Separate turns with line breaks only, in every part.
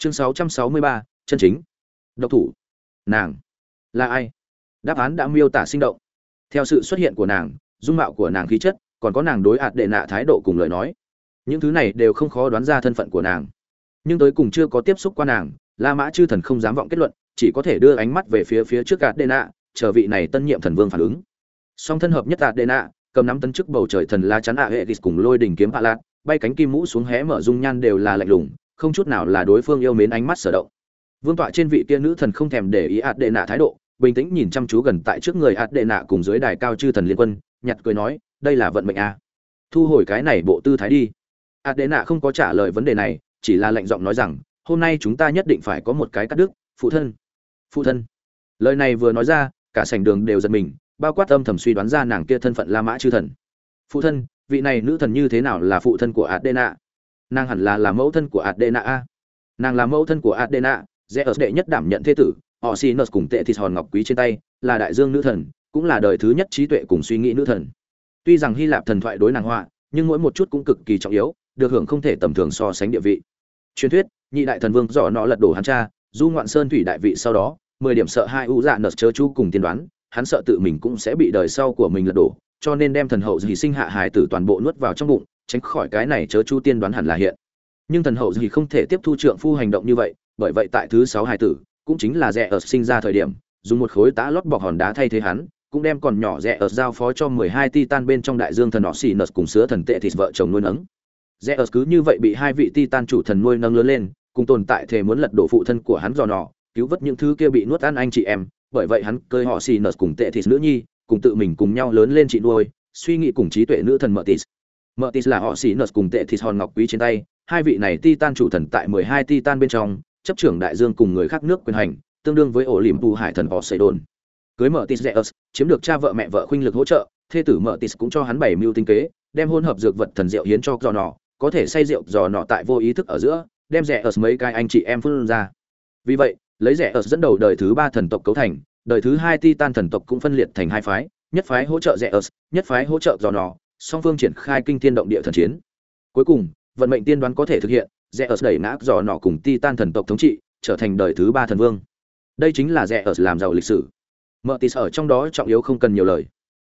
chương 663, chân chính. Độc thủ. Nàng. Là ai? Đáp án đã miêu tả sinh động. Theo sự xuất hiện của nàng dung mạo của nàng khí chất còn có nàng đối ạt đệ nạ thái độ cùng lời nói. Những thứ này đều không khó đoán ra thân phận của nàng. Nhưng tới cùng chưa có tiếp xúc qua nàng la mã chư thần không dám vọng kết luận chỉ có thể đưa ánh mắt về phía phía trước ạt đệ nạ chờ vị này tân nhiệm thần vương phản ứng. Song thân hợp nhất ạt đệ nạ cầm nắm tấn chức bầu trời thần la chắn ạ hệ cùng lôi đỉnh kiếm hạ lạt bay cánh kim mũ xuống hé mở dung nhan đều là lạnh lùng không chút nào là đối phương yêu mến ánh mắt sở động. Vương tọa trên vị kia nữ thần không thèm để ý ạt đệ nạ thái độ, bình tĩnh nhìn chăm chú gần tại trước người ạt đệ nạ cùng dưới đài cao chư thần liên quân, nhặt cười nói, đây là vận mệnh a. À. thu hồi cái này bộ tư thái đi. Ạt đệ nạ không có trả lời vấn đề này, chỉ là lạnh giọng nói rằng, hôm nay chúng ta nhất định phải có một cái cắt đứt, phụ thân. Phụ thân? Lời này vừa nói ra, cả sảnh đường đều giật mình, bao quát âm thầm suy đoán ra nàng kia thân phận la mã chư thần. Phụ thân, vị này nữ thần như thế nào là phụ thân của adena nàng hẳn là là mẫu thân của adena. A nàng là mẫu thân của adena rẽ ở đệ nhất đảm nhận thế tử, họ xì nợ cùng tệ thịt hòn ngọc quý trên tay, là đại dương nữ thần, cũng là đời thứ nhất trí tuệ cùng suy nghĩ nữ thần. Tuy rằng hy lạp thần thoại đối nàng họa, nhưng mỗi một chút cũng cực kỳ trọng yếu, được hưởng không thể tầm thường so sánh địa vị. Truyền thuyết, nhị đại thần vương dò nọ lật đổ hắn cha, du ngoạn sơn thủy đại vị sau đó, mười điểm sợ hai ưu dạ nợ chớ chú cùng tiên đoán, hắn sợ tự mình cũng sẽ bị đời sau của mình lật đổ, cho nên đem thần hậu dị sinh hạ hài tử toàn bộ nuốt vào trong bụng tránh khỏi cái này chớ chu tiên đoán hẳn là hiện. Nhưng thần hậu gì không thể tiếp thu trượng phu hành động như vậy, bởi vậy tại thứ sáu hải tử, cũng chính là rẻ ở sinh ra thời điểm, dùng một khối tá lót bọc hòn đá thay thế hắn, cũng đem còn nhỏ rẻ ở giao phó cho mười hai titan bên trong đại dương thần họ xì nợt cùng sứa thần tệ thịt vợ chồng nuôi nấng. Rẽ ở cứ như vậy bị hai vị titan chủ thần nuôi nâng lớn lên, cùng tồn tại thể muốn lật đổ phụ thân của hắn dò nọ, cứu vớt những thứ kia bị nuốt ăn anh chị em, bởi vậy hắn cơi họ xì nợt cùng tệ thịt nữ nhi, cùng tự mình cùng nhau lớn lên chị nuôi, suy nghĩ cùng trí tuệ nữ thần mợ tịt mợ tis là họ xì nợt cùng tệ thịt hòn ngọc quý trên tay. Hai vị này titan chủ thần tại mười hai titan bên trong chấp trưởng đại dương cùng người khác nước quyền hành tương đương với ổ liềm tu hải thần họ xây đồn cưới mợ tis zeus chiếm được cha vợ mẹ vợ khuynh lực hỗ trợ thê tử mợ tis cũng cho hắn bảy mưu tinh kế đem hôn hợp dược vật thần diệu hiến cho giò nọ có thể say rượu giò nọ tại vô ý thức ở giữa đem Zeus mấy cái anh chị em phun ra. Vì vậy lấy Zeus dẫn đầu đời thứ ba thần tộc cấu thành đời thứ hai titan thần tộc cũng phân liệt thành hai phái nhất phái hỗ trợ Zeus, nhất phái hỗ trợ giò nọ song phương triển khai kinh thiên động địa thần chiến. Cuối cùng vận mệnh tiên đoán có thể thực hiện rẽ ở đẩy ngã giò nọ cùng titan thần tộc thống trị trở thành đời thứ ba thần vương. Đây chính là rẽ ở làm giàu lịch sử. Mợ tis ở trong đó trọng yếu không cần nhiều lời.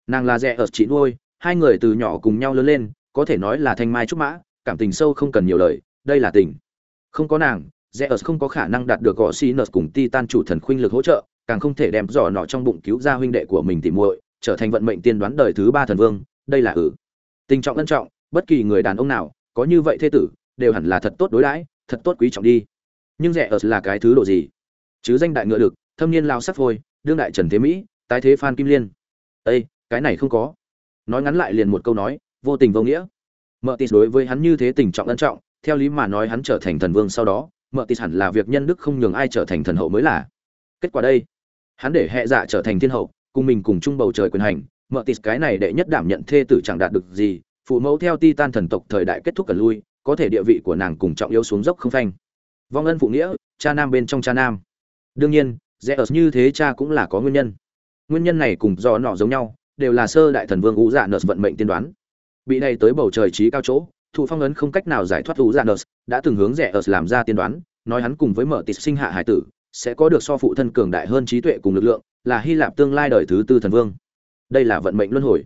Nàng là rẽ ở chị nuôi hai người từ nhỏ cùng nhau lớn lên có thể nói là thanh mai trúc mã cảm tình sâu không cần nhiều lời đây là tình. Không có nàng Zeus không có khả năng đạt được gõ Sinus cùng Titan chủ thần khuynh lực hỗ trợ, càng không thể đem dò nọ trong bụng cứu ra huynh đệ của mình tỉ muội, trở thành vận mệnh tiên đoán đời thứ ba thần vương, đây là ử. Tình trọng ân trọng, bất kỳ người đàn ông nào có như vậy thế tử, đều hẳn là thật tốt đối đãi, thật tốt quý trọng đi. Nhưng rẻ ở là cái thứ độ gì? Chứ danh đại ngựa lực, thâm niên lao sắc phôi, đương đại Trần Thế Mỹ, tái thế Phan Kim Liên. đây cái này không có. Nói ngắn lại liền một câu nói, vô tình vô nghĩa. Mợ Tis đối với hắn như thế tình trọng ân trọng, theo lý mà nói hắn trở thành thần vương sau đó, mợ tis hẳn là việc nhân đức không nhường ai trở thành thần hậu mới là kết quả đây hắn để hệ dạ trở thành thiên hậu cùng mình cùng chung bầu trời quyền hành mợ tịt cái này đệ nhất đảm nhận thê tử chẳng đạt được gì phụ mẫu theo ti tan thần tộc thời đại kết thúc cần lui có thể địa vị của nàng cùng trọng yếu xuống dốc không phanh. Vong ân phụ nghĩa cha nam bên trong cha nam. Đương nhiên rẽ ở như thế cha cũng là có nguyên nhân. Nguyên nhân này cùng do nọ giống nhau đều là sơ đại thần vương ú dạ nợ vận mệnh tiên đoán. Bị đầy tới bầu trời trí cao chỗ thụ phong ấn không cách nào giải thoát u Janus, dạ đã từng hướng rẻ ở làm ra tiên đoán, nói hắn cùng với mở tịch sinh hạ hải tử, sẽ có được so phụ thân cường đại hơn trí tuệ cùng lực lượng, là Hy Lạp tương lai đời thứ tư thần vương. Đây là vận mệnh luân hồi.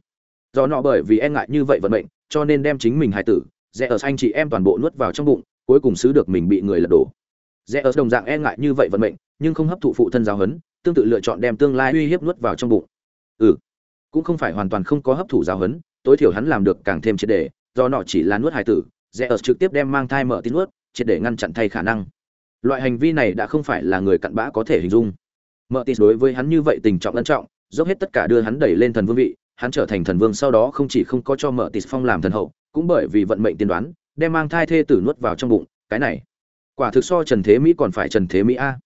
Do nọ bởi vì e ngại như vậy vận mệnh, cho nên đem chính mình hài tử, rẽ ở anh chị em toàn bộ nuốt vào trong bụng, cuối cùng xứ được mình bị người lật đổ. rẽ ở đồng dạng e ngại như vậy vận mệnh, nhưng không hấp thụ phụ thân giáo huấn, tương tự lựa chọn đem tương lai uy hiếp nuốt vào trong bụng. Ừ, cũng không phải hoàn toàn không có hấp thụ giáo huấn, tối thiểu hắn làm được càng thêm triệt để, do nọ chỉ là nuốt hài tử rẽ ở trực tiếp đem mang thai mở tin nuốt triệt để ngăn chặn thay khả năng loại hành vi này đã không phải là người cặn bã có thể hình dung mở tin đối với hắn như vậy tình trọng ân trọng dốc hết tất cả đưa hắn đẩy lên thần vương vị, hắn trở thành thần vương sau đó không chỉ không có cho mở tịt phong làm thần hậu, cũng bởi vì vận mệnh tiên đoán, đem mang thai thê tử nuốt vào trong bụng, cái này, quả thực so trần thế mỹ còn phải trần thế mỹ a.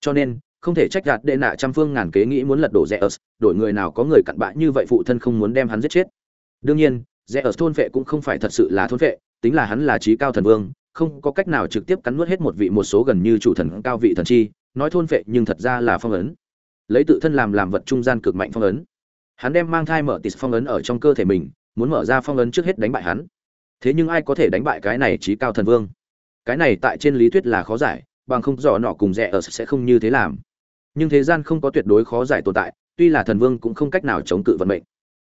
Cho nên, không thể trách gạt đệ nạ trăm phương ngàn kế nghĩ muốn lật đổ rẽ ớt đổi người nào có người cặn bã như vậy phụ thân không muốn đem hắn giết chết. Đương nhiên rẽ ớt thôn vệ cũng không phải thật sự là thôn vệ tính là hắn là trí cao thần vương, không có cách nào trực tiếp cắn nuốt hết một vị một số gần như chủ thần cao vị thần chi, nói thôn vệ nhưng thật ra là phong ấn lấy tự thân làm làm vật trung gian cực mạnh phong ấn. Hắn đem mang thai mở tịt phong ấn ở trong cơ thể mình, muốn mở ra phong ấn trước hết đánh bại hắn. Thế nhưng ai có thể đánh bại cái này trí cao thần vương? Cái này tại trên lý thuyết là khó giải, bằng không dò nọ cùng rẻ ở sẽ không như thế làm. Nhưng thế gian không có tuyệt đối khó giải tồn tại, tuy là thần vương cũng không cách nào chống cự vận mệnh.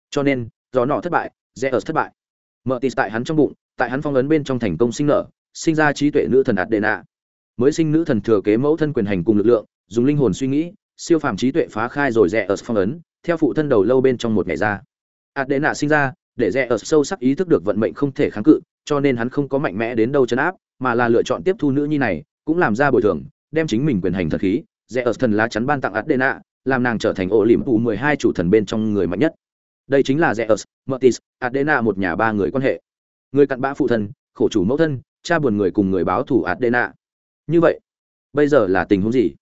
Cho nên, dò nọ thất bại rẻ ở thất bại. Mở tịt tại hắn trong bụng, tại hắn phong ấn bên trong thành công sinh nở, sinh ra trí tuệ nữ thần đạt đệ nạ mới sinh nữ thần thừa kế mẫu thân quyền hành cùng lực lượng, dùng linh hồn suy nghĩ siêu phàm trí tuệ phá khai rồi rẽ ở phong ấn theo phụ thân đầu lâu bên trong một ngày ra. Adena sinh ra để rẽ ở sâu sắc ý thức được vận mệnh không thể kháng cự cho nên hắn không có mạnh mẽ đến đâu chấn áp mà là lựa chọn tiếp thu nữ nhi này cũng làm ra bồi thường đem chính mình quyền hành thật khí rẽ ở thần lá chắn ban tặng adena làm nàng trở thành ổ liềm phụ mười hai chủ thần bên trong người mạnh nhất. Đây chính là rẽ ở Mertis, adena một nhà ba người quan hệ. Người cặn bã phụ thân khổ chủ mẫu thân cha buồn người cùng người báo thủ adena. Như vậy bây giờ là tình huống gì?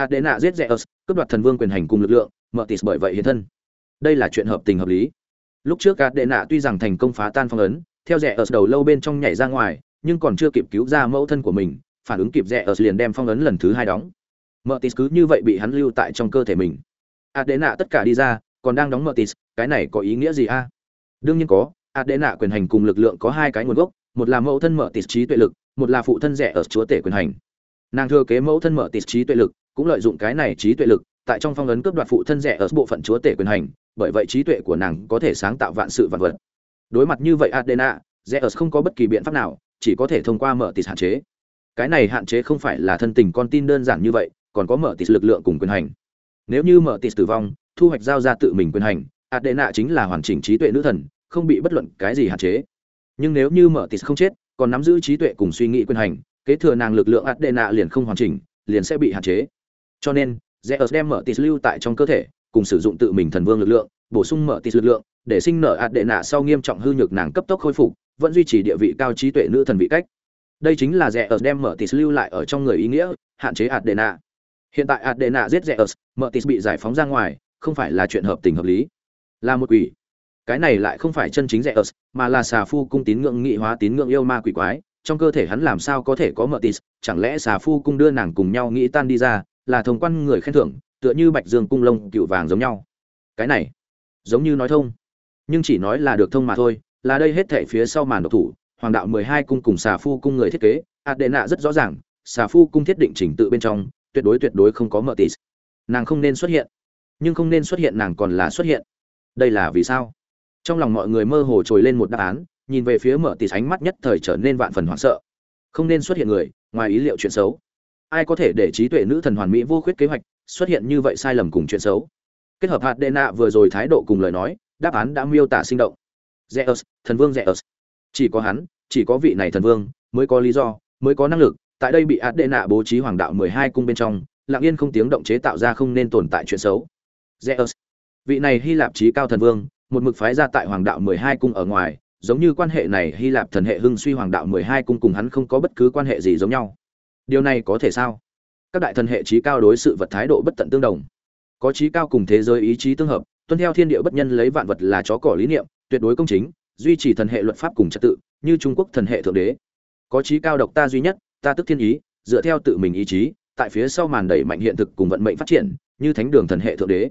Adena giết zeus cướp đoạt thần vương quyền hành cùng lực lượng Mertis bởi vậy hiện thân. Đây là chuyện hợp tình hợp lý. Lúc trước adena tuy rằng thành công phá tan phong ấn theo Zeus đầu lâu bên trong nhảy ra ngoài nhưng còn chưa kịp cứu ra mẫu thân của mình phản ứng kịp Zeus liền đem phong ấn lần thứ hai đóng. Mertis cứ như vậy bị hắn lưu tại trong cơ thể mình. Adena tất cả đi ra còn đang đóng Mertis, cái này có ý nghĩa gì a? Đương nhiên có adena quyền hành cùng lực lượng có hai cái nguồn gốc một là mẫu thân Mertis trí tuệ lực một là phụ thân rẻ ở chúa tể quyền hành. Nàng thừa kế mẫu thân Mertis trí tuệ lực cũng lợi dụng cái này trí tuệ lực, tại trong phong ấn cướp đoạt phụ thân rẻ ở bộ phận chúa tể quyền hành, bởi vậy trí tuệ của nàng có thể sáng tạo vạn sự vạn vật. Đối mặt như vậy adena, rẻ ở không có bất kỳ biện pháp nào, chỉ có thể thông qua mở tịt hạn chế. Cái này hạn chế không phải là thân tình con tin đơn giản như vậy, còn có mở tịt lực lượng cùng quyền hành. Nếu như mở tịt tử vong, thu hoạch giao ra tự mình quyền hành, adena chính là hoàn chỉnh trí tuệ nữ thần, không bị bất luận cái gì hạn chế. Nhưng nếu như mở tịt không chết, còn nắm giữ trí tuệ cùng suy nghĩ quyền hành, kế thừa nàng lực lượng adena liền không hoàn chỉnh, liền sẽ bị hạn chế cho nên, Zeus đem mở tịt lưu tại trong cơ thể, cùng sử dụng tự mình thần vương lực lượng, bổ sung mở tịt lực lượng, để sinh nở ạt đệ nạ sau nghiêm trọng hư nhược nàng cấp tốc khôi phục, vẫn duy trì địa vị cao trí tuệ nữ thần vị cách. Đây chính là Zeus đem mở tịt lưu lại ở trong người ý nghĩa, hạn chế ạt đệ nạ. Hiện tại ạt đệ nạ giết Zeus, mở tịt bị giải phóng ra ngoài, không phải là chuyện hợp tình hợp lý. Là một quỷ. Cái này lại không phải chân chính rẻ ớt mà là xà phu cung tín ngưỡng nghị hóa tín ngưỡng yêu ma quỷ quái. Trong cơ thể hắn làm sao có thể có mở tis chẳng lẽ xà phu cung đưa nàng cùng nhau nghĩ tan đi ra là thông quan người khen thưởng, tựa như bạch dương cung lông cựu vàng giống nhau. Cái này, giống như nói thông, nhưng chỉ nói là được thông mà thôi, là đây hết thể phía sau màn độc thủ, hoàng đạo mười hai cung cùng xà phu cung người thiết kế ạt đệ nạ rất rõ ràng, xà phu cung thiết định trình tự bên trong, tuyệt đối tuyệt đối không có mợ tis nàng không nên xuất hiện, nhưng không nên xuất hiện nàng còn là xuất hiện. Đây là vì sao? Trong lòng mọi người mơ hồ trồi lên một đáp án, nhìn về phía mở tịt ánh mắt nhất thời trở nên vạn phần hoảng sợ. Không nên xuất hiện người, ngoài ý liệu chuyện xấu ai có thể để trí tuệ nữ thần hoàn mỹ vô khuyết kế hoạch xuất hiện như vậy sai lầm cùng chuyện xấu kết hợp hạt đệ nạ vừa rồi thái độ cùng lời nói đáp án đã miêu tả sinh động Zeus, thần vương Zeus. Chỉ có hắn, chỉ có vị này thần vương mới có lý do, mới có năng lực, tại đây bị hạt DNA bố trí hoàng đạo 12 cung bên trong, lặng yên không tiếng động chế tạo ra không nên tồn tại chuyện xấu. Zeus, vị này Hy Lạp trí cao thần vương, một mực phái ra tại hoàng đạo mười hai cung ở ngoài, giống như quan hệ này Hy Lạp thần hệ hưng suy hoàng đạo mười hai cung cùng hắn không có bất cứ quan hệ gì giống nhau. Điều này có thể sao? Các đại thần hệ trí cao đối sự vật thái độ bất tận tương đồng. Có trí cao cùng thế giới ý chí tương hợp, tuân theo thiên địa bất nhân lấy vạn vật là chó cỏ lý niệm, tuyệt đối công chính, duy trì thần hệ luật pháp cùng trật tự, như Trung Quốc thần hệ thượng đế. Có trí cao độc ta duy nhất, ta tức thiên ý, dựa theo tự mình ý chí, tại phía sau màn đẩy mạnh hiện thực cùng vận mệnh phát triển, như thánh đường thần hệ thượng đế.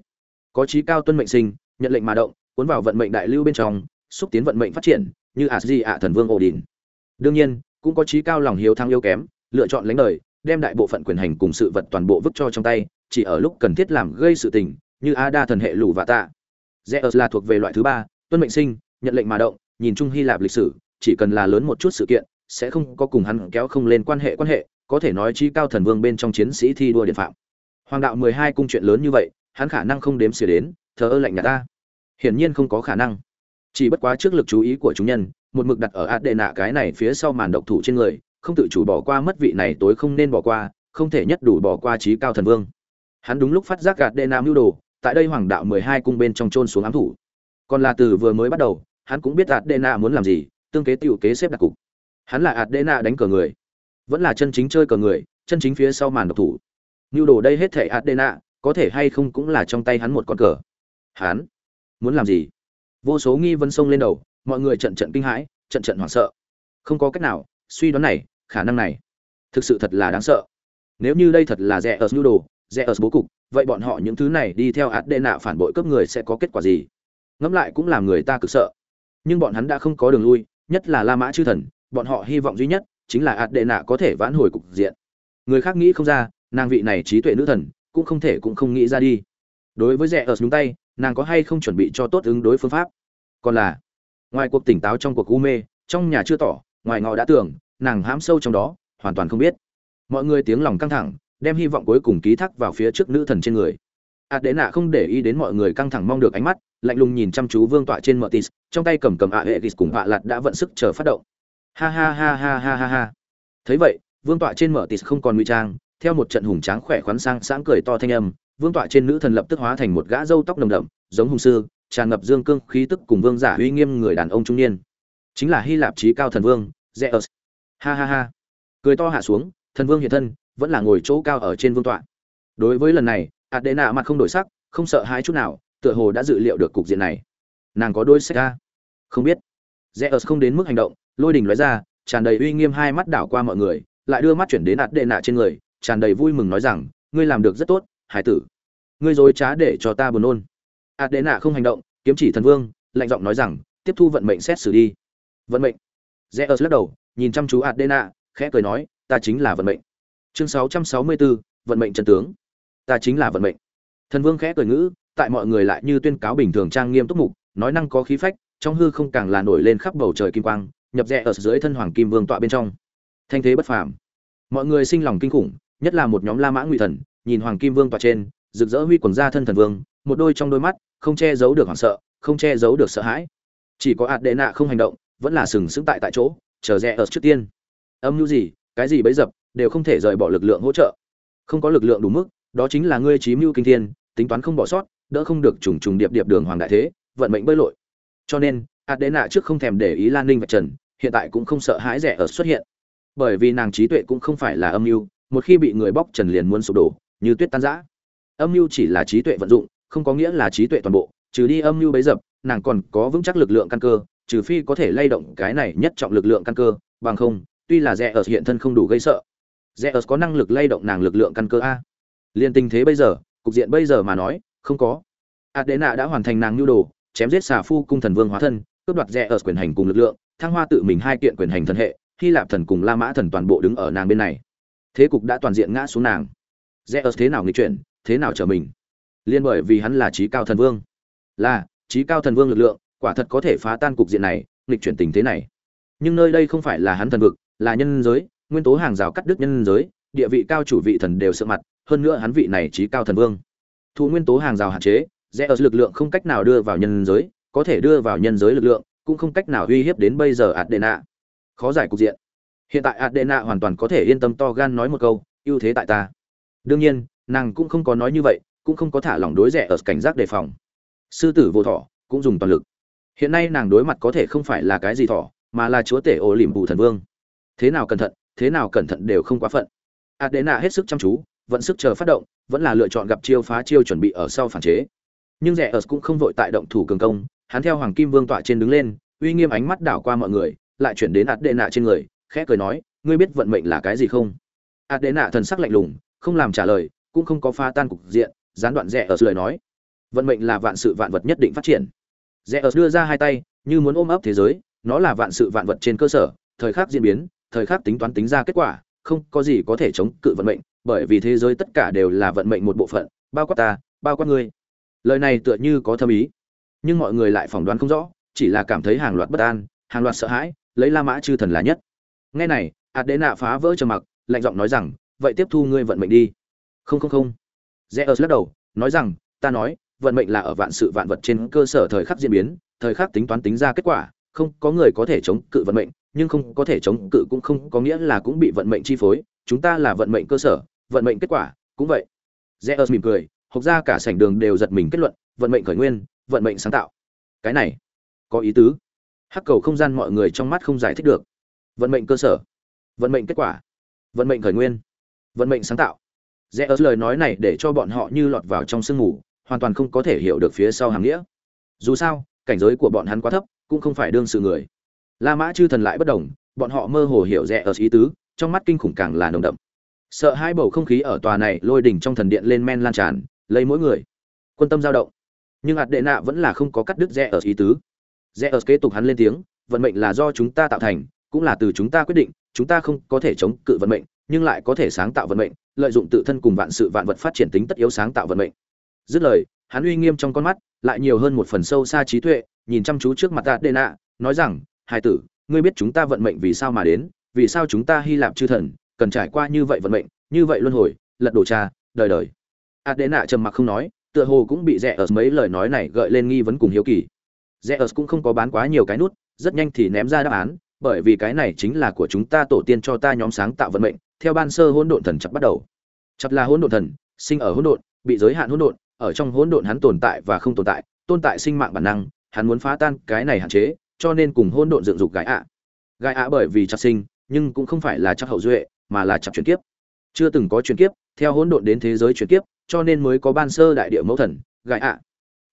Có trí cao tuân mệnh sinh, nhận lệnh mà động, cuốn vào vận mệnh đại lưu bên trong, xúc tiến vận mệnh phát triển, như Asdi ạ thần vương Odin. Đương nhiên, cũng có trí cao lòng hiếu thăng yếu kém, lựa chọn lãnh đời, đem đại bộ phận quyền hành cùng sự vật toàn bộ vứt cho trong tay, chỉ ở lúc cần thiết làm gây sự tình, như Ada thần hệ lũ và tạ. Zeus là thuộc về loại thứ ba, tuân mệnh sinh, nhận lệnh mà động, nhìn chung Hy Lạp lịch sử, chỉ cần là lớn một chút sự kiện, sẽ không có cùng hắn kéo không lên quan hệ quan hệ, có thể nói chi cao thần vương bên trong chiến sĩ thi đua điện phạm. Hoàng đạo mười hai cung chuyện lớn như vậy, hắn khả năng không đếm xỉa đến, thờ ơ lạnh nhạt ta hiển nhiên không có khả năng chỉ bất quá trước lực chú ý của chúng nhân một mực đặt ở ạt đệ nạ cái này phía sau màn độc thủ trên người không tự chủ bỏ qua mất vị này tối không nên bỏ qua, không thể nhất đủ bỏ qua trí cao thần vương. Hắn đúng lúc phát giác gạt đệ nam mưu đồ, tại đây hoàng đạo mười hai cung bên trong trôn xuống ám thủ. Còn là từ vừa mới bắt đầu, hắn cũng biết ạt đệ nạ muốn làm gì, tương kế tiểu kế xếp đặt cục. Hắn là ạt đệ nạ đánh cờ người, vẫn là chân chính chơi cờ người, chân chính phía sau màn độc thủ. Nhu đồ đây hết thể ạt đệ nạ có thể hay không cũng là trong tay hắn một con cờ. Hắn muốn làm gì? Vô số nghi vấn sông lên đầu, mọi người trận trận kinh hãi, trận trận hoảng sợ. Không có cách nào suy đoán này, khả năng này, thực sự thật là đáng sợ. Nếu như đây thật là rẻ ở nhu đồ, rẻ ở bố cục, vậy bọn họ những thứ này đi theo ạt đệ nạ phản bội cấp người sẽ có kết quả gì? Ngẫm lại cũng làm người ta cực sợ. Nhưng bọn hắn đã không có đường lui, nhất là la mã chư thần, bọn họ hy vọng duy nhất chính là ạt đệ nạ có thể vãn hồi cục diện. Người khác nghĩ không ra, nàng vị này trí tuệ nữ thần cũng không thể cũng không nghĩ ra đi. Đối với rẻ ở nhúng tay, nàng có hay không chuẩn bị cho tốt ứng đối phương pháp? Còn là, ngoài cuộc tỉnh táo trong cuộc u mê, trong nhà chưa tỏ ngoài ngọ đã tưởng nàng hãm sâu trong đó, hoàn toàn không biết. Mọi người tiếng lòng căng thẳng, đem hy vọng cuối cùng ký thác vào phía trước nữ thần trên người. Ạt đệ nạ không để ý đến mọi người căng thẳng mong được ánh mắt, lạnh lùng nhìn chăm chú vương tọa trên mợ tis trong tay cầm cầm ạ hệ tis cùng ạ lạt đã vận sức chờ phát động. Ha ha ha ha ha ha ha. Thấy vậy, vương tọa trên mợ tis không còn nguy trang, theo một trận hùng tráng khỏe khoắn sang sáng cười to thanh âm, vương tọa trên nữ thần lập tức hóa thành một gã râu tóc nồng đậm, giống hùng sư, tràn ngập dương cương khí tức cùng vương giả uy nghiêm người đàn ông trung niên. Chính là hy lạp trí cao thần vương zeus ha ha ha. Cười to hạ xuống, thần vương hiện thân, vẫn là ngồi chỗ cao ở trên vương tọa. Đối với lần này, adena mặt không đổi sắc, không sợ hãi chút nào, tựa hồ đã dự liệu được cục diện này. Nàng có đôi sách ra không biết. Zeus không đến mức hành động, lôi đình nói ra, tràn đầy uy nghiêm hai mắt đảo qua mọi người, lại đưa mắt chuyển đến adena trên người, tràn đầy vui mừng nói rằng, ngươi làm được rất tốt, hải tử. Ngươi dối trá để cho ta buồn nôn. Adena không hành động, kiếm chỉ thần vương, lạnh giọng nói rằng, tiếp thu vận mệnh xét xử đi. Vận mệnh? Zeus lắc đầu nhìn chăm chú adena khẽ cười nói ta chính là vận mệnh. Chương 664, vận mệnh chân tướng. Ta chính là vận mệnh. Thần vương khẽ cười ngữ tại mọi người lại như tuyên cáo bình thường trang nghiêm túc mục nói năng có khí phách trong hư không càng là nổi lên khắp bầu trời kim quang nhập rẽ ở dưới thân hoàng kim vương tọa bên trong. Thanh thế bất phàm. Mọi người sinh lòng kinh khủng nhất là một nhóm la mã ngụy thần nhìn hoàng kim vương tọa trên rực rỡ huy quần ra thân thần vương một đôi trong đôi mắt không che giấu được hoảng sợ không che giấu được sợ hãi. Chỉ có ạt đệ nạ không hành động vẫn là sừng sững tại tại chỗ, chờ rẽ ở trước tiên. Âm mưu gì, cái gì bấy dập, đều không thể rời bỏ lực lượng hỗ trợ. Không có lực lượng đủ mức, đó chính là ngươi trí mưu kinh thiên, tính toán không bỏ sót, đỡ không được trùng trùng điệp điệp đường hoàng đại thế, vận mệnh bơi lội. Cho nên, adena trước không thèm để ý lan ninh và trần, hiện tại cũng không sợ hãi rẻ ở xuất hiện. Bởi vì nàng trí tuệ cũng không phải là âm mưu, một khi bị người bóc trần liền muốn sụp đổ, như tuyết tan rã. Âm mưu chỉ là trí tuệ vận dụng, không có nghĩa là trí tuệ toàn bộ, trừ đi âm mưu bấy dập, nàng còn có vững chắc lực lượng căn cơ trừ phi có thể lay động cái này nhất trọng lực lượng căn cơ, bằng không, tuy là rẽ ở hiện thân không đủ gây sợ. Rẽ ở có năng lực lay động nàng lực lượng căn cơ a. Liên tình thế bây giờ, cục diện bây giờ mà nói, không có. Adena đã hoàn thành nàng nhu đồ, chém giết xà phu cung thần vương hóa thân, cướp đoạt rẽ ở quyền hành cùng lực lượng, thăng hoa tự mình hai kiện quyền hành thần hệ, hy lạp thần cùng la mã thần toàn bộ đứng ở nàng bên này. Thế cục đã toàn diện ngã xuống nàng. Rẽ ở thế nào nghịch chuyển, thế nào trở mình? Liên bởi vì hắn là trí cao thần vương. Là, trí cao thần vương lực lượng quả thật có thể phá tan cục diện này, nghịch chuyển tình thế này. Nhưng nơi đây không phải là hắn thần vực, là nhân giới, nguyên tố hàng rào cắt đứt nhân giới, địa vị cao chủ vị thần đều sợ mặt, hơn nữa hắn vị này trí cao thần vương. Thu nguyên tố hàng rào hạn chế, rẽ ở lực lượng không cách nào đưa vào nhân giới, có thể đưa vào nhân giới lực lượng, cũng không cách nào uy hiếp đến bây giờ adena. Khó giải cục diện. Hiện tại adena hoàn toàn có thể yên tâm to gan nói một câu, ưu thế tại ta. Đương nhiên, nàng cũng không có nói như vậy, cũng không có thả lỏng đối rẻ ở cảnh giác đề phòng. Sư tử vô thọ, cũng dùng toàn lực hiện nay nàng đối mặt có thể không phải là cái gì thọ mà là chúa tể ổ lỉm bù thần vương. Thế nào cẩn thận, thế nào cẩn thận đều không quá phận. Adena hết sức chăm chú, vẫn sức chờ phát động, vẫn là lựa chọn gặp chiêu phá chiêu chuẩn bị ở sau phản chế. Nhưng rẻ ở cũng không vội tại động thủ cường công, hắn theo hoàng kim vương tọa trên đứng lên, uy nghiêm ánh mắt đảo qua mọi người, lại chuyển đến adena trên người, khẽ cười nói, ngươi biết vận mệnh là cái gì không? Adena thần sắc lạnh lùng, không làm trả lời, cũng không có pha tan cục diện, gián đoạn rẻ ở lời nói, vận mệnh là vạn sự vạn vật nhất định phát triển rẽ ớt đưa ra hai tay, như muốn ôm ấp thế giới, nó là vạn sự vạn vật trên cơ sở, thời khắc diễn biến, thời khắc tính toán tính ra kết quả, không có gì có thể chống cự vận mệnh, bởi vì thế giới tất cả đều là vận mệnh một bộ phận, bao quát ta, bao quát ngươi. Lời này tựa như có thâm ý, nhưng mọi người lại phỏng đoán không rõ, chỉ là cảm thấy hàng loạt bất an, hàng loạt sợ hãi, lấy la mã chư thần là nhất. Nghe này ạt đế nạ phá vỡ trầm mặc, lạnh giọng nói rằng, vậy tiếp thu ngươi vận mệnh đi. Không không không. Zeus lắc đầu, nói rằng, ta nói vận mệnh là ở vạn sự vạn vật trên cơ sở thời khắc diễn biến, thời khắc tính toán tính ra kết quả, không có người có thể chống cự vận mệnh, nhưng không có thể chống cự cũng không có nghĩa là cũng bị vận mệnh chi phối, chúng ta là vận mệnh cơ sở, vận mệnh kết quả, cũng vậy. Zeus mỉm cười, học ra cả sảnh đường đều giật mình kết luận, vận mệnh khởi nguyên, vận mệnh sáng tạo. Cái này, có ý tứ. Hắc cầu không gian mọi người trong mắt không giải thích được. Vận mệnh cơ sở, vận mệnh kết quả, vận mệnh khởi nguyên, vận mệnh sáng tạo. Rẽ ớt lời nói này để cho bọn họ như lọt vào trong sương mù hoàn toàn không có thể hiểu được phía sau hàng nghĩa. Dù sao, cảnh giới của bọn hắn quá thấp, cũng không phải đương sự người. La mã chư thần lại bất đồng, bọn họ mơ hồ hiểu rẽ ở ý tứ, trong mắt kinh khủng càng là nồng đậm. Sợ hai bầu không khí ở tòa này lôi đỉnh trong thần điện lên men lan tràn, lấy mỗi người quân tâm dao động. Nhưng hạt đệ nạ vẫn là không có cắt đứt rẽ ở ý tứ. Rẽ ở kế tục hắn lên tiếng, vận mệnh là do chúng ta tạo thành, cũng là từ chúng ta quyết định, chúng ta không có thể chống cự vận mệnh, nhưng lại có thể sáng tạo vận mệnh, lợi dụng tự thân cùng vạn sự vạn vật phát triển tính tất yếu sáng tạo vận mệnh dứt lời, hắn uy nghiêm trong con mắt, lại nhiều hơn một phần sâu xa trí tuệ, nhìn chăm chú trước mặt ta đê nạ, nói rằng hai tử, ngươi biết chúng ta vận mệnh vì sao mà đến, vì sao chúng ta hy lạp chư thần cần trải qua như vậy vận mệnh, như vậy luân hồi, lật đổ cha, đời đời? Adena trầm mặc không nói, tựa hồ cũng bị rẽ ở mấy lời nói này gợi lên nghi vấn cùng hiếu kỳ. Rẽ ở cũng không có bán quá nhiều cái nút, rất nhanh thì ném ra đáp án, bởi vì cái này chính là của chúng ta tổ tiên cho ta nhóm sáng tạo vận mệnh, theo ban sơ hỗn độn thần chập bắt đầu. Chập là hỗn độn thần, sinh ở hỗn độn, bị giới hạn hỗn độn ở trong hỗn độn hắn tồn tại và không tồn tại tồn tại sinh mạng bản năng, hắn muốn phá tan cái này hạn chế, cho nên cùng hỗn độn dựng dục gái ạ. Gái ạ bởi vì chắc sinh, nhưng cũng không phải là chắc hậu duệ, mà là chắc chuyển kiếp. Chưa từng có chuyển kiếp, theo hỗn độn đến thế giới chuyển kiếp, cho nên mới có ban sơ đại địa mẫu thần gái ạ.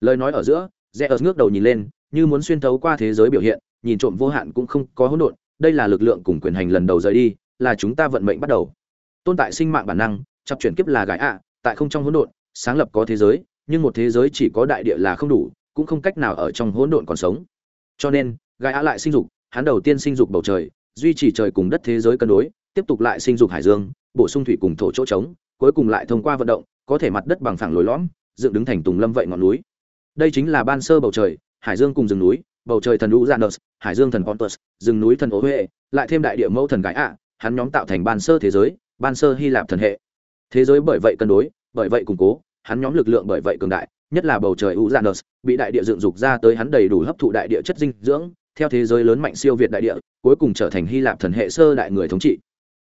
Lời nói ở giữa Zeus ngước đầu nhìn lên, như muốn xuyên thấu qua thế giới biểu hiện, nhìn trộm vô hạn cũng không có hỗn độn, đây là lực lượng cùng quyền hành lần đầu rời đi, là chúng ta vận mệnh bắt đầu. Tồn tại sinh mạng bản năng chắc chuyển kiếp là gái ạ, tại không trong hỗn độn sáng lập có thế giới nhưng một thế giới chỉ có đại địa là không đủ cũng không cách nào ở trong hỗn độn còn sống cho nên gai á lại sinh dục hắn đầu tiên sinh dục bầu trời duy trì trời cùng đất thế giới cân đối tiếp tục lại sinh dục hải dương bổ sung thủy cùng thổ chỗ trống cuối cùng lại thông qua vận động có thể mặt đất bằng phẳng lồi lõm dựng đứng thành tùng lâm vậy ngọn núi đây chính là ban sơ bầu trời hải dương cùng rừng núi bầu trời thần lũ Janus, hải dương thần Pontus, rừng núi thần Ô Huệ, lại thêm đại địa mẫu thần gái ạ, hắn nhóm tạo thành ban sơ thế giới, ban sơ Hy Lạp thần hệ. Thế giới bởi vậy cân đối, bởi vậy củng cố, hắn nhóm lực lượng bởi vậy cường đại, nhất là bầu trời Uranus, bị đại địa dựng dục ra tới hắn đầy đủ hấp thụ đại địa chất dinh dưỡng, theo thế giới lớn mạnh siêu việt đại địa, cuối cùng trở thành Hy Lạp thần hệ sơ đại người thống trị.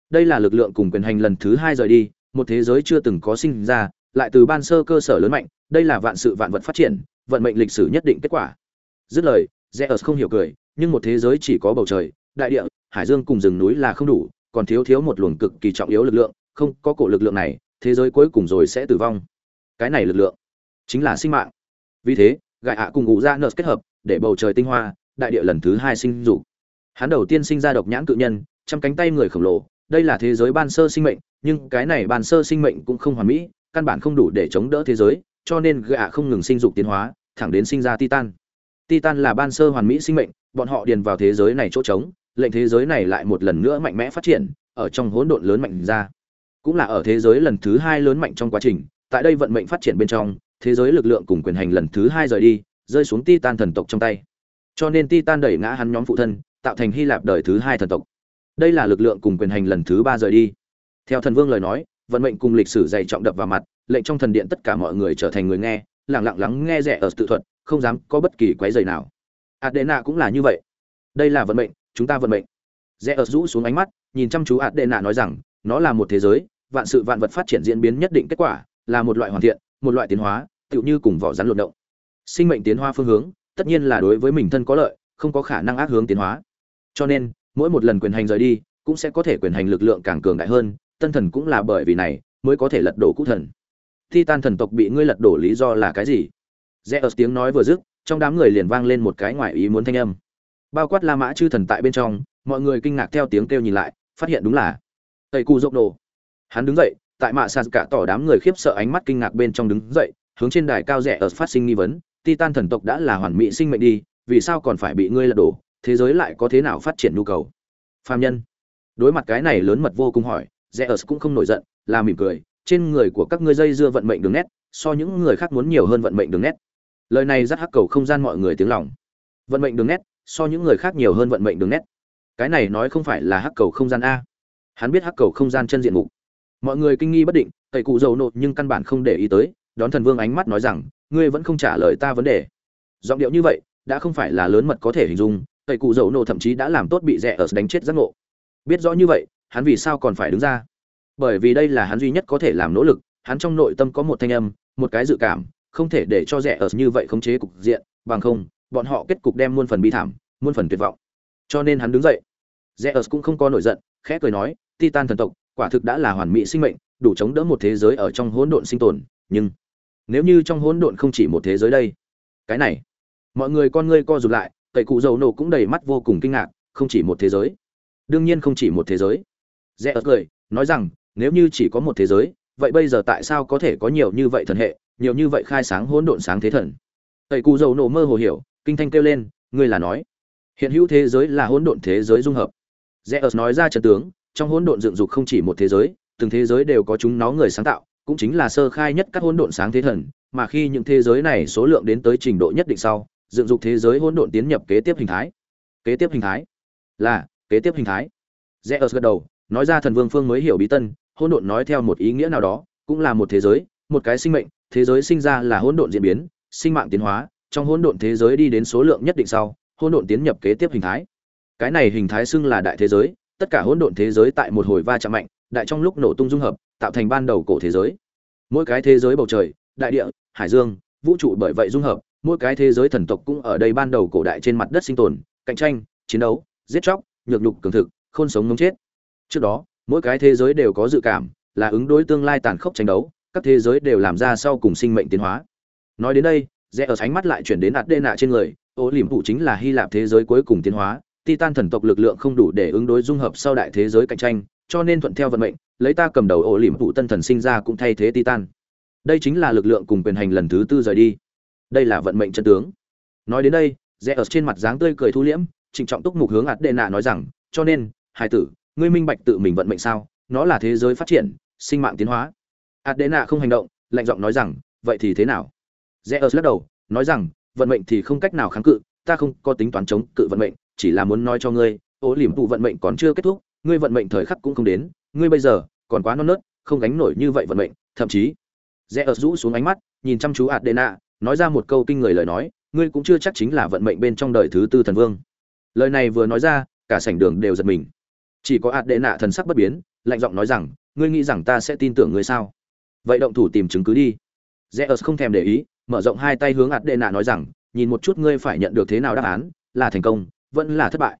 Đây là lực lượng cùng quyền hành lần thứ hai rời đi, một thế giới chưa từng có sinh ra, lại từ ban sơ cơ sở lớn mạnh, đây là vạn sự vạn vật phát triển, vận mệnh lịch sử nhất định kết quả. Dứt lời, Zeus không hiểu cười, nhưng một thế giới chỉ có bầu trời, đại địa, hải dương cùng rừng núi là không đủ, còn thiếu thiếu một luồng cực kỳ trọng yếu lực lượng, không có cổ lực lượng này, thế giới cuối cùng rồi sẽ tử vong. Cái này lực lượng chính là sinh mạng. Vì thế, gại ạ cùng ngụ ra nợ kết hợp, để bầu trời tinh hoa, đại địa lần thứ hai sinh dục. Hắn đầu tiên sinh ra độc nhãn cự nhân, trăm cánh tay người khổng lồ, đây là thế giới ban sơ sinh mệnh, nhưng cái này ban sơ sinh mệnh cũng không hoàn mỹ, căn bản không đủ để chống đỡ thế giới, cho nên gạ không ngừng sinh dục tiến hóa, thẳng đến sinh ra Titan. Titan là ban sơ hoàn mỹ sinh mệnh, bọn họ điền vào thế giới này chỗ trống, lệnh thế giới này lại một lần nữa mạnh mẽ phát triển, ở trong hỗn độn lớn mạnh ra. Cũng là ở thế giới lần thứ hai lớn mạnh trong quá trình, tại đây vận mệnh phát triển bên trong, thế giới lực lượng cùng quyền hành lần thứ hai rời đi, rơi xuống Titan thần tộc trong tay. Cho nên Titan đẩy ngã hắn nhóm phụ thân, tạo thành Hy Lạp đời thứ hai thần tộc. Đây là lực lượng cùng quyền hành lần thứ ba rời đi. Theo thần vương lời nói, vận mệnh cùng lịch sử dày trọng đập vào mặt, lệnh trong thần điện tất cả mọi người trở thành người nghe, lặng lặng lắng nghe rẻ ở tự thuật, không dám có bất kỳ quấy dày nào adena cũng là như vậy đây là vận mệnh chúng ta vận mệnh rẽ ở rũ xuống ánh mắt nhìn chăm chú adena nói rằng nó là một thế giới vạn sự vạn vật phát triển diễn biến nhất định kết quả là một loại hoàn thiện, một loại tiến hóa, tựu như cùng vỏ rắn luận động. Sinh mệnh tiến hóa phương hướng, tất nhiên là đối với mình thân có lợi, không có khả năng ác hướng tiến hóa. Cho nên, mỗi một lần quyền hành rời đi, cũng sẽ có thể quyền hành lực lượng càng cường đại hơn, tân thần cũng là bởi vì này, mới có thể lật đổ cũ thần. Titan thần tộc bị ngươi lật đổ lý do là cái gì? Rẽ tiếng nói vừa dứt, trong đám người liền vang lên một cái ngoài ý muốn thanh âm. Bao quát la mã chư thần tại bên trong, mọi người kinh ngạc theo tiếng kêu nhìn lại, phát hiện đúng là tây cu dốc nổ hắn đứng dậy tại mạ sạt cả tỏ đám người khiếp sợ ánh mắt kinh ngạc bên trong đứng dậy, hướng trên đài cao rẻ ở phát sinh nghi vấn, titan thần tộc đã là hoàn mỹ sinh mệnh đi, vì sao còn phải bị ngươi lật đổ? Thế giới lại có thế nào phát triển nhu cầu? Phạm nhân. Đối mặt cái này lớn mật vô cùng hỏi rẻ ở cũng không nổi giận, là mỉm cười, trên người của các ngươi dây dưa vận mệnh đường nét, so những người khác muốn nhiều hơn vận mệnh đường nét. Lời này rất hắc cầu không gian mọi người tiếng lòng. Vận mệnh đường nét, so những người khác nhiều hơn vận mệnh đường nét. Cái này nói không phải là hắc cầu không gian a. Hắn biết hắc cầu không gian chân diện mục mọi người kinh nghi bất định, tẩy cụ dầu nộ nhưng căn bản không để ý tới, đón thần vương ánh mắt nói rằng, ngươi vẫn không trả lời ta vấn đề. Giọng điệu như vậy, đã không phải là lớn mật có thể hình dung, tẩy cụ dầu nộ thậm chí đã làm tốt bị rẻ ở đánh chết giác ngộ. Biết rõ như vậy, hắn vì sao còn phải đứng ra? Bởi vì đây là hắn duy nhất có thể làm nỗ lực, hắn trong nội tâm có một thanh âm, một cái dự cảm, không thể để cho rẻ ở như vậy khống chế cục diện, bằng không, bọn họ kết cục đem muôn phần bi thảm, muôn phần tuyệt vọng. Cho nên hắn đứng dậy. Rẽ ở cũng không có nổi giận, khẽ cười nói titan thần tộc quả thực đã là hoàn mỹ sinh mệnh, đủ chống đỡ một thế giới ở trong hỗn độn sinh tồn, nhưng nếu như trong hỗn độn không chỉ một thế giới đây, cái này, mọi người con ngươi co rụt lại, cậy cụ dầu nổ cũng đầy mắt vô cùng kinh ngạc, không chỉ một thế giới. Đương nhiên không chỉ một thế giới. Rẽ ớt cười, nói rằng, nếu như chỉ có một thế giới, vậy bây giờ tại sao có thể có nhiều như vậy thần hệ, nhiều như vậy khai sáng hỗn độn sáng thế thần? Tẩy cụ dầu nổ mơ hồ hiểu, kinh thanh kêu lên, ngươi là nói, hiện hữu thế giới là hỗn độn thế giới dung hợp. Zeus nói ra trận tướng trong hỗn độn dựng dục không chỉ một thế giới, từng thế giới đều có chúng nó người sáng tạo, cũng chính là sơ khai nhất các hỗn độn sáng thế thần, mà khi những thế giới này số lượng đến tới trình độ nhất định sau, dựng dục thế giới hỗn độn tiến nhập kế tiếp hình thái. Kế tiếp hình thái? Là, kế tiếp hình thái. Zeus gật đầu, nói ra thần vương phương mới hiểu bí tân, hỗn độn nói theo một ý nghĩa nào đó, cũng là một thế giới, một cái sinh mệnh, thế giới sinh ra là hỗn độn diễn biến, sinh mạng tiến hóa, trong hỗn độn thế giới đi đến số lượng nhất định sau, hỗn độn tiến nhập kế tiếp hình thái. Cái này hình thái xưng là đại thế giới tất cả hỗn độn thế giới tại một hồi va chạm mạnh, đại trong lúc nổ tung dung hợp, tạo thành ban đầu cổ thế giới. Mỗi cái thế giới bầu trời, đại địa, hải dương, vũ trụ bởi vậy dung hợp, mỗi cái thế giới thần tộc cũng ở đây ban đầu cổ đại trên mặt đất sinh tồn, cạnh tranh, chiến đấu, giết chóc, nhược nhục cường thực, khôn sống ngấm chết. Trước đó, mỗi cái thế giới đều có dự cảm, là ứng đối tương lai tàn khốc tranh đấu, các thế giới đều làm ra sau cùng sinh mệnh tiến hóa. Nói đến đây, rẽ ở ánh mắt lại chuyển đến ạt đê nạ trên người ô liềm phụ chính là hy lạp thế giới cuối cùng tiến hóa titan thần tộc lực lượng không đủ để ứng đối dung hợp sau đại thế giới cạnh tranh, cho nên thuận theo vận mệnh, lấy ta cầm đầu ổ liềm phụ tân thần sinh ra cũng thay thế titan. Đây chính là lực lượng cùng quyền hành lần thứ tư rời đi. Đây là vận mệnh chân tướng. Nói đến đây rẽ ở trên mặt dáng tươi cười thu liễm, trịnh trọng túc mục hướng ạt đệ nạ nói rằng, cho nên, hải tử, ngươi minh bạch tự mình vận mệnh sao? Nó là thế giới phát triển, sinh mạng tiến hóa. Ạt đệ nạ không hành động, lạnh giọng nói rằng, vậy thì thế nào? Rẽ ở lắc đầu, nói rằng, vận mệnh thì không cách nào kháng cự, ta không có tính toán chống cự vận mệnh chỉ là muốn nói cho ngươi ố liềm tụ vận mệnh còn chưa kết thúc, ngươi vận mệnh thời khắc cũng không đến, ngươi bây giờ còn quá non nớt, không gánh nổi như vậy vận mệnh, thậm chí, rẽ ở rũ xuống ánh mắt, nhìn chăm chú adena, nói ra một câu kinh người lời nói, ngươi cũng chưa chắc chính là vận mệnh bên trong đời thứ tư thần vương. Lời này vừa nói ra, cả sảnh đường đều giật mình. Chỉ có adena thần sắc bất biến, lạnh giọng nói rằng, ngươi nghĩ rằng ta sẽ tin tưởng ngươi sao? Vậy động thủ tìm chứng cứ đi. Rẽ ở không thèm để ý, mở rộng hai tay hướng adena nói rằng, nhìn một chút ngươi phải nhận được thế nào đáp án, là thành công vẫn là thất bại.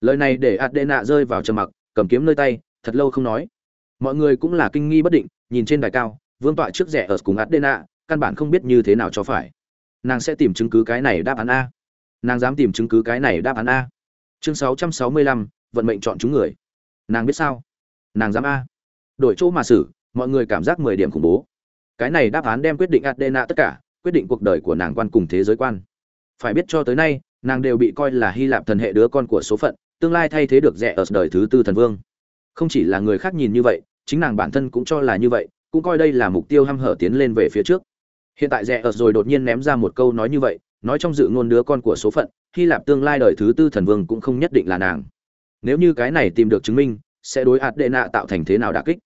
Lời này để adena rơi vào trầm mặc cầm kiếm nơi tay thật lâu không nói. Mọi người cũng là kinh nghi bất định nhìn trên đài cao vương tọa trước rẻ ở cùng adena căn bản không biết như thế nào cho phải. Nàng sẽ tìm chứng cứ cái này đáp án a. Nàng dám tìm chứng cứ cái này đáp án a. Chương 665, vận mệnh chọn chúng người. Nàng biết sao? Nàng dám a. Đổi chỗ mà xử mọi người cảm giác mười điểm khủng bố. Cái này đáp án đem quyết định adena tất cả quyết định cuộc đời của nàng quan cùng thế giới quan. Phải biết cho tới nay nàng đều bị coi là hy lạp thần hệ đứa con của số phận, tương lai thay thế được rẻ ở đời thứ tư thần vương. Không chỉ là người khác nhìn như vậy, chính nàng bản thân cũng cho là như vậy, cũng coi đây là mục tiêu hăm hở tiến lên về phía trước. Hiện tại rẻ ở rồi đột nhiên ném ra một câu nói như vậy, nói trong dự ngôn đứa con của số phận, hy lạp tương lai đời thứ tư thần vương cũng không nhất định là nàng. Nếu như cái này tìm được chứng minh, sẽ đối ạt đệ nạ tạo thành thế nào đả kích?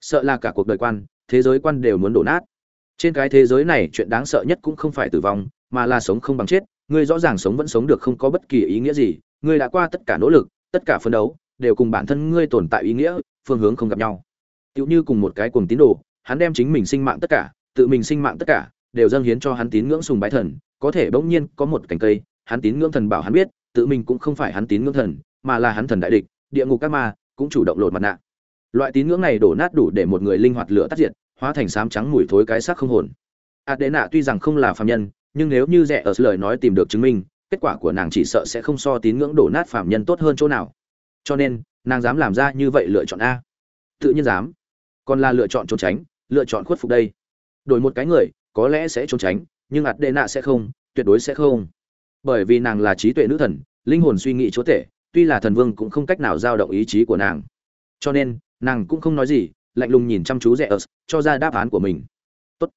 Sợ là cả cuộc đời quan, thế giới quan đều muốn đổ nát. Trên cái thế giới này, chuyện đáng sợ nhất cũng không phải tử vong, mà là sống không bằng chết ngươi rõ ràng sống vẫn sống được không có bất kỳ ý nghĩa gì, ngươi đã qua tất cả nỗ lực, tất cả phấn đấu, đều cùng bản thân ngươi tồn tại ý nghĩa, phương hướng không gặp nhau. Tựu như cùng một cái cuồng tín đồ, hắn đem chính mình sinh mạng tất cả, tự mình sinh mạng tất cả, đều dâng hiến cho hắn tín ngưỡng sùng bái thần. Có thể bỗng nhiên có một cành cây, hắn tín ngưỡng thần bảo hắn biết, tự mình cũng không phải hắn tín ngưỡng thần, mà là hắn thần đại địch, địa ngục các ma, cũng chủ động lột mặt nạ. Loại tín ngưỡng này đổ nát đủ để một người linh hoạt lửa tắt diệt, hóa thành sám trắng mùi thối cái xác không hồn. Adena tuy rằng không là phàm nhân nhưng nếu như rẻ ở lời nói tìm được chứng minh, kết quả của nàng chỉ sợ sẽ không so tín ngưỡng đổ nát phạm nhân tốt hơn chỗ nào. Cho nên, nàng dám làm ra như vậy lựa chọn a. Tự nhiên dám. Còn là lựa chọn trốn tránh, lựa chọn khuất phục đây. Đổi một cái người, có lẽ sẽ trốn tránh, nhưng ạt đệ nạ sẽ không, tuyệt đối sẽ không. Bởi vì nàng là trí tuệ nữ thần, linh hồn suy nghĩ chúa tể tuy là thần vương cũng không cách nào giao động ý chí của nàng. Cho nên, nàng cũng không nói gì, lạnh lùng nhìn chăm chú rẽ ớt cho ra đáp án của mình. Tốt.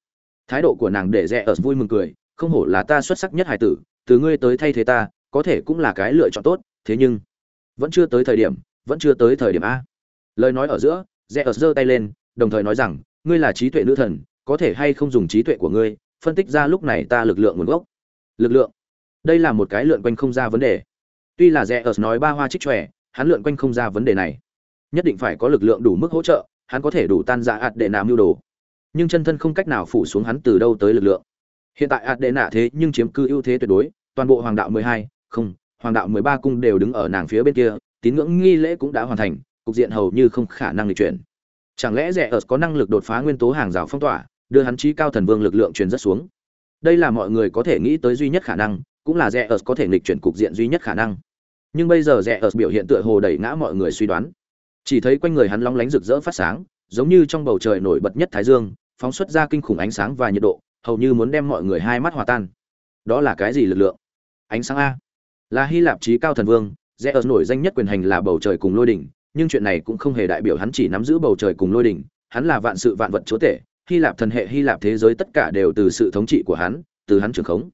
thái độ của nàng để rẽ ớt vui mừng cười không hổ là ta xuất sắc nhất hải tử, từ ngươi tới thay thế ta, có thể cũng là cái lựa chọn tốt, thế nhưng, vẫn chưa tới thời điểm, vẫn chưa tới thời điểm a. Lời nói ở giữa, rẽ ở giơ tay lên, đồng thời nói rằng, ngươi là trí tuệ nữ thần, có thể hay không dùng trí tuệ của ngươi, phân tích ra lúc này ta lực lượng nguồn gốc. Lực lượng. Đây là một cái lượn quanh không ra vấn đề. Tuy là rẽ ở nói ba hoa trích tròe hắn lượn quanh không ra vấn đề này. Nhất định phải có lực lượng đủ mức hỗ trợ, hắn có thể đủ tan dạ ạt để làm mưu đồ. Nhưng chân thân không cách nào phủ xuống hắn từ đâu tới lực lượng hiện tại ạt đệ nạ thế nhưng chiếm cư ưu thế tuyệt đối, toàn bộ hoàng đạo mười hai, không, hoàng đạo mười ba cung đều đứng ở nàng phía bên kia, tín ngưỡng nghi lễ cũng đã hoàn thành, cục diện hầu như không khả năng lịch chuyển. Chẳng lẽ rẻ ở có năng lực đột phá nguyên tố hàng rào phong tỏa, đưa hắn trí cao thần vương lực lượng truyền rất xuống? Đây là mọi người có thể nghĩ tới duy nhất khả năng, cũng là rẻ ở có thể lịch chuyển cục diện duy nhất khả năng. Nhưng bây giờ rẻ ở biểu hiện tựa hồ đẩy ngã mọi người suy đoán. Chỉ thấy quanh người hắn long lánh rực rỡ phát sáng, giống như trong bầu trời nổi bật nhất thái dương, phóng xuất ra kinh khủng ánh sáng và nhiệt độ hầu như muốn đem mọi người hai mắt hòa tan. Đó là cái gì lực lượng? Ánh sáng a. Là hy lạp trí cao thần vương, rẽ ở nổi danh nhất quyền hành là bầu trời cùng lôi đỉnh, nhưng chuyện này cũng không hề đại biểu hắn chỉ nắm giữ bầu trời cùng lôi đỉnh, hắn là vạn sự vạn vật chúa tể, hy lạp thần hệ, hy lạp thế giới tất cả đều từ sự thống trị của hắn, từ hắn trưởng khống.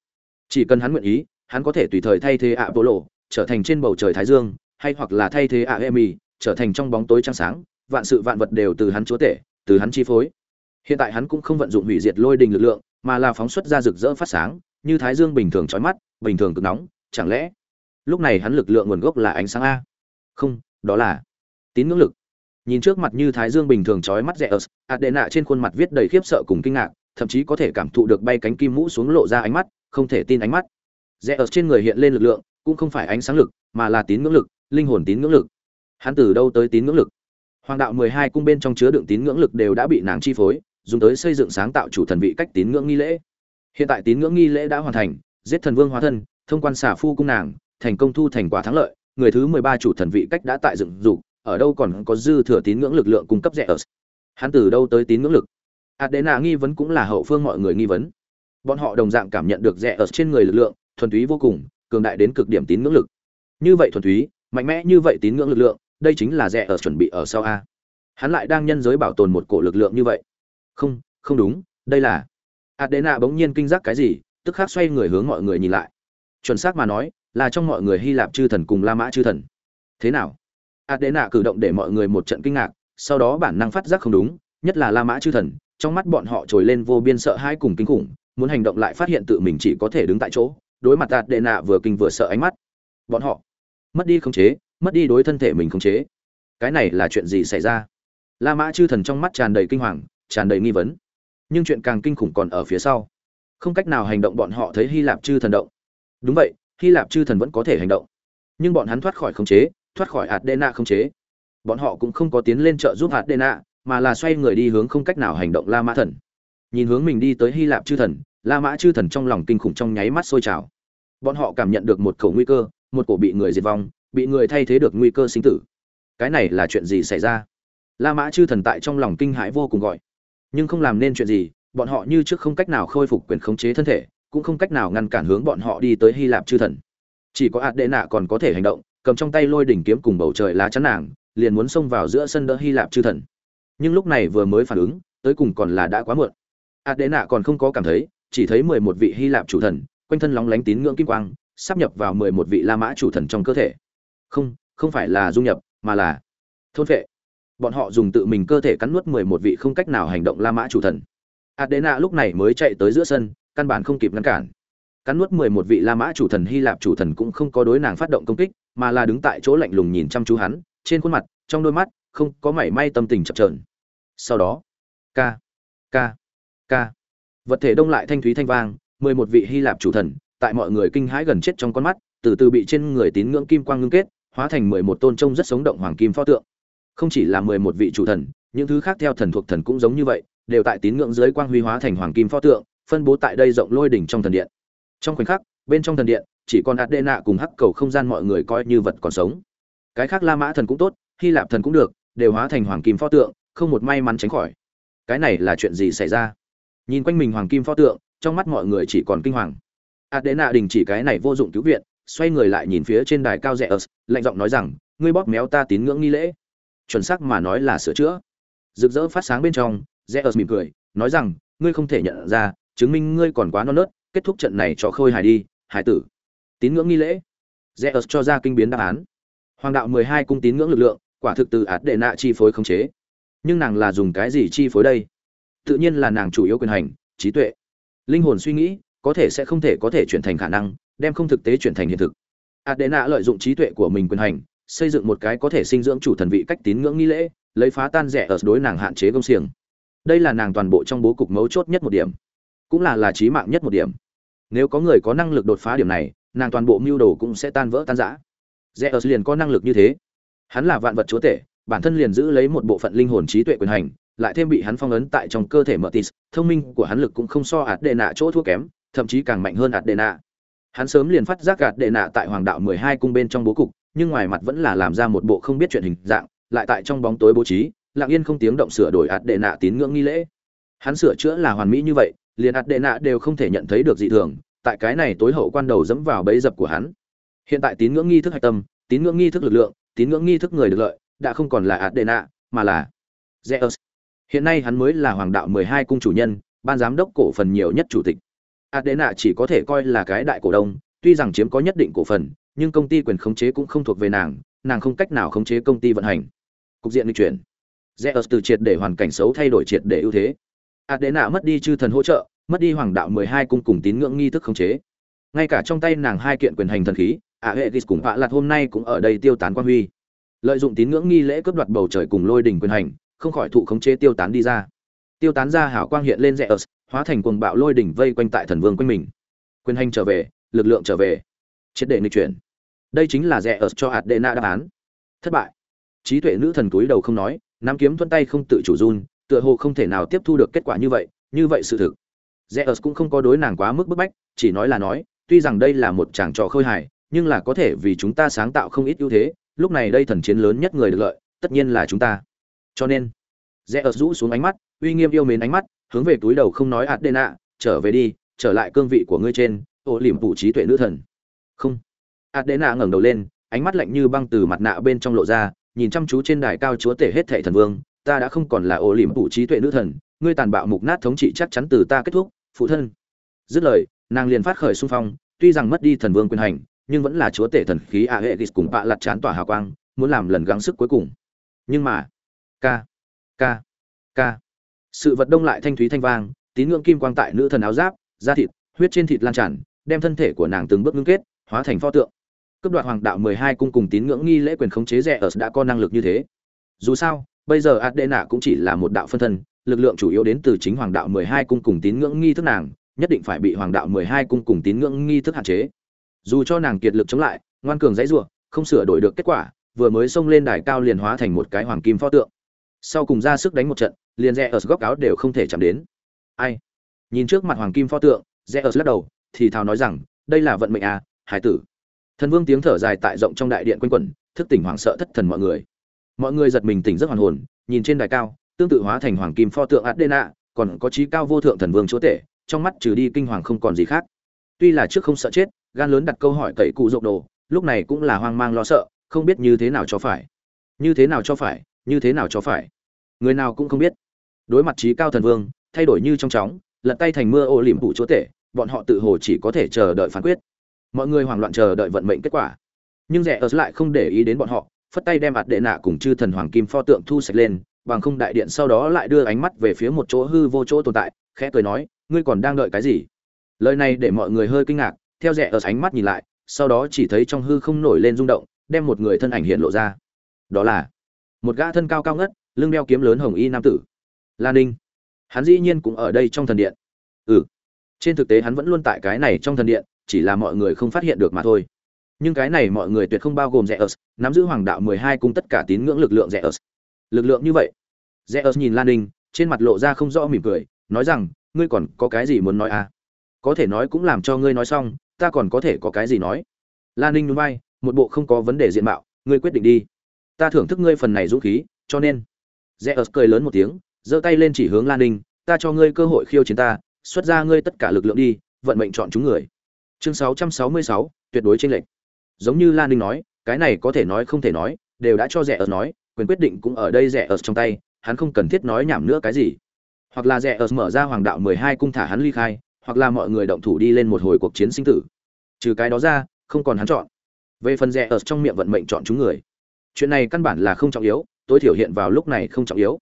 Chỉ cần hắn nguyện ý, hắn có thể tùy thời thay thế ạ bộ lộ trở thành trên bầu trời thái dương, hay hoặc là thay thế ạ emi trở thành trong bóng tối trăng sáng, vạn sự vạn vật đều từ hắn chúa tể, từ hắn chi phối hiện tại hắn cũng không vận dụng hủy diệt lôi đình lực lượng, mà là phóng xuất ra rực rỡ phát sáng, như thái dương bình thường trói mắt, bình thường cực nóng, chẳng lẽ lúc này hắn lực lượng nguồn gốc là ánh sáng a? Không, đó là tín ngưỡng lực. Nhìn trước mặt như thái dương bình thường trói mắt rẽ ớt, adena trên khuôn mặt viết đầy khiếp sợ cùng kinh ngạc, thậm chí có thể cảm thụ được bay cánh kim mũ xuống lộ ra ánh mắt, không thể tin ánh mắt. Rẽ ớt trên người hiện lên lực lượng, cũng không phải ánh sáng lực, mà là tín ngưỡng lực, linh hồn tín ngưỡng lực. Hắn từ đâu tới tín ngưỡng lực? Hoàng đạo mười hai cung bên trong chứa đựng tín ngưỡng lực đều đã bị nàng chi phối dùng tới xây dựng sáng tạo chủ thần vị cách tín ngưỡng nghi lễ. Hiện tại tín ngưỡng nghi lễ đã hoàn thành, giết thần vương hóa thân, thông quan xả phu cung nàng, thành công thu thành quả thắng lợi, người thứ mười ba chủ thần vị cách đã tại dựng dục, ở đâu còn có dư thừa tín ngưỡng lực lượng cung cấp rẻ ở hắn từ đâu tới tín ngưỡng lực? Adena nghi vấn cũng là hậu phương mọi người nghi vấn. Bọn họ đồng dạng cảm nhận được rẻ ở trên người lực lượng, thuần túy vô cùng, cường đại đến cực điểm tín ngưỡng lực. Như vậy thuần túy, mạnh mẽ như vậy tín ngưỡng lực lượng, đây chính là rẻ ở chuẩn bị ở sau a. Hắn lại đang nhân giới bảo tồn một cổ lực lượng như vậy không không đúng, đây là. Adena bỗng nhiên kinh giác cái gì, tức khắc xoay người hướng mọi người nhìn lại. Chuẩn xác mà nói, là trong mọi người hy lạp chư thần cùng la mã chư thần. Thế nào? Adena cử động để mọi người một trận kinh ngạc, sau đó bản năng phát giác không đúng, nhất là la mã chư thần, trong mắt bọn họ trồi lên vô biên sợ hãi cùng kinh khủng, muốn hành động lại phát hiện tự mình chỉ có thể đứng tại chỗ, đối mặt adena vừa kinh vừa sợ ánh mắt. Bọn họ, mất đi khống chế, mất đi đối thân thể mình khống chế. Cái này là chuyện gì xảy ra? La mã chư thần trong mắt tràn đầy kinh hoàng tràn đầy nghi vấn. Nhưng chuyện càng kinh khủng còn ở phía sau. Không cách nào hành động bọn họ thấy hy lạp chư thần động. Đúng vậy, hy lạp chư thần vẫn có thể hành động. Nhưng bọn hắn thoát khỏi khống chế, thoát khỏi adena khống chế. Bọn họ cũng không có tiến lên trợ giúp adena, mà là xoay người đi hướng không cách nào hành động la mã thần. Nhìn hướng mình đi tới hy lạp chư thần, la mã chư thần trong lòng kinh khủng trong nháy mắt sôi trào. Bọn họ cảm nhận được một khẩu nguy cơ, một cổ bị người diệt vong, bị người thay thế được nguy cơ sinh tử. Cái này là chuyện gì xảy ra? La mã chư thần tại trong lòng kinh hãi vô cùng gọi nhưng không làm nên chuyện gì, bọn họ như trước không cách nào khôi phục quyền khống chế thân thể, cũng không cách nào ngăn cản hướng bọn họ đi tới hy lạp chư thần. Chỉ có ạt đệ nạ còn có thể hành động, cầm trong tay lôi đỉnh kiếm cùng bầu trời lá chắn nàng, liền muốn xông vào giữa sân đỡ hy lạp chư thần. Nhưng lúc này vừa mới phản ứng, tới cùng còn là đã quá muộn. Ạt đệ nạ còn không có cảm thấy, chỉ thấy mười một vị hy lạp chủ thần, quanh thân lóng lánh tín ngưỡng kim quang, sắp nhập vào mười một vị la mã chủ thần trong cơ thể. Không không phải là dung nhập, mà là thôn vệ bọn họ dùng tự mình cơ thể cắn nuốt mười một vị không cách nào hành động la mã chủ thần. Adena lúc này mới chạy tới giữa sân, căn bản không kịp ngăn cản. Cắn nuốt mười một vị la mã chủ thần, hy lạp chủ thần cũng không có đối nàng phát động công kích, mà là đứng tại chỗ lạnh lùng nhìn chăm chú hắn, trên khuôn mặt, trong đôi mắt, không có mảy may tâm tình chập chờn. sau đó, ca ca ca. Vật thể đông lại thanh thúy thanh vang, mười một vị hy lạp chủ thần, tại mọi người kinh hãi gần chết trong con mắt, từ từ bị trên người tín ngưỡng kim quang ngưng kết, hóa thành mười một tôn trông rất sống động hoàng kim pho tượng không chỉ là mười một vị chủ thần, những thứ khác theo thần thuộc thần cũng giống như vậy, đều tại tín ngưỡng dưới quang huy hóa thành hoàng kim pho tượng, phân bố tại đây rộng lôi đỉnh trong thần điện. Trong khoảnh khắc, bên trong thần điện, chỉ còn adena cùng hắc cầu không gian mọi người coi như vật còn sống. Cái khác la mã thần cũng tốt, hy lạp thần cũng được, đều hóa thành hoàng kim pho tượng, không một may mắn tránh khỏi. Cái này là chuyện gì xảy ra? Nhìn quanh mình hoàng kim pho tượng, trong mắt mọi người chỉ còn kinh hoàng. Adena đình chỉ cái này vô dụng cứu viện, xoay người lại nhìn phía trên đài cao rẽ ớt, lạnh giọng nói rằng, ngươi bóp méo ta tín ngưỡng nghi lễ chuẩn xác mà nói là sửa chữa. Rực rỡ phát sáng bên trong rẽ ớt mỉm cười, nói rằng, ngươi không thể nhận ra, chứng minh ngươi còn quá non nớt, kết thúc trận này cho khôi hài đi hải tử. Tín ngưỡng nghi lễ. Rẽ ớt cho ra kinh biến đáp án. Hoàng đạo mười hai cung tín ngưỡng lực lượng, quả thực từ ạt đệ nạ chi phối khống chế. Nhưng nàng là dùng cái gì chi phối đây? Tự nhiên là nàng chủ yếu quyền hành, trí tuệ. Linh hồn suy nghĩ, có thể sẽ không thể có thể chuyển thành khả năng, đem không thực tế chuyển thành hiện thực. Ạt đệ nạ lợi dụng trí tuệ của mình quyền hành xây dựng một cái có thể sinh dưỡng chủ thần vị cách tín ngưỡng nghi lễ, lấy phá tan rẻ ở đối nàng hạn chế công xiềng. Đây là nàng toàn bộ trong bố cục mấu chốt nhất một điểm, cũng là là trí mạng nhất một điểm. Nếu có người có năng lực đột phá điểm này, nàng toàn bộ mưu đồ cũng sẽ tan vỡ tan rã. Rẽ ở liền có năng lực như thế. Hắn là vạn vật chúa tể, bản thân liền giữ lấy một bộ phận linh hồn trí tuệ quyền hành, lại thêm bị hắn phong ấn tại trong cơ thể mở tis thông minh của hắn lực cũng không so ạt đệ nạ chỗ thua kém, thậm chí càng mạnh hơn ạt đệ nạ. Hắn sớm liền phát giác ạt đệ nạ tại hoàng đạo mười hai cung bên trong bố cục nhưng ngoài mặt vẫn là làm ra một bộ không biết chuyện hình dạng, lại tại trong bóng tối bố trí, lặng yên không tiếng động sửa đổi ạt đệ nạ tín ngưỡng nghi lễ. Hắn sửa chữa là hoàn mỹ như vậy, liền ạt đệ nạ đều không thể nhận thấy được dị thường, tại cái này tối hậu quan đầu dẫm vào bẫy dập của hắn. Hiện tại tín ngưỡng nghi thức hạch tâm, tín ngưỡng nghi thức lực lượng, tín ngưỡng nghi thức người được lợi, đã không còn là adena mà là zeus. Hiện nay hắn mới là hoàng đạo mười hai cung chủ nhân, ban giám đốc cổ phần nhiều nhất chủ tịch. Adena chỉ có thể coi là cái đại cổ đông, tuy rằng chiếm có nhất định cổ phần nhưng công ty quyền khống chế cũng không thuộc về nàng nàng không cách nào khống chế công ty vận hành. Cục diện lịch chuyển. Zeus từ triệt để hoàn cảnh xấu thay đổi triệt để ưu thế. Adena mất đi chư thần hỗ trợ, mất đi hoàng đạo mười hai cung cùng tín ngưỡng nghi thức khống chế. Ngay cả trong tay nàng hai kiện quyền hành thần khí, a hệ ghis cùng vạ lạt hôm nay cũng ở đây tiêu tán quan huy. Lợi dụng tín ngưỡng nghi lễ cướp đoạt bầu trời cùng lôi đỉnh quyền hành, không khỏi thụ khống chế tiêu tán đi ra. Tiêu tán ra hảo quang hiện lên rẽ ớt hóa thành cuồng bạo lôi đỉnh vây quanh tại thần vương quanh mình. Quyền hành trở về, lực lượng trở về triệt để nghịch chuyển. Đây chính là rẻ ở cho hạt đệ na đáp án. Thất bại. Trí tuệ nữ thần túi đầu không nói, nắm kiếm thuận tay không tự chủ run, tựa hồ không thể nào tiếp thu được kết quả như vậy như vậy sự thực. Rẽ ớt cũng không có đối nàng quá mức bức bách, chỉ nói là nói, tuy rằng đây là một chàng trò khơi hài, nhưng là có thể vì chúng ta sáng tạo không ít ưu thế, lúc này đây thần chiến lớn nhất người được lợi, tất nhiên là chúng ta. Cho nên rẽ ớt rũ xuống ánh mắt, uy nghiêm yêu mến ánh mắt, hướng về túi đầu không nói ạt đê nạ, trở về đi, trở lại cương vị của ngươi trên, ô liềm phủ trí tuệ nữ thần không. Ạt đê nạ ngẩng đầu lên, ánh mắt lạnh như băng từ mặt nạ bên trong lộ ra, nhìn chăm chú trên đài cao chúa tể hết thệ thần vương, ta đã không còn là ô liềm phụ trí tuệ nữ thần, ngươi tàn bạo mục nát thống trị chắc chắn từ ta kết thúc, phụ thân. Dứt lời, nàng liền phát khởi xung phong, tuy rằng mất đi thần vương quyền hành, nhưng vẫn là chúa tể thần khí a hệ cùng bạ lặt chán tỏa hào quang, muốn làm lần gắng sức cuối cùng. Nhưng mà, ca ca ca. Sự vật đông lại thanh thúy thanh vang, tín ngưỡng kim quang tại nữ thần áo giáp, da thịt, huyết trên thịt lan tràn, đem thân thể của nàng từng bước ngưng kết hóa thành pho tượng. Cướp đoạt hoàng đạo mười hai cung cùng tín ngưỡng nghi lễ quyền khống chế rẻ ở đã có năng lực như thế. Dù sao, bây giờ adena cũng chỉ là một đạo phân thân, lực lượng chủ yếu đến từ chính hoàng đạo mười hai cung cùng tín ngưỡng nghi thức nàng, nhất định phải bị hoàng đạo mười hai cung cùng tín ngưỡng nghi thức hạn chế. Dù cho nàng kiệt lực chống lại, ngoan cường dãy rủa, không sửa đổi được kết quả, vừa mới xông lên đài cao liền hóa thành một cái hoàng kim pho tượng. Sau cùng ra sức đánh một trận, liền rẽ ở góc áo đều không thể chạm đến. Ai? Nhìn trước mặt hoàng kim pho tượng rẽ ở lắc đầu, thì thào nói rằng, đây là vận mệnh à hải tử. Thần vương tiếng thở dài tại rộng trong đại điện quanh quẩn, thức tỉnh hoảng sợ thất thần mọi người. Mọi người giật mình tỉnh rất hoàn hồn, nhìn trên đài cao, tương tự hóa thành hoàng kim pho tượng adena, còn có trí cao vô thượng thần vương chúa tể, trong mắt trừ đi kinh hoàng không còn gì khác. Tuy là trước không sợ chết, gan lớn đặt câu hỏi cậy cụ rộng đồ, lúc này cũng là hoang mang lo sợ, không biết như thế nào cho phải. Như thế nào cho phải, như thế nào cho phải. Người nào cũng không biết. Đối mặt trí cao thần vương, thay đổi như trong chóng, lật tay thành mưa ô liềm phủ chúa tể, bọn họ tự hồ chỉ có thể chờ đợi phán quyết mọi người hoảng loạn chờ đợi vận mệnh kết quả. Nhưng rẻ ở lại không để ý đến bọn họ, phất tay đem ạt đệ nạ cùng chư thần hoàng kim pho tượng thu sạch lên, bằng không đại điện sau đó lại đưa ánh mắt về phía một chỗ hư vô chỗ tồn tại, khẽ cười nói, ngươi còn đang đợi cái gì? Lời này để mọi người hơi kinh ngạc, theo rẽ ở ánh mắt nhìn lại, sau đó chỉ thấy trong hư không nổi lên rung động, đem một người thân ảnh hiện lộ ra. Đó là một gã thân cao cao ngất, lưng đeo kiếm lớn hồng y nam tử. Lan ninh. Hắn dĩ nhiên cũng ở đây trong thần điện. Ừ. Trên thực tế hắn vẫn luôn tại cái này trong thần điện chỉ là mọi người không phát hiện được mà thôi. Nhưng cái này mọi người tuyệt không bao gồm rẽ ớt nắm giữ hoàng đạo mười hai cung tất cả tín ngưỡng lực lượng rẽ ớt lực lượng như vậy rẽ ớt nhìn lan ninh, trên mặt lộ ra không rõ mỉm cười, nói rằng, ngươi còn có cái gì muốn nói à? Có thể nói cũng làm cho ngươi nói xong, ta còn có thể có cái gì nói? Lan ninh núi bay một bộ không có vấn đề diện mạo, ngươi quyết định đi. Ta thưởng thức ngươi phần này dũng khí, cho nên. Rẽ ớt cười lớn một tiếng, giơ tay lên chỉ hướng lan ninh, ta cho ngươi cơ hội khiêu chiến ta, xuất ra ngươi tất cả lực lượng đi, vận mệnh chọn chúng người chương 666, tuyệt đối chênh lệch. Giống như lan ninh nói cái này có thể nói không thể nói đều đã cho rẻ ớt nói quyền quyết định cũng ở đây rẻ ớt trong tay hắn không cần thiết nói nhảm nữa cái gì. Hoặc là rẻ ớt mở ra hoàng đạo mười hai cung thả hắn ly khai hoặc là mọi người động thủ đi lên một hồi cuộc chiến sinh tử. Trừ cái đó ra không còn hắn chọn. Về phần rẻ ớt trong miệng vận mệnh chọn chúng người. Chuyện này căn bản là không trọng yếu tối thiểu hiện vào lúc này không trọng yếu.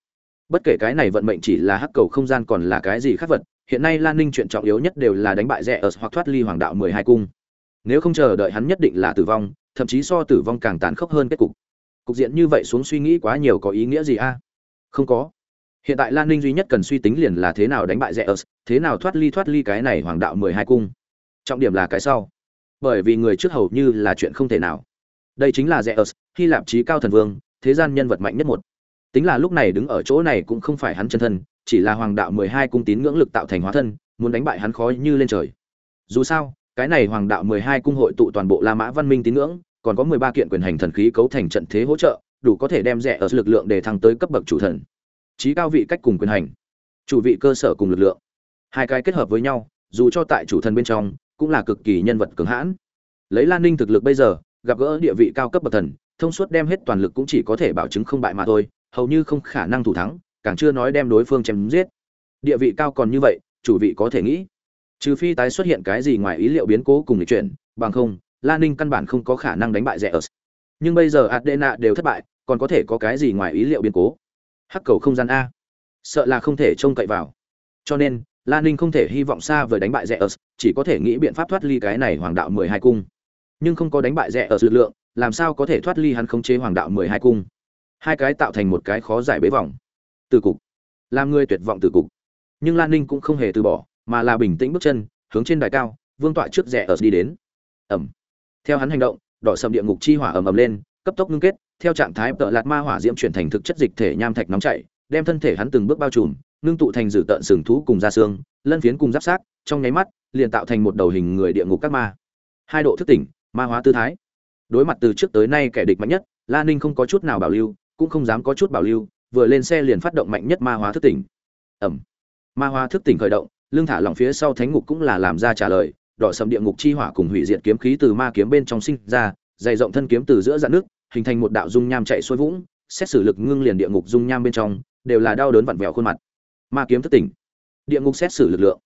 Bất kể cái này vận mệnh chỉ là hắc cầu không gian còn là cái gì khác vật hiện nay lan ninh chuyện trọng yếu nhất đều là đánh bại rẻ ở hoặc thoát ly hoàng đạo mười hai cung. Nếu không chờ đợi hắn nhất định là tử vong thậm chí so tử vong càng tàn khốc hơn kết cục. Cục diện như vậy xuống suy nghĩ quá nhiều có ý nghĩa gì a? À? Không có. Hiện tại lan ninh duy nhất cần suy tính liền là thế nào đánh bại rẽ ở, thế nào thoát ly thoát ly cái này hoàng đạo mười hai cung. Trọng điểm là cái sau. Bởi vì người trước hầu như là chuyện không thể nào. Đây chính là rẽ ở, hy lạp trí cao thần vương thế gian nhân vật mạnh nhất một. Tính là lúc này đứng ở chỗ này cũng không phải hắn chân thân chỉ là hoàng đạo mười hai cung tín ngưỡng lực tạo thành hóa thân, muốn đánh bại hắn khó như lên trời. Dù sao, cái này hoàng đạo mười hai cung hội tụ toàn bộ la mã văn minh tín ngưỡng, còn có mười ba kiện quyền hành thần khí cấu thành trận thế hỗ trợ, đủ có thể đem rẻ ở lực lượng để thăng tới cấp bậc chủ thần. Trí cao vị cách cùng quyền hành, chủ vị cơ sở cùng lực lượng. Hai cái kết hợp với nhau, dù cho tại chủ thần bên trong, cũng là cực kỳ nhân vật cứng hãn. Lấy lan ninh thực lực bây giờ, gặp gỡ địa vị cao cấp bậc thần, thông suốt đem hết toàn lực cũng chỉ có thể bảo chứng không bại mà thôi, hầu như không khả năng thủ thắng càng chưa nói đem đối phương chém giết. Địa vị cao còn như vậy, chủ vị có thể nghĩ. Trừ phi tái xuất hiện cái gì ngoài ý liệu biến cố cùng lịch chuyển, bằng không lan ninh căn bản không có khả năng đánh bại rẻ ớt nhưng bây giờ adena đều thất bại, còn có thể có cái gì ngoài ý liệu biến cố? Hắc cầu không gian a. Sợ là không thể trông cậy vào. Cho nên lan ninh không thể hy vọng xa vời đánh bại rẻ ớt chỉ có thể nghĩ biện pháp thoát ly cái này hoàng đạo mười hai cung. Nhưng không có đánh bại rẻ ớt lực lượng, làm sao có thể thoát ly hắn khống chế hoàng đạo mười hai cung? Hai cái tạo thành một cái khó giải bế vòng từ cục. Làm người tuyệt vọng từ cục. Nhưng lan ninh cũng không hề từ bỏ, mà là bình tĩnh bước chân, hướng trên đài cao, vương tọa trước rẻ ở đi đến. Ẩm. Theo hắn hành động, đỏ sầm địa ngục chi hỏa ầm ầm lên, cấp tốc ngưng kết, theo trạng thái tợ lạt ma hỏa diễm chuyển thành thực chất dịch thể nham thạch nóng chảy, đem thân thể hắn từng bước bao trùm, ngưng tụ thành dự tợn sừng thú cùng da xương, lân phiến cùng giáp sát, trong nháy mắt, liền tạo thành một đầu hình người địa ngục các ma. Hai độ thức tỉnh, ma hóa tư thái. Đối mặt từ trước tới nay kẻ địch mạnh nhất la ninh không có chút nào bảo lưu, cũng không dám có chút bảo lưu vừa lên xe liền phát động mạnh nhất ma hóa thức tỉnh. Ẩm. Ma hóa thức tỉnh khởi động, lưng thả lỏng phía sau thánh ngục cũng là làm ra trả lời, đỏ sầm địa ngục chi hỏa cùng hủy diệt kiếm khí từ ma kiếm bên trong sinh ra, dày rộng thân kiếm từ giữa dạn nước, hình thành một đạo dung nham chạy xuôi vũng, xét xử lực ngưng liền địa ngục dung nham bên trong, đều là đau đớn vặn vẹo khuôn mặt. Ma kiếm thức tỉnh. Địa ngục xét xử lực lượng.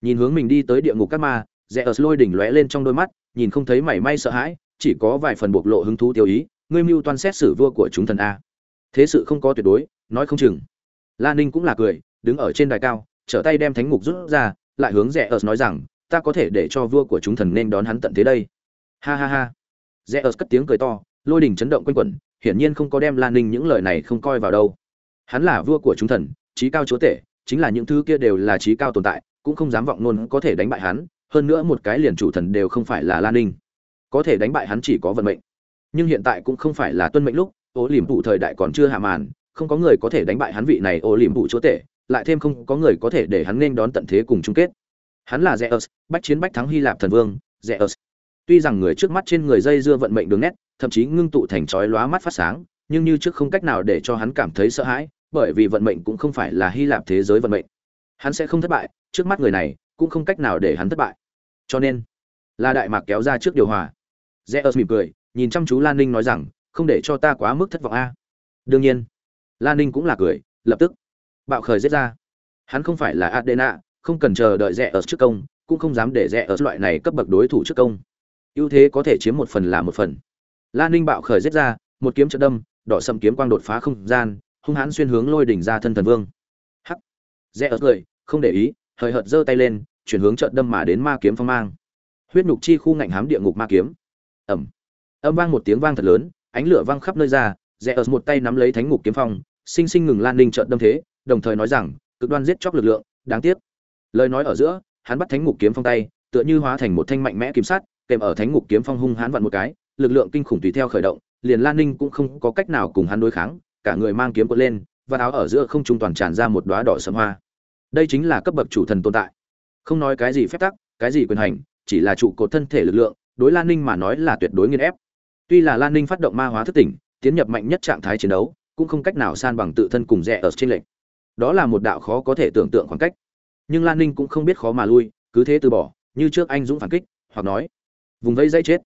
Nhìn hướng mình đi tới địa ngục các ma rẽ ở lôi đỉnh lóe lên trong đôi mắt, nhìn không thấy mảy may sợ hãi, chỉ có vài phần bộc lộ hứng thú tiêu ý, ngươi mưu toan xét xử vua của chúng thần a thế sự không có tuyệt đối, nói không chừng. La ninh cũng là cười, đứng ở trên đài cao, trở tay đem thánh ngục rút ra, lại hướng rẽ ớt nói rằng, ta có thể để cho vua của chúng thần nên đón hắn tận thế đây. Ha ha ha. Rẽ ớt cất tiếng cười to, lôi đỉnh chấn động quanh quẩn, hiển nhiên không có đem lan ninh những lời này không coi vào đâu. Hắn là vua của chúng thần, trí cao chúa tể, chính là những thứ kia đều là trí cao tồn tại, cũng không dám vọng luôn có thể đánh bại hắn, hơn nữa một cái liền chủ thần đều không phải là lan ninh. Có thể đánh bại hắn chỉ có vận mệnh, nhưng hiện tại cũng không phải là tuân mệnh lúc ô liềm phụ thời đại còn chưa hạ màn, không có người có thể đánh bại hắn vị này ô liềm phụ chúa tể, lại thêm không có người có thể để hắn nên đón tận thế cùng chung kết. Hắn là zeus, bách chiến bách thắng hy lạp thần vương, zeus. Tuy rằng người trước mắt trên người dây dưa vận mệnh đường nét, thậm chí ngưng tụ thành chói lóa mắt phát sáng, nhưng như trước không cách nào để cho hắn cảm thấy sợ hãi, bởi vì vận mệnh cũng không phải là hy lạp thế giới vận mệnh. Hắn sẽ không thất bại, trước mắt người này cũng không cách nào để hắn thất bại. Cho nên, là đại mạc kéo ra trước điều hòa. Zeus mỉm cười, nhìn chăm chú lan ninh nói rằng không để cho ta quá mức thất vọng a. Đương nhiên lan ninh cũng là cười, lập tức bạo khởi giết ra. Hắn không phải là adena, không cần chờ đợi rẽ ở trước công, cũng không dám để rẽ ở loại này cấp bậc đối thủ trước công. Ưu thế có thể chiếm một phần là một phần. Lan ninh bạo khởi giết ra, một kiếm trận đâm, đỏ sầm kiếm quang đột phá không gian, hung hãn xuyên hướng lôi đỉnh ra thân thần vương. Hắc! Rẽ ở cười, không để ý, hời hợt giơ tay lên, chuyển hướng trận đâm mà đến ma kiếm phong mang. Huyết nhục chi khu ngạnh hám địa ngục ma kiếm. Ẩm âm vang một tiếng vang thật lớn ánh lửa vang khắp nơi ra rẽ ở một tay nắm lấy thánh ngục kiếm phong sinh sinh ngừng lan ninh trợn đâm thế đồng thời nói rằng cực đoan giết chóc lực lượng đáng tiếc. Lời nói ở giữa hắn bắt thánh ngục kiếm phong tay tựa như hóa thành một thanh mạnh mẽ kiếm sắt, kèm ở thánh ngục kiếm phong hung hãn vặn một cái lực lượng kinh khủng tùy theo khởi động liền lan ninh cũng không có cách nào cùng hắn đối kháng cả người mang kiếm quật lên và áo ở giữa không trung toàn tràn ra một đóa đỏ sẫm hoa. Đây chính là cấp bậc chủ thần tồn tại. Không nói cái gì phép tắc cái gì quyền hành chỉ là trụ cột thân thể lực lượng đối lan ninh mà nói là tuyệt đối nghiên ép tuy là lan ninh phát động ma hóa thức tỉnh, tiến nhập mạnh nhất trạng thái chiến đấu, cũng không cách nào san bằng tự thân cùng rẽ ở trên lệnh. Đó là một đạo khó có thể tưởng tượng khoảng cách. Nhưng lan ninh cũng không biết khó mà lui, cứ thế từ bỏ, như trước anh dũng phản kích, hoặc nói, vùng vây dây chết.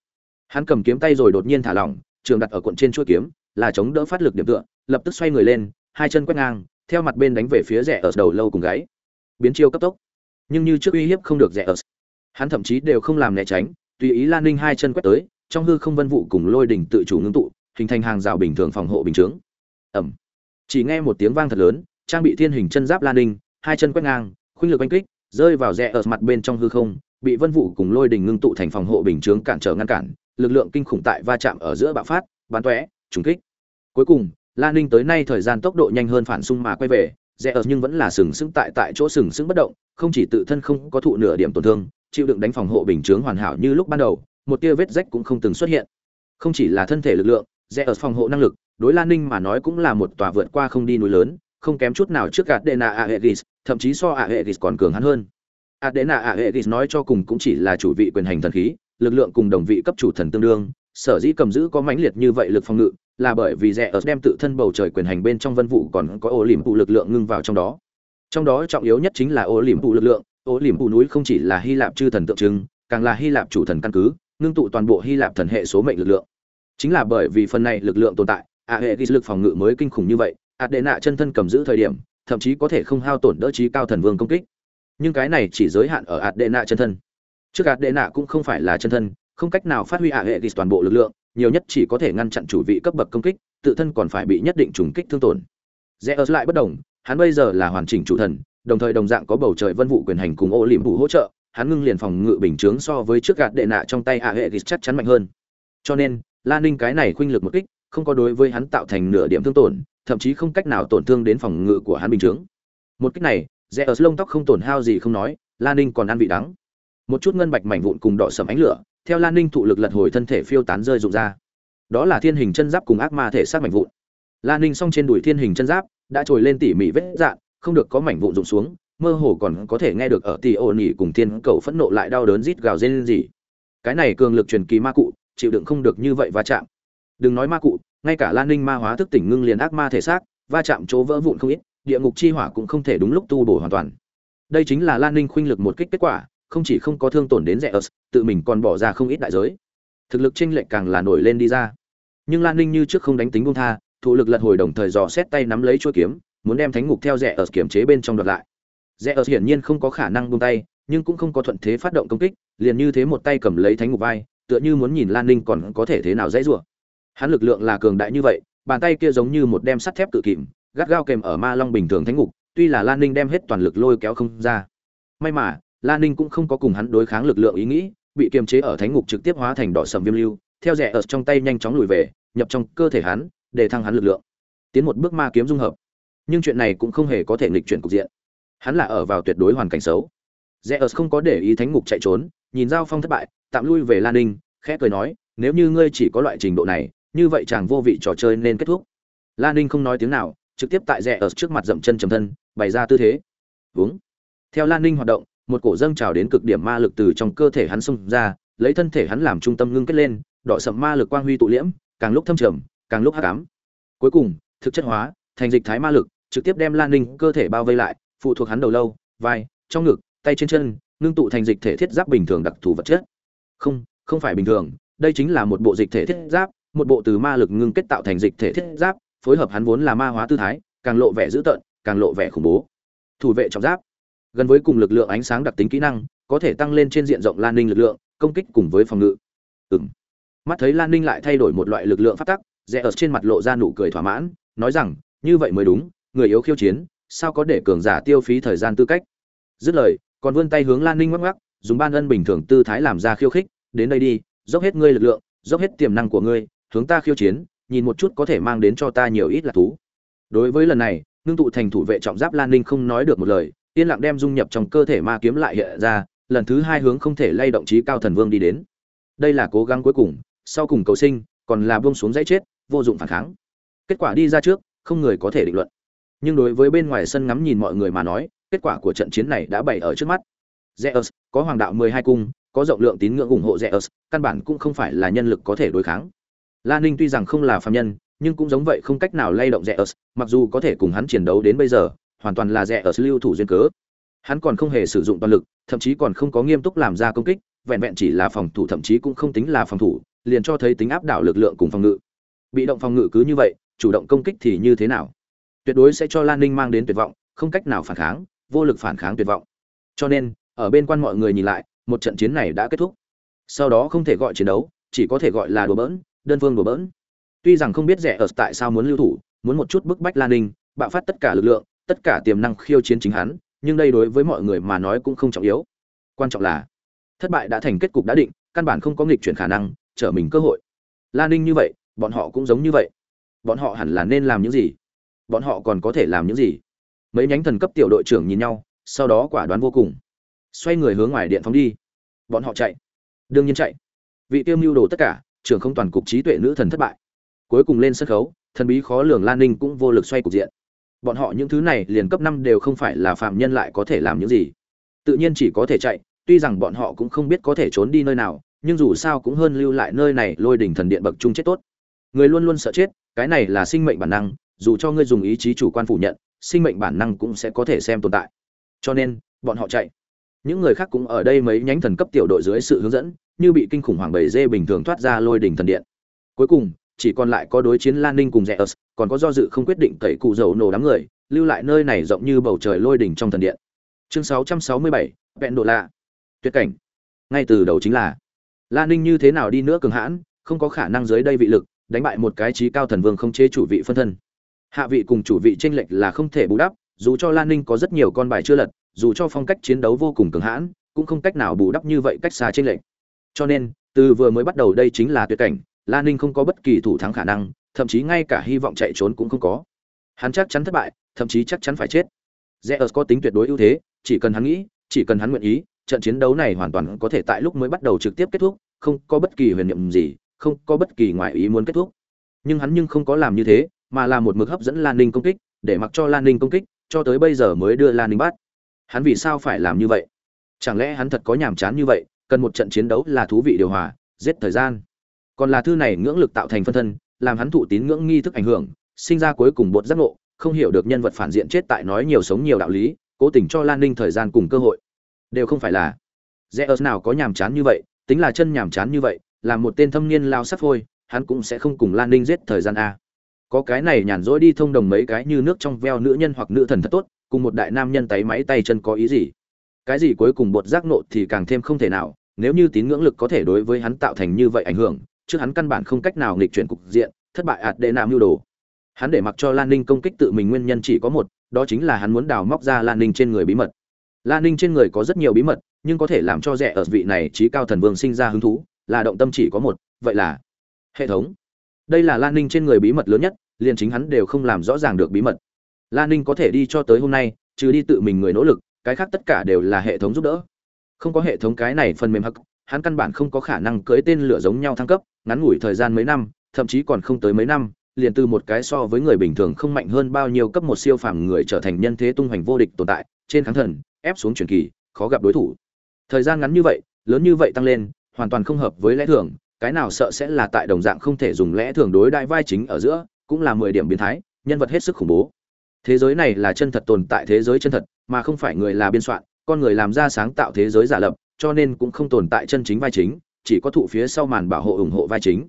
Hắn cầm kiếm tay rồi đột nhiên thả lỏng, trường đặt ở cuộn trên chuỗi kiếm, là chống đỡ phát lực điểm tựa, lập tức xoay người lên, hai chân quét ngang, theo mặt bên đánh về phía rẽ ở đầu lâu cùng gáy. Biến chiêu cấp tốc. Nhưng như trước uy hiếp không được rẽ ở. Hắn thậm chí đều không làm né tránh, tùy ý lan ninh hai chân quét tới trong hư không vân vụ cùng lôi đỉnh tự chủ ngưng tụ, hình thành hàng rào bình thường phòng hộ bình chướng. Ầm. Chỉ nghe một tiếng vang thật lớn, trang bị thiên hình chân giáp lan ninh hai chân quét ngang, khuynh lực đánh kích, rơi vào rẽ ở mặt bên trong hư không, bị vân vụ cùng lôi đình ngưng tụ thành phòng hộ bình chướng cản trở ngăn cản, lực lượng kinh khủng tại va chạm ở giữa bạo phát, bắn tóe trùng kích. Cuối cùng, lan ninh tới nay thời gian tốc độ nhanh hơn phản xung mà quay về, rẽ ở nhưng vẫn là sừng sững tại tại chỗ sừng sững bất động, không chỉ tự thân không có thụ nửa điểm tổn thương, chịu đựng đánh phòng hộ bình chướng hoàn hảo như lúc ban đầu một tia vết rách cũng không từng xuất hiện không chỉ là thân thể lực lượng rẽ ở phòng hộ năng lực đối lan ninh mà nói cũng là một tòa vượt qua không đi núi lớn không kém chút nào trước gạt Dena Aegis, thậm chí so Aegis còn cường hắn hơn. Adena Aegis nói cho cùng cũng chỉ là chủ vị quyền hành thần khí, lực lượng cùng đồng vị cấp chủ thần tương đương, sở dĩ cầm giữ có mãnh liệt như vậy lực phòng ngự, là bởi vì rẻ ở đem tự thân bầu trời quyền hành bên trong vân vụ còn có ô liễm phụ lực lượng ngưng vào trong đó. Trong đó trọng yếu nhất chính là ô liễm phụ lực lượng, ô liễm phụ núi không chỉ là Hy Lạp chư thần tượng trưng, càng là Hy Lạp chủ thần căn cứ, ngưng tụ toàn bộ Hy Lạp thần hệ số mệnh lực lượng. chính là bởi vì phần này lực lượng tồn tại, a hệ ghi lực phòng ngự mới kinh khủng như vậy ạt đệ nạ chân thân cầm giữ thời điểm, thậm chí có thể không hao tổn đỡ trí cao thần vương công kích. Nhưng cái này chỉ giới hạn ở ạt đệ nạ chân thân. Trước ạt đệ nạ cũng không phải là chân thân, không cách nào phát huy a hệ ghi toàn bộ lực lượng, nhiều nhất chỉ có thể ngăn chặn chủ vị cấp bậc công kích, tự thân còn phải bị nhất định trùng kích thương tổn. Rẽ ớt lại bất đồng, hắn bây giờ là hoàn chỉnh chủ thần, đồng thời đồng dạng có bầu trời vân vụ quyền hành cùng ô liềm vụ hỗ trợ hắn ngưng liền phòng ngự bình chướng so với trước gạt đệ nạ trong tay ạ hệ thì chắc chắn mạnh hơn. Cho nên, la ninh cái này khuynh lực một kích, không có đối với hắn tạo thành nửa điểm thương tổn, thậm chí không cách nào tổn thương đến phòng ngự của hắn bình chướng. Một kích này, rẽ ở lông tóc không tổn hao gì không nói, la ninh còn ăn vị đắng. Một chút ngân bạch mảnh vụn cùng đỏ sầm ánh lửa, theo Lan ninh thụ lực lật hồi thân thể phiêu tán rơi rụng ra. Đó là thiên hình chân giáp cùng ác ma thể sát mảnh vụn. Lan ninh xong trên đùi thiên hình chân giáp, đã trồi lên tỉ mỉ vết dạn, không được có mảnh vụn rụng xuống mơ hồ còn có thể nghe được ở tỷ ổ nỉ cùng thiên cầu phẫn nộ lại đau đớn rít gào rên gì cái này cường lực truyền kỳ ma cụ, chịu đựng không được như vậy va chạm. Đừng nói ma cụ, ngay cả lan ninh ma hóa thức tỉnh ngưng liền ác ma thể xác, va chạm chỗ vỡ vụn không ít, địa ngục chi hỏa cũng không thể đúng lúc tu bổ hoàn toàn. Đây chính là lan ninh khuynh lực một kích kết quả, không chỉ không có thương tổn đến rẻ ớt tự mình còn bỏ ra không ít đại giới. Thực lực chênh lệch càng là nổi lên đi ra. Nhưng lan ninh như trước không đánh tính buông tha, thủ lực lật hồi đồng thời dò xét tay nắm lấy chuôi kiếm, muốn đem thánh ngục theo rẻ ớt kiểm chế bên trong đoạt lại rẽ ở hiển nhiên không có khả năng buông tay, nhưng cũng không có thuận thế phát động công kích, liền như thế một tay cầm lấy thánh ngục vai, tựa như muốn nhìn lan ninh còn có thể thế nào dễ rủa. Hắn lực lượng là cường đại như vậy, bàn tay kia giống như một đem sắt thép cự kìm, gắt gao kèm ở ma long bình thường thánh ngục, tuy là lan ninh đem hết toàn lực lôi kéo không ra. May mà, lan ninh cũng không có cùng hắn đối kháng lực lượng ý nghĩ, bị kiềm chế ở thánh ngục trực tiếp hóa thành đỏ sầm viêm lưu, theo rẽ ở trong tay nhanh chóng lùi về, nhập trong cơ thể hắn, để thăng hắn lực lượng. Tiến một bước ma kiếm dung hợp. Nhưng chuyện này cũng không hề có thể nghịch chuyển cục diện hắn là ở vào tuyệt đối hoàn cảnh xấu. Zeus không có để ý thánh ngục chạy trốn, nhìn giao phong thất bại, tạm lui về lan ninh, khẽ cười nói, nếu như ngươi chỉ có loại trình độ này, như vậy chàng vô vị trò chơi nên kết thúc. Lan ninh không nói tiếng nào, trực tiếp tại Zeus trước mặt dậm chân trầm thân, bày ra tư thế. Vướng theo lan ninh hoạt động, một cổ dâng trào đến cực điểm ma lực từ trong cơ thể hắn xông ra, lấy thân thể hắn làm trung tâm ngưng kết lên, đỏ sậm ma lực quang huy tụ liễm, càng lúc thâm trầm, càng lúc hắc ám. Cuối cùng, thực chất hóa, thành dịch thái ma lực, trực tiếp đem lan ninh cơ thể bao vây lại phụ thuộc hắn đầu lâu, vai, trong ngực, tay trên chân, ngưng tụ thành dịch thể thiết giáp bình thường đặc thù vật chất. Không không phải bình thường, đây chính là một bộ dịch thể thiết giáp, một bộ từ ma lực ngưng kết tạo thành dịch thể thiết giáp, phối hợp hắn vốn là ma hóa tư thái, càng lộ vẻ dữ tợn, càng lộ vẻ khủng bố. Thủ vệ trọng giáp. Gần với cùng lực lượng ánh sáng đặc tính kỹ năng, có thể tăng lên trên diện rộng lan ninh lực lượng, công kích cùng với phòng ngự. Ừng mắt thấy lan ninh lại thay đổi một loại lực lượng phát tắc rẽ ở trên mặt lộ ra nụ cười thỏa mãn, nói rằng, như vậy mới đúng, người yếu khiêu chiến sao có để cường giả tiêu phí thời gian tư cách? Dứt lời, còn vươn tay hướng lan ninh ngoắc ngoắc, dùng ban ân bình thường tư thái làm ra khiêu khích, đến đây đi, dốc hết ngươi lực lượng, dốc hết tiềm năng của ngươi, hướng ta khiêu chiến, nhìn một chút có thể mang đến cho ta nhiều ít là thú. Đối với lần này, ngưng tụ thành thủ vệ trọng giáp lan ninh không nói được một lời, yên lặng đem dung nhập trong cơ thể ma kiếm lại hiện ra, lần thứ hai hướng không thể lay động trí cao thần vương đi đến. Đây là cố gắng cuối cùng, sau cùng cầu sinh, còn là buông xuống dãy chết, vô dụng phản kháng. Kết quả đi ra trước, không người có thể định luận nhưng đối với bên ngoài sân ngắm nhìn mọi người mà nói, kết quả của trận chiến này đã bày ở trước mắt. Zeus, có hoàng đạo mười hai cung, có rộng lượng tín ngưỡng ủng hộ Zeus, căn bản cũng không phải là nhân lực có thể đối kháng. La ninh tuy rằng không là phàm nhân, nhưng cũng giống vậy không cách nào lay động Zeus, mặc dù có thể cùng hắn chiến đấu đến bây giờ, hoàn toàn là Zeus lưu thủ duyên cớ. Hắn còn không hề sử dụng toàn lực, thậm chí còn không có nghiêm túc làm ra công kích, vẹn vẹn chỉ là phòng thủ, thậm chí cũng không tính là phòng thủ, liền cho thấy tính áp đảo lực lượng cùng phòng ngự. Bị động phòng ngự cứ như vậy, chủ động công kích thì như thế nào? Tuyệt đối sẽ cho lan ninh mang đến tuyệt vọng, không cách nào phản kháng, vô lực phản kháng tuyệt vọng. Cho nên, ở bên quan mọi người nhìn lại, một trận chiến này đã kết thúc. Sau đó không thể gọi chiến đấu, chỉ có thể gọi là đùa bỡn, đơn phương đùa bỡn. Tuy rằng không biết rẻ ở tại sao muốn lưu thủ, muốn một chút bức bách lan ninh, bạo phát tất cả lực lượng, tất cả tiềm năng khiêu chiến chính hắn, nhưng đây đối với mọi người mà nói cũng không trọng yếu. Quan trọng là, thất bại đã thành kết cục đã định, căn bản không có nghịch chuyển khả năng, trở mình cơ hội. Lan ninh như vậy, bọn họ cũng giống như vậy. Bọn họ hẳn là nên làm những gì? Bọn họ còn có thể làm những gì? Mấy nhánh thần cấp tiểu đội trưởng nhìn nhau, sau đó quả đoán vô cùng. Xoay người hướng ngoài điện phóng đi. Bọn họ chạy. Đương nhiên chạy. Vị tiêu mưu đồ tất cả, trưởng không toàn cục trí tuệ nữ thần thất bại. Cuối cùng lên sân khấu, thần bí khó lường lan ninh cũng vô lực xoay cục diện. Bọn họ những thứ này liền cấp năm đều không phải là phạm nhân lại có thể làm những gì. Tự nhiên chỉ có thể chạy, tuy rằng bọn họ cũng không biết có thể trốn đi nơi nào, nhưng dù sao cũng hơn lưu lại nơi này lôi đỉnh thần điện bậc chung chết tốt. Người luôn luôn sợ chết, cái này là sinh mệnh bản năng dù cho ngươi dùng ý chí chủ quan phủ nhận sinh mệnh bản năng cũng sẽ có thể xem tồn tại. Cho nên bọn họ chạy. Những người khác cũng ở đây mấy nhánh thần cấp tiểu đội dưới sự hướng dẫn như bị kinh khủng hoàng bầy dê bình thường thoát ra lôi đỉnh thần điện. Cuối cùng chỉ còn lại có đối chiến lan ninh cùng rẽ ớt còn có do dự không quyết định tẩy cụ dầu nổ đám người lưu lại nơi này rộng như bầu trời lôi đỉnh trong thần điện. Chương 667, vẹn độ lạ. Tuyệt cảnh. Ngay từ đầu chính là lan ninh như thế nào đi nữa cường hãn không có khả năng dưới đây vị lực đánh bại một cái trí cao thần vương không chế chủ vị phân thân hạ vị cùng chủ vị tranh lệch là không thể bù đắp, dù cho lan ninh có rất nhiều con bài chưa lật, dù cho phong cách chiến đấu vô cùng cường hãn, cũng không cách nào bù đắp như vậy cách xa tranh lệch. Cho nên, từ vừa mới bắt đầu đây chính là tuyệt cảnh, lan ninh không có bất kỳ thủ thắng khả năng, thậm chí ngay cả hy vọng chạy trốn cũng không có. Hắn chắc chắn thất bại, thậm chí chắc chắn phải chết. Zeus có tính tuyệt đối ưu thế, chỉ cần hắn nghĩ, chỉ cần hắn nguyện ý, trận chiến đấu này hoàn toàn có thể tại lúc mới bắt đầu trực tiếp kết thúc, không có bất kỳ huyền nhiệm gì, không có bất kỳ ngoại ý muốn kết thúc. Nhưng hắn nhưng không có làm như thế mà là một mực hấp dẫn lan ninh công kích để mặc cho lan ninh công kích cho tới bây giờ mới đưa lan ninh bắt. Hắn vì sao phải làm như vậy? Chẳng lẽ hắn thật có nhàm chán như vậy cần một trận chiến đấu là thú vị điều hòa giết thời gian? Còn là thư này ngưỡng lực tạo thành phân thân làm hắn thụ tín ngưỡng nghi thức ảnh hưởng sinh ra cuối cùng bột giác ngộ không hiểu được nhân vật phản diện chết tại nói nhiều sống nhiều đạo lý cố tình cho lan ninh thời gian cùng cơ hội. Đều không phải là dễ ớt nào có nhàm chán như vậy tính là chân nhàm chán như vậy là một tên thâm niên lao sắc thôi, hắn cũng sẽ không cùng lan ninh giết thời gian a có cái này nhàn rỗi đi thông đồng mấy cái như nước trong veo nữ nhân hoặc nữ thần thật tốt, cùng một đại nam nhân tay máy tay chân có ý gì? Cái gì cuối cùng bột giác nộ thì càng thêm không thể nào, nếu như tín ngưỡng lực có thể đối với hắn tạo thành như vậy ảnh hưởng, trước hắn căn bản không cách nào nghịch chuyển cục diện, thất bại ạt đệ nam mưu đồ. Hắn để mặc cho lan ninh công kích tự mình nguyên nhân chỉ có một, đó chính là hắn muốn đào móc ra lan ninh trên người bí mật. Lan ninh trên người có rất nhiều bí mật, nhưng có thể làm cho rẻ ở vị này trí cao thần vương sinh ra hứng thú, là động tâm chỉ có một, vậy là hệ thống đây là lan ninh trên người bí mật lớn nhất, liền chính hắn đều không làm rõ ràng được bí mật. Lan ninh có thể đi cho tới hôm nay, trừ đi tự mình người nỗ lực, cái khác tất cả đều là hệ thống giúp đỡ. Không có hệ thống cái này phần mềm hắc, hắn căn bản không có khả năng cưới tên lửa giống nhau thăng cấp, ngắn ngủi thời gian mấy năm, thậm chí còn không tới mấy năm, liền từ một cái so với người bình thường không mạnh hơn bao nhiêu cấp một siêu phàm người trở thành nhân thế tung hoành vô địch tồn tại, trên kháng thần, ép xuống truyền kỳ, khó gặp đối thủ. Thời gian ngắn như vậy, lớn như vậy tăng lên, hoàn toàn không hợp với lẽ thường cái nào sợ sẽ là tại đồng dạng không thể dùng lẽ thường đối đại vai chính ở giữa, cũng là mười điểm biến thái, nhân vật hết sức khủng bố. Thế giới này là chân thật tồn tại thế giới chân thật, mà không phải người là biên soạn, con người làm ra sáng tạo thế giới giả lập, cho nên cũng không tồn tại chân chính vai chính, chỉ có thụ phía sau màn bảo hộ ủng hộ vai chính.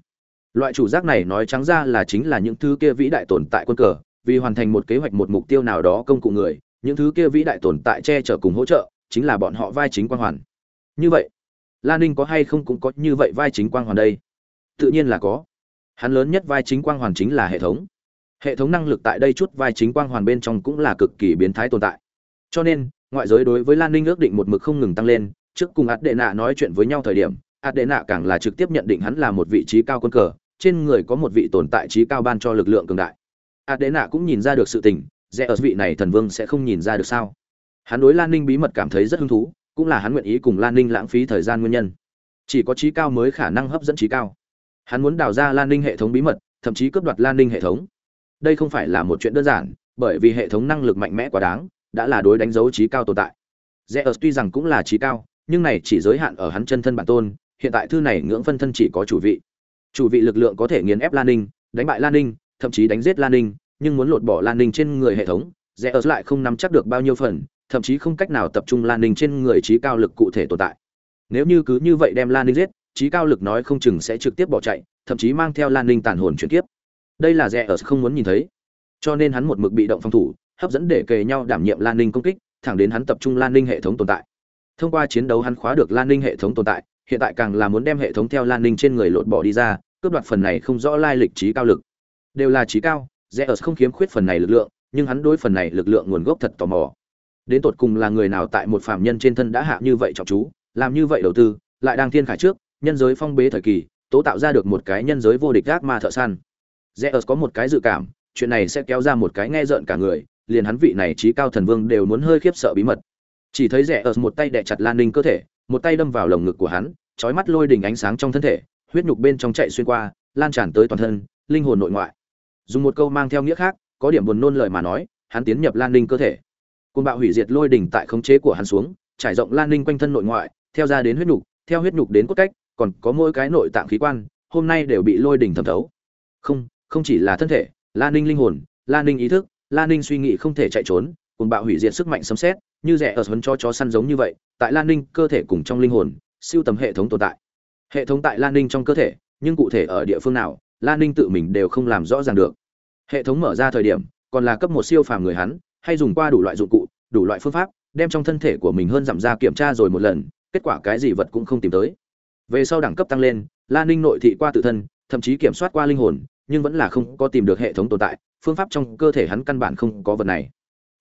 Loại chủ giác này nói trắng ra là chính là những thứ kia vĩ đại tồn tại quân cờ, vì hoàn thành một kế hoạch một mục tiêu nào đó công cụ người, những thứ kia vĩ đại tồn tại che chở cùng hỗ trợ, chính là bọn họ vai chính quan hoàn. Như vậy lan ninh có hay không cũng có như vậy vai chính quang hoàn đây? Tự nhiên là có. Hắn lớn nhất vai chính quang hoàn chính là hệ thống. Hệ thống năng lực tại đây chút vai chính quang hoàn bên trong cũng là cực kỳ biến thái tồn tại. Cho nên, ngoại giới đối với lan ninh ước định một mực không ngừng tăng lên, trước cùng ạt đệ nạ nói chuyện với nhau thời điểm ạt đệ nạ càng là trực tiếp nhận định hắn là một vị trí cao quân cờ, trên người có một vị tồn tại trí cao ban cho lực lượng cường đại. Ạt đệ nạ cũng nhìn ra được sự tình, rẽ ở vị này thần vương sẽ không nhìn ra được sao? Hắn đối lan ninh bí mật cảm thấy rất hứng thú cũng là hắn nguyện ý cùng lan ninh lãng phí thời gian nguyên nhân. Chỉ có trí cao mới khả năng hấp dẫn trí cao. Hắn muốn đào ra lan ninh hệ thống bí mật, thậm chí cướp đoạt lan ninh hệ thống. Đây không phải là một chuyện đơn giản, bởi vì hệ thống năng lực mạnh mẽ quá đáng, đã là đối đánh dấu trí cao tồn tại. Rẽ tuy rằng cũng là trí cao, nhưng này chỉ giới hạn ở hắn chân thân bản tôn, hiện tại thư này ngưỡng phân thân chỉ có chủ vị. Chủ vị lực lượng có thể nghiền ép lan ninh, đánh bại lan ninh, thậm chí đánh giết lan ninh, nhưng muốn lột bỏ lan ninh trên người hệ thống rẽ lại không nắm chắc được bao nhiêu phần thậm chí không cách nào tập trung lan ninh trên người trí cao lực cụ thể tồn tại. Nếu như cứ như vậy đem lan ninh giết, trí cao lực nói không chừng sẽ trực tiếp bỏ chạy, thậm chí mang theo lan ninh tàn hồn chuyển tiếp đây là rẽ ở không muốn nhìn thấy. Cho nên hắn một mực bị động phòng thủ, hấp dẫn để kề nhau đảm nhiệm lan ninh công kích, thẳng đến hắn tập trung lan ninh hệ thống tồn tại. Thông qua chiến đấu hắn khóa được lan ninh hệ thống tồn tại, hiện tại càng là muốn đem hệ thống theo lan ninh trên người lột bỏ đi ra, cướp đoạt phần này không rõ lai lịch trí cao lực. Đều là trí cao rẽ ở không khiếm khuyết phần này lực lượng, nhưng hắn đối phần này lực lượng nguồn gốc thật tò mò đến tột cùng là người nào tại một phạm nhân trên thân đã hạ như vậy trọng chú, làm như vậy đầu tư, lại đang thiên khải trước, nhân giới phong bế thời kỳ, tố tạo ra được một cái nhân giới vô địch gác ma thợ săn. Rẽ ớt có một cái dự cảm, chuyện này sẽ kéo ra một cái nghe rợn cả người, liền hắn vị này trí cao thần vương đều muốn hơi khiếp sợ bí mật. Chỉ thấy rẽ ớt một tay đè chặt lan ninh cơ thể, một tay đâm vào lồng ngực của hắn trói mắt lôi đỉnh ánh sáng trong thân thể, huyết nhục bên trong chạy xuyên qua, lan tràn tới toàn thân, linh hồn nội ngoại. Dùng một câu mang theo nghĩa khác, có điểm buồn nôn lời mà nói, hắn tiến nhập lan ninh cơ thể côn bạo hủy diệt lôi đỉnh tại khống chế của hắn xuống, trải rộng lan ninh quanh thân nội ngoại, theo ra đến huyết nhục, theo huyết nhục đến cốt cách, còn có mỗi cái nội tạng khí quan, hôm nay đều bị lôi đỉnh thẩm thấu. Không không chỉ là thân thể, lan ninh linh hồn, lan ninh ý thức, lan ninh suy nghĩ không thể chạy trốn côn bạo hủy diệt sức mạnh sấm xét như rẻ ở huấn cho chó săn giống như vậy, tại lan ninh cơ thể cùng trong linh hồn, siêu tầm hệ thống tồn tại. Hệ thống tại lan ninh trong cơ thể, nhưng cụ thể ở địa phương nào, lan ninh tự mình đều không làm rõ ràng được. Hệ thống mở ra thời điểm, còn là cấp một siêu phàm người hắn hay dùng qua đủ loại dụng cụ, đủ loại phương pháp, đem trong thân thể của mình hơn giảm ra kiểm tra rồi một lần, kết quả cái gì vật cũng không tìm tới. Về sau đẳng cấp tăng lên lan ninh nội thị qua tự thân, thậm chí kiểm soát qua linh hồn, nhưng vẫn là không có tìm được hệ thống tồn tại, phương pháp trong cơ thể hắn căn bản không có vật này.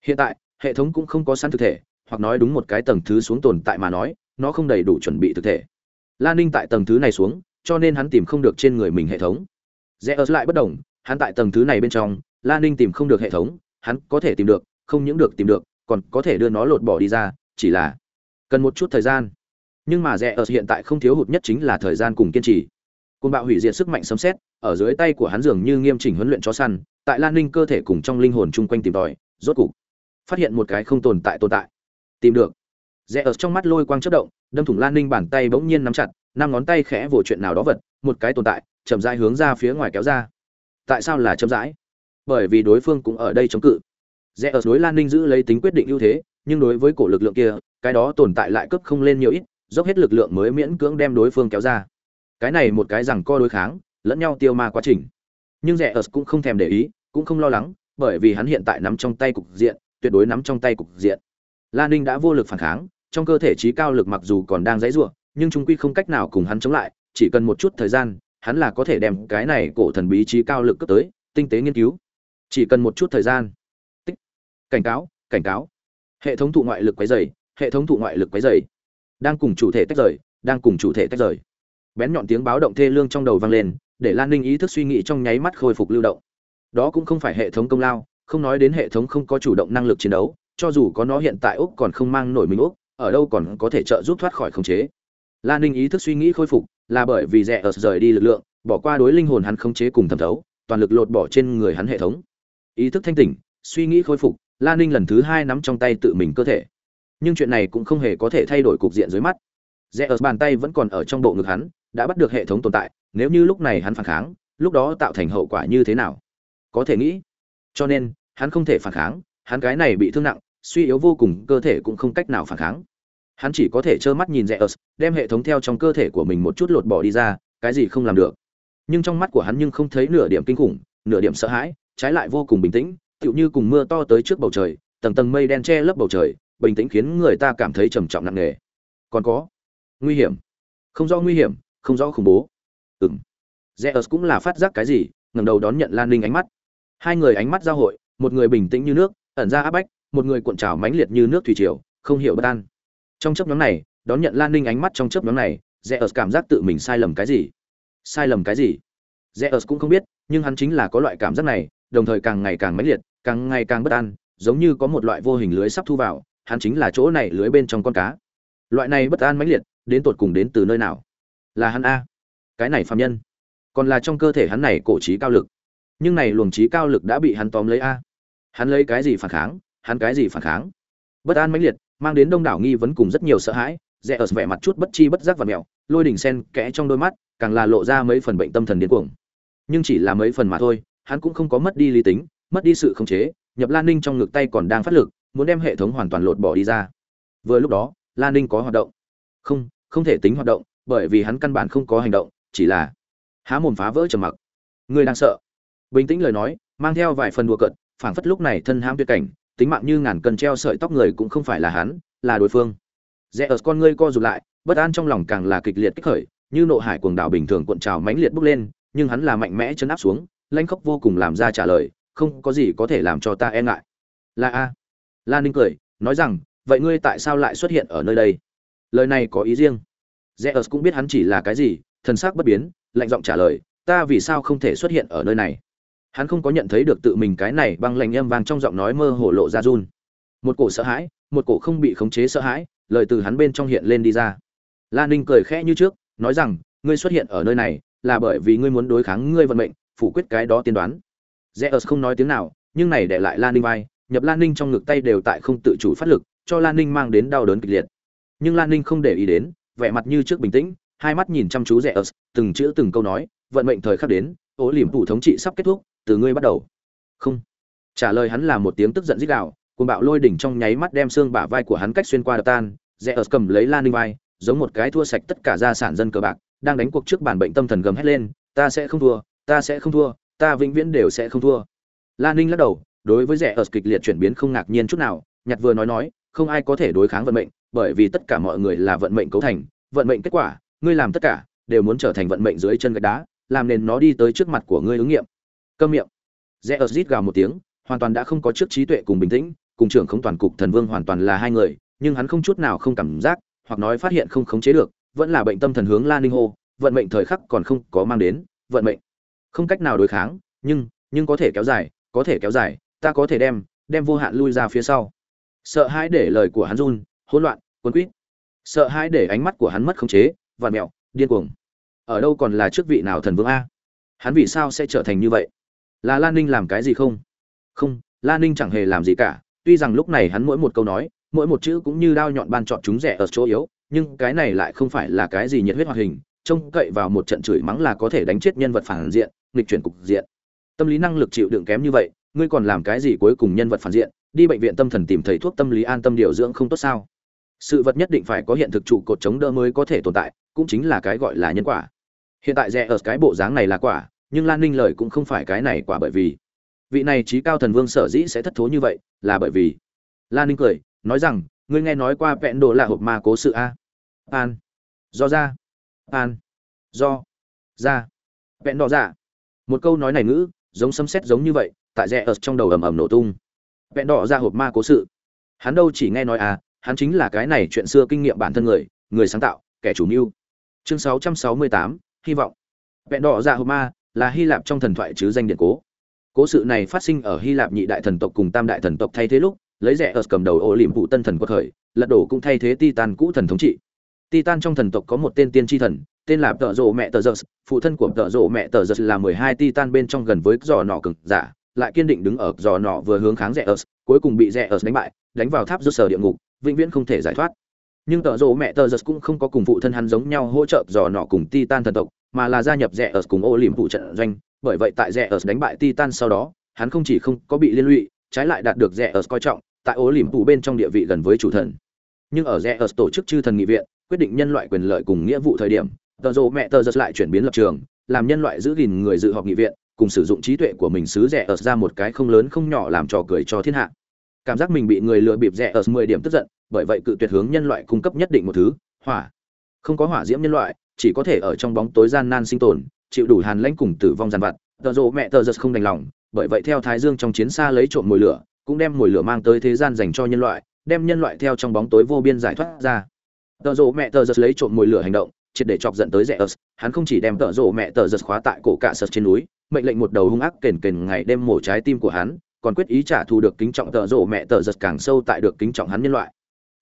Hiện tại, hệ thống cũng không có sẵn thực thể, hoặc nói đúng một cái tầng thứ xuống tồn tại mà nói, nó không đầy đủ chuẩn bị thực thể. Lan ninh tại tầng thứ này xuống, cho nên hắn tìm không được trên người mình hệ thống. Rẽ ớt lại bất đồng, hắn tại tầng thứ này bên trong lan ninh tìm không được hệ thống, hắn có thể tìm được không những được tìm được, còn có thể đưa nó lột bỏ đi ra, chỉ là cần một chút thời gian. Nhưng mà rẽ ở hiện tại không thiếu hụt nhất chính là thời gian cùng kiên trì. Côn bạo hủy diệt sức mạnh sấm xét ở dưới tay của hắn dường như nghiêm chỉnh huấn luyện chó săn, tại lan ninh cơ thể cùng trong linh hồn chung quanh tìm tòi, rốt cục phát hiện một cái không tồn tại tồn tại. Tìm được. Rẽ ở trong mắt lôi quang chất động, đâm thủng lan ninh bàn tay bỗng nhiên nắm chặt, năm ngón tay khẽ vồ chuyện nào đó vật, một cái tồn tại, chậm rãi hướng ra phía ngoài kéo ra. Tại sao là chậm rãi? Bởi vì đối phương cũng ở đây chống cự rẽ ở đối lan ninh giữ lấy tính quyết định ưu thế, nhưng đối với cổ lực lượng kia, cái đó tồn tại lại cấp không lên nhiều ít, dốc hết lực lượng mới miễn cưỡng đem đối phương kéo ra. Cái này một cái rằng co đối kháng, lẫn nhau tiêu ma quá trình. Nhưng rẽ ở cũng không thèm để ý, cũng không lo lắng, bởi vì hắn hiện tại nắm trong tay cục diện, tuyệt đối nắm trong tay cục diện. Lan ninh đã vô lực phản kháng, trong cơ thể trí cao lực mặc dù còn đang dãy ruộng nhưng chúng quy không cách nào cùng hắn chống lại, chỉ cần một chút thời gian, hắn là có thể đem cái này cổ thần bí trí cao lực cấp tới, tinh tế nghiên cứu. Chỉ cần một chút thời gian cảnh cáo cảnh cáo. Hệ thống thụ ngoại lực quấy dày hệ thống thụ ngoại lực quấy dày đang cùng chủ thể tách rời, đang cùng chủ thể tách rời. Bén nhọn tiếng báo động thê lương trong đầu vang lên, để lan ninh ý thức suy nghĩ trong nháy mắt khôi phục lưu động. Đó cũng không phải hệ thống công lao, không nói đến hệ thống không có chủ động năng lực chiến đấu, cho dù có nó hiện tại úc còn không mang nổi mình úc, ở đâu còn có thể trợ giúp thoát khỏi khống chế. Lan ninh ý thức suy nghĩ khôi phục, là bởi vì rẻ ở rời đi lực lượng, bỏ qua đối linh hồn hắn khống chế cùng thẩm thấu, toàn lực lột bỏ trên người hắn hệ thống. Ý thức thanh tỉnh, suy nghĩ khôi phục lan ninh lần thứ hai nắm trong tay tự mình cơ thể. Nhưng chuyện này cũng không hề có thể thay đổi cục diện dưới mắt. Rẽ ở bàn tay vẫn còn ở trong bộ ngực hắn, đã bắt được hệ thống tồn tại, nếu như lúc này hắn phản kháng, lúc đó tạo thành hậu quả như thế nào? Có thể nghĩ. Cho nên, hắn không thể phản kháng, hắn cái này bị thương nặng, suy yếu vô cùng, cơ thể cũng không cách nào phản kháng. Hắn chỉ có thể trơ mắt nhìn rẽ ớt đem hệ thống theo trong cơ thể của mình một chút lột bỏ đi ra, cái gì không làm được. Nhưng trong mắt của hắn nhưng không thấy nửa điểm kinh khủng, nửa điểm sợ hãi, trái lại vô cùng bình tĩnh tựu như cùng mưa to tới trước bầu trời, tầng tầng mây đen che lấp bầu trời, bình tĩnh khiến người ta cảm thấy trầm trọng nặng nề. Còn có, nguy hiểm. Không rõ nguy hiểm, không rõ khủng bố. Ừng zeus cũng là phát giác cái gì, ngẩng đầu đón nhận lan ninh ánh mắt. Hai người ánh mắt giao hội, một người bình tĩnh như nước, ẩn ra áp bách, một người cuộn trào mãnh liệt như nước thủy triều, không hiểu bất an. Trong chấp nhóm này, đón nhận lan ninh ánh mắt trong chấp nhóm này, zeus cảm giác tự mình sai lầm cái gì? Sai lầm cái gì? Zeus cũng không biết, nhưng hắn chính là có loại cảm giác này, đồng thời càng ngày càng mãnh liệt càng ngày càng bất an, giống như có một loại vô hình lưới sắp thu vào, hắn chính là chỗ này lưới bên trong con cá. Loại này bất an mãnh liệt, đến tột cùng đến từ nơi nào? Là hắn a. Cái này phạm nhân. Còn là trong cơ thể hắn này cổ trí cao lực. Nhưng này luồng trí cao lực đã bị hắn tóm lấy a. Hắn lấy cái gì phản kháng? Hắn cái gì phản kháng? Bất an mãnh liệt, mang đến đông đảo nghi vấn cùng rất nhiều sợ hãi, rẽ ở vẻ mặt chút bất chi bất giác và mẹo, lôi đỉnh sen kẽ trong đôi mắt, càng là lộ ra mấy phần bệnh tâm thần điên cuồng. Nhưng chỉ là mấy phần mà thôi, hắn cũng không có mất đi lý tính mất đi sự khống chế nhập lan ninh trong ngực tay còn đang phát lực, muốn đem hệ thống hoàn toàn lột bỏ đi ra. Vừa lúc đó, lan ninh có hoạt động. Không không thể tính hoạt động, bởi vì hắn căn bản không có hành động, chỉ là há mồm phá vỡ trầm mặc. Người đang sợ. Bình tĩnh lời nói, mang theo vài phần đùa cợt, phảng phất lúc này thân hãm tuyệt cảnh, tính mạng như ngàn cân treo sợi tóc người cũng không phải là hắn, là đối phương. Rẽ ở con ngươi co rụt lại, bất an trong lòng càng là kịch liệt kích khởi, như nộ hải cuồng đảo bình thường cuộn trào mãnh liệt bốc lên, nhưng hắn là mạnh mẽ chấn áp xuống, lanh khóc vô cùng làm ra trả lời không có gì có thể làm cho ta e ngại là a la ninh cười nói rằng vậy ngươi tại sao lại xuất hiện ở nơi đây lời này có ý riêng Zeus cũng biết hắn chỉ là cái gì, thần sắc bất biến, lạnh giọng trả lời, ta vì sao không thể xuất hiện ở nơi này? Hắn không có nhận thấy được tự mình cái này băng lạnh âm vang trong giọng nói mơ hồ lộ ra run. Một cổ sợ hãi, một cổ không bị khống chế sợ hãi, lời từ hắn bên trong hiện lên đi ra. Lan Ninh cười khẽ như trước, nói rằng, ngươi xuất hiện ở nơi này là bởi vì ngươi muốn đối kháng ngươi vận mệnh, phủ quyết cái đó tiên đoán. Zeus không nói tiếng nào, nhưng này để lại Lan Ninh vai, nhập Lan Ninh trong ngực tay đều tại không tự chủ phát lực, cho Lan Ninh mang đến đau đớn kịch liệt. Nhưng Lan Ninh không để ý đến, vẻ mặt như trước bình tĩnh hai mắt nhìn chăm chú rẽ ớt từng chữ từng câu nói vận mệnh thời khắc đến ố liềm thủ thống trị sắp kết thúc từ ngươi bắt đầu không trả lời hắn là một tiếng tức giận dích đạo cuồng bạo lôi đỉnh trong nháy mắt đem xương bả vai của hắn cách xuyên qua đập tan rẽ ớt cầm lấy lan ninh vai giống một cái thua sạch tất cả gia sản dân cờ bạc đang đánh cuộc trước bản bệnh tâm thần gầm hét lên ta sẽ không thua ta sẽ không thua ta vĩnh viễn đều sẽ không thua. Lan ninh lắc đầu, đối với rẻ ở kịch liệt chuyển biến không ngạc nhiên chút nào, nhặt vừa nói nói, không ai có thể đối kháng vận mệnh, bởi vì tất cả mọi người là vận mệnh cấu thành, vận mệnh kết quả, ngươi làm tất cả, đều muốn trở thành vận mệnh dưới chân gạch đá, làm nền nó đi tới trước mặt của ngươi ứng nghiệm. Câm miệng. Rẽ ớt rít gào một tiếng, hoàn toàn đã không có trước trí tuệ cùng bình tĩnh, cùng trưởng không toàn cục thần vương hoàn toàn là hai người, nhưng hắn không chút nào không cảm giác, hoặc nói phát hiện không khống chế được, vẫn là bệnh tâm thần hướng lan ninh hô, vận mệnh thời khắc còn không có mang đến, vận mệnh không cách nào đối kháng, nhưng nhưng có thể kéo dài, có thể kéo dài, ta có thể đem đem vô hạn lui ra phía sau. Sợ hãi để lời của hắn run, hỗn loạn quấn quýt. Sợ hãi để ánh mắt của hắn mất khống chế và mẹo, điên cuồng. Ở đâu còn là trước vị nào thần vương a? Hắn vì sao sẽ trở thành như vậy? Là lan ninh làm cái gì không? Không, lan ninh chẳng hề làm gì cả, tuy rằng lúc này hắn mỗi một câu nói, mỗi một chữ cũng như đao nhọn ban chọn chúng rẻ ở chỗ yếu, nhưng cái này lại không phải là cái gì nhiệt huyết hoạt hình, trông cậy vào một trận chửi mắng là có thể đánh chết nhân vật phản diện nghịch chuyển cục diện. Tâm lý năng lực chịu đựng kém như vậy, ngươi còn làm cái gì cuối cùng nhân vật phản diện? Đi bệnh viện tâm thần tìm thầy thuốc tâm lý an tâm điều dưỡng không tốt sao? Sự vật nhất định phải có hiện thực trụ cột chống đỡ mới có thể tồn tại, cũng chính là cái gọi là nhân quả. Hiện tại rẻ ở cái bộ dáng này là quả, nhưng lan ninh lời cũng không phải cái này quả bởi vì. Vị này trí cao thần vương sở dĩ sẽ thất thố như vậy, là bởi vì. Lan ninh cười, nói rằng, ngươi nghe nói qua vẹn đồ là hộp ma cố sự a? An. Do ra. An. Do. Ra. Vẹn đỏ dạ một câu nói này ngữ giống sấm sét giống như vậy tại rẽ ở trong đầu ầm ầm nổ tung. Vẹn đỏ ra hộp ma cố sự. Hắn đâu chỉ nghe nói à hắn chính là cái này chuyện xưa kinh nghiệm bản thân người người sáng tạo kẻ chủ mưu. Chương 668, hy vọng. Vẹn đỏ ra hộp ma là hy lạp trong thần thoại chứ danh điện cố. Cố sự này phát sinh ở hy lạp nhị đại thần tộc cùng tam đại thần tộc thay thế lúc lấy rẻ ở cầm đầu ô liềm phụ tân thần quật khởi lật đổ cũng thay thế titan cũ thần thống trị. Titan trong thần tộc có một tên tiên tri thần tên là tợ rộ mẹ tờ giật. Phụ thân của tợ rộ mẹ tờ giật là mười hai titan bên trong gần với giò nọ cực giả, lại kiên định đứng ở giò nọ vừa hướng kháng rẽ ớt cuối cùng bị rẽ ớt đánh bại, đánh vào tháp rút sở địa ngục, vĩnh viễn không thể giải thoát. Nhưng tợ rộ mẹ tờ giật cũng không có cùng phụ thân hắn giống nhau hỗ trợ giò nọ cùng titan thần tộc, mà là gia nhập rẽ ớt cùng ô liềm phụ trận doanh. Bởi vậy tại rẽ ớt đánh bại titan sau đó, hắn không chỉ không có bị liên lụy, trái lại đạt được rẽ ớt coi trọng, tại ô liềm phụ bên trong địa vị gần với chủ thần. Nhưng ở rẽ ớt tổ chức chư thần nghị viện, quyết định nhân loại quyền lợi cùng nghĩa vụ thời điểm tờ rộ mẹ tờ giật lại chuyển biến lập trường, làm nhân loại giữ gìn người dự họp nghị viện, cùng sử dụng trí tuệ của mình xứ rẻ ớt ra một cái không lớn không nhỏ làm trò cười cho thiên hạ. Cảm giác mình bị người lừa bịp rẻ ớt mười điểm tức giận, bởi vậy cự tuyệt hướng nhân loại cung cấp nhất định một thứ, hỏa. Không có hỏa diễm nhân loại, chỉ có thể ở trong bóng tối gian nan sinh tồn, chịu đủ hàn lãnh cùng tử vong giàn vặt. Tờ rộ mẹ tờ giật không đành lòng, bởi vậy theo thái dương trong chiến xa lấy trộm mồi lửa, cũng đem mồi lửa mang tới thế gian dành cho nhân loại, đem nhân loại theo trong bóng tối vô biên giải thoát ra. Tờ rộ mẹ tờ giật lấy trộm mồi lửa hành động triệt để chọc giận tới rẻ ớt. Hắn không chỉ đem tợ rộ mẹ tợ giật khóa tại cổ cạ sật trên núi, mệnh lệnh một đầu hung ác kền kền ngày đêm mổ trái tim của hắn, còn quyết ý trả thù được kính trọng tợ rộ mẹ tợ giật càng sâu tại được kính trọng hắn nhân loại.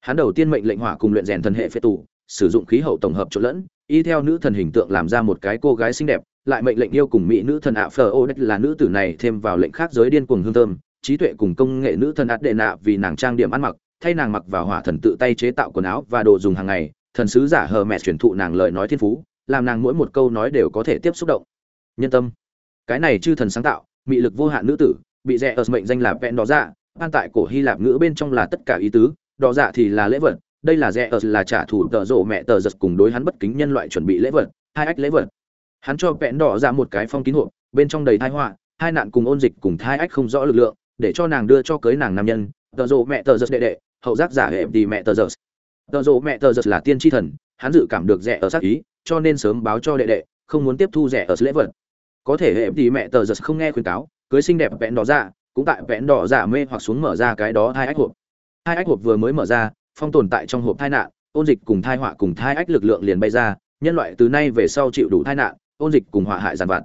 Hắn đầu tiên mệnh lệnh hỏa cùng luyện rèn thần hệ phế tù, sử dụng khí hậu tổng hợp trộn lẫn, y theo nữ thần hình tượng làm ra một cái cô gái xinh đẹp, lại mệnh lệnh yêu cùng mỹ nữ thần ạ phờ ô đất là nữ tử này thêm vào lệnh khác giới điên cuồng hương thơm, trí tuệ cùng công nghệ nữ thần ạt đệ nạ vì nàng trang điểm ăn mặc, thay nàng mặc vào hỏa thần tự tay chế tạo quần áo và đồ dùng hàng ngày thần sứ giả hờ mẹ truyền thụ nàng lời nói thiên phú, làm nàng mỗi một câu nói đều có thể tiếp xúc động. Nhân tâm. Cái này chư thần sáng tạo, mị lực vô hạn nữ tử, bị rẻ ở mệnh danh là vẹn đỏ dạ an tại cổ hy lạp ngữ bên trong là tất cả ý tứ, đỏ dạ thì là lễ vật, đây là rẻ ở là trả thù tợ rộ mẹ tờ giật cùng đối hắn bất kính nhân loại chuẩn bị lễ vật, hai ách lễ vật. Hắn cho vẹn đỏ dạ một cái phong kín hộp, bên trong đầy thai họa, hai nạn cùng ôn dịch cùng thai ách không rõ lực lượng, để cho nàng đưa cho cưới nàng nam nhân, tợ rộ mẹ tờ giật đệ đệ, hậu giác giả hệ thì mẹ tờ giật tờ rộ mẹ tờ giật là tiên tri thần, hắn dự cảm được rẻ ở sát ý, cho nên sớm báo cho đệ đệ, không muốn tiếp thu rẻ ở lễ vật. Có thể hệ thì mẹ tờ giật không nghe khuyên cáo, cưới xinh đẹp vẽn đỏ dạ cũng tại vẽn đỏ dạ mê hoặc xuống mở ra cái đó hai ách hộp. Hai ách hộp vừa mới mở ra, phong tồn tại trong hộp thai nạn, ôn dịch cùng thai họa cùng thai ách lực lượng liền bay ra, nhân loại từ nay về sau chịu đủ thai nạn, ôn dịch cùng họa hại giàn vặt.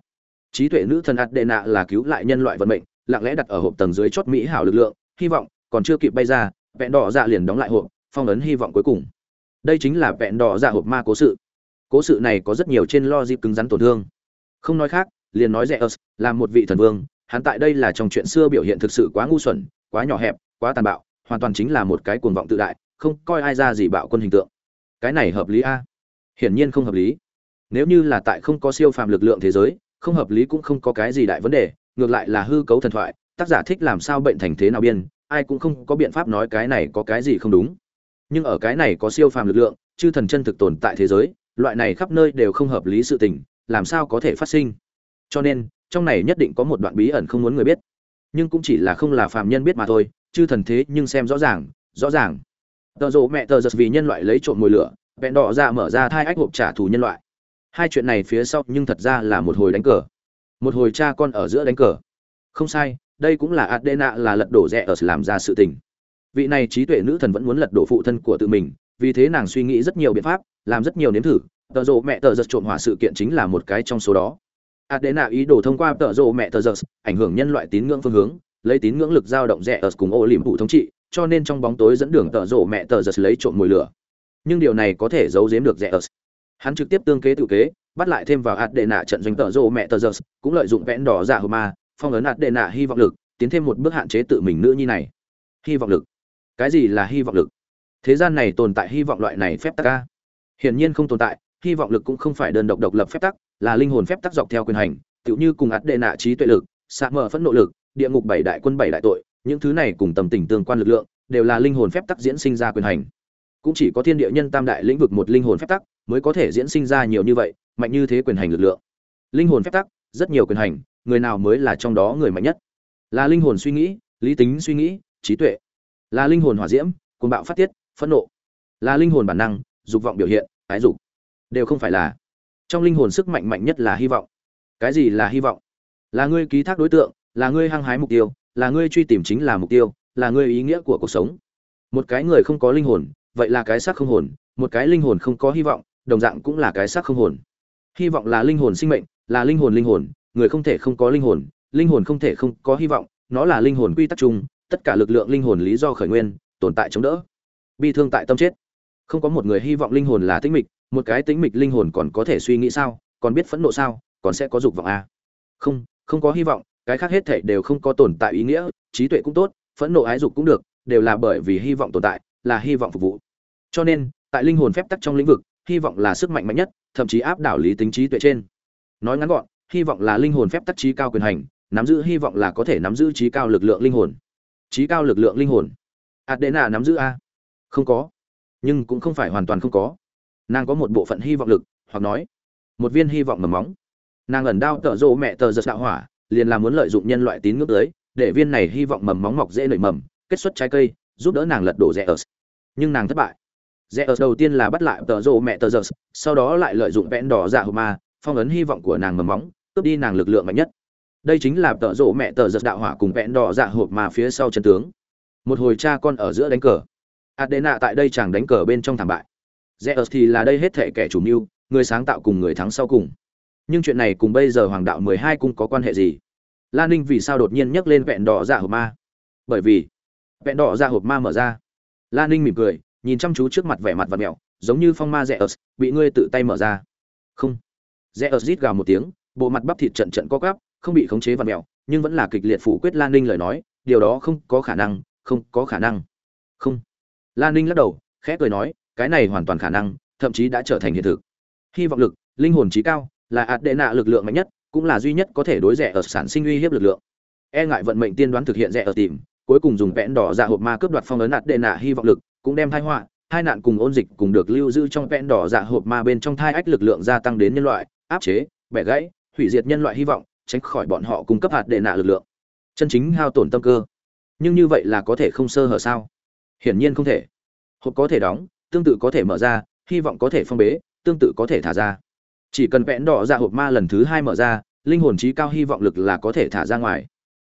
Trí tuệ nữ thần ạt đệ nạ là cứu lại nhân loại vận mệnh, lặng lẽ đặt ở hộp tầng dưới chót mỹ hảo lực lượng, hy vọng còn chưa kịp bay ra, vẹn đỏ dạ liền đóng lại hộp phong ấn hy vọng cuối cùng. Đây chính là vẹn đỏ dạ hộp ma cố sự. Cố sự này có rất nhiều trên lo dịp cứng rắn tổn thương. Không nói khác, liền nói rẻ ớt, là một vị thần vương, hắn tại đây là trong chuyện xưa biểu hiện thực sự quá ngu xuẩn, quá nhỏ hẹp, quá tàn bạo, hoàn toàn chính là một cái cuồng vọng tự đại, không coi ai ra gì bạo quân hình tượng. Cái này hợp lý a? Hiển nhiên không hợp lý. Nếu như là tại không có siêu phàm lực lượng thế giới, không hợp lý cũng không có cái gì đại vấn đề, ngược lại là hư cấu thần thoại, tác giả thích làm sao bệnh thành thế nào biên, ai cũng không có biện pháp nói cái này có cái gì không đúng nhưng ở cái này có siêu phàm lực lượng, chư thần chân thực tồn tại thế giới, loại này khắp nơi đều không hợp lý sự tình, làm sao có thể phát sinh? Cho nên, trong này nhất định có một đoạn bí ẩn không muốn người biết. Nhưng cũng chỉ là không là phàm nhân biết mà thôi, chư thần thế nhưng xem rõ ràng rõ ràng. Tờ rộ mẹ tờ giật vì nhân loại lấy trộm mồi lửa vẹn đỏ ra mở ra thai ách hộp trả thù nhân loại. Hai chuyện này phía sau nhưng thật ra là một hồi đánh cờ. Một hồi cha con ở giữa đánh cờ. Không sai, đây cũng là adena là lật đổ rẽ ở làm ra sự tình vị này trí tuệ nữ thần vẫn muốn lật đổ phụ thân của tự mình, vì thế nàng suy nghĩ rất nhiều biện pháp, làm rất nhiều nếm thử. Tờ rộ mẹ tờ giật trộm hỏa sự kiện chính là một cái trong số đó. Adena ý đồ thông qua tờ rộ mẹ tờ giật, ảnh hưởng nhân loại tín ngưỡng phương hướng, lấy tín ngưỡng lực dao động rẻ ở cùng ô liềm phụ thống trị, cho nên trong bóng tối dẫn đường tờ rộ mẹ tờ giật lấy trộm mùi lửa. Nhưng điều này có thể giấu giếm được rẻ ở. Hắn trực tiếp tương kế tự kế, bắt lại thêm vào adena trận doanh tờ rộ mẹ tờ giật, cũng lợi dụng vẽn đỏ giả hờ ma, phong ấn adena hy vọng lực, tiến thêm một bước hạn chế tự mình nữ nhi này. Hy vọng lực cái gì là hy vọng lực? Thế gian này tồn tại hy vọng loại này phép tắc ca hiển nhiên không tồn tại, hy vọng lực cũng không phải đơn độc độc lập phép tắc, là linh hồn phép tắc dọc theo quyền hành, tựu như cùng ạt đệ nạ trí tuệ lực, xạ mở phẫn nộ lực, địa ngục bảy đại quân bảy đại tội, những thứ này cùng tầm tình tương quan lực lượng, đều là linh hồn phép tắc diễn sinh ra quyền hành. Cũng chỉ có thiên địa nhân tam đại lĩnh vực một linh hồn phép tắc, mới có thể diễn sinh ra nhiều như vậy, mạnh như thế quyền hành lực lượng. Linh hồn phép tắc, rất nhiều quyền hành, người nào mới là trong đó người mạnh nhất? Là linh hồn suy nghĩ, lý tính suy nghĩ, trí tuệ là linh hồn hỏa diễm, cuồng bạo phát tiết, phẫn nộ. Là linh hồn bản năng, dục vọng biểu hiện, ái dục. Đều không phải là. Trong linh hồn sức mạnh mạnh nhất là hy vọng. Cái gì là hy vọng? Là ngươi ký thác đối tượng, là ngươi hăng hái mục tiêu, là ngươi truy tìm chính là mục tiêu, là ngươi ý nghĩa của cuộc sống. Một cái người không có linh hồn, vậy là cái xác không hồn, một cái linh hồn không có hy vọng, đồng dạng cũng là cái xác không hồn. Hy vọng là linh hồn sinh mệnh, là linh hồn linh hồn, người không thể không có linh hồn linh hồn không thể không có hy vọng, nó là linh hồn quy tắc chung tất cả lực lượng linh hồn lý do khởi nguyên, tồn tại chống đỡ. Bi thương tại tâm chết. Không có một người hy vọng linh hồn là tĩnh mịch, một cái tĩnh mịch linh hồn còn có thể suy nghĩ sao, còn biết phẫn nộ sao, còn sẽ có dục vọng à? không không có hy vọng, cái khác hết thể đều không có tồn tại ý nghĩa, trí tuệ cũng tốt, phẫn nộ ái dục cũng được, đều là bởi vì hy vọng tồn tại, là hy vọng phục vụ. Cho nên, tại linh hồn phép tắc trong lĩnh vực, hy vọng là sức mạnh mạnh nhất, thậm chí áp đảo lý tính trí tuệ trên. Nói ngắn gọn, hy vọng là linh hồn phép tắc trí cao quyền hành, nắm giữ hy vọng là có thể nắm giữ trí cao lực lượng linh hồn trí cao lực lượng linh hồn. Adena nắm giữ a. Không có. Nhưng cũng không phải hoàn toàn không có. Nàng có một bộ phận hy vọng lực, hoặc nói, một viên hy vọng mầm móng. Nàng ẩn đao tợ rộ mẹ tờ giật đạo hỏa, liền là muốn lợi dụng nhân loại tín ngưỡng tới, để viên này hy vọng mầm móng mọc dễ nảy mầm, kết xuất trái cây, giúp đỡ nàng lật đổ rẽ ớt. Nhưng nàng thất bại. Rẽ ớt đầu tiên là bắt lại tợ rộ mẹ tờ giật, sau đó lại lợi dụng vẽn đỏ dạ hộp ma, phong ấn hy vọng của nàng mầm móng, cướp đi nàng lực lượng mạnh nhất đây chính là tợ rộ mẹ tờ giật đạo hỏa cùng vẹn đỏ dạ hộp ma phía sau chân tướng một hồi cha con ở giữa đánh cờ adena tại đây chẳng đánh cờ bên trong thảm bại Zeus thì là đây hết thể kẻ chủ mưu, người sáng tạo cùng người thắng sau cùng. Nhưng chuyện này cùng bây giờ Hoàng đạo 12 cung có quan hệ gì? Lan Ninh vì sao đột nhiên nhắc lên vẹn đỏ dạ hộp ma? Bởi vì, vẹn đỏ dạ hộp ma mở ra. Lan Ninh mỉm cười, nhìn chăm chú trước mặt vẻ mặt vật mèo, giống như phong ma Zeus, bị ngươi tự tay mở ra. Không. Zeus rít gào một tiếng, bộ mặt bắp thịt trận trận co cắp không bị khống chế vặn mèo, nhưng vẫn là kịch liệt phủ quyết Lan Ninh lời nói, điều đó không có khả năng, không có khả năng. Không. Lan Ninh lắc đầu, khẽ cười nói, cái này hoàn toàn khả năng thậm chí đã trở thành hiện thực hy vọng lực linh hồn trí cao là ạt đệ nạ lực lượng mạnh nhất cũng là duy nhất có thể đối rẻ ở sản sinh uy hiếp lực lượng e ngại vận mệnh tiên đoán thực hiện rẻ ở tìm cuối cùng dùng vẽn đỏ dạ hộp ma cướp đoạt phong ấn ạt đệ nạ hy vọng lực cũng đem thai họa hai nạn cùng ôn dịch cùng được lưu giữ trong vẽn đỏ dạ hộp ma bên trong thai ách lực lượng gia tăng đến nhân loại áp chế bẻ gãy hủy diệt nhân loại hy vọng tránh khỏi bọn họ cung cấp hạt đệ nạ lực lượng. Chân chính hao tổn tâm cơ. Nhưng như vậy là có thể không sơ hở sao? Hiển nhiên không thể. Hộp có thể đóng, tương tự có thể mở ra, hy vọng có thể phong bế, tương tự có thể thả ra. Chỉ cần vẽn đỏ ra hộp ma lần thứ hai mở ra, linh hồn trí cao hy vọng lực là có thể thả ra ngoài.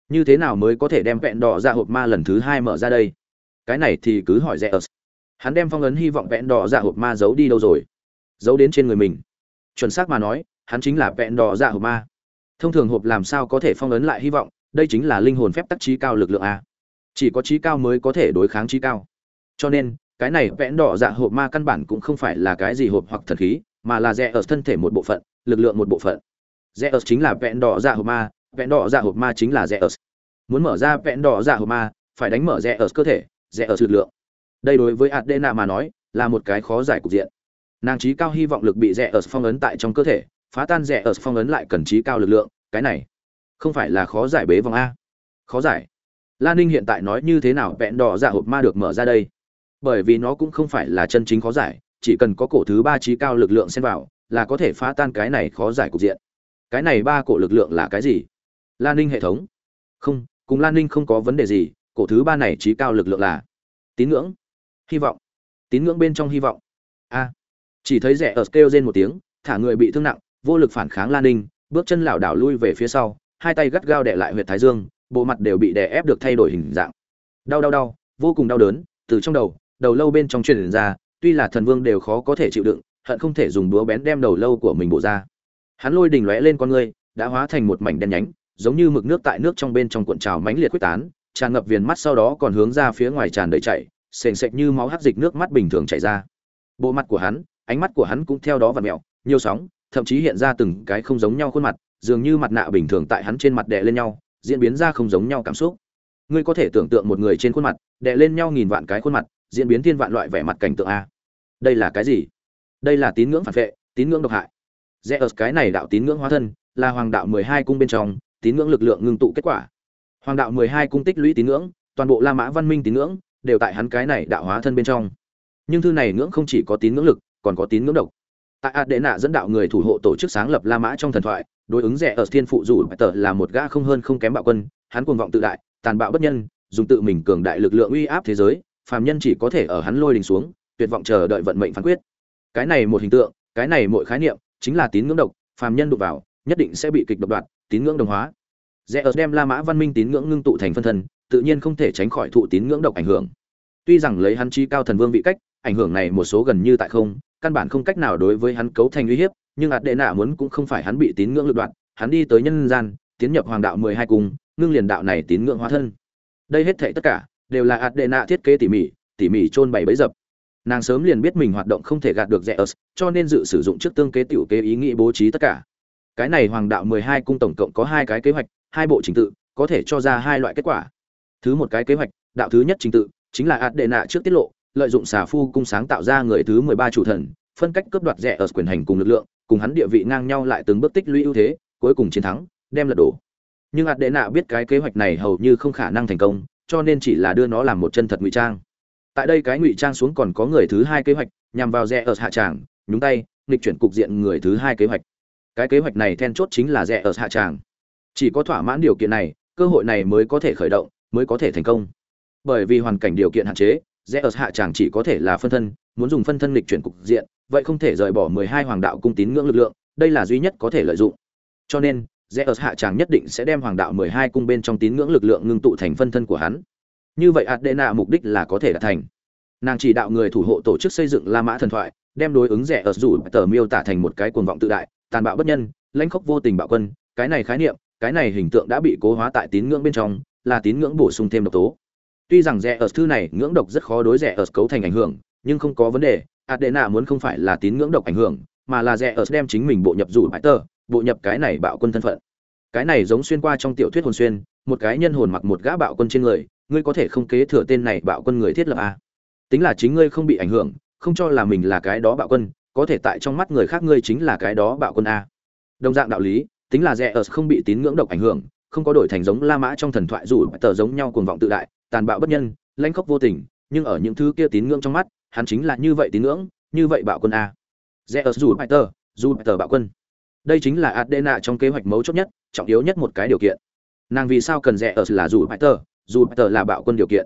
Như thế nào mới có thể đem vẹn đỏ ra hộp ma lần thứ hai mở ra đây? Cái này thì cứ hỏi rẽ ớt hắn đem phong ấn hy vọng vẹn đỏ ra hộp ma giấu đi đâu rồi? Giấu đến trên người mình. Chuẩn xác mà nói, hắn chính là vẹn đỏ ra hộp ma thông thường hộp làm sao có thể phong ấn lại hy vọng, đây chính là linh hồn phép tắc trí cao lực lượng a. Chỉ có trí cao mới có thể đối kháng trí cao. Cho nên, cái này vẽn đỏ dạ hộp ma căn bản cũng không phải là cái gì hộp hoặc thần khí, mà là rẽ ở thân thể một bộ phận, lực lượng một bộ phận. Rẽ ở chính là vẽn đỏ dạ hộp ma vẽn đỏ dạ hộp ma chính là rẽ ở. Muốn mở ra vẽn đỏ dạ hộp ma, phải đánh mở rẽ ở cơ thể, rẽ ở lực lượng. Đây đối với adena mà nói, là một cái khó giải cục diện. Nàng trí cao hy vọng lực bị rẽ ở phong ấn tại trong cơ thể phá tan rẻ ở phong ấn lại cần trí cao lực lượng, cái này không phải là khó giải bế vòng a. Khó giải. Lan ninh hiện tại nói như thế nào, vẹn đỏ dạ hộp ma được mở ra đây. Bởi vì nó cũng không phải là chân chính khó giải, chỉ cần có cổ thứ ba trí cao lực lượng xen vào, là có thể phá tan cái này khó giải cục diện. Cái này ba cổ lực lượng là cái gì? Lan ninh hệ thống. Không, cùng lan ninh không có vấn đề gì, cổ thứ ba này trí cao lực lượng là tín ngưỡng, hy vọng. Tín ngưỡng bên trong hy vọng. A. Chỉ thấy rẻ ở kêu trên một tiếng, thả người bị thương nặng vô lực phản kháng lan ninh, bước chân lảo đảo lui về phía sau, hai tay gắt gao đè lại huyệt thái dương, bộ mặt đều bị đè ép được thay đổi hình dạng. Đau đau đau, vô cùng đau đớn, từ trong đầu đầu lâu bên trong truyền ra, tuy là thần vương đều khó có thể chịu đựng, hận không thể dùng búa bén đem đầu lâu của mình bổ ra. Hắn lôi đình lóe lên con ngươi, đã hóa thành một mảnh đen nhánh, giống như mực nước tại nước trong bên trong cuộn trào mãnh liệt quyết tán, tràn ngập viền mắt sau đó còn hướng ra phía ngoài tràn đầy chảy, sền sệt như máu hắt dịch nước mắt bình thường chảy ra. Bộ mặt của hắn, ánh mắt của hắn cũng theo đó vặn mèo, nhiều sóng thậm chí hiện ra từng cái không giống nhau khuôn mặt, dường như mặt nạ bình thường tại hắn trên mặt đè lên nhau, diễn biến ra không giống nhau cảm xúc. Ngươi có thể tưởng tượng một người trên khuôn mặt, đè lên nhau nghìn vạn cái khuôn mặt, diễn biến thiên vạn loại vẻ mặt cảnh tượng a. Đây là cái gì? Đây là tín ngưỡng phản vệ, tín ngưỡng độc hại. Rẽ ở cái này đạo tín ngưỡng hóa thân, là hoàng đạo mười hai cung bên trong, tín ngưỡng lực lượng ngưng tụ kết quả. Hoàng đạo mười hai cung tích lũy tín ngưỡng, toàn bộ la mã văn minh tín ngưỡng, đều tại hắn cái này đạo hóa thân bên trong. Nhưng thư này ngưỡng không chỉ có tín ngưỡng lực, còn có tín ngưỡng độc tại ạt dẫn đạo người thủ hộ tổ chức sáng lập la mã trong thần thoại, đối ứng rẻ ở thiên phụ dù tờ là một gã không hơn không kém bạo quân, hắn cuồng vọng tự đại, tàn bạo bất nhân, dùng tự mình cường đại lực lượng uy áp thế giới, phàm nhân chỉ có thể ở hắn lôi đình xuống, tuyệt vọng chờ đợi vận mệnh phán quyết. Cái này một hình tượng, cái này mỗi khái niệm, chính là tín ngưỡng độc, phàm nhân đụng vào, nhất định sẽ bị kịch độc đoạt, tín ngưỡng đồng hóa. Rẽ ở đem la mã văn minh tín ngưỡng ngưng tụ thành phân thân, tự nhiên không thể tránh khỏi thụ tín ngưỡng độc ảnh hưởng. Tuy rằng lấy hắn chi cao thần vương vị cách ảnh hưởng này một số gần như tại không, căn bản không cách nào đối với hắn cấu thành uy hiếp, nhưng ạt đệ nạ muốn cũng không phải hắn bị tín ngưỡng lực đoạn, hắn đi tới nhân gian, tiến nhập hoàng đạo mười hai cung, ngưng liền đạo này tín ngưỡng hóa thân. Đây hết thảy tất cả, đều là ạt đệ nạ thiết kế tỉ mỉ tỉ mỉ chôn bày bẫy dập. Nàng sớm liền biết mình hoạt động không thể gạt được rẻ ớt cho nên dự sử dụng trước tương kế tiểu kế ý nghĩ bố trí tất cả. Cái này hoàng đạo mười hai cung tổng cộng có hai cái kế hoạch, hai bộ trình tự, có thể cho ra hai loại kết quả. Thứ một cái kế hoạch, đạo thứ nhất trình tự, chính là ạt đệ nạ trước tiết lộ lợi dụng xà phu cung sáng tạo ra người thứ mười ba chủ thần, phân cách cướp đoạt rẻ ở quyền hành cùng lực lượng, cùng hắn địa vị ngang nhau lại từng bước tích lũy ưu thế, cuối cùng chiến thắng, đem lật đổ. Nhưng ạt đệ nạ biết cái kế hoạch này hầu như không khả năng thành công, cho nên chỉ là đưa nó làm một chân thật ngụy trang. Tại đây cái ngụy trang xuống còn có người thứ hai kế hoạch, nhằm vào rẻ ở hạ tràng, nhúng tay, nghịch chuyển cục diện người thứ hai kế hoạch. Cái kế hoạch này then chốt chính là rẻ ở hạ tràng. Chỉ có thỏa mãn điều kiện này, cơ hội này mới có thể khởi động, mới có thể thành công. Bởi vì hoàn cảnh điều kiện hạn chế rẽ ở hạ tràng chỉ có thể là phân thân, muốn dùng phân thân lịch chuyển cục diện, vậy không thể rời bỏ mười hai hoàng đạo cung tín ngưỡng lực lượng, đây là duy nhất có thể lợi dụng. Cho nên, rẽ ở hạ tràng nhất định sẽ đem hoàng đạo mười hai cung bên trong tín ngưỡng lực lượng ngưng tụ thành phân thân của hắn. Như vậy adena mục đích là có thể đạt thành. Nàng chỉ đạo người thủ hộ tổ chức xây dựng la mã thần thoại, đem đối ứng rẻ ở rủ tờ miêu tả thành một cái cuồng vọng tự đại, tàn bạo bất nhân, lãnh khốc vô tình bạo quân. Cái này khái niệm, cái này hình tượng đã bị cố hóa tại tín ngưỡng bên trong, là tín ngưỡng bổ sung thêm độc tố tuy rằng rẻ ở thư này ngưỡng độc rất khó đối rẻ ở cấu thành ảnh hưởng, nhưng không có vấn đề. Adena muốn không phải là tín ngưỡng độc ảnh hưởng, mà là rẻ ở đem chính mình bộ nhập rủ bãi tờ, bộ nhập cái này bạo quân thân phận. Cái này giống xuyên qua trong tiểu thuyết hồn xuyên, một cái nhân hồn mặc một gã bạo quân trên người, ngươi có thể không kế thừa tên này bạo quân người thiết lập a tính là chính ngươi không bị ảnh hưởng, không cho là mình là cái đó bạo quân, có thể tại trong mắt người khác ngươi chính là cái đó bạo quân a đồng dạng đạo lý, tính là rẻ ở không bị tín ngưỡng độc ảnh hưởng, không có đổi thành giống la mã trong thần thoại dù tờ giống nhau cuồng vọng tự đại tàn bạo bất nhân, lãnh khốc vô tình, nhưng ở những thứ kia tín ngưỡng trong mắt, hắn chính là như vậy tín ngưỡng, như vậy bạo quân a. Rẻ ở dù tờ dù tờ bạo quân. Đây chính là adena trong kế hoạch mấu chốt nhất, trọng yếu nhất một cái điều kiện. Nàng vì sao cần rẻ ở là dù tờ dù tờ là bạo quân điều kiện?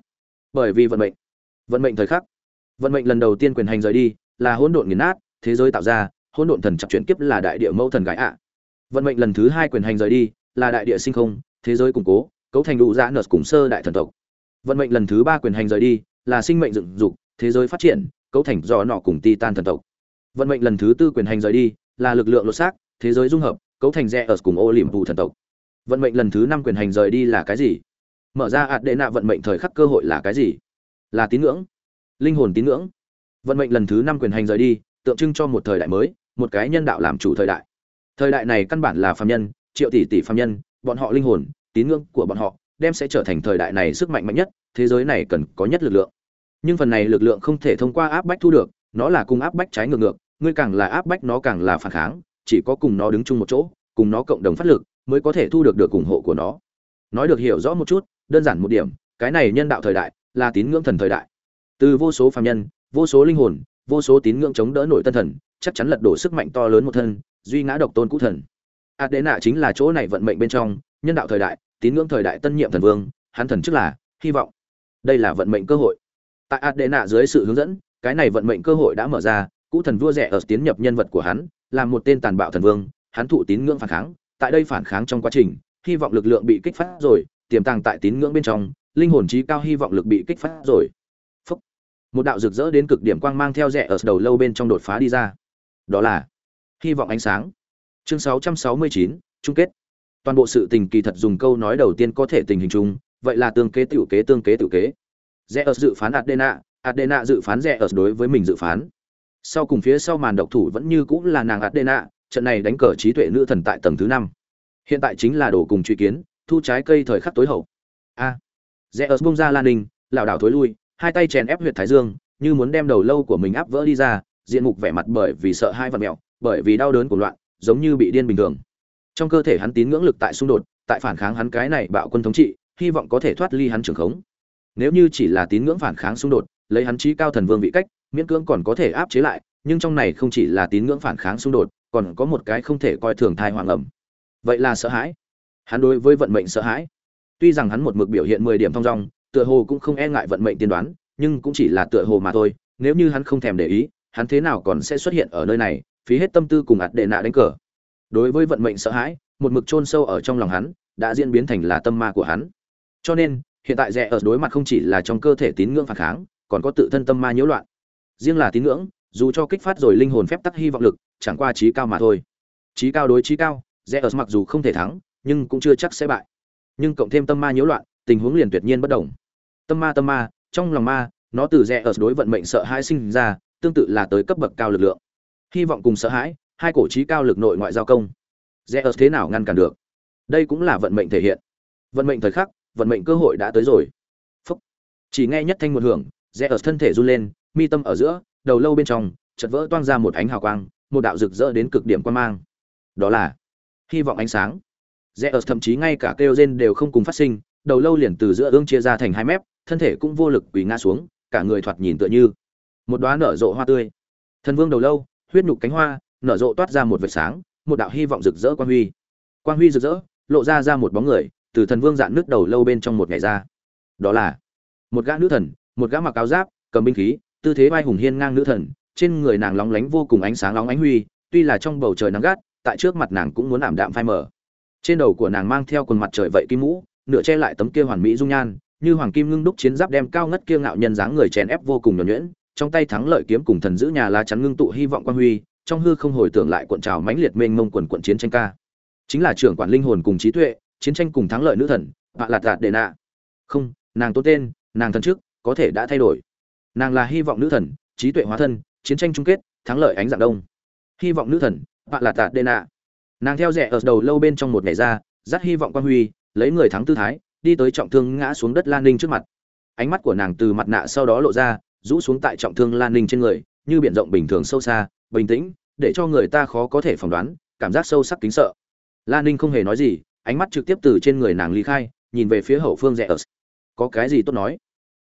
Bởi vì vận mệnh. Vận mệnh thời khắc. Vận mệnh lần đầu tiên quyền hành rời đi, là hỗn độn nghiền nát, thế giới tạo ra, hỗn độn thần chặt chuyển kiếp là đại địa mẫu thần gái ạ vận mệnh lần thứ hai quyền hành rời đi, là đại địa sinh không, thế giới củng cố, cấu thành đủ giã nợt cùng sơ đại thần tộc vận mệnh lần thứ ba quyền hành rời đi, là sinh mệnh dựng dục, thế giới phát triển, cấu thành do nọ cùng titan thần tộc. Vận mệnh lần thứ tư quyền hành rời đi, là lực lượng lột xác, thế giới dung hợp, cấu thành rẽ ở cùng ô liềm vụ thần tộc. Vận mệnh lần thứ năm quyền hành rời đi là cái gì? Mở ra ạt đệ nạ vận mệnh thời khắc cơ hội là cái gì? Là tín ngưỡng. Linh hồn tín ngưỡng. Vận mệnh lần thứ năm quyền hành rời đi, tượng trưng cho một thời đại mới, một cái nhân đạo làm chủ thời đại. Thời đại này căn bản là phạm nhân, triệu tỷ tỷ phạm nhân, bọn họ linh hồn, tín ngưỡng của bọn họ đem sẽ trở thành thời đại này sức mạnh mạnh nhất, thế giới này cần có nhất lực lượng. Nhưng phần này lực lượng không thể thông qua áp bách thu được, nó là cùng áp bách trái ngược ngược, ngươi càng là áp bách nó càng là phản kháng, chỉ có cùng nó đứng chung một chỗ, cùng nó cộng đồng phát lực, mới có thể thu được được ủng hộ của nó. Nói được hiểu rõ một chút, đơn giản một điểm, cái này nhân đạo thời đại, là tín ngưỡng thần thời đại. Từ vô số phàm nhân, vô số linh hồn, vô số tín ngưỡng chống đỡ nổi tân thần, chắc chắn lật đổ sức mạnh to lớn một thân, duy ngã độc tôn cũ thần. Adena chính là chỗ này vận mệnh bên trong, nhân đạo thời đại tín ngưỡng thời đại tân nhiệm thần vương hắn thần chức là hy vọng. Đây là vận mệnh cơ hội. Tại adena dưới sự hướng dẫn cái này vận mệnh cơ hội đã mở ra cũ thần vua rẻ ở tiến nhập nhân vật của hắn là một tên tàn bạo thần vương hắn thụ tín ngưỡng phản kháng tại đây phản kháng trong quá trình hy vọng lực lượng bị kích phát rồi tiềm tàng tại tín ngưỡng bên trong linh hồn trí cao hy vọng lực bị kích phát rồi. Phúc. một đạo rực rỡ đến cực điểm quang mang theo rẻ ở đầu lâu bên trong đột phá đi ra. Đó là hy vọng ánh sáng. Chương 669, chung kết toàn bộ sự tình kỳ thật dùng câu nói đầu tiên có thể tình hình chung, vậy là tương kế tiểu kế, tương kế tiểu kế. Rẽ ở dự phán adena adena dự phán rẽ ở đối với mình dự phán. Sau cùng phía sau màn độc thủ vẫn như cũng là nàng adena, trận này đánh cờ trí tuệ nữ thần tại tầng thứ năm. Hiện tại chính là đổ cùng truy kiến, thu trái cây thời khắc tối hậu. A. Rẽ ở bông ra lan đình lảo đảo thối lui, hai tay chèn ép huyệt thái dương, như muốn đem đầu lâu của mình áp vỡ đi ra, diện mục vẻ mặt bởi vì sợ hai vật mẹo, bởi vì đau đớn của loạn, giống như bị điên bình thường trong cơ thể hắn tín ngưỡng lực tại xung đột, tại phản kháng hắn cái này bạo quân thống trị, hy vọng có thể thoát ly hắn trưởng khống. Nếu như chỉ là tín ngưỡng phản kháng xung đột, lấy hắn trí cao thần vương vị cách, miễn cưỡng còn có thể áp chế lại, nhưng trong này không chỉ là tín ngưỡng phản kháng xung đột, còn có một cái không thể coi thường thai hoàng ẩm. Vậy là sợ hãi. Hắn đối với vận mệnh sợ hãi. Tuy rằng hắn một mực biểu hiện mười điểm thong dong, tựa hồ cũng không e ngại vận mệnh tiên đoán, nhưng cũng chỉ là tựa hồ mà thôi. Nếu như hắn không thèm để ý, hắn thế nào còn sẽ xuất hiện ở nơi này, phí hết tâm tư cùng ạt đệ nạ đánh cờ đối với vận mệnh sợ hãi, một mực chôn sâu ở trong lòng hắn, đã diễn biến thành là tâm ma của hắn. Cho nên, hiện tại rẻ ở đối mặt không chỉ là trong cơ thể tín ngưỡng phản kháng, còn có tự thân tâm ma nhiễu loạn. Riêng là tín ngưỡng, dù cho kích phát rồi linh hồn phép tắc hy vọng lực, chẳng qua trí cao mà thôi. Trí cao đối trí cao rẽ ở mặc dù không thể thắng, nhưng cũng chưa chắc sẽ bại. Nhưng cộng thêm tâm ma nhiễu loạn, tình huống liền tuyệt nhiên bất đồng. Tâm ma tâm ma, trong lòng ma, nó từ rẽ ở đối vận mệnh sợ hãi sinh ra, tương tự là tới cấp bậc cao lực lượng. Hy vọng cùng sợ hãi hai cổ trí cao lực nội ngoại giao công. Rẽ ớt thế nào ngăn cản được? Đây cũng là vận mệnh thể hiện. Vận mệnh thời khắc, vận mệnh cơ hội đã tới rồi. Phúc. chỉ nghe nhất thanh một hưởng, rẽ ớt thân thể run lên, mi tâm ở giữa, đầu lâu bên trong chật vỡ toang ra một ánh hào quang, một đạo rực rỡ đến cực điểm quan mang. Đó là hy vọng ánh sáng. Rẽ ớt thậm chí ngay cả kêu gen đều không cùng phát sinh, đầu lâu liền từ giữa ương chia ra thành hai mép, thân thể cũng vô lực quỳ ngã xuống, cả người thoạt nhìn tựa như một đóa nở rộ hoa tươi. Thần vương đầu lâu, huyết nhục cánh hoa nở rộ toát ra một vệt sáng, một đạo hy vọng rực rỡ quang huy. Quang huy rực rỡ, lộ ra ra một bóng người, từ thần vương dạn nước đầu lâu bên trong một ngày ra. Đó là một gã nữ thần, một gã mặc áo giáp, cầm binh khí, tư thế vai hùng hiên ngang nữ thần, trên người nàng lóng lánh vô cùng ánh sáng lóng ánh huy, tuy là trong bầu trời nắng gắt, tại trước mặt nàng cũng muốn ảm đạm phai mờ. Trên đầu của nàng mang theo quần mặt trời vậy kim mũ, nửa che lại tấm kia hoàn mỹ dung nhan, như hoàng kim ngưng đúc chiến giáp đem cao ngất kia ngạo nhân dáng người chèn ép vô cùng nhuẩn nhuyễn, trong tay thắng lợi kiếm cùng thần giữ nhà lá chắn ngưng tụ hy vọng quan huy trong hư không hồi tưởng lại cuộn trào mãnh liệt mênh mông quần quận chiến tranh ca. Chính là trưởng quản linh hồn cùng trí tuệ, chiến tranh cùng thắng lợi nữ thần bạ lạt đạt đệ nạ. Không, nàng tốt tên, nàng thần trước, có thể đã thay đổi. Nàng là hy vọng nữ thần, trí tuệ hóa thân, chiến tranh chung kết, thắng lợi ánh dạng đông. Hy vọng nữ thần bạ lạt đạt đệ nạ. Nàng theo rẻ ở đầu lâu bên trong một ngày ra, dắt hy vọng quan huy, lấy người thắng tư thái, đi tới trọng thương ngã xuống đất lan ninh trước mặt. Ánh mắt của nàng từ mặt nạ sau đó lộ ra, rũ xuống tại trọng thương lan ninh trên người, như biển rộng bình thường sâu xa, bình tĩnh để cho người ta khó có thể phỏng đoán, cảm giác sâu sắc kính sợ. Lan ninh không hề nói gì, ánh mắt trực tiếp từ trên người nàng ly khai, nhìn về phía hậu phương rẽ ớt có cái gì tốt nói?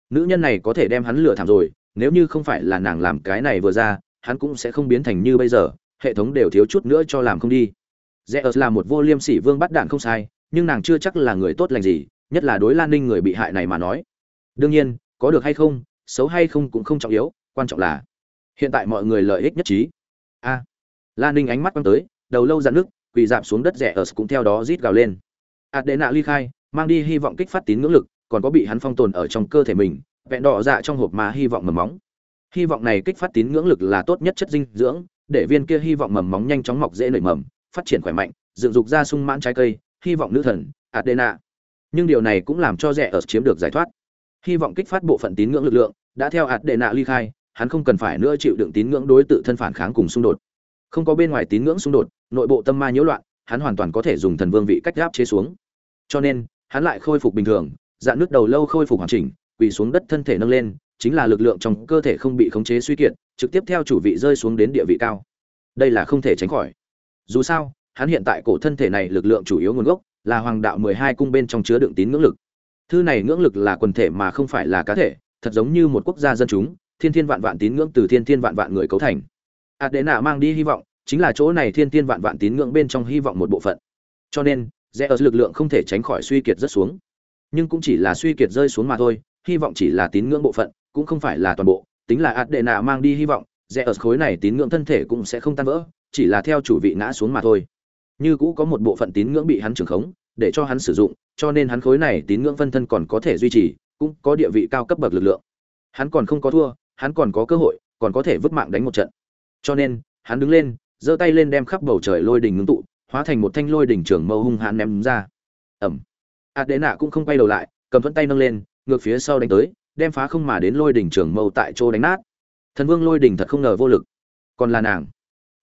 Nữ nhân này có thể đem hắn lừa thảm rồi, nếu như không phải là nàng làm cái này vừa ra, hắn cũng sẽ không biến thành như bây giờ, hệ thống đều thiếu chút nữa cho làm không đi. Rẽ ớt là một vô liêm sỉ vương bắt đạn không sai, nhưng nàng chưa chắc là người tốt lành gì, nhất là đối lan ninh người bị hại này mà nói. Đương nhiên, có được hay không, xấu hay không cũng không trọng yếu, quan trọng là hiện tại mọi người lợi ích nhất trí a. Lan ninh ánh mắt quăng tới, đầu lâu dạn nước, quỳ dạp xuống đất rẻ ở cũng theo đó rít gào lên. Ạt đệ nạ ly khai, mang đi hy vọng kích phát tín ngưỡng lực, còn có bị hắn phong tồn ở trong cơ thể mình, vẹn đỏ dạ trong hộp mà hy vọng mầm móng. Hy vọng này kích phát tín ngưỡng lực là tốt nhất chất dinh dưỡng, để viên kia hy vọng mầm móng nhanh chóng mọc dễ nảy mầm, phát triển khỏe mạnh, dựng dục ra sung mãn trái cây, hy vọng nữ thần, adena. Nhưng điều này cũng làm cho rẻ ở chiếm được giải thoát. Hy vọng kích phát bộ phận tín ngưỡng lực lượng, đã theo adena ly khai hắn không cần phải nữa chịu đựng tín ngưỡng đối tự thân phản kháng cùng xung đột. Không có bên ngoài tín ngưỡng xung đột, nội bộ tâm ma nhiễu loạn, hắn hoàn toàn có thể dùng thần vương vị cách gáp chế xuống. Cho nên, hắn lại khôi phục bình thường, dạn nước đầu lâu khôi phục hoàn chỉnh, quỳ xuống đất thân thể nâng lên, chính là lực lượng trong cơ thể không bị khống chế suy kiệt, trực tiếp theo chủ vị rơi xuống đến địa vị cao. Đây là không thể tránh khỏi. Dù sao, hắn hiện tại cổ thân thể này lực lượng chủ yếu nguồn gốc là hoàng đạo mười hai cung bên trong chứa đựng tín ngưỡng lực. Thư này ngưỡng lực là quần thể mà không phải là cá thể, thật giống như một quốc gia dân chúng thiên thiên vạn vạn tín ngưỡng từ thiên thiên vạn vạn người cấu thành. Adena mang đi hy vọng, chính là chỗ này thiên thiên vạn vạn tín ngưỡng bên trong hy vọng một bộ phận. Cho nên rẽ ở lực lượng không thể tránh khỏi suy kiệt rất xuống. Nhưng cũng chỉ là suy kiệt rơi xuống mà thôi, hy vọng chỉ là tín ngưỡng bộ phận, cũng không phải là toàn bộ. Tính là ạt đệ nạ mang đi hy vọng rẽ ở khối này tín ngưỡng thân thể cũng sẽ không tan vỡ, chỉ là theo chủ vị ngã xuống mà thôi. Như cũ có một bộ phận tín ngưỡng bị hắn trưởng khống, để cho hắn sử dụng, cho nên hắn khối này tín ngưỡng phân thân còn có thể duy trì, cũng có địa vị cao cấp bậc lực lượng. Hắn còn không có thua hắn còn có cơ hội, còn có thể vứt mạng đánh một trận. Cho nên, hắn đứng lên, giơ tay lên đem khắp bầu trời lôi đỉnh ngưng tụ, hóa thành một thanh lôi đỉnh trường mâu hung hãn ném ra. Ầm. Adena nạ cũng không quay đầu lại, cầm thuận tay nâng lên, ngược phía sau đánh tới, đem phá không mà đến lôi đỉnh trường mâu tại chỗ đánh nát. Thần vương lôi đỉnh thật không ngờ vô lực. Còn là nàng.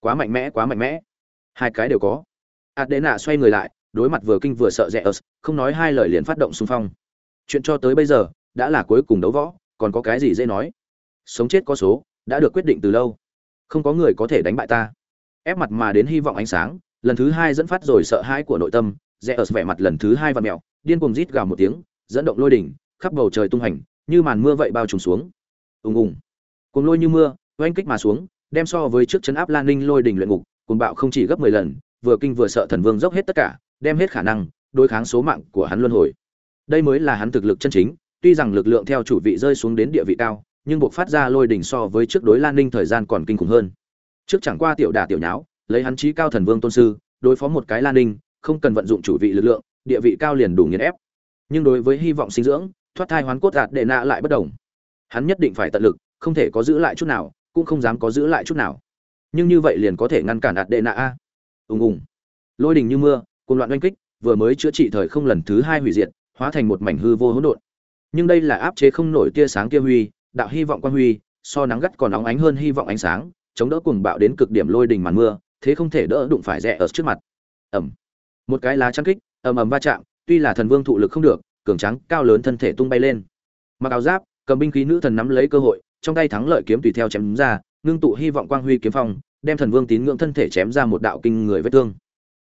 Quá mạnh mẽ, quá mạnh mẽ. Hai cái đều có. Adena nạ xoay người lại, đối mặt vừa kinh vừa sợ rẽ không nói hai lời liền phát động xung phong. Chuyện cho tới bây giờ, đã là cuối cùng đấu võ, còn có cái gì dễ nói? Sống chết có số, đã được quyết định từ lâu. Không có người có thể đánh bại ta. Ép mặt mà đến hy vọng ánh sáng, lần thứ hai dẫn phát rồi sợ hãi của nội tâm, rẽ ở vẻ mặt lần thứ hai và mẹo, điên cuồng rít gào một tiếng, dẫn động lôi đỉnh, khắp bầu trời tung hành, như màn mưa vậy bao trùm xuống. Ùng ùng. Cuồng lôi như mưa, oanh kích mà xuống, đem so với trước chấn áp lan ninh lôi đỉnh luyện ngục, cuồng bạo không chỉ gấp mười lần, vừa kinh vừa sợ thần vương dốc hết tất cả, đem hết khả năng, đối kháng số mạng của hắn luân hồi. Đây mới là hắn thực lực chân chính, tuy rằng lực lượng theo chủ vị rơi xuống đến địa vị cao nhưng buộc phát ra lôi đỉnh so với trước đối lan ninh thời gian còn kinh khủng hơn. Trước chẳng qua tiểu đả tiểu nháo, lấy hắn chí cao thần vương tôn sư, đối phó một cái lan ninh, không cần vận dụng chủ vị lực lượng, địa vị cao liền đủ nghiền ép. Nhưng đối với hy vọng sinh dưỡng, thoát thai hoán cốt đạt đệ nạ lại bất động hắn nhất định phải tận lực, không thể có giữ lại chút nào, cũng không dám có giữ lại chút nào. Nhưng như vậy liền có thể ngăn cản đạt đệ nạ a. Ùng ùng. Lôi đình như mưa, cuồng loạn oanh kích, vừa mới chữa trị thời không lần thứ hai hủy diệt, hóa thành một mảnh hư vô hỗn độn. Nhưng đây là áp chế không nổi tia sáng kia huy đạo hy vọng quan huy, so nắng gắt còn óng ánh hơn hy vọng ánh sáng, chống đỡ cuồng bạo đến cực điểm lôi đình màn mưa, thế không thể đỡ đụng phải rẽ ở trước mặt. Ẩm một cái lá chắn kích, ầm ầm va chạm, tuy là thần vương thụ lực không được, cường trắng cao lớn thân thể tung bay lên. Mặc áo giáp, cầm binh khí nữ thần nắm lấy cơ hội, trong tay thắng lợi kiếm tùy theo chém ra, ngưng tụ hy vọng quang huy kiếm phong, đem thần vương tín ngưỡng thân thể chém ra một đạo kinh người vết thương.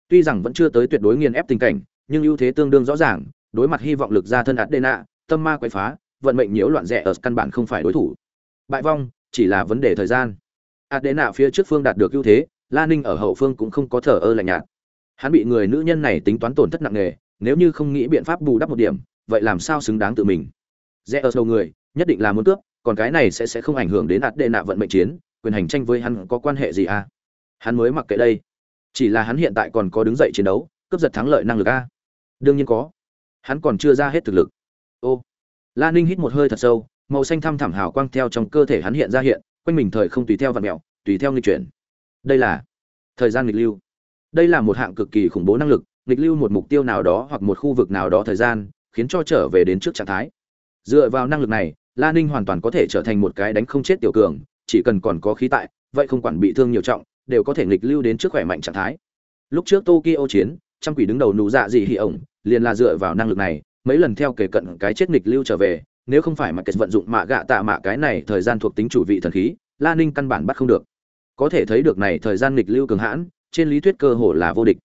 Tuy rằng vẫn chưa tới tuyệt đối nghiền ép tình cảnh, nhưng ưu thế tương đương rõ ràng, đối mặt hy vọng lực ra thân át đê nạ, tâm ma quậy phá vận mệnh nhiễu loạn rẻ ở căn bản không phải đối thủ. Bại vong chỉ là vấn đề thời gian. Adena phía trước phương đạt được ưu thế, la ninh ở hậu phương cũng không có thở ơ lạnh nhạt. Hắn bị người nữ nhân này tính toán tổn thất nặng nề, nếu như không nghĩ biện pháp bù đắp một điểm, vậy làm sao xứng đáng tự mình? Rẽ ở đầu người, nhất định là muốn cướp, còn cái này sẽ sẽ không ảnh hưởng đến ạt đệ nạ vận mệnh chiến, quyền hành tranh với hắn có quan hệ gì à? Hắn mới mặc kệ đây. Chỉ là hắn hiện tại còn có đứng dậy chiến đấu, cướp giật thắng lợi năng lực a à? đương nhiên có. Hắn còn chưa ra hết thực lực. Ô la ninh hít một hơi thật sâu, màu xanh thăm thẳm hào quang theo trong cơ thể hắn hiện ra hiện, quanh mình thời không tùy theo vật mẹo, tùy theo nghịch chuyển. Đây là thời gian nghịch lưu. Đây là một hạng cực kỳ khủng bố năng lực, nghịch lưu một mục tiêu nào đó hoặc một khu vực nào đó thời gian, khiến cho trở về đến trước trạng thái. Dựa vào năng lực này, la ninh hoàn toàn có thể trở thành một cái đánh không chết tiểu cường, chỉ cần còn có khí tại, vậy không quản bị thương nhiều trọng, đều có thể nghịch lưu đến trước khỏe mạnh trạng thái. Lúc trước tokyo chiến, trăm quỷ đứng đầu nụ dạ gì hỉ ổng, liền là dựa vào năng lực này mấy lần theo kể cận cái chết nghịch lưu trở về, nếu không phải mà kết vận dụng mạ gạ tạ mạ cái này thời gian thuộc tính chủ vị thần khí, la ninh căn bản bắt không được. Có thể thấy được này thời gian nghịch lưu cường hãn, trên lý thuyết cơ hồ là vô địch.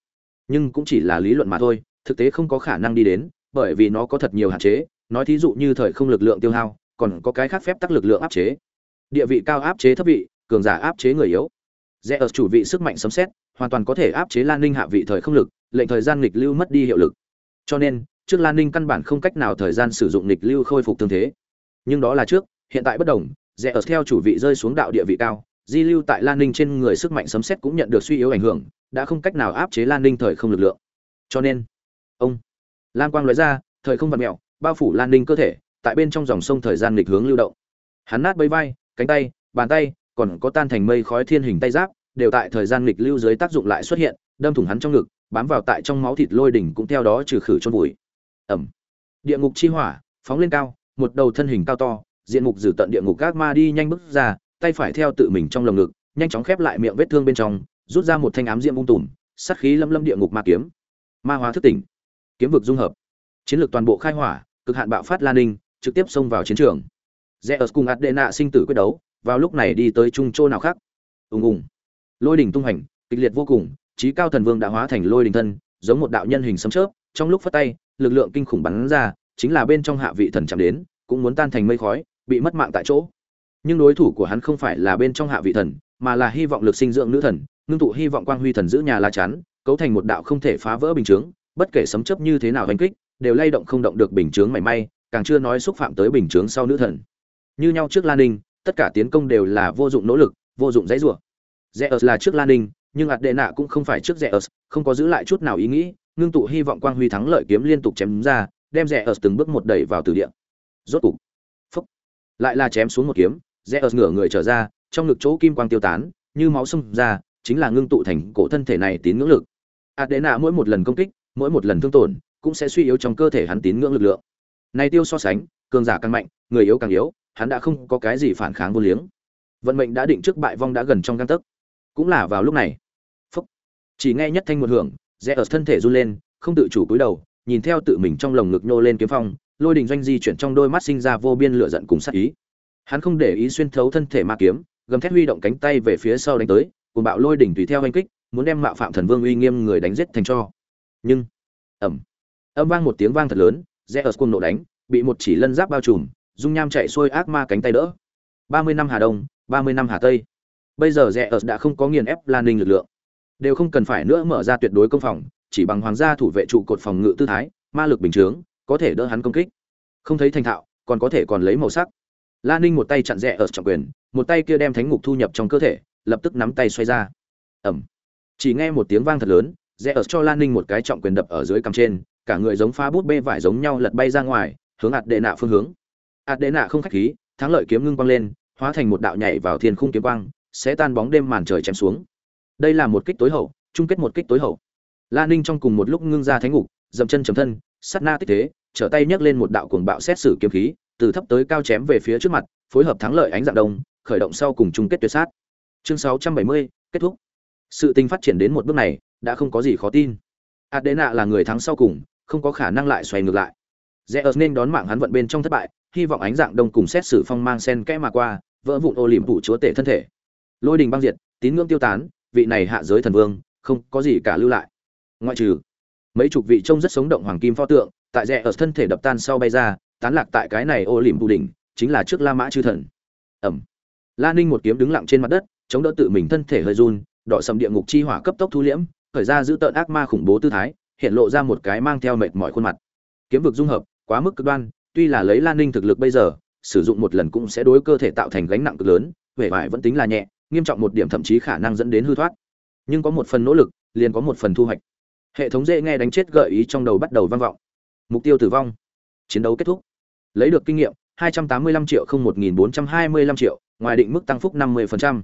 Nhưng cũng chỉ là lý luận mà thôi, thực tế không có khả năng đi đến, bởi vì nó có thật nhiều hạn chế, nói thí dụ như thời không lực lượng tiêu hao, còn có cái khác phép tắc lực lượng áp chế. Địa vị cao áp chế thấp vị, cường giả áp chế người yếu. Rẽ ở chủ vị sức mạnh sấm xét hoàn toàn có thể áp chế lan ninh hạ vị thời không lực, lệnh thời gian nghịch lưu mất đi hiệu lực. Cho nên trước lan ninh căn bản không cách nào thời gian sử dụng nghịch lưu khôi phục tương thế. Nhưng đó là trước, hiện tại bất đồng, rẽ ở theo chủ vị rơi xuống đạo địa vị cao, di lưu tại lan ninh trên người sức mạnh sấm xét cũng nhận được suy yếu ảnh hưởng, đã không cách nào áp chế lan ninh thời không lực lượng. Cho nên, ông lan quang nói ra, thời không vật mẹo, bao phủ lan ninh cơ thể, tại bên trong dòng sông thời gian lịch hướng lưu động. Hắn nát bấy vai, cánh tay, bàn tay, còn có tan thành mây khói thiên hình tay giáp, đều tại thời gian lịch lưu dưới tác dụng lại xuất hiện, đâm thủng hắn trong ngực, bám vào tại trong máu thịt lôi đỉnh cũng theo đó trừ khử chôn bụi ẩm. Địa ngục chi hỏa phóng lên cao một đầu thân hình cao to diện ngục dử tận địa ngục gác ma đi nhanh bước ra tay phải theo tự mình trong lồng ngực nhanh chóng khép lại miệng vết thương bên trong rút ra một thanh ám diệm ung tùm sát khí lâm lâm địa ngục ma kiếm. Ma hóa thức tỉnh. Kiếm vực dung hợp. Chiến lược toàn bộ khai hỏa cực hạn bạo phát lan ninh trực tiếp xông vào chiến trường. Zeus cùng Adena sinh tử quyết đấu, vào lúc này đi tới trung chỗ nào khác. Ùng ùng. Lôi đỉnh tung hành, kịch liệt vô cùng, trí cao thần vương đã hóa thành lôi đỉnh thân, giống một đạo nhân hình sấm chớp, trong lúc phát tay, lực lượng kinh khủng bắn ra, chính là bên trong hạ vị thần chạm đến, cũng muốn tan thành mây khói, bị mất mạng tại chỗ. Nhưng đối thủ của hắn không phải là bên trong hạ vị thần, mà là hy vọng lực sinh dưỡng nữ thần, ngưng tụ hy vọng quang huy thần giữ nhà lá chắn, cấu thành một đạo không thể phá vỡ bình chướng bất kể sấm chớp như thế nào hành kích đều lay động không động được bình chướng mảy may càng chưa nói xúc phạm tới bình chướng sau nữ thần như nhau trước lan ninh tất cả tiến công đều là vô dụng nỗ lực vô dụng dãy rủa Zeus là trước Lan Ninh, nhưng Adena cũng không phải trước Zeus, không có giữ lại chút nào ý nghĩ, ngưng tụ hy vọng quang huy thắng lợi kiếm liên tục chém ra, đem rẽ ở từng bước một đẩy vào tử địa. Rốt cục, phúc lại là chém xuống một kiếm, rẽ ở ngửa người trở ra, trong ngực chỗ kim quang tiêu tán, như máu xông ra, chính là ngưng tụ thành cổ thân thể này tín ngưỡng lực. Adena mỗi một lần công kích, mỗi một lần thương tổn, cũng sẽ suy yếu trong cơ thể hắn tín ngưỡng lực lượng. Này tiêu so sánh, cường giả càng mạnh, người yếu càng yếu, hắn đã không có cái gì phản kháng vô liếng. Vận mệnh đã định trước bại vong đã gần trong gang tấc cũng là vào lúc này phúc chỉ nghe nhất thanh một hưởng rẽ ở thân thể run lên, không tự chủ cúi đầu, nhìn theo tự mình trong lồng ngực nhô lên kiếm phong, lôi đình doanh di chuyển trong đôi mắt sinh ra vô biên lửa giận cùng sát ý. Hắn không để ý xuyên thấu thân thể ma kiếm, gầm thét huy động cánh tay về phía sau đánh tới cùng bạo lôi đỉnh tùy theo hành kích, muốn đem mạo phạm thần vương uy nghiêm người đánh giết thành cho. Nhưng ẩm âm vang một tiếng vang thật lớn, rẽ ở cuồng nộ đánh, bị một chỉ lân giáp bao trùm, dung nham chạy xuôi ác ma cánh tay đỡ. Ba mươi năm hà đông, ba mươi năm hà tây. Bây giờ rẽ ở đã không có nghiền ép lan ninh lực lượng đều không cần phải nữa mở ra tuyệt đối công phòng, chỉ bằng hoàng gia thủ vệ trụ cột phòng ngự tư thái, ma lực bình chướng, có thể đỡ hắn công kích. Không thấy thành thạo, còn có thể còn lấy màu sắc. Lan ninh một tay chặn rẽ ở trọng quyền, một tay kia đem thánh ngục thu nhập trong cơ thể, lập tức nắm tay xoay ra. Ẩm chỉ nghe một tiếng vang thật lớn, rẽ ở cho lan ninh một cái trọng quyền đập ở dưới cằm trên, cả người giống phá bút bê vải giống nhau lật bay ra ngoài, hướng ạt đệ nạ phương hướng. Ạt đệ nạ không khách khí, thắng lợi kiếm ngưng quang lên, hóa thành một đạo nhảy vào thiên khung kiếm quang, sẽ tan bóng đêm màn trời chém xuống đây là một kích tối hậu chung kết một kích tối hậu. La ninh trong cùng một lúc ngưng ra thánh ngục dậm chân chấm thân sát na tích thế trở tay nhấc lên một đạo cuồng bạo xét xử kiếm khí từ thấp tới cao chém về phía trước mặt phối hợp thắng lợi ánh dạng đông khởi động sau cùng chung kết tuyệt sát. Chương 670, kết thúc. Sự tình phát triển đến một bước này đã không có gì khó tin. Adena là người thắng sau cùng không có khả năng lại xoay ngược lại. Zeus nên đón mạng hắn vận bên trong thất bại, hy vọng ánh dạng đông cùng xét xử phong mang sen kẽ mà qua, vỡ vụn ô liềm phủ chúa tể thân thể. Lôi đình băng diệt tín ngưỡng tiêu tán vị này hạ giới thần vương, không có gì cả lưu lại. Ngoại trừ, mấy chục vị trông rất sống động hoàng kim pho tượng, tại rẽ ở thân thể đập tan sau bay ra, tán lạc tại cái này ô lìm bù đỉnh, chính là trước la mã chư thần. Ẩm. La ninh một kiếm đứng lặng trên mặt đất, chống đỡ tự mình thân thể hơi run, đỏ sầm địa ngục chi hỏa cấp tốc thu liễm, khởi ra giữ tợn ác ma khủng bố tư thái, hiện lộ ra một cái mang theo mệt mỏi khuôn mặt. Kiếm vực dung hợp, quá mức cực đoan, tuy là lấy lan ninh thực lực bây giờ, sử dụng một lần cũng sẽ đối cơ thể tạo thành gánh nặng cực lớn, vẻ vải vẫn tính là nhẹ nghiêm trọng một điểm thậm chí khả năng dẫn đến hư thoát. Nhưng có một phần nỗ lực liền có một phần thu hoạch. Hệ thống dễ nghe đánh chết gợi ý trong đầu bắt đầu vang vọng. Mục tiêu tử vong. Chiến đấu kết thúc. Lấy được kinh nghiệm 285 triệu không 1425 triệu ngoài định mức tăng phúc 50%.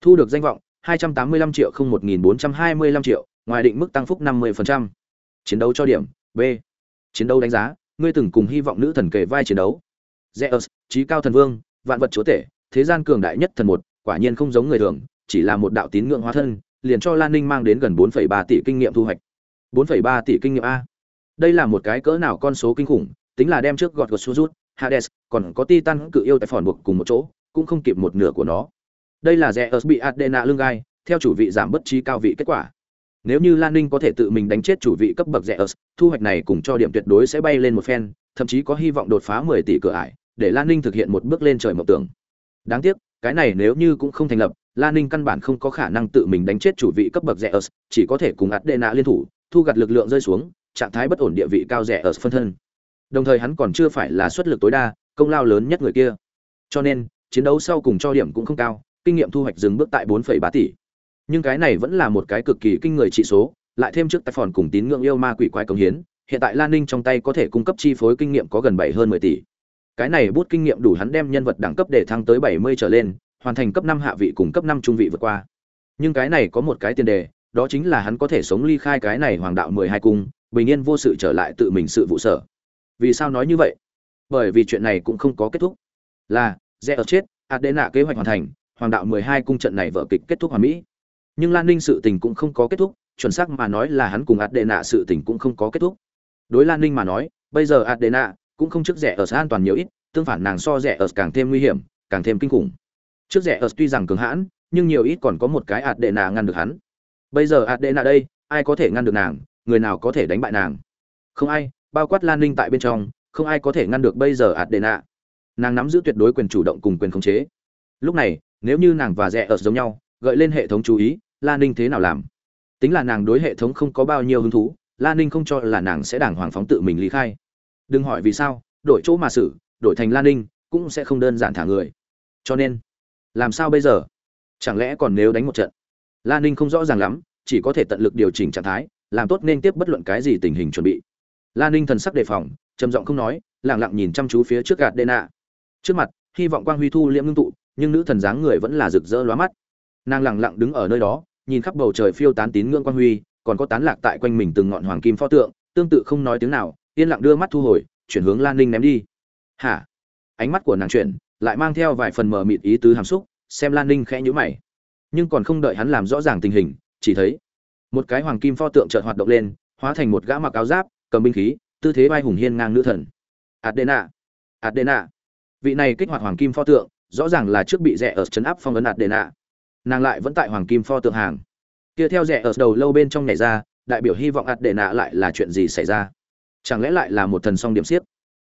thu được danh vọng 285 triệu không 1425 triệu ngoài định mức tăng phúc 50%. chiến đấu cho điểm b. Chiến đấu đánh giá ngươi từng cùng hy vọng nữ thần kể vai chiến đấu. Zeus, trí cao thần vương, vạn vật chúa tể, thế gian cường đại nhất thần một, quả nhiên không giống người thường, chỉ là một đạo tín ngưỡng hóa thân, liền cho Lan Ninh mang đến gần 4.3 tỷ kinh nghiệm thu hoạch. 4.3 tỷ kinh nghiệm a. Đây là một cái cỡ nào con số kinh khủng, tính là đem trước gọt gọt Sujut, Hades, còn có Titan cự yêu tại phòn buộc cùng một chỗ, cũng không kịp một nửa của nó. Đây là Zeus bị Adena lưng gai, theo chủ vị giảm bất trí cao vị kết quả. Nếu như Lan Ninh có thể tự mình đánh chết chủ vị cấp bậc Zeus, thu hoạch này cùng cho điểm tuyệt đối sẽ bay lên một phen, thậm chí có hy vọng đột phá 10 tỷ cửa ải, để Lan Ninh thực hiện một bước lên trời mộng tưởng. Đáng tiếc, cái này nếu như cũng không thành lập, Lan Ninh căn bản không có khả năng tự mình đánh chết chủ vị cấp bậc rẻ ớt chỉ có thể cùng Adena liên thủ, thu gặt lực lượng rơi xuống, trạng thái bất ổn địa vị cao rẻ ớt phân thân. Đồng thời hắn còn chưa phải là xuất lực tối đa, công lao lớn nhất người kia. Cho nên, chiến đấu sau cùng cho điểm cũng không cao, kinh nghiệm thu hoạch dừng bước tại 4,3 tỷ. Nhưng cái này vẫn là một cái cực kỳ kinh người trị số, lại thêm trước tài phòn cùng tín ngưỡng yêu ma quỷ quái công hiến, hiện tại Lan Ninh trong tay có thể cung cấp chi phối kinh nghiệm có gần bảy hơn 10 tỷ. Cái này bút kinh nghiệm đủ hắn đem nhân vật đẳng cấp để thăng tới 70 trở lên, hoàn thành cấp 5 hạ vị cùng cấp 5 trung vị vượt qua. Nhưng cái này có một cái tiền đề, đó chính là hắn có thể sống ly khai cái này hoàng đạo 12 cung, bình yên vô sự trở lại tự mình sự vụ sở. Vì sao nói như vậy? Bởi vì chuyện này cũng không có kết thúc. Là, Zeus chết, Adena kế hoạch hoàn thành, hoàng đạo 12 cung trận này vở kịch kết thúc hoàn mỹ. Nhưng Lan Ninh sự tình cũng không có kết thúc, chuẩn xác mà nói là hắn cùng Adena sự tình cũng không có kết thúc đối lan ninh mà nói bây giờ adena cũng không trước rẻ ở an toàn nhiều ít, tương phản nàng so rẻ ở càng thêm nguy hiểm, càng thêm kinh khủng. Trước rẻ ở tuy rằng cường hãn, nhưng nhiều ít còn có một cái ạt đệ nạ ngăn được hắn. Bây giờ ạt đệ nạ đây, ai có thể ngăn được nàng, người nào có thể đánh bại nàng? Không ai, bao quát lan ninh tại bên trong, không ai có thể ngăn được bây giờ ạt đệ nạ. Nàng nắm giữ tuyệt đối quyền chủ động cùng quyền khống chế. Lúc này, nếu như nàng và rẻ ở giống nhau, gợi lên hệ thống chú ý, lan ninh thế nào làm? Tính là nàng đối hệ thống không có bao nhiêu hứng thú, Lan ninh không cho là nàng sẽ đàng hoàng phóng tự mình lý khai đừng hỏi vì sao, đổi chỗ mà xử, đổi thành Lan ninh cũng sẽ không đơn giản thả người. Cho nên, làm sao bây giờ? Chẳng lẽ còn nếu đánh một trận? Lan ninh không rõ ràng lắm, chỉ có thể tận lực điều chỉnh trạng thái, làm tốt nên tiếp bất luận cái gì tình hình chuẩn bị. Lan ninh thần sắc đề phòng, trầm giọng không nói lẳng lặng nhìn chăm chú phía trước gạt đê nạ trước mặt, hy vọng quang huy thu liễm ngưng tụ, nhưng nữ thần dáng người vẫn là rực rỡ lóa mắt. Nàng lẳng lặng đứng ở nơi đó, nhìn khắp bầu trời phiêu tán tín ngưỡng quang huy, còn có tán lạc tại quanh mình từng ngọn hoàng kim pho tượng, tương tự không nói tiếng nào yên lặng đưa mắt thu hồi, chuyển hướng lan ninh ném đi. Hả? Ánh mắt của nàng chuyển, lại mang theo vài phần mờ mịt ý tứ hàm xúc, xem lan ninh khẽ nhữ mày. Nhưng còn không đợi hắn làm rõ ràng tình hình, chỉ thấy một cái hoàng kim pho tượng chợt hoạt động lên, hóa thành một gã mặc áo giáp, cầm binh khí, tư thế vai hùng hiên ngang nữ thần. Adena! Adena! Vị này kích hoạt hoàng kim pho tượng, rõ ràng là trước bị rẻ ở chấn áp phong ấn adena. Nàng lại vẫn tại hoàng kim pho tượng hàng. Kia theo rẻ ở đầu lâu bên trong nhảy ra, đại biểu hy vọng adena lại là chuyện gì xảy ra? Chẳng lẽ lại là một thần song điểm xiết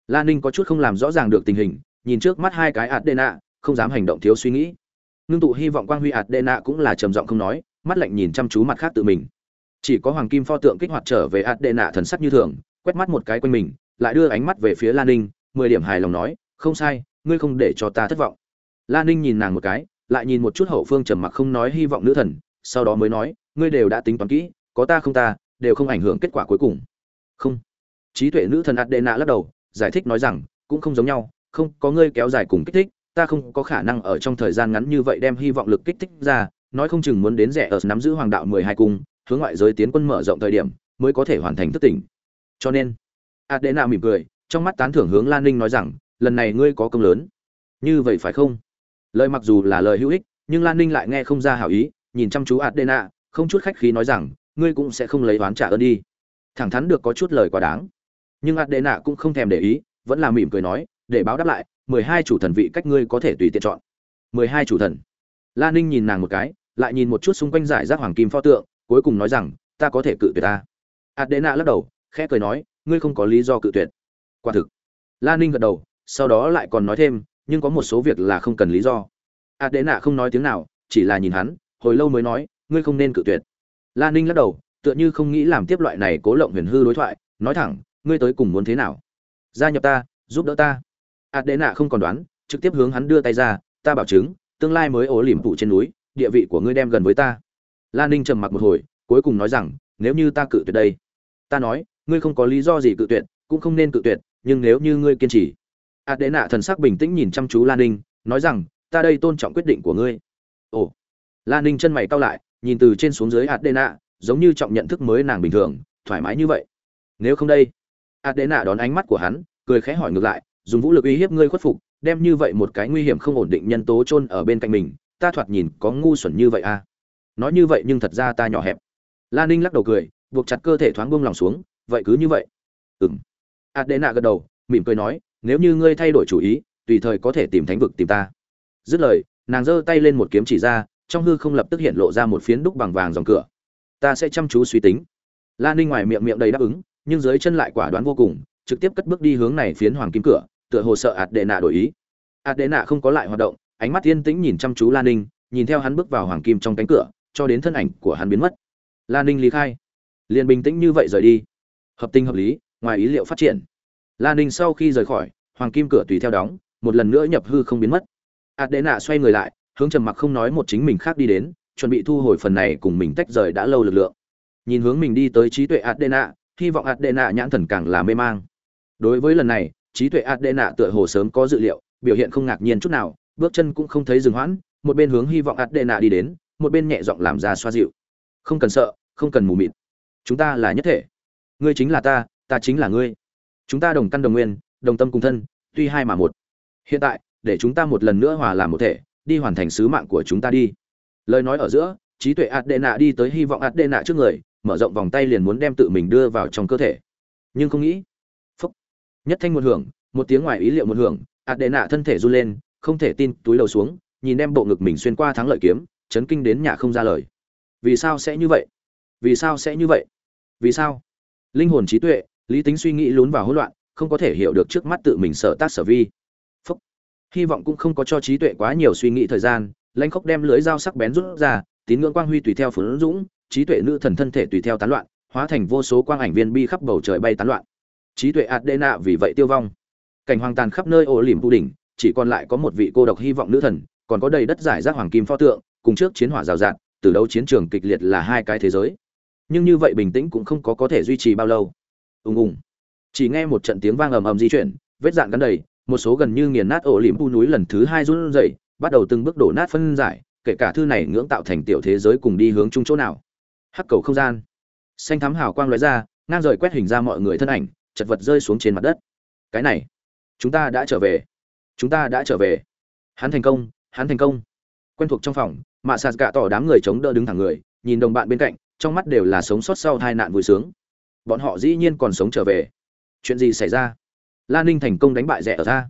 lan ninh có chút không làm rõ ràng được tình hình, nhìn trước mắt hai cái adena, không dám hành động thiếu suy nghĩ. Ngưng tụ hy vọng quang huy adena cũng là trầm giọng không nói, mắt lạnh nhìn chăm chú mặt khác tự mình. Chỉ có hoàng kim pho tượng kích hoạt trở về adena thần sắc như thường, quét mắt một cái quanh mình, lại đưa ánh mắt về phía lan ninh, mười điểm hài lòng nói, không sai, ngươi không để cho ta thất vọng. Lan ninh nhìn nàng một cái, lại nhìn một chút hậu phương trầm mặc không nói hy vọng nữ thần, sau đó mới nói, ngươi đều đã tính toán kỹ, có ta không ta, đều không ảnh hưởng kết quả cuối cùng. Không trí tuệ nữ thần adena lắc đầu, giải thích nói rằng, cũng không giống nhau, không có ngươi kéo dài cùng kích thích, ta không có khả năng ở trong thời gian ngắn như vậy đem hy vọng lực kích thích ra, nói không chừng muốn đến rẻ ở nắm giữ hoàng đạo mười hai cung, hướng ngoại giới tiến quân mở rộng thời điểm, mới có thể hoàn thành thức tỉnh. Cho nên, adena mỉm cười, trong mắt tán thưởng hướng lan ninh nói rằng, lần này ngươi có công lớn. Như vậy phải không? Lời mặc dù là lời hữu ích, nhưng lan ninh lại nghe không ra hảo ý, nhìn chăm chú adena, không chút khách khí nói rằng, ngươi cũng sẽ không lấy oán trả ơn đi. Thẳng thắn được có chút lời quá đáng nhưng adena cũng không thèm để ý, vẫn là mỉm cười nói, để báo đáp lại, mười hai chủ thần vị cách ngươi có thể tùy tiện chọn. mười hai chủ thần. Lan ninh nhìn nàng một cái, lại nhìn một chút xung quanh giải rác hoàng kim pho tượng, cuối cùng nói rằng, ta có thể cự tuyệt ta. Adena lắc đầu, khẽ cười nói, ngươi không có lý do cự tuyệt. Quả thực. Lan ninh gật đầu, sau đó lại còn nói thêm, nhưng có một số việc là không cần lý do. Adena không nói tiếng nào, chỉ là nhìn hắn, hồi lâu mới nói, ngươi không nên cự tuyệt. Lan ninh lắc đầu, tựa như không nghĩ làm tiếp loại này cố lộng huyền hư đối thoại, nói thẳng ngươi tới cùng muốn thế nào? Gia nhập ta, giúp đỡ ta. Adena không còn đoán, trực tiếp hướng hắn đưa tay ra, ta bảo chứng, tương lai mới ổ lỉm phụ trên núi, địa vị của ngươi đem gần với ta. Lan ninh trầm mặc một hồi, cuối cùng nói rằng, nếu như ta cự tuyệt đây, ta nói, ngươi không có lý do gì cự tuyệt, cũng không nên cự tuyệt, nhưng nếu như ngươi kiên trì. Ạt đệ nạ thần sắc bình tĩnh nhìn chăm chú lan ninh, nói rằng, ta đây tôn trọng quyết định của ngươi. Ồ. Lan ninh chân mày cau lại, nhìn từ trên xuống dưới ạt đệ nạ giống như trọng nhận thức mới nàng bình thường, thoải mái như vậy. Nếu không đây adena đón ánh mắt của hắn, cười khẽ hỏi ngược lại, dùng vũ lực uy hiếp ngươi khuất phục, đem như vậy một cái nguy hiểm không ổn định nhân tố chôn ở bên cạnh mình, ta thoạt nhìn có ngu xuẩn như vậy à? Nói như vậy nhưng thật ra ta nhỏ hẹp. Lan ninh lắc đầu cười, buộc chặt cơ thể thoáng buông lòng xuống, vậy cứ như vậy. Ừng adena gật đầu, mỉm cười nói, nếu như ngươi thay đổi chủ ý, tùy thời có thể tìm thánh vực tìm ta. Dứt lời, nàng giơ tay lên một kiếm chỉ ra, trong hư không lập tức hiện lộ ra một phiến đúc bằng vàng dòng cửa. Ta sẽ chăm chú suy tính. Lan ninh ngoài miệng miệng đầy đáp ứng nhưng dưới chân lại quả đoán vô cùng, trực tiếp cất bước đi hướng này phiến hoàng kim cửa, tựa hồ sợ ạt đệ nạ đổi ý. Ạt đệ nạ không có lại hoạt động, ánh mắt yên tĩnh nhìn chăm chú lan ninh, nhìn theo hắn bước vào hoàng kim trong cánh cửa, cho đến thân ảnh của hắn biến mất. Lan ninh lý khai. Liền bình tĩnh như vậy rời đi. Hợp tình hợp lý, ngoài ý liệu phát triển. Lan ninh sau khi rời khỏi, hoàng kim cửa tùy theo đóng, một lần nữa nhập hư không biến mất. Ạt đệ nạ xoay người lại, hướng trầm mặc không nói một chính mình khác đi đến, chuẩn bị thu hồi phần này cùng mình tách rời đã lâu lực lượng. Nhìn hướng mình đi tới trí tuệ ạt đệ nạ hy vọng ạt đệ nạ nhãn thần càng là mê mang. Đối với lần này, trí tuệ ạt đệ nạ tựa hồ sớm có dự liệu, biểu hiện không ngạc nhiên chút nào, bước chân cũng không thấy dừng hoãn, một bên hướng hy vọng ạt đệ nạ đi đến, một bên nhẹ giọng làm ra xoa dịu. Không cần sợ, không cần mù mịt. Chúng ta là nhất thể. Ngươi chính là ta ta chính là ngươi. Chúng ta đồng căn đồng nguyên, đồng tâm cùng thân, tuy hai mà một. Hiện tại, để chúng ta một lần nữa hòa làm một thể, đi hoàn thành sứ mạng của chúng ta đi. Lời nói ở giữa, trí tuệ adena đi tới hy vọng adena trước người mở rộng vòng tay liền muốn đem tự mình đưa vào trong cơ thể. Nhưng không nghĩ, phúc, nhất thanh một hưởng, một tiếng ngoài ý liệu một hưởng ạt đệ nạ thân thể run lên, không thể tin, túi đầu xuống, nhìn đem bộ ngực mình xuyên qua thắng lợi kiếm, chấn kinh đến nhà không ra lời. Vì sao sẽ như vậy? Vì sao sẽ như vậy? Vì sao? Linh hồn trí tuệ, lý tính suy nghĩ lún vào hỗn loạn, không có thể hiểu được trước mắt tự mình sợ tác sở vi. Phúc. hy vọng cũng không có cho trí tuệ quá nhiều suy nghĩ thời gian lanh khốc đem lưới dao sắc bén rút ra, tín ngưỡng quang huy tùy theo phấn dũng trí tuệ nữ thần thân thể tùy theo tán loạn, hóa thành vô số quang ảnh viên bi khắp bầu trời bay tán loạn. Trí tuệ adena vì vậy tiêu vong. Cảnh hoàng tàn khắp nơi ô lìm tu đỉnh, chỉ còn lại có một vị cô độc hy vọng nữ thần, còn có đầy đất giải rác hoàng kim pho tượng, cùng trước chiến hỏa rào rạt, từ đấu chiến trường kịch liệt là hai cái thế giới. Nhưng như vậy bình tĩnh cũng không có có thể duy trì bao lâu. Ùng ùng. Chỉ nghe một trận tiếng vang ầm ầm di chuyển, vết dạn gắn đầy, một số gần như nghiền nát ổ liềm bu núi lần thứ hai run rẩy, bắt đầu từng bước đổ nát phân giải, kể cả thư này ngưỡng tạo thành tiểu thế giới cùng đi hướng chung chỗ nào hắc cầu không gian. Xanh thắm hào quang lóe ra, ngang rời quét hình ra mọi người thân ảnh, chật vật rơi xuống trên mặt đất. Cái này, chúng ta đã trở về. Chúng ta đã trở về. Hắn thành công, hắn thành công. Quen thuộc trong phòng, mạ sạt gạ tỏ đám người chống đỡ đứng thẳng người, nhìn đồng bạn bên cạnh, trong mắt đều là sống sót sau tai nạn vui sướng. Bọn họ dĩ nhiên còn sống trở về. Chuyện gì xảy ra? Lan ninh thành công đánh bại rẻ ở ra.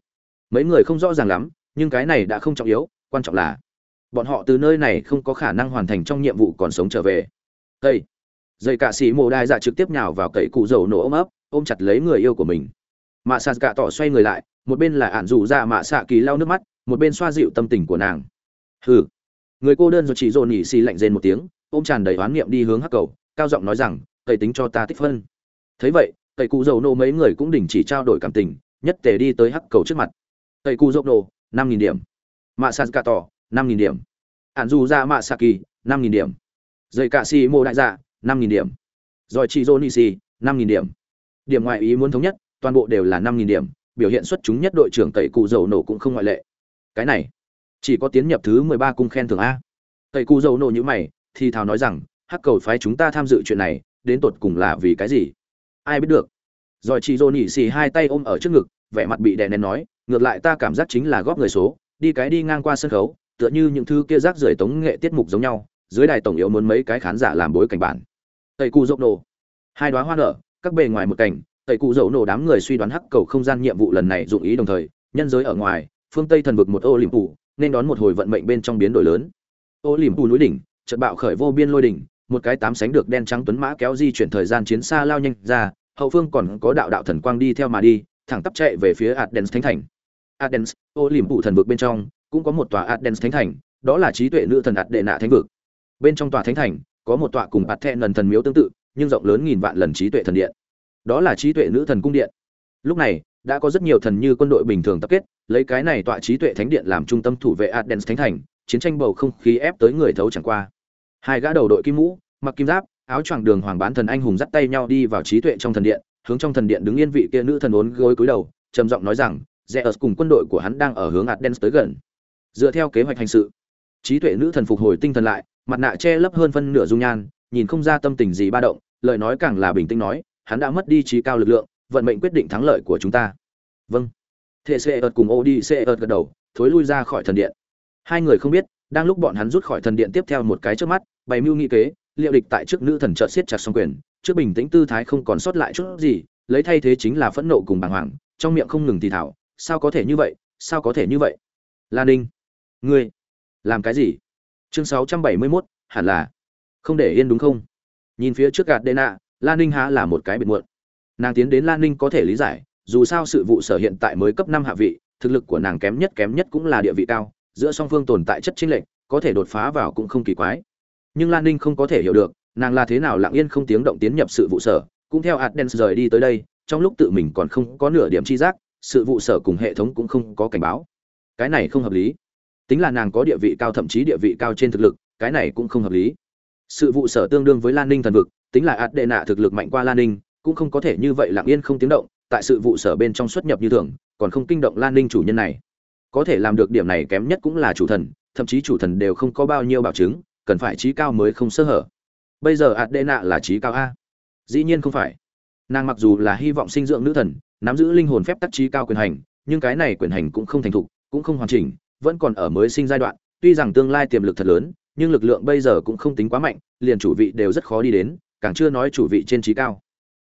Mấy người không rõ ràng lắm, nhưng cái này đã không trọng yếu, quan trọng là bọn họ từ nơi này không có khả năng hoàn thành trong nhiệm vụ còn sống trở về cây. Dây cạ sĩ mồ đai dạ trực tiếp nhào vào cậy cụ dầu nổ ôm ấp, ôm chặt lấy người yêu của mình. Mạ sạt cạ tỏ xoay người lại, một bên là ạn rủ ra mạ xạ kỳ lau nước mắt, một bên xoa dịu tâm tình của nàng. Hừ. Người cô đơn rồi chỉ dồn nhị xì lạnh rên một tiếng, ôm tràn đầy oán niệm đi hướng hắc cầu, cao giọng nói rằng, cậy tính cho ta tích phân. Thấy vậy, cậy cụ dầu nổ mấy người cũng đình chỉ trao đổi cảm tình, nhất tề đi tới hắc cầu trước mặt. Cậy cụ dầu nổ, năm nghìn điểm. Mạ sạt cạ tỏ, năm nghìn điểm. Ạn dù ra mạ xạ kỳ, năm nghìn điểm dây cạ xì mô đại dạ năm nghìn điểm. Rồi chị dô nhị xì năm nghìn điểm. Điểm ngoại ý muốn thống nhất, toàn bộ đều là năm nghìn điểm, biểu hiện xuất chúng nhất đội trưởng tẩy cụ dầu nổ cũng không ngoại lệ. Cái này, chỉ có tiến nhập thứ mười ba cung khen thưởng a. Tẩy cụ dầu nổ như mày, thì thào nói rằng, hắc cầu phái chúng ta tham dự chuyện này, đến tột cùng là vì cái gì? Ai biết được. Rồi chị dô nhị xì hai tay ôm ở trước ngực, vẻ mặt bị đè nén nói, ngược lại ta cảm giác chính là góp người số, đi cái đi ngang qua sân khấu, tựa như những thứ kia rác rưởi tống nghệ tiết mục giống nhau dưới đài tổng yếu muốn mấy cái khán giả làm bối cảnh bản. Tẩy cụ dốc nổ. Hai đoá hoa nở, các bề ngoài một cảnh, tẩy cụ dậu nổ đám người suy đoán hắc cầu không gian nhiệm vụ lần này dụng ý đồng thời, nhân giới ở ngoài, phương tây thần vực một ô liềm phủ nên đón một hồi vận mệnh bên trong biến đổi lớn. Ô liềm phủ núi đỉnh, trận bạo khởi vô biên lôi đỉnh, một cái tám sánh được đen trắng tuấn mã kéo di chuyển thời gian chiến xa lao nhanh ra, hậu phương còn có đạo đạo thần quang đi theo mà đi, thẳng tắp chạy về phía Adens thánh thành. Adens ô liềm phủ thần vực bên trong, cũng có một tòa Adens thánh thành, đó là trí tuệ nữ thần ạt đệ nạ thánh vực bên trong tòa thánh thành có một tòa cùng bạt thẹn lần thần miếu tương tự nhưng rộng lớn nghìn vạn lần trí tuệ thần điện. Đó là trí tuệ nữ thần cung điện. Lúc này đã có rất nhiều thần như quân đội bình thường tập kết lấy cái này tọa trí tuệ thánh điện làm trung tâm thủ vệ adens thánh thành chiến tranh bầu không khí ép tới người thấu chẳng qua. Hai gã đầu đội kim mũ mặc kim giáp áo choàng đường hoàng bán thần anh hùng dắt tay nhau đi vào trí tuệ trong thần điện hướng trong thần điện đứng yên vị kia nữ thần ốn gối cúi đầu trầm giọng nói rằng Zeus cùng quân đội của hắn đang ở hướng Adens tới gần. Dựa theo kế hoạch hành sự, trí tuệ nữ thần phục hồi tinh thần lại, mặt nạ che lấp hơn phân nửa dung nhan, nhìn không ra tâm tình gì ba động, lời nói càng là bình tĩnh nói, hắn đã mất đi trí cao lực lượng vận mệnh quyết định thắng lợi của chúng ta. Vâng. Thệ xê ợt cùng ô đi xê ợt gật đầu thối lui ra khỏi thần điện. Hai người không biết đang lúc bọn hắn rút khỏi thần điện tiếp theo một cái trước mắt bày mưu nghị kế liệu địch tại trước nữ thần trợ siết chặt song quyền trước bình tĩnh tư thái không còn sót lại chút gì lấy thay thế chính là phẫn nộ cùng bàng hoàng trong miệng không ngừng thì thảo sao có thể như vậy? Sao có thể như vậy? Lan ninh ngươi làm cái gì? Chương 671, hẳn là. Không để yên đúng không? Nhìn phía trước gạt đê nạ lan ninh há là một cái biệt muộn. Nàng tiến đến lan ninh có thể lý giải dù sao sự vụ sở hiện tại mới cấp năm hạ vị thực lực của nàng kém nhất kém nhất cũng là địa vị cao giữa song phương tồn tại chất chính lệnh có thể đột phá vào cũng không kỳ quái. Nhưng lan ninh không có thể hiểu được nàng là thế nào lặng yên không tiếng động tiến nhập sự vụ sở cũng theo Aden rời đi tới đây trong lúc tự mình còn không có nửa điểm chi giác sự vụ sở cùng hệ thống cũng không có cảnh báo. Cái này không hợp lý tính là nàng có địa vị cao, thậm chí địa vị cao trên thực lực, cái này cũng không hợp lý. Sự vụ sở tương đương với lan ninh thần vực, tính là ạt đệ nạ thực lực mạnh qua lan ninh, cũng không có thể như vậy lặng yên không tiếng động, tại sự vụ sở bên trong xuất nhập như thường, còn không kinh động lan ninh chủ nhân này. Có thể làm được điểm này kém nhất cũng là chủ thần, thậm chí chủ thần đều không có bao nhiêu bảo chứng, cần phải trí cao mới không sơ hở. Bây giờ ạt đệ nạ là trí cao a. Dĩ nhiên không phải. Nàng mặc dù là hy vọng sinh dưỡng nữ thần, nắm giữ linh hồn phép tắc trí cao quyền hành, nhưng cái này quyền hành cũng không thành thục, cũng không hoàn chỉnh vẫn còn ở mới sinh giai đoạn, tuy rằng tương lai tiềm lực thật lớn, nhưng lực lượng bây giờ cũng không tính quá mạnh, liền chủ vị đều rất khó đi đến, càng chưa nói chủ vị trên trí cao.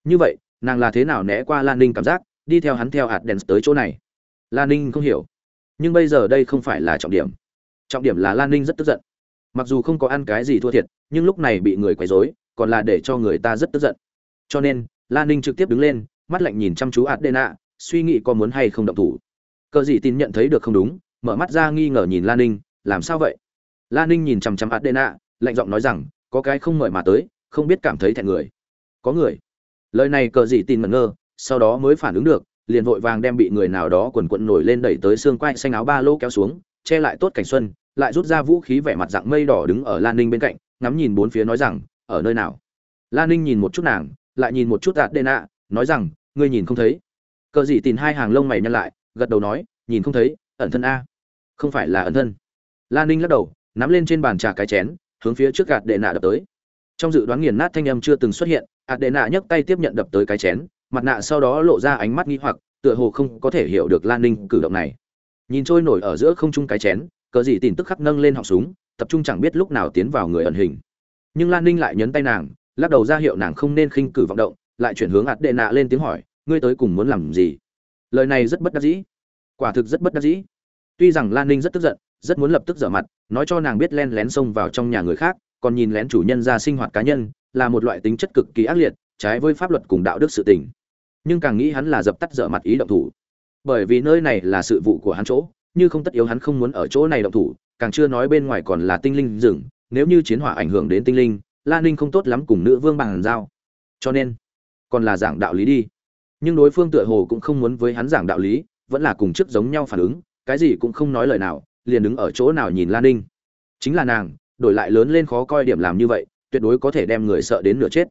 Như vậy, nàng là thế nào né qua lan ninh cảm giác, đi theo hắn theo hạt đèn tới chỗ này? Lan ninh không hiểu. Nhưng bây giờ đây không phải là trọng điểm. Trọng điểm là lan ninh rất tức giận. Mặc dù không có ăn cái gì thua thiệt, nhưng lúc này bị người quấy rối, còn là để cho người ta rất tức giận. Cho nên, lan ninh trực tiếp đứng lên, mắt lạnh nhìn chăm chú adena suy nghĩ có muốn hay không động thủ. Cờ gì tin nhận thấy được không đúng mở mắt ra nghi ngờ nhìn lan ninh, làm sao vậy? Lan ninh nhìn chằm chằm adena, lạnh giọng nói rằng, có cái không mời mà tới, không biết cảm thấy thẹn người. Có người? Lời này cờ gì tin ngẩn ngơ, sau đó mới phản ứng được, liền vội vàng đem bị người nào đó quần quận nổi lên đẩy tới xương quai xanh áo ba lô kéo xuống, che lại tốt cảnh xuân, lại rút ra vũ khí vẻ mặt dạng mây đỏ đứng ở lan ninh bên cạnh, ngắm nhìn bốn phía nói rằng, ở nơi nào? Lan ninh nhìn một chút nàng, lại nhìn một chút đạt đê nạ nói rằng, ngươi nhìn không thấy. Cờ gì tìm hai hàng lông mày nhăn lại, gật đầu nói, nhìn không thấy, ẩn thân a không phải là ẩn thân. Lan ninh lắc đầu, nắm lên trên bàn trà cái chén, hướng phía trước gạt đệ nạ đập tới. Trong dự đoán nghiền nát thanh âm chưa từng xuất hiện ạt đệ nạ nhấc tay tiếp nhận đập tới cái chén, mặt nạ sau đó lộ ra ánh mắt nghi hoặc, tựa hồ không có thể hiểu được lan ninh cử động này. Nhìn trôi nổi ở giữa không trung cái chén, cờ gì tìm tức khắc nâng lên họng súng, tập trung chẳng biết lúc nào tiến vào người ẩn hình. Nhưng lan ninh lại nhấn tay nàng, lắc đầu ra hiệu nàng không nên khinh cử vọng động, lại chuyển hướng ạt đệ nạ lên tiếng hỏi, ngươi tới cùng muốn làm gì? Lời này rất bất đắc dĩ. Quả thực rất bất đắc dĩ tuy rằng lan ninh rất tức giận, rất muốn lập tức dở mặt, nói cho nàng biết len lén xông vào trong nhà người khác, còn nhìn lén chủ nhân ra sinh hoạt cá nhân, là một loại tính chất cực kỳ ác liệt, trái với pháp luật cùng đạo đức sự tình. Nhưng càng nghĩ hắn là dập tắt dở mặt ý động thủ. Bởi vì nơi này là sự vụ của hắn chỗ, như không tất yếu hắn không muốn ở chỗ này động thủ, càng chưa nói bên ngoài còn là tinh linh rừng, nếu như chiến hỏa ảnh hưởng đến tinh linh Lan ninh không tốt lắm cùng nữ vương bằng giao. Cho nên, còn là giảng đạo lý đi. Nhưng đối phương tựa hồ cũng không muốn với hắn giảng đạo lý, vẫn là cùng chức giống nhau phản ứng cái gì cũng không nói lời nào, liền đứng ở chỗ nào nhìn Lan ninh. Chính là nàng, đổi lại lớn lên khó coi điểm làm như vậy, tuyệt đối có thể đem người sợ đến nửa chết.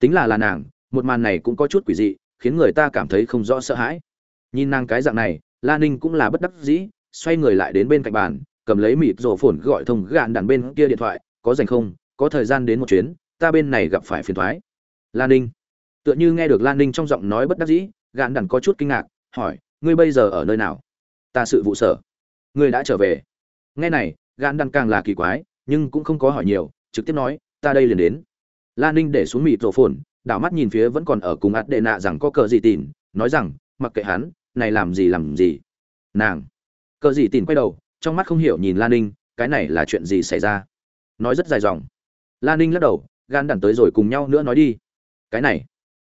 Tính là là nàng, một màn này cũng có chút quỷ dị, khiến người ta cảm thấy không rõ sợ hãi. Nhìn nàng cái dạng này Lan ninh cũng là bất đắc dĩ, xoay người lại đến bên cạnh bàn, cầm lấy mịt rổ phồn gọi thông gạn đàn bên kia điện thoại, có dành không? Có thời gian đến một chuyến, ta bên này gặp phải phiền thoái. Lan ninh. Tựa như nghe được lan ninh trong giọng nói bất đắc dĩ, gạn đàn có chút kinh ngạc, hỏi, ngươi bây giờ ở nơi nào? Ta sự vụ sở. Ngươi đã trở về. Nghe này gan đàn càng là kỳ quái, nhưng cũng không có hỏi nhiều, trực tiếp nói, ta đây liền đến. Lan ninh để xuống mịt rổ phồn, đảo mắt nhìn phía vẫn còn ở cùng ạt đệ nạ rằng có cờ gì tìm nói rằng, mặc kệ hắn, này làm gì làm gì. Nàng, cờ gì tìm quay đầu, trong mắt không hiểu nhìn lan ninh, cái này là chuyện gì xảy ra? Nói rất dài dòng. Lan ninh lắc đầu gan đàn tới rồi cùng nhau nữa nói đi. Cái này.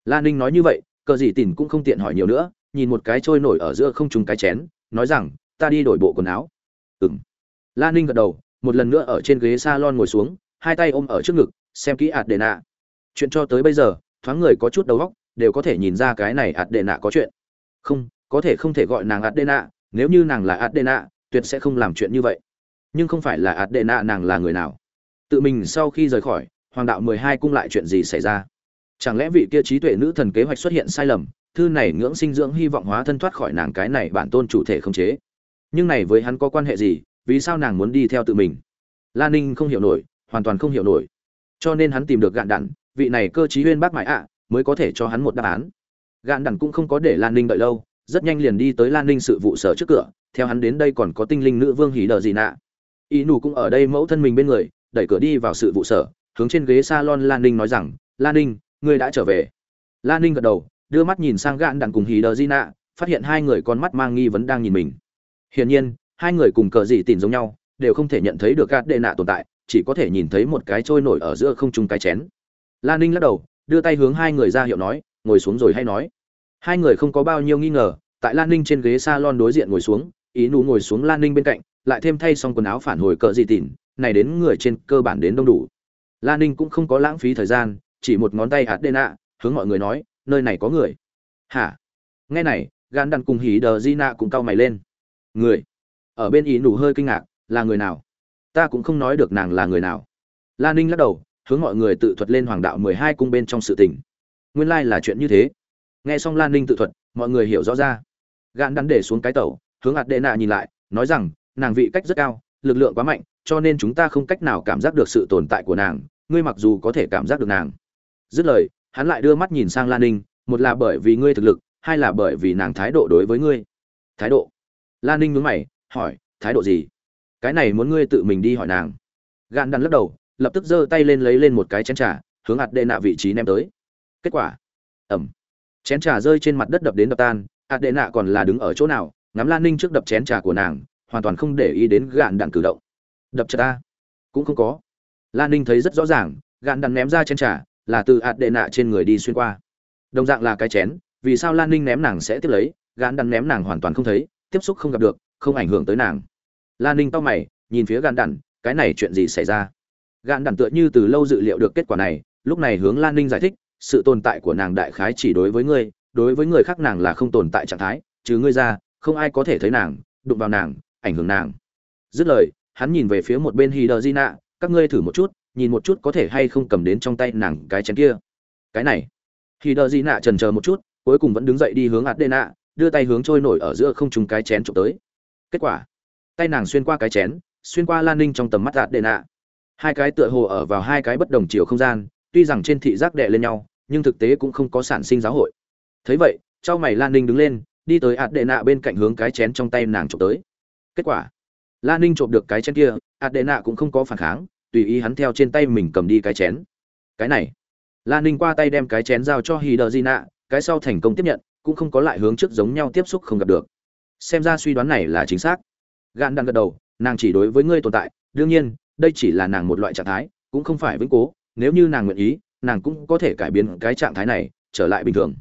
Lan ninh nói như vậy, cờ gì tìm cũng không tiện hỏi nhiều nữa, nhìn một cái trôi nổi ở giữa không trùng cái chén nói rằng, ta đi đổi bộ quần áo. Ừng lan ninh gật đầu, một lần nữa ở trên ghế salon ngồi xuống, hai tay ôm ở trước ngực, xem kỹ ạt đệ nạ chuyện cho tới bây giờ, thoáng người có chút đầu óc, đều có thể nhìn ra cái này ạt đệ nạ có chuyện. Không, có thể không thể gọi nàng ạt đệ nạ nếu như nàng là ạt đệ nạ tuyệt sẽ không làm chuyện như vậy. Nhưng không phải là ạt đệ nạ nàng là người nào. Tự mình sau khi rời khỏi, hoàng đạo mười hai cung lại chuyện gì xảy ra? Chẳng lẽ vị kia trí tuệ nữ thần kế hoạch xuất hiện sai lầm thư này ngưỡng sinh dưỡng hy vọng hóa thân thoát khỏi nàng cái này bản tôn chủ thể không chế. Nhưng này với hắn có quan hệ gì? Vì sao nàng muốn đi theo tự mình? Lan ninh không hiểu nổi, hoàn toàn không hiểu nổi. Cho nên hắn tìm được gạn đặn vị này cơ chí huyên bác mãi ạ, mới có thể cho hắn một đáp án. Gạn đặn cũng không có để lan ninh đợi lâu, rất nhanh liền đi tới lan ninh sự vụ sở trước cửa, theo hắn đến đây còn có tinh linh nữ vương hỉ đờ gì nạ. Y nù cũng ở đây mẫu thân mình bên người, đẩy cửa đi vào sự vụ sở, hướng trên ghế salon lan ninh nói rằng lan ninh, ngươi đã trở về. Lan ninh gật đầu đưa mắt nhìn sang gạn đặng cùng hì đờ di nạ, phát hiện hai người con mắt mang nghi vấn đang nhìn mình. Hiển nhiên, hai người cùng cờ dị tìm giống nhau, đều không thể nhận thấy được gạt đệ nạ tồn tại, chỉ có thể nhìn thấy một cái trôi nổi ở giữa không trung cái chén. Lan ninh lắc đầu, đưa tay hướng hai người ra hiệu nói, ngồi xuống rồi hay nói. Hai người không có bao nhiêu nghi ngờ, tại lan ninh trên ghế s a lon đối diện ngồi xuống, ý nụ ngồi xuống lan ninh bên cạnh, lại thêm thay xong quần áo phản hồi cờ dị tỉn, này đến người trên cơ bản đến đông đủ. Lan ninh cũng không có lãng phí thời gian, chỉ một ngón tay hạt đê nạ, hướng mọi người nói nơi này có người. Hả? Nghe này gan đàn cùng hỉ đờ di nạ cũng cau mày lên. Người? Ở bên ý nụ hơi kinh ngạc, là người nào? Ta cũng không nói được nàng là người nào. Lan ninh lắc đầu, hướng mọi người tự thuật lên hoàng đạo mười hai cung bên trong sự tình. Nguyên lai là chuyện như thế. Nghe xong lan ninh tự thuật, mọi người hiểu rõ ra. Gạn đắn để xuống cái tàu hướng ạt đệ nạ nhìn lại, nói rằng, nàng vị cách rất cao, lực lượng quá mạnh, cho nên chúng ta không cách nào cảm giác được sự tồn tại của nàng, ngươi mặc dù có thể cảm giác được nàng. Dứt lời hắn lại đưa mắt nhìn sang lan ninh, một là bởi vì ngươi thực lực, hai là bởi vì nàng thái độ đối với ngươi. Thái độ? Lan ninh nhướng mày, hỏi, thái độ gì? Cái này muốn ngươi tự mình đi hỏi nàng. Gạn đằn lắc đầu, lập tức giơ tay lên lấy lên một cái chén trà, hướng hạt đệ nạ vị trí ném tới. Kết quả? Ẩm. Chén trà rơi trên mặt đất đập đến đập tan, Hạt đệ nạ còn là đứng ở chỗ nào, ngắm lan ninh trước đập chén trà của nàng, hoàn toàn không để ý đến gạn đạn cử động. Đập chật ta. Cũng không có. Lan ninh thấy rất rõ ràng, gạn đạn ném ra chén trà là từ ạt đệ nạ trên người đi xuyên qua. Đồng dạng là cái chén, vì sao lan ninh ném nàng sẽ tiếp lấy gạn đắn ném nàng hoàn toàn không thấy, tiếp xúc không gặp được, không ảnh hưởng tới nàng. Lan ninh to mày, nhìn phía gạn đắn cái này chuyện gì xảy ra? Gạn đắn tựa như từ lâu dự liệu được kết quả này, lúc này hướng lan ninh giải thích, sự tồn tại của nàng đại khái chỉ đối với ngươi, đối với người khác nàng là không tồn tại trạng thái, trừ ngươi ra, không ai có thể thấy nàng, đụng vào nàng, ảnh hưởng nàng. Dứt lời, hắn nhìn về phía một bên hì đờ di nạ các ngươi thử một chút nhìn một chút có thể hay không cầm đến trong tay nàng cái chén kia. Cái này. Khi đờ di nạ trần chờ một chút, cuối cùng vẫn đứng dậy đi hướng ạt đê nạ đưa tay hướng trôi nổi ở giữa không trùng cái chén trộm tới. Kết quả. Tay nàng xuyên qua cái chén, xuyên qua lan ninh trong tầm mắt ạt đê nạ hai cái tựa hồ ở vào hai cái bất đồng chiều không gian, tuy rằng trên thị giác đệ lên nhau, nhưng thực tế cũng không có sản sinh giáo hội. Thấy vậy, trao mày lan ninh đứng lên, đi tới ạt đệ nạ bên cạnh hướng cái chén trong tay nàng trộm tới. Kết quả. Lan ninh trộm được cái chén kia ạt đệ nạ cũng không có phản kháng tùy ý hắn theo trên tay mình cầm đi cái chén. Cái này. Lan ninh qua tay đem cái chén giao cho hì đờ di nạ, cái sau thành công tiếp nhận, cũng không có lại hướng trước giống nhau tiếp xúc không gặp được. Xem ra suy đoán này là chính xác. Gan đang gật đầu, nàng chỉ đối với ngươi tồn tại, đương nhiên, đây chỉ là nàng một loại trạng thái, cũng không phải vĩnh cố, nếu như nàng nguyện ý, nàng cũng có thể cải biến cái trạng thái này, trở lại bình thường.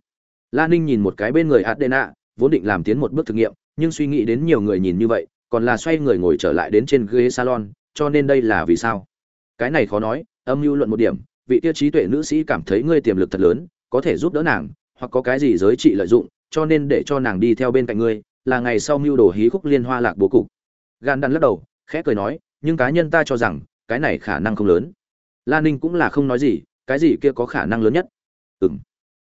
Lan ninh nhìn một cái bên người adena, vốn định làm tiến một bước thực nghiệm, nhưng suy nghĩ đến nhiều người nhìn như vậy, còn là xoay người ngồi trở lại đến trên ghế salon, cho nên đây là vì sao? Cái này khó nói, âm mưu luận một điểm, vị tiêu trí tuệ nữ sĩ cảm thấy ngươi tiềm lực thật lớn, có thể giúp đỡ nàng, hoặc có cái gì giới trị lợi dụng, cho nên để cho nàng đi theo bên cạnh ngươi, là ngày sau mưu đồ hí khúc liên hoa lạc bố cục. Gan đan lắc đầu, khẽ cười nói, nhưng cá nhân ta cho rằng, cái này khả năng không lớn. Lan ninh cũng là không nói gì, cái gì kia có khả năng lớn nhất? Ừng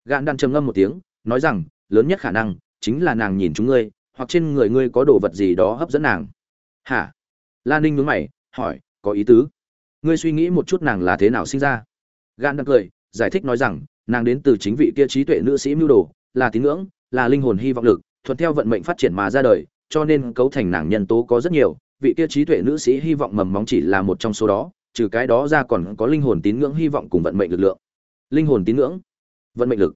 gan đan trầm ngâm một tiếng, nói rằng, lớn nhất khả năng, chính là nàng nhìn chúng ngươi, hoặc trên người ngươi có đồ vật gì đó hấp dẫn nàng. Hả? Lan ninh nhướng mày, hỏi, có ý tứ? Ngươi suy nghĩ một chút nàng là thế nào sinh ra. Gan đang cười, giải thích nói rằng, nàng đến từ chính vị kia trí tuệ nữ sĩ mưu đồ, là tín ngưỡng, là linh hồn hy vọng lực, thuận theo vận mệnh phát triển mà ra đời, cho nên cấu thành nàng nhân tố có rất nhiều, vị kia trí tuệ nữ sĩ hy vọng mầm móng chỉ là một trong số đó, trừ cái đó ra còn có linh hồn tín ngưỡng hy vọng cùng vận mệnh lực lượng. Linh hồn tín ngưỡng, vận mệnh lực.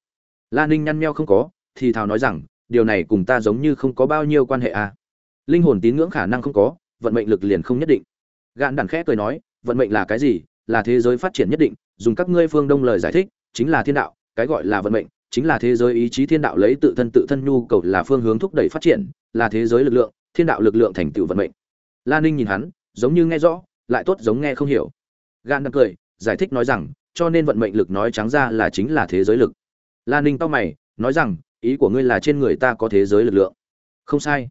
La ninh nhăn nheo không có, thì thào nói rằng, điều này cùng ta giống như không có bao nhiêu quan hệ à. linh hồn tín ngưỡng khả năng không có, vận mệnh lực liền không nhất định. Gạn đẳng khẽ cười nói vận mệnh là cái gì, là thế giới phát triển nhất định, dùng các ngươi phương đông lời giải thích, chính là thiên đạo, cái gọi là vận mệnh, chính là thế giới ý chí thiên đạo lấy tự thân tự thân nhu cầu là phương hướng thúc đẩy phát triển, là thế giới lực lượng, thiên đạo lực lượng thành tựu vận mệnh. La ninh nhìn hắn, giống như nghe rõ, lại tốt giống nghe không hiểu. Gan đang cười, giải thích nói rằng, cho nên vận mệnh lực nói trắng ra là chính là thế giới lực. La ninh tóc mày, nói rằng, ý của ngươi là trên người ta có thế giới lực lượng. Không sai.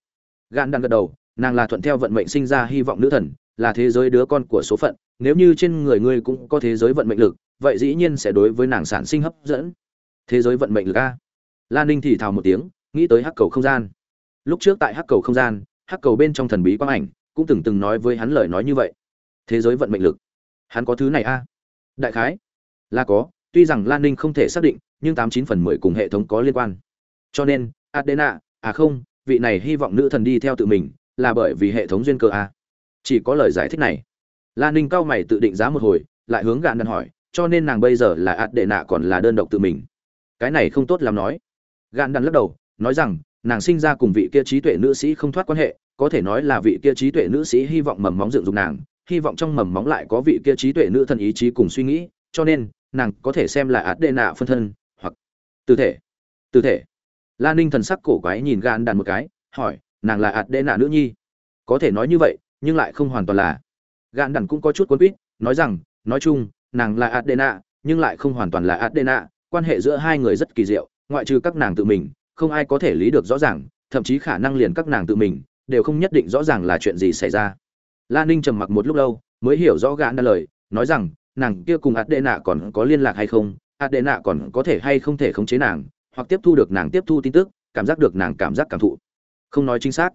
Gan đang gật đầu, nàng là thuận theo vận mệnh sinh ra hy vọng nữ thần là thế giới đứa con của số phận, nếu như trên người ngươi cũng có thế giới vận mệnh lực, vậy dĩ nhiên sẽ đối với nàng sản sinh hấp dẫn. Thế giới vận mệnh lực a. Lan ninh thì thào một tiếng, nghĩ tới hắc cầu không gian. Lúc trước tại hắc cầu không gian, hắc cầu bên trong thần bí quang ảnh cũng từng từng nói với hắn lời nói như vậy. Thế giới vận mệnh lực. Hắn có thứ này a. Đại khái là có, tuy rằng lan ninh không thể xác định, nhưng tám chín phần mười cùng hệ thống có liên quan. Cho nên, adena à không, vị này hy vọng nữ thần đi theo tự mình, là bởi vì hệ thống duyên cơ a chỉ có lời giải thích này. Lan ninh cao mày tự định giá một hồi, lại hướng gạn đàn hỏi, cho nên nàng bây giờ là ạt đệ nạ còn là đơn độc tự mình. Cái này không tốt làm nói. Gạn đàn lắc đầu, nói rằng, nàng sinh ra cùng vị kia trí tuệ nữ sĩ không thoát quan hệ, có thể nói là vị kia trí tuệ nữ sĩ hy vọng mầm móng dựng dục nàng, hy vọng trong mầm móng lại có vị kia trí tuệ nữ thần ý chí cùng suy nghĩ, cho nên, nàng có thể xem là ạt đệ nạ phân thân, hoặc tư thể. Tư thể. La ninh thần sắc cổ quái nhìn gan đàn một cái, hỏi, nàng là ạt đệ nạ nữ nhi? Có thể nói như vậy nhưng lại không hoàn toàn là. Gạn đẳng cũng có chút cuốn quýt, nói rằng, nói chung, nàng là adena, nhưng lại không hoàn toàn là adena, quan hệ giữa hai người rất kỳ diệu, ngoại trừ các nàng tự mình, không ai có thể lý được rõ ràng, thậm chí khả năng liền các nàng tự mình, đều không nhất định rõ ràng là chuyện gì xảy ra. Lan ninh trầm mặc một lúc lâu, mới hiểu rõ gạn đã lời, nói rằng, nàng kia cùng adena còn có liên lạc hay không, adena còn có thể hay không thể khống chế nàng, hoặc tiếp thu được nàng tiếp thu tin tức, cảm giác được nàng cảm giác cảm thụ. Không nói chính xác.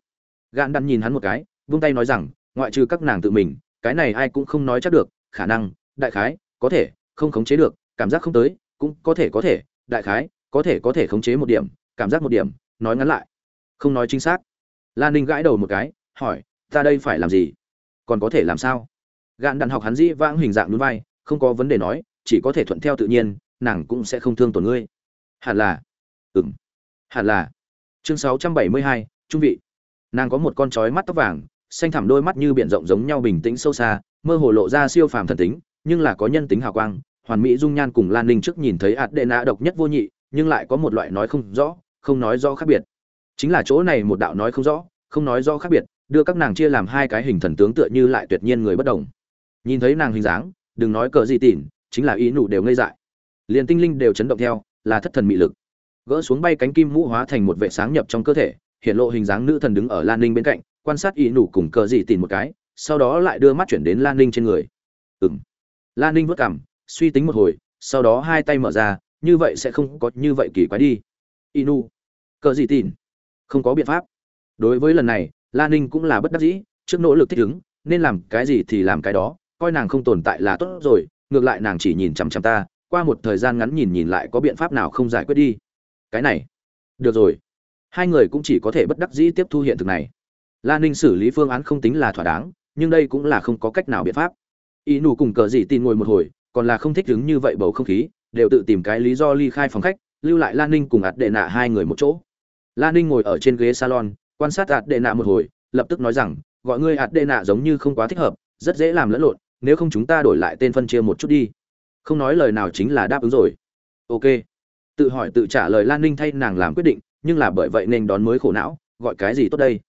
Gạn đan nhìn hắn một cái, vung tay nói rằng ngoại trừ các nàng tự mình, cái này ai cũng không nói chắc được, khả năng, đại khái, có thể, không khống chế được, cảm giác không tới, cũng có thể có thể, đại khái, có thể có thể khống chế một điểm, cảm giác một điểm, nói ngắn lại. Không nói chính xác. Lan ninh gãi đầu một cái, hỏi, ta đây phải làm gì? Còn có thể làm sao? Gạn đàn học hắn dĩ vãng hình dạng núi vai, không có vấn đề nói, chỉ có thể thuận theo tự nhiên, nàng cũng sẽ không thương tổn ngươi. Hẳn là. Ừng hẳn là. Chương sáu trăm bảy mươi hai, trung vị. Nàng có một con chói mắt tóc vàng xanh thẳm đôi mắt như biển rộng giống nhau bình tĩnh sâu xa, mơ hồ lộ ra siêu phàm thần tính, nhưng là có nhân tính hào quang. Hoàn mỹ dung nhan cùng lan ninh trước nhìn thấy ạt đệ nã độc nhất vô nhị, nhưng lại có một loại nói không rõ, không nói rõ khác biệt. Chính là chỗ này một đạo nói không rõ, không nói rõ khác biệt, đưa các nàng chia làm hai cái hình thần tướng tựa như lại tuyệt nhiên người bất đồng. Nhìn thấy nàng hình dáng, đừng nói cờ gì tỉn, chính là ý nụ đều ngây dại. Liền tinh linh đều chấn động theo, là thất thần mị lực. Gỡ xuống bay cánh kim mũ hóa thành một vệ sáng nhập trong cơ thể, hiện lộ hình dáng nữ thần đứng ở lan ninh bên cạnh quan sát ý nụ cùng cờ gì tìm một cái, sau đó lại đưa mắt chuyển đến lan ninh trên người. Ừ m lan ninh vất cảm suy tính một hồi, sau đó hai tay mở ra, như vậy sẽ không có như vậy kỳ quái đi. Inu cờ gì tìm? Không có biện pháp. Đối với lần này, lan ninh cũng là bất đắc dĩ, trước nỗ lực thích ứng, nên làm cái gì thì làm cái đó, coi nàng không tồn tại là tốt rồi, ngược lại nàng chỉ nhìn chằm chằm ta, qua một thời gian ngắn nhìn nhìn lại có biện pháp nào không giải quyết đi. Cái này. Được rồi. Hai người cũng chỉ có thể bất đắc dĩ tiếp thu hiện thực này. Lan ninh xử lý phương án không tính là thỏa đáng, nhưng đây cũng là không có cách nào biện pháp. Y nù cùng cờ dị tin ngồi một hồi, còn là không thích đứng như vậy bầu không khí, đều tự tìm cái lý do ly khai phòng khách, lưu lại lan ninh cùng ạt đệ nạ hai người một chỗ. Lan ninh ngồi ở trên ghế salon, quan sát ạt đệ nạ một hồi, lập tức nói rằng, gọi ngươi ạt đệ nạ giống như không quá thích hợp, rất dễ làm lẫn lộn, nếu không chúng ta đổi lại tên phân chia một chút đi. Không nói lời nào chính là đáp ứng rồi. Ok. Tự hỏi tự trả lời lan ninh thay nàng làm quyết định, nhưng là bởi vậy nên đón mới khổ não, gọi cái gì tốt đây?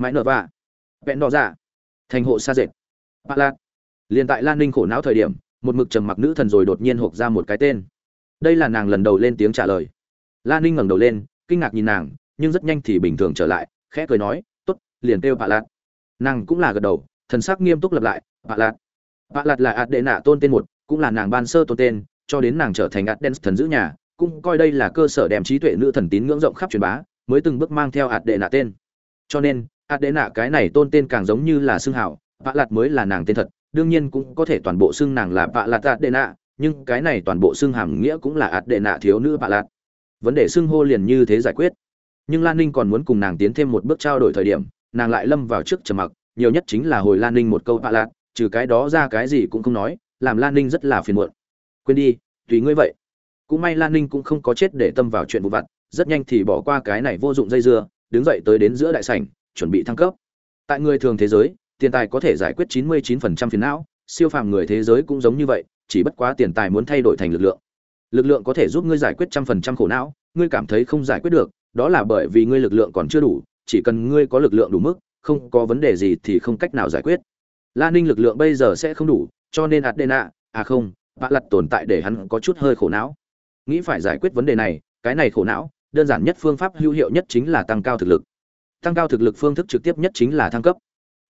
Mãi nở vạ. Vẹn đỏ dạ. Thành hộ xa dệt. Bạ lạc liền tại lan ninh khổ não thời điểm, một mực trầm mặc nữ thần rồi đột nhiên hộp ra một cái tên. Đây là nàng lần đầu lên tiếng trả lời. Lan ninh ngẩng đầu lên, kinh ngạc nhìn nàng, nhưng rất nhanh thì bình thường trở lại, khẽ cười nói t ố t liền kêu bạ lạc nàng cũng là gật đầu, thần sắc nghiêm túc lập lại bạ lạc bạ lạc là ạt đệ nạ tôn tên một, cũng là nàng ban sơ tôn tên, cho đến nàng trở thành ạt đen thần giữ nhà, cũng coi đây là cơ sở đem trí tuệ nữ thần tín ngưỡng rộng khắp truyền bá, mới từng bước mang theo ạt đệ nạ tên. Cho nên ạt đệ nạ cái này tôn tên càng giống như là xưng hảo, Vạ lạt mới là nàng tên thật, đương nhiên cũng có thể toàn bộ xưng nàng là Vạ lạt ạt đệ nạ nhưng cái này toàn bộ xưng hàm nghĩa cũng là ạt đệ nạ thiếu nữ Vạ lạt. Vấn đề xưng hô liền như thế giải quyết. Nhưng lan ninh còn muốn cùng nàng tiến thêm một bước trao đổi thời điểm, nàng lại lâm vào trước trầm mặc, nhiều nhất chính là hồi lan ninh một câu Vạ lạt, trừ cái đó ra cái gì cũng không nói, làm lan ninh rất là phiền muộn. Quên đi, tùy ngươi vậy. Cũng may lan ninh cũng không có chết để tâm vào chuyện vụ vặt, rất nhanh thì bỏ qua cái này vô dụng dây dưa, đứng dậy tới đến giữa đại sảnh chuẩn bị thăng cấp. Tại người thường thế giới, tiền tài có thể giải quyết 99% phiền não, siêu phàm người thế giới cũng giống như vậy, chỉ bất quá tiền tài muốn thay đổi thành lực lượng. Lực lượng có thể giúp ngươi giải quyết trăm phần trăm khổ não, ngươi cảm thấy không giải quyết được, đó là bởi vì ngươi lực lượng còn chưa đủ, chỉ cần ngươi có lực lượng đủ mức, không có vấn đề gì thì không cách nào giải quyết. Lan ninh lực lượng bây giờ sẽ không đủ, cho nên adena à không, bạ lặt tồn tại để hắn có chút hơi khổ não. Nghĩ phải giải quyết vấn đề này, cái này khổ não, đơn giản nhất phương pháp hữu hiệu nhất chính là tăng cao thực lực tăng cao thực lực phương thức trực tiếp nhất chính là thăng cấp.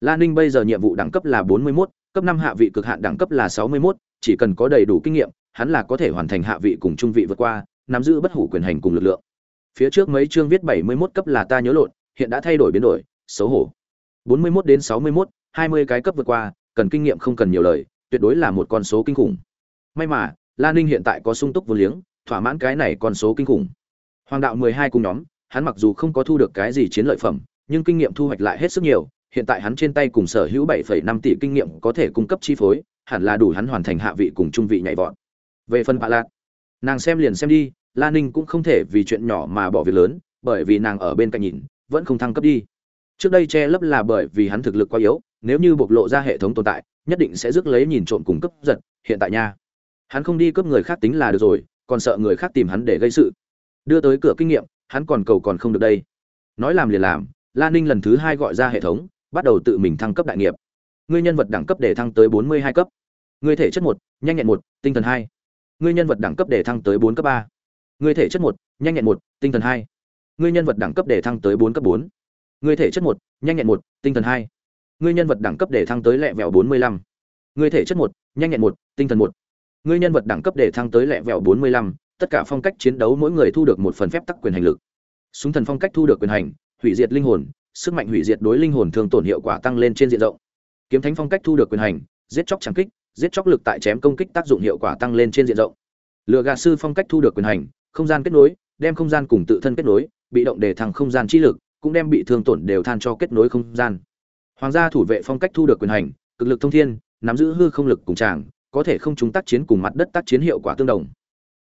Lan ninh bây giờ nhiệm vụ đẳng cấp là 41, cấp năm hạ vị cực hạn đẳng cấp là 61, chỉ cần có đầy đủ kinh nghiệm hắn là có thể hoàn thành hạ vị cùng trung vị vượt qua nắm giữ bất hủ quyền hành cùng lực lượng. Phía trước mấy chương viết 71 cấp là ta nhớ lộn hiện đã thay đổi biến đổi xấu hổ. 41 đến 61, 20 cái cấp vượt qua cần kinh nghiệm không cần nhiều lời tuyệt đối là một con số kinh khủng. May mà Lan ninh hiện tại có sung túc vô liếng thỏa mãn cái này con số kinh khủng. Hoàng đạo mười hai cung nhóm hắn mặc dù không có thu được cái gì chiến lợi phẩm, nhưng kinh nghiệm thu hoạch lại hết sức nhiều, hiện tại hắn trên tay cùng sở hữu bảy phẩy năm tỷ kinh nghiệm có thể cung cấp chi phối, hẳn là đủ hắn hoàn thành hạ vị cùng trung vị nhảy vọt. Về phần bạ lạc nàng xem liền xem đi Lan ninh cũng không thể vì chuyện nhỏ mà bỏ việc lớn, bởi vì nàng ở bên cạnh nhìn, vẫn không thăng cấp đi. Trước đây che lấp là bởi vì hắn thực lực quá yếu, nếu như bộc lộ ra hệ thống tồn tại, nhất định sẽ rước lấy nhìn trộm cùng cấp giật, hiện tại nha. Hắn không đi cướp người khác tính là được rồi, còn sợ người khác tìm hắn để gây sự. Đưa tới cửa kinh nghiệm hắn còn cầu còn không được đây. Nói làm liền làm Lan ninh lần thứ hai gọi ra hệ thống, bắt đầu tự mình thăng cấp đại nghiệp. Ngươi nhân vật đẳng cấp để thăng tới bốn mươi hai cấp. Ngươi thể chất một, nhanh nhẹn một, tinh thần hai. Ngươi nhân vật đẳng cấp để thăng tới bốn cấp ba. Ngươi thể chất một, nhanh nhẹn một, tinh thần hai. Ngươi nhân vật đẳng cấp để thăng tới bốn cấp bốn. Ngươi thể chất một, nhanh nhẹn một, tinh thần hai. Ngươi nhân vật đẳng cấp để thăng tới lẹ vẹo bốn mươi lăm. Ngươi thể chất một, nhanh nhẹn một, tinh thần một. Ngươi nhân vật đẳng cấp để thăng tới lẹ vẹo bốn mươi lăm tất cả phong cách chiến đấu mỗi người thu được một phần phép tắc quyền hành lực. Súng thần phong cách thu được quyền hành, hủy diệt linh hồn, sức mạnh hủy diệt đối linh hồn thường tổn hiệu quả tăng lên trên diện rộng. Kiếm thánh phong cách thu được quyền hành, giết chóc tràng kích, giết chóc lực tại chém công kích tác dụng hiệu quả tăng lên trên diện rộng. Lựa gà sư phong cách thu được quyền hành, không gian kết nối, đem không gian cùng tự thân kết nối, bị động để thăng không gian chi lực, cũng đem bị thương tổn đều than cho kết nối không gian. Hoàng gia thủ vệ phong cách thu được quyền hành, cực lực thông thiên, nắm giữ hư không lực cùng tràng, có thể không chúng tác chiến cùng mặt đất tác chiến hiệu quả tương đồng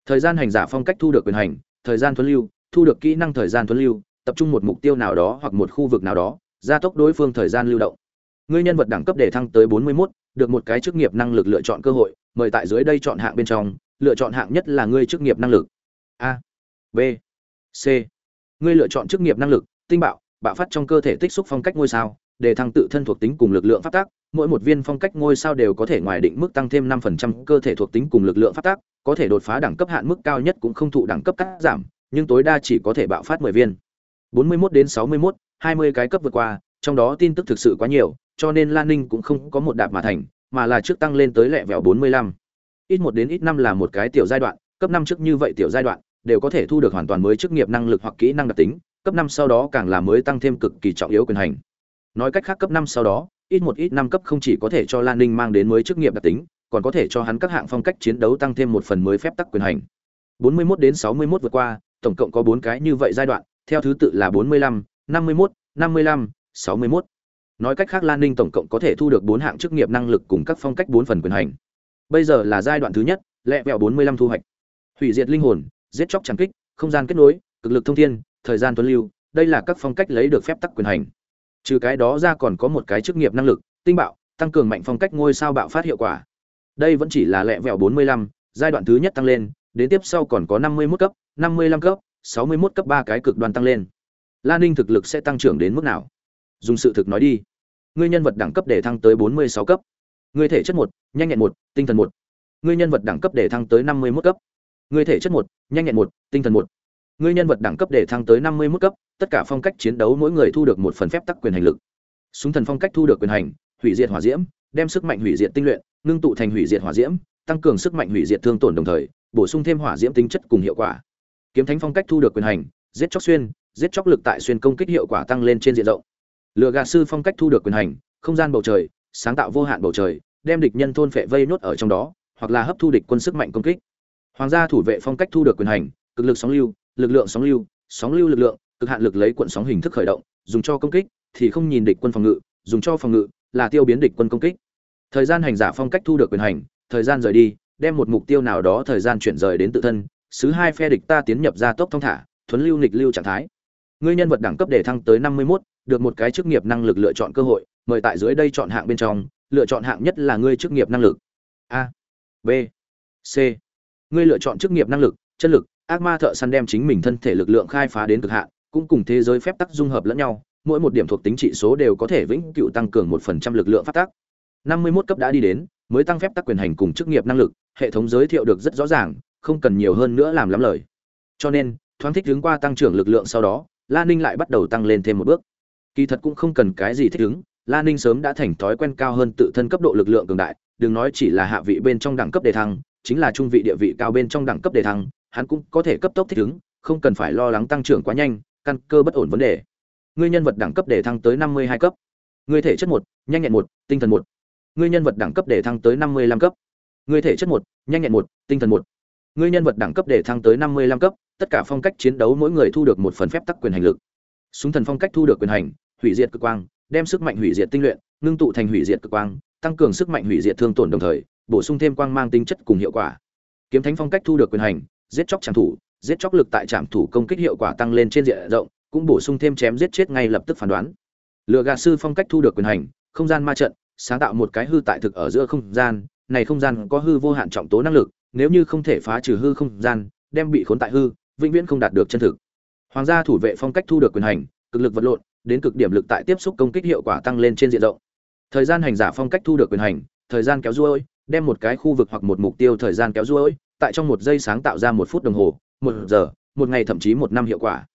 thời gian hành giả phong cách thu được quyền hành thời gian thuấn lưu thu được kỹ năng thời gian thuấn lưu tập trung một mục tiêu nào đó hoặc một khu vực nào đó gia tốc đối phương thời gian lưu động ngươi nhân vật đẳng cấp để thăng tới 41, được một cái chức nghiệp năng lực lựa chọn cơ hội mời tại dưới đây chọn hạng bên trong lựa chọn hạng nhất là ngươi chức nghiệp năng lực a b c ngươi lựa chọn chức nghiệp năng lực tinh bạo bạo phát trong cơ thể tích xúc phong cách ngôi sao để thăng tự thân thuộc tính cùng lực lượng phát tác, mỗi một viên phong cách ngôi sao đều có thể ngoài định mức tăng thêm 5% cơ thể thuộc tính cùng lực lượng phát tác có thể đột phá đẳng cấp hạn mức cao nhất cũng không thụ đẳng cấp cắt giảm, nhưng tối đa chỉ có thể bạo phát 10 viên. 41 đến 61, 20 cái cấp vượt qua, trong đó tin tức thực sự quá nhiều, cho nên Lan Ninh cũng không có một đạp mà thành, mà là trước tăng lên tới lẹ vẹo 45. Ít 1 đến ít 5 là một cái tiểu giai đoạn, cấp 5 trước như vậy tiểu giai đoạn, đều có thể thu được hoàn toàn mới chức nghiệp năng lực hoặc kỹ năng đặc tính, cấp 5 sau đó càng là mới tăng thêm cực kỳ trọng yếu quyền hành. Nói cách khác cấp 5 sau đó, ít một ít năm cấp không chỉ có thể cho Lan Ninh mang đến mới chức nghiệp đặc tính, còn có thể cho hắn các hạng phong cách chiến đấu tăng thêm một phần mới phép tắc quyền hành. 41 đến 61 vượt qua, tổng cộng có 4 cái như vậy giai đoạn, theo thứ tự là 45, 51, 55, 61. Nói cách khác Lan Ninh tổng cộng có thể thu được 4 hạng chức nghiệp năng lực cùng các phong cách 4 phần quyền hành. Bây giờ là giai đoạn thứ nhất, lẹ vẹo 45 thu hoạch. Hủy diệt linh hồn, giết chóc chẳng kích, không gian kết nối, cực lực thông thiên, thời gian tuấn lưu, đây là các phong cách lấy được phép tắc quyền hành. Trừ cái đó ra còn có một cái chức nghiệp năng lực, tinh bạo, tăng cường mạnh phong cách ngôi sao bạo phát hiệu quả. Đây vẫn chỉ là lẹ vẹo 45, giai đoạn thứ nhất tăng lên, đến tiếp sau còn có 51 cấp, 55 cấp, 61 cấp ba cái cực đoan tăng lên. Lan Ninh thực lực sẽ tăng trưởng đến mức nào? Dùng sự thực nói đi. Ngươi nhân vật đẳng cấp để thăng tới 46 cấp. Ngươi thể chất 1, nhanh nhẹn 1, tinh thần 1. Ngươi nhân vật đẳng cấp để thăng tới 51 cấp. Ngươi thể chất 1, nhanh nhẹn 1, tinh thần 1. Ngươi nhân vật đẳng cấp để thăng tới 51 cấp, tất cả phong cách chiến đấu mỗi người thu được một phần phép tắc quyền hành lực. Súng thần phong cách thu được quyền hành, hủy diệt hỏa diễm, đem sức mạnh hủy diệt tinh luyện, ngưng tụ thành hủy diệt hỏa diễm, tăng cường sức mạnh hủy diệt thương tổn đồng thời, bổ sung thêm hỏa diễm tính chất cùng hiệu quả. Kiếm thánh phong cách thu được quyền hành, giết chóc xuyên, giết chóc lực tại xuyên công kích hiệu quả tăng lên trên diện rộng. Lừa gạt sư phong cách thu được quyền hành, không gian bầu trời, sáng tạo vô hạn bầu trời, đem địch nhân thôn phệ vây nốt ở trong đó, hoặc là hấp thu địch quân sức mạnh công kích. Hoàng gia thủ vệ phong cách thu được quyền hành, cực lực sóng lưu, lực lượng sóng lưu, sóng lưu lực lượng, cực hạn lực lấy cuộn sóng hình thức khởi động, dùng cho công kích thì không nhìn địch quân phòng ngự, dùng cho phòng ngự là tiêu biến địch quân công kích. Thời gian hành giả phong cách thu được quyền hành, thời gian rời đi, đem một mục tiêu nào đó thời gian chuyển rời đến tự thân, xứ hai phe địch ta tiến nhập ra tốc thông thả, thuấn lưu nghịch lưu trạng thái. Ngươi nhân vật đẳng cấp để thăng tới 51, được một cái chức nghiệp năng lực lựa chọn cơ hội, mời tại dưới đây chọn hạng bên trong, lựa chọn hạng nhất là ngươi chức nghiệp năng lực. A, B, C. Ngươi lựa chọn chức nghiệp năng lực, chân lực, ác ma thợ săn đem chính mình thân thể lực lượng khai phá đến cực hạn, cũng cùng thế giới phép tắc dung hợp lẫn nhau, mỗi một điểm thuộc tính trị số đều có thể vĩnh cửu tăng cường một phần trăm lực lượng pháp tắc. 51 cấp đã đi đến, mới tăng phép tác quyền hành cùng chức nghiệp năng lực, hệ thống giới thiệu được rất rõ ràng, không cần nhiều hơn nữa làm lắm lời. Cho nên, thoáng thích hướng qua tăng trưởng lực lượng sau đó, La Ninh lại bắt đầu tăng lên thêm một bước. Kỳ thật cũng không cần cái gì thích ứng, La Ninh sớm đã thành thói quen cao hơn tự thân cấp độ lực lượng cường đại, đừng nói chỉ là hạ vị bên trong đẳng cấp đề thăng, chính là trung vị địa vị cao bên trong đẳng cấp đề thăng, hắn cũng có thể cấp tốc thích ứng, không cần phải lo lắng tăng trưởng quá nhanh, căn cơ bất ổn vấn đề. Ngươi nhân vật đẳng cấp để thăng tới 52 cấp. Ngươi thể chất 1, nhanh nhẹn 1, tinh thần 1. Ngươi nhân vật đẳng cấp để thăng tới 55 cấp. Ngươi thể chất 1, nhanh nhẹn 1, tinh thần 1. Ngươi nhân vật đẳng cấp để thăng tới 55 cấp, tất cả phong cách chiến đấu mỗi người thu được một phần phép tắc quyền hành lực. Súng thần phong cách thu được quyền hành, hủy diệt cực quang, đem sức mạnh hủy diệt tinh luyện, ngưng tụ thành hủy diệt cực quang, tăng cường sức mạnh hủy diệt thương tổn đồng thời, bổ sung thêm quang mang tính chất cùng hiệu quả. Kiếm thánh phong cách thu được quyền hành, giết chóc trảm thủ, giết chóc lực tại trảm thủ công kích hiệu quả tăng lên trên diện rộng, cũng bổ sung thêm chém giết chết ngay lập tức phán đoán. Lừa gạt sư phong cách thu được quyền hành, không gian ma trận, sáng tạo một cái hư tại thực ở giữa không gian, này không gian có hư vô hạn trọng tố năng lực, nếu như không thể phá trừ hư không gian, đem bị khốn tại hư, vĩnh viễn không đạt được chân thực. Hoàng gia thủ vệ phong cách thu được quyền hành, cực lực vật lộn, đến cực điểm lực tại tiếp xúc công kích hiệu quả tăng lên trên diện rộng. Thời gian hành giả phong cách thu được quyền hành, thời gian kéo ruôi, đem một cái khu vực hoặc một mục tiêu thời gian kéo ruôi, tại trong một giây sáng tạo ra một phút đồng hồ, một giờ, một ngày thậm chí một năm hiệu quả.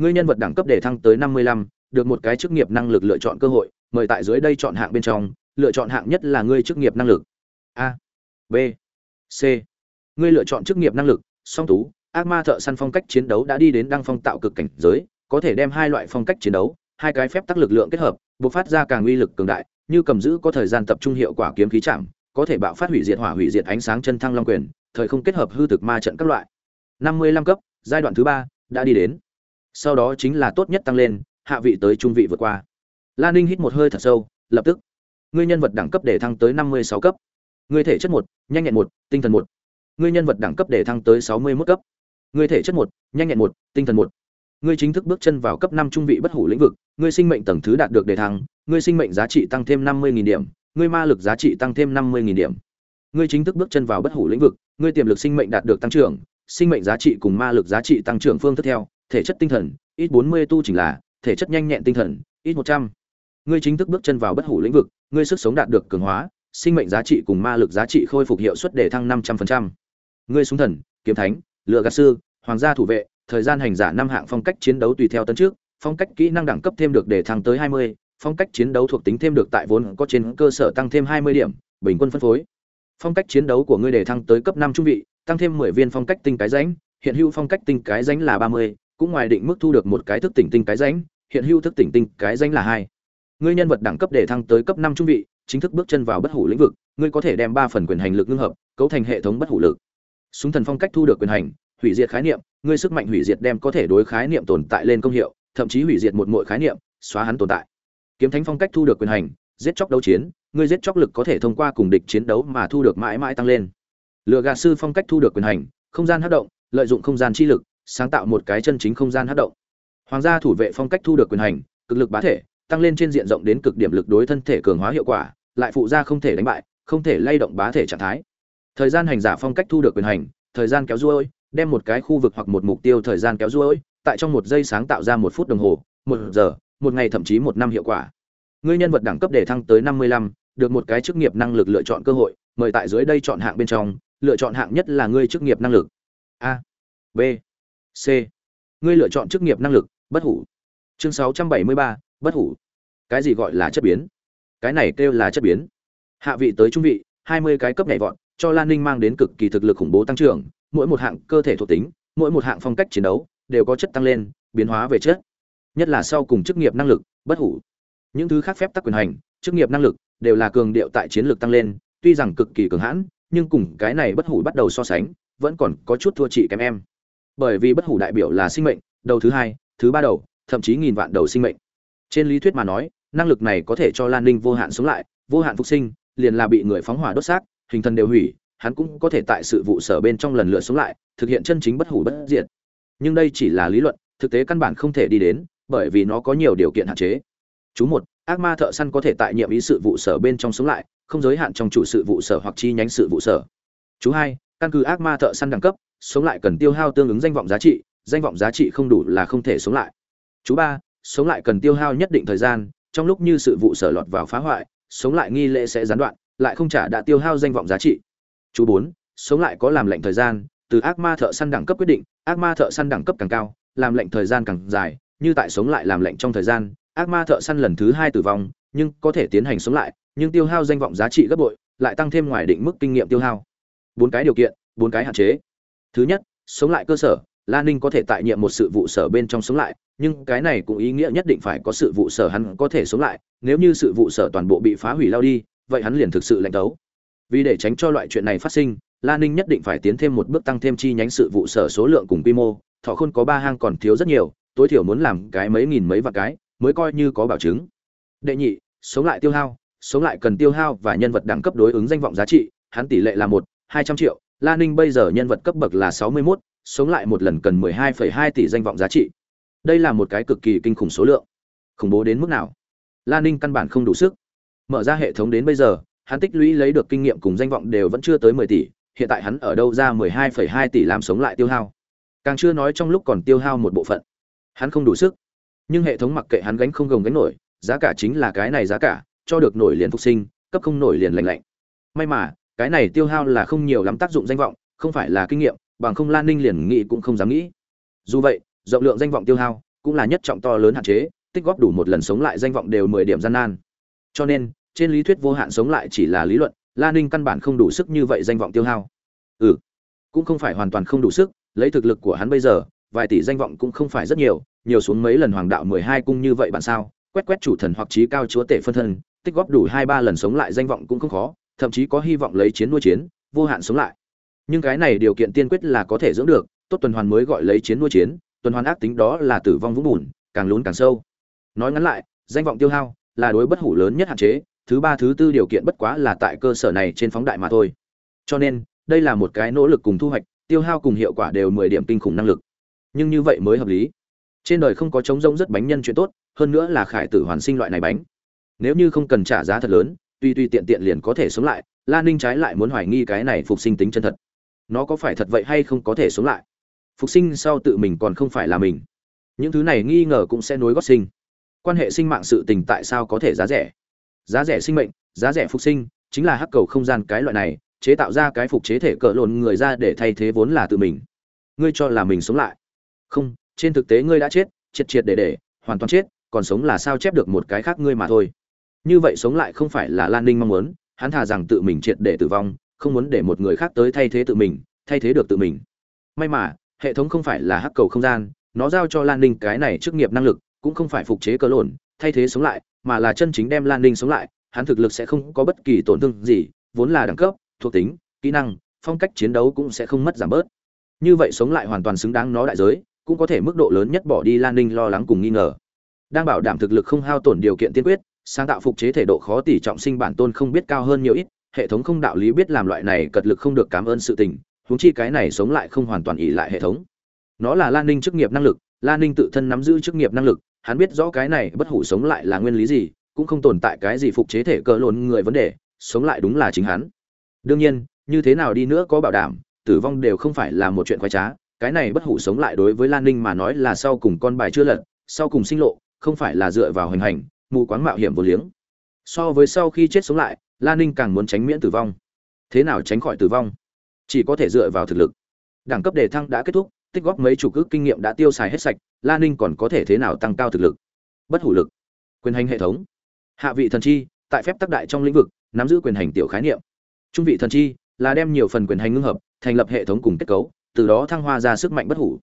Ngươi nhân vật đẳng cấp để thăng tới 55, được một cái chức nghiệp năng lực lựa chọn cơ hội, mời tại dưới đây chọn hạng bên trong, lựa chọn hạng nhất là ngươi chức nghiệp năng lực. A, B, C. Ngươi lựa chọn chức nghiệp năng lực, song tú, ác ma thợ săn phong cách chiến đấu đã đi đến đăng phong tạo cực cảnh giới, có thể đem hai loại phong cách chiến đấu, hai cái phép tắc lực lượng kết hợp, bộc phát ra càng uy lực cường đại, như cầm giữ có thời gian tập trung hiệu quả kiếm khí chạm, có thể bạo phát hủy diệt hỏa hủy diệt ánh sáng chân thăng long quyền, thời không kết hợp hư thực ma trận các loại. 55 cấp, giai đoạn thứ ba đã đi đến. Sau đó chính là tốt nhất tăng lên, hạ vị tới trung vị vượt qua. Lan Ninh hít một hơi thật sâu, lập tức, ngươi nhân vật đẳng cấp để thăng tới 56 cấp. Ngươi thể chất một, nhanh nhẹn một, tinh thần một. Ngươi nhân vật đẳng cấp để thăng tới 61 cấp. Ngươi thể chất một, nhanh nhẹn một, tinh thần một. Ngươi chính thức bước chân vào cấp năm trung vị bất hủ lĩnh vực, ngươi sinh mệnh tầng thứ đạt được đề thăng, ngươi sinh mệnh giá trị tăng thêm 50000 điểm, ngươi ma lực giá trị tăng thêm 50000 điểm. Ngươi chính thức bước chân vào bất hủ lĩnh vực, ngươi tiềm lực sinh mệnh đạt được tăng trưởng, sinh mệnh giá trị cùng ma lực giá trị tăng trưởng phương thức theo, thể chất tinh thần, ít 40 tu chỉnh là, thể chất nhanh nhẹn tinh thần, ít 100. ngươi chính thức bước chân vào bất hủ lĩnh vực ngươi sức sống đạt được cường hóa sinh mệnh giá trị cùng ma lực giá trị khôi phục hiệu suất để thăng năm trăm phần trăm ngươi súng thần kiếm thánh lựa gạt sư hoàng gia thủ vệ thời gian hành giả năm hạng phong cách chiến đấu tùy theo tấn trước phong cách kỹ năng đẳng cấp thêm được để thăng tới hai mươi phong cách chiến đấu thuộc tính thêm được tại vốn có trên cơ sở tăng thêm hai mươi điểm bình quân phân phối phong cách chiến đấu của ngươi để thăng tới cấp năm trung vị tăng thêm mười viên phong cách tinh cái rãnh hiện hữu phong cách tinh cái rãnh là ba mươi cũng ngoài định mức thu được một cái thức tỉnh tinh cái danh hiện hữu thức tỉnh tinh cái danh là hai. Ngươi nhân vật đẳng cấp để thăng tới cấp năm trung vị, chính thức bước chân vào bất hủ lĩnh vực, ngươi có thể đem ba phần quyền hành lực ngưng hợp, cấu thành hệ thống bất hủ lực. Súng thần phong cách thu được quyền hành, hủy diệt khái niệm, ngươi sức mạnh hủy diệt đem có thể đối khái niệm tồn tại lên công hiệu, thậm chí hủy diệt một mọi khái niệm, xóa hắn tồn tại. Kiếm thánh phong cách thu được quyền hành, giết chóc đấu chiến, ngươi giết chóc lực có thể thông qua cùng địch chiến đấu mà thu được mãi mãi tăng lên. Lựa gà sư phong cách thu được quyền hành, không gian hát động, lợi dụng không gian chi lực sáng tạo một cái chân chính không gian hát động. Hoàng gia thủ vệ phong cách thu được quyền hành, cực lực bá thể, tăng lên trên diện rộng đến cực điểm lực đối thân thể cường hóa hiệu quả, lại phụ ra không thể đánh bại, không thể lay động bá thể trạng thái. Thời gian hành giả phong cách thu được quyền hành, thời gian kéo ruôi, đem một cái khu vực hoặc một mục tiêu thời gian kéo ruôi, tại trong một giây sáng tạo ra một phút đồng hồ, một giờ, một ngày thậm chí một năm hiệu quả. Ngươi nhân vật đẳng cấp để thăng tới năm mươi lăm, được một cái chức nghiệp năng lực lựa chọn cơ hội, mời tại dưới đây chọn hạng bên trong, lựa chọn hạng nhất là ngươi chức nghiệp năng lực. A, b c. Ngươi lựa chọn chức nghiệp năng lực, bất hủ. Chương sáu trăm bảy mươi ba, bất hủ. Cái gì gọi là chất biến? Cái này kêu là chất biến. Hạ vị tới trung vị, hai mươi cái cấp nhảy vọt, cho lan ninh mang đến cực kỳ thực lực khủng bố tăng trưởng. Mỗi một hạng cơ thể thuộc tính, mỗi một hạng phong cách chiến đấu, đều có chất tăng lên, biến hóa về chất. Nhất là sau cùng chức nghiệp năng lực, bất hủ. Những thứ khác phép tắc quyền hành, chức nghiệp năng lực, đều là cường điệu tại chiến lược tăng lên, tuy rằng cực kỳ cường hãn, nhưng cùng cái này bất hủ bắt đầu so sánh, vẫn còn có chút thua chị kém em bởi vì bất hủ đại biểu là sinh mệnh, đầu thứ hai, thứ ba đầu, thậm chí nghìn vạn đầu sinh mệnh. Trên lý thuyết mà nói, năng lực này có thể cho lan ninh vô hạn sống lại, vô hạn phục sinh, liền là bị người phóng hỏa đốt xác, hình thân đều hủy, hắn cũng có thể tại sự vụ sở bên trong lần lượt sống lại, thực hiện chân chính bất hủ bất diệt. Nhưng đây chỉ là lý luận, thực tế căn bản không thể đi đến, bởi vì nó có nhiều điều kiện hạn chế. Chú một, ác ma thợ săn có thể tại nhiệm ý sự vụ sở bên trong sống lại, không giới hạn trong chủ sự vụ sở hoặc chi nhánh sự vụ sở. Chú hai, căn cứ ác ma thợ săn đẳng cấp sống lại cần tiêu hao tương ứng danh vọng giá trị, danh vọng giá trị không đủ là không thể sống lại. Chú ba, sống lại cần tiêu hao nhất định thời gian, trong lúc như sự vụ sở lọt vào phá hoại, sống lại nghi lễ sẽ gián đoạn, lại không trả đã tiêu hao danh vọng giá trị. Chú bốn, sống lại có làm lệnh thời gian, từ ác ma thợ săn đẳng cấp quyết định, ác ma thợ săn đẳng cấp càng cao, làm lệnh thời gian càng dài, như tại sống lại làm lệnh trong thời gian, ác ma thợ săn lần thứ hai tử vong, nhưng có thể tiến hành sống lại, nhưng tiêu hao danh vọng giá trị gấp bội, lại tăng thêm ngoài định mức kinh nghiệm tiêu hao. Bốn cái điều kiện, bốn cái hạn chế thứ nhất, sống lại cơ sở lan ninh có thể tại nhiệm một sự vụ sở bên trong sống lại, nhưng cái này cũng ý nghĩa nhất định phải có sự vụ sở hắn có thể sống lại, nếu như sự vụ sở toàn bộ bị phá hủy lao đi, vậy hắn liền thực sự lạnh tấu vì để tránh cho loại chuyện này phát sinh lan ninh nhất định phải tiến thêm một bước tăng thêm chi nhánh sự vụ sở số lượng cùng quy mô, thọ khôn có ba hang còn thiếu rất nhiều, tối thiểu muốn làm cái mấy nghìn mấy vạn cái, mới coi như có bảo chứng. Đệ nhị, sống lại tiêu hao, sống lại cần tiêu hao và nhân vật đẳng cấp đối ứng danh vọng giá trị, hắn tỷ lệ là một, hai trăm triệu la ninh bây giờ nhân vật cấp bậc là sáu mươi mốt, sống lại một lần cần mười hai phẩy hai tỷ danh vọng giá trị. Đây là một cái cực kỳ kinh khủng số lượng. Khủng bố đến mức nào? La ninh căn bản không đủ sức. Mở ra hệ thống đến bây giờ, hắn tích lũy lấy được kinh nghiệm cùng danh vọng đều vẫn chưa tới mười tỷ, hiện tại hắn ở đâu ra mười hai phẩy hai tỷ làm sống lại tiêu hao? Càng chưa nói trong lúc còn tiêu hao một bộ phận. Hắn không đủ sức. Nhưng hệ thống mặc kệ hắn gánh không gồng gánh nổi, giá cả chính là cái này giá cả, cho được nổi liền phục sinh, cấp không nổi liền lạnh lạnh. May mà cái này tiêu hao là không nhiều lắm tác dụng danh vọng, không phải là kinh nghiệm, bằng không lan ninh liền nghĩ cũng không dám nghĩ. Dù vậy, rộng lượng danh vọng tiêu hao cũng là nhất trọng to lớn hạn chế, tích góp đủ một lần sống lại danh vọng đều mười điểm gian nan. Cho nên, trên lý thuyết vô hạn sống lại chỉ là lý luận lan ninh căn bản không đủ sức như vậy danh vọng tiêu hao. Ừ cũng không phải hoàn toàn không đủ sức, lấy thực lực của hắn bây giờ, vài tỷ danh vọng cũng không phải rất nhiều nhiều xuống mấy lần hoàng đạo mười hai cung như vậy bạn sao? Quét quét chủ thần hoặc trí cao chúa tể phân thân, tích góp đủ hai ba lần sống lại danh vọng cũng không khó thậm chí có hy vọng lấy chiến nuôi chiến, vô hạn sống lại. Nhưng cái này điều kiện tiên quyết là có thể dưỡng được, tốt tuần hoàn mới gọi lấy chiến nuôi chiến, tuần hoàn ác tính đó là tử vong vũng bùn, càng lún càng sâu. Nói ngắn lại, danh vọng tiêu hao là đối bất hủ lớn nhất hạn chế, thứ ba, thứ tư điều kiện bất quá là tại cơ sở này trên phóng đại mà thôi. Cho nên, đây là một cái nỗ lực cùng thu hoạch, tiêu hao cùng hiệu quả đều mười điểm kinh khủng năng lực. Nhưng như vậy mới hợp lý. Trên đời không có trống rỗng rất bánh nhân chuyện tốt, hơn nữa là khải tử hoàn sinh loại này bánh. Nếu như không cần trả giá thật lớn tuy tuy tiện tiện liền có thể sống lại lan ninh trái lại muốn hoài nghi cái này phục sinh tính chân thật. Nó có phải thật vậy hay không có thể sống lại? Phục sinh sau tự mình còn không phải là mình. Những thứ này nghi ngờ cũng sẽ nối gót sinh. Quan hệ sinh mạng sự tình tại sao có thể giá rẻ? Giá rẻ sinh mệnh, giá rẻ phục sinh, chính là hắc cầu không gian cái loại này, chế tạo ra cái phục chế thể cỡ lộn người ra để thay thế vốn là tự mình. Ngươi cho là mình sống lại. Không, trên thực tế ngươi đã chết, triệt triệt để để, hoàn toàn chết, còn sống là sao chép được một cái khác ngươi mà thôi như vậy sống lại không phải là lan ninh mong muốn, hắn thà rằng tự mình triệt để tử vong, không muốn để một người khác tới thay thế tự mình, thay thế được tự mình. May mà, hệ thống không phải là hắc cầu không gian, nó giao cho lan ninh cái này chức nghiệp năng lực, cũng không phải phục chế cơ lộn, thay thế sống lại, mà là chân chính đem lan ninh sống lại, hắn thực lực sẽ không có bất kỳ tổn thương gì, vốn là đẳng cấp, thuộc tính, kỹ năng, phong cách chiến đấu cũng sẽ không mất giảm bớt. Như vậy sống lại hoàn toàn xứng đáng nó đại giới, cũng có thể mức độ lớn nhất bỏ đi lan ninh lo lắng cùng nghi ngờ. Đang bảo đảm thực lực không hao tổn điều kiện tiên quyết sáng tạo phục chế thể độ khó tỷ trọng sinh bản tôn không biết cao hơn nhiều ít, hệ thống không đạo lý biết làm loại này cật lực không được cảm ơn sự tình, huống chi cái này sống lại không hoàn toàn ỉ lại hệ thống. Nó là lan ninh chức nghiệp năng lực, lan ninh tự thân nắm giữ chức nghiệp năng lực, hắn biết rõ cái này bất hủ sống lại là nguyên lý gì, cũng không tồn tại cái gì phục chế thể cỡ lộn người vấn đề, sống lại đúng là chính hắn. Đương nhiên, như thế nào đi nữa có bảo đảm, tử vong đều không phải là một chuyện khoái trá, cái này bất hủ sống lại đối với lan ninh mà nói là sau cùng con bài chưa lật, sau cùng sinh lộ, không phải là dựa vào hình hành mù quáng mạo hiểm vô liếng. So với sau khi chết sống lại lan ninh càng muốn tránh miễn tử vong. Thế nào tránh khỏi tử vong? Chỉ có thể dựa vào thực lực. Đẳng cấp đề thăng đã kết thúc, tích góp mấy chục ước kinh nghiệm đã tiêu xài hết sạch lan ninh còn có thể thế nào tăng cao thực lực? Bất hủ lực. Quyền hành hệ thống. Hạ vị thần chi, tại phép tác đại trong lĩnh vực, nắm giữ quyền hành tiểu khái niệm. Trung vị thần chi là đem nhiều phần quyền hành ngưng hợp, thành lập hệ thống cùng kết cấu, từ đó thăng hoa ra sức mạnh bất hủ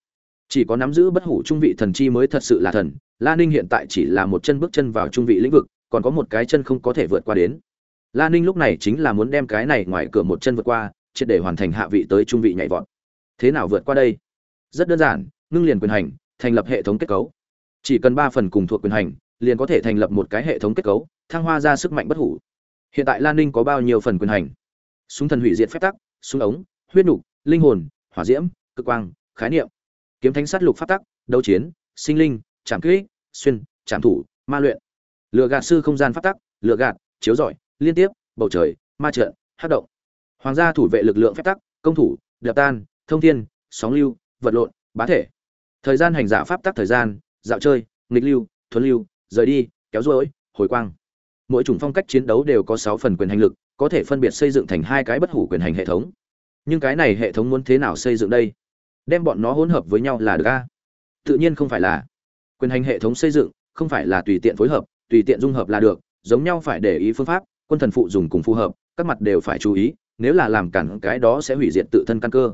chỉ có nắm giữ bất hủ trung vị thần chi mới thật sự là thần, la ninh hiện tại chỉ là một chân bước chân vào trung vị lĩnh vực, còn có một cái chân không có thể vượt qua đến. La ninh lúc này chính là muốn đem cái này ngoài cửa một chân vượt qua, triệt để hoàn thành hạ vị tới trung vị nhảy vọt. Thế nào vượt qua đây? Rất đơn giản, ngưng liền quyền hành, thành lập hệ thống kết cấu. Chỉ cần ba phần cùng thuộc quyền hành, liền có thể thành lập một cái hệ thống kết cấu, thăng hoa ra sức mạnh bất hủ. Hiện tại lan ninh có bao nhiêu phần quyền hành? Súng thần hủy diệt phép tắc, súng ống, huyết nục, linh hồn, hỏa diễm, cực quang, khái niệm kiếm thánh sát lục pháp tắc, đấu chiến, sinh linh, trảm kỹ, xuyên, trảm thủ, ma luyện. Lựa gạt sư không gian pháp tắc, lựa gạt, chiếu rọi, liên tiếp, bầu trời, ma trận, hát động. Hoàng gia thủ vệ lực lượng phép tắc, công thủ, đập tan, thông thiên, sóng lưu, vật lộn, bá thể. Thời gian hành giả pháp tắc thời gian, dạo chơi, nghịch lưu, thuấn lưu, rời đi, kéo rối hồi quang. Mỗi chủng phong cách chiến đấu đều có sáu phần quyền hành lực, có thể phân biệt xây dựng thành hai cái bất hủ quyền hành hệ thống. Nhưng cái này hệ thống muốn thế nào xây dựng đây? Đem bọn nó hỗn hợp với nhau là được a. Tự nhiên không phải là quyền hành hệ thống xây dựng, không phải là tùy tiện phối hợp, tùy tiện dung hợp là được, giống nhau phải để ý phương pháp, quân thần phụ dùng cùng phù hợp, các mặt đều phải chú ý, nếu là làm cản cái đó sẽ hủy diệt tự thân căn cơ.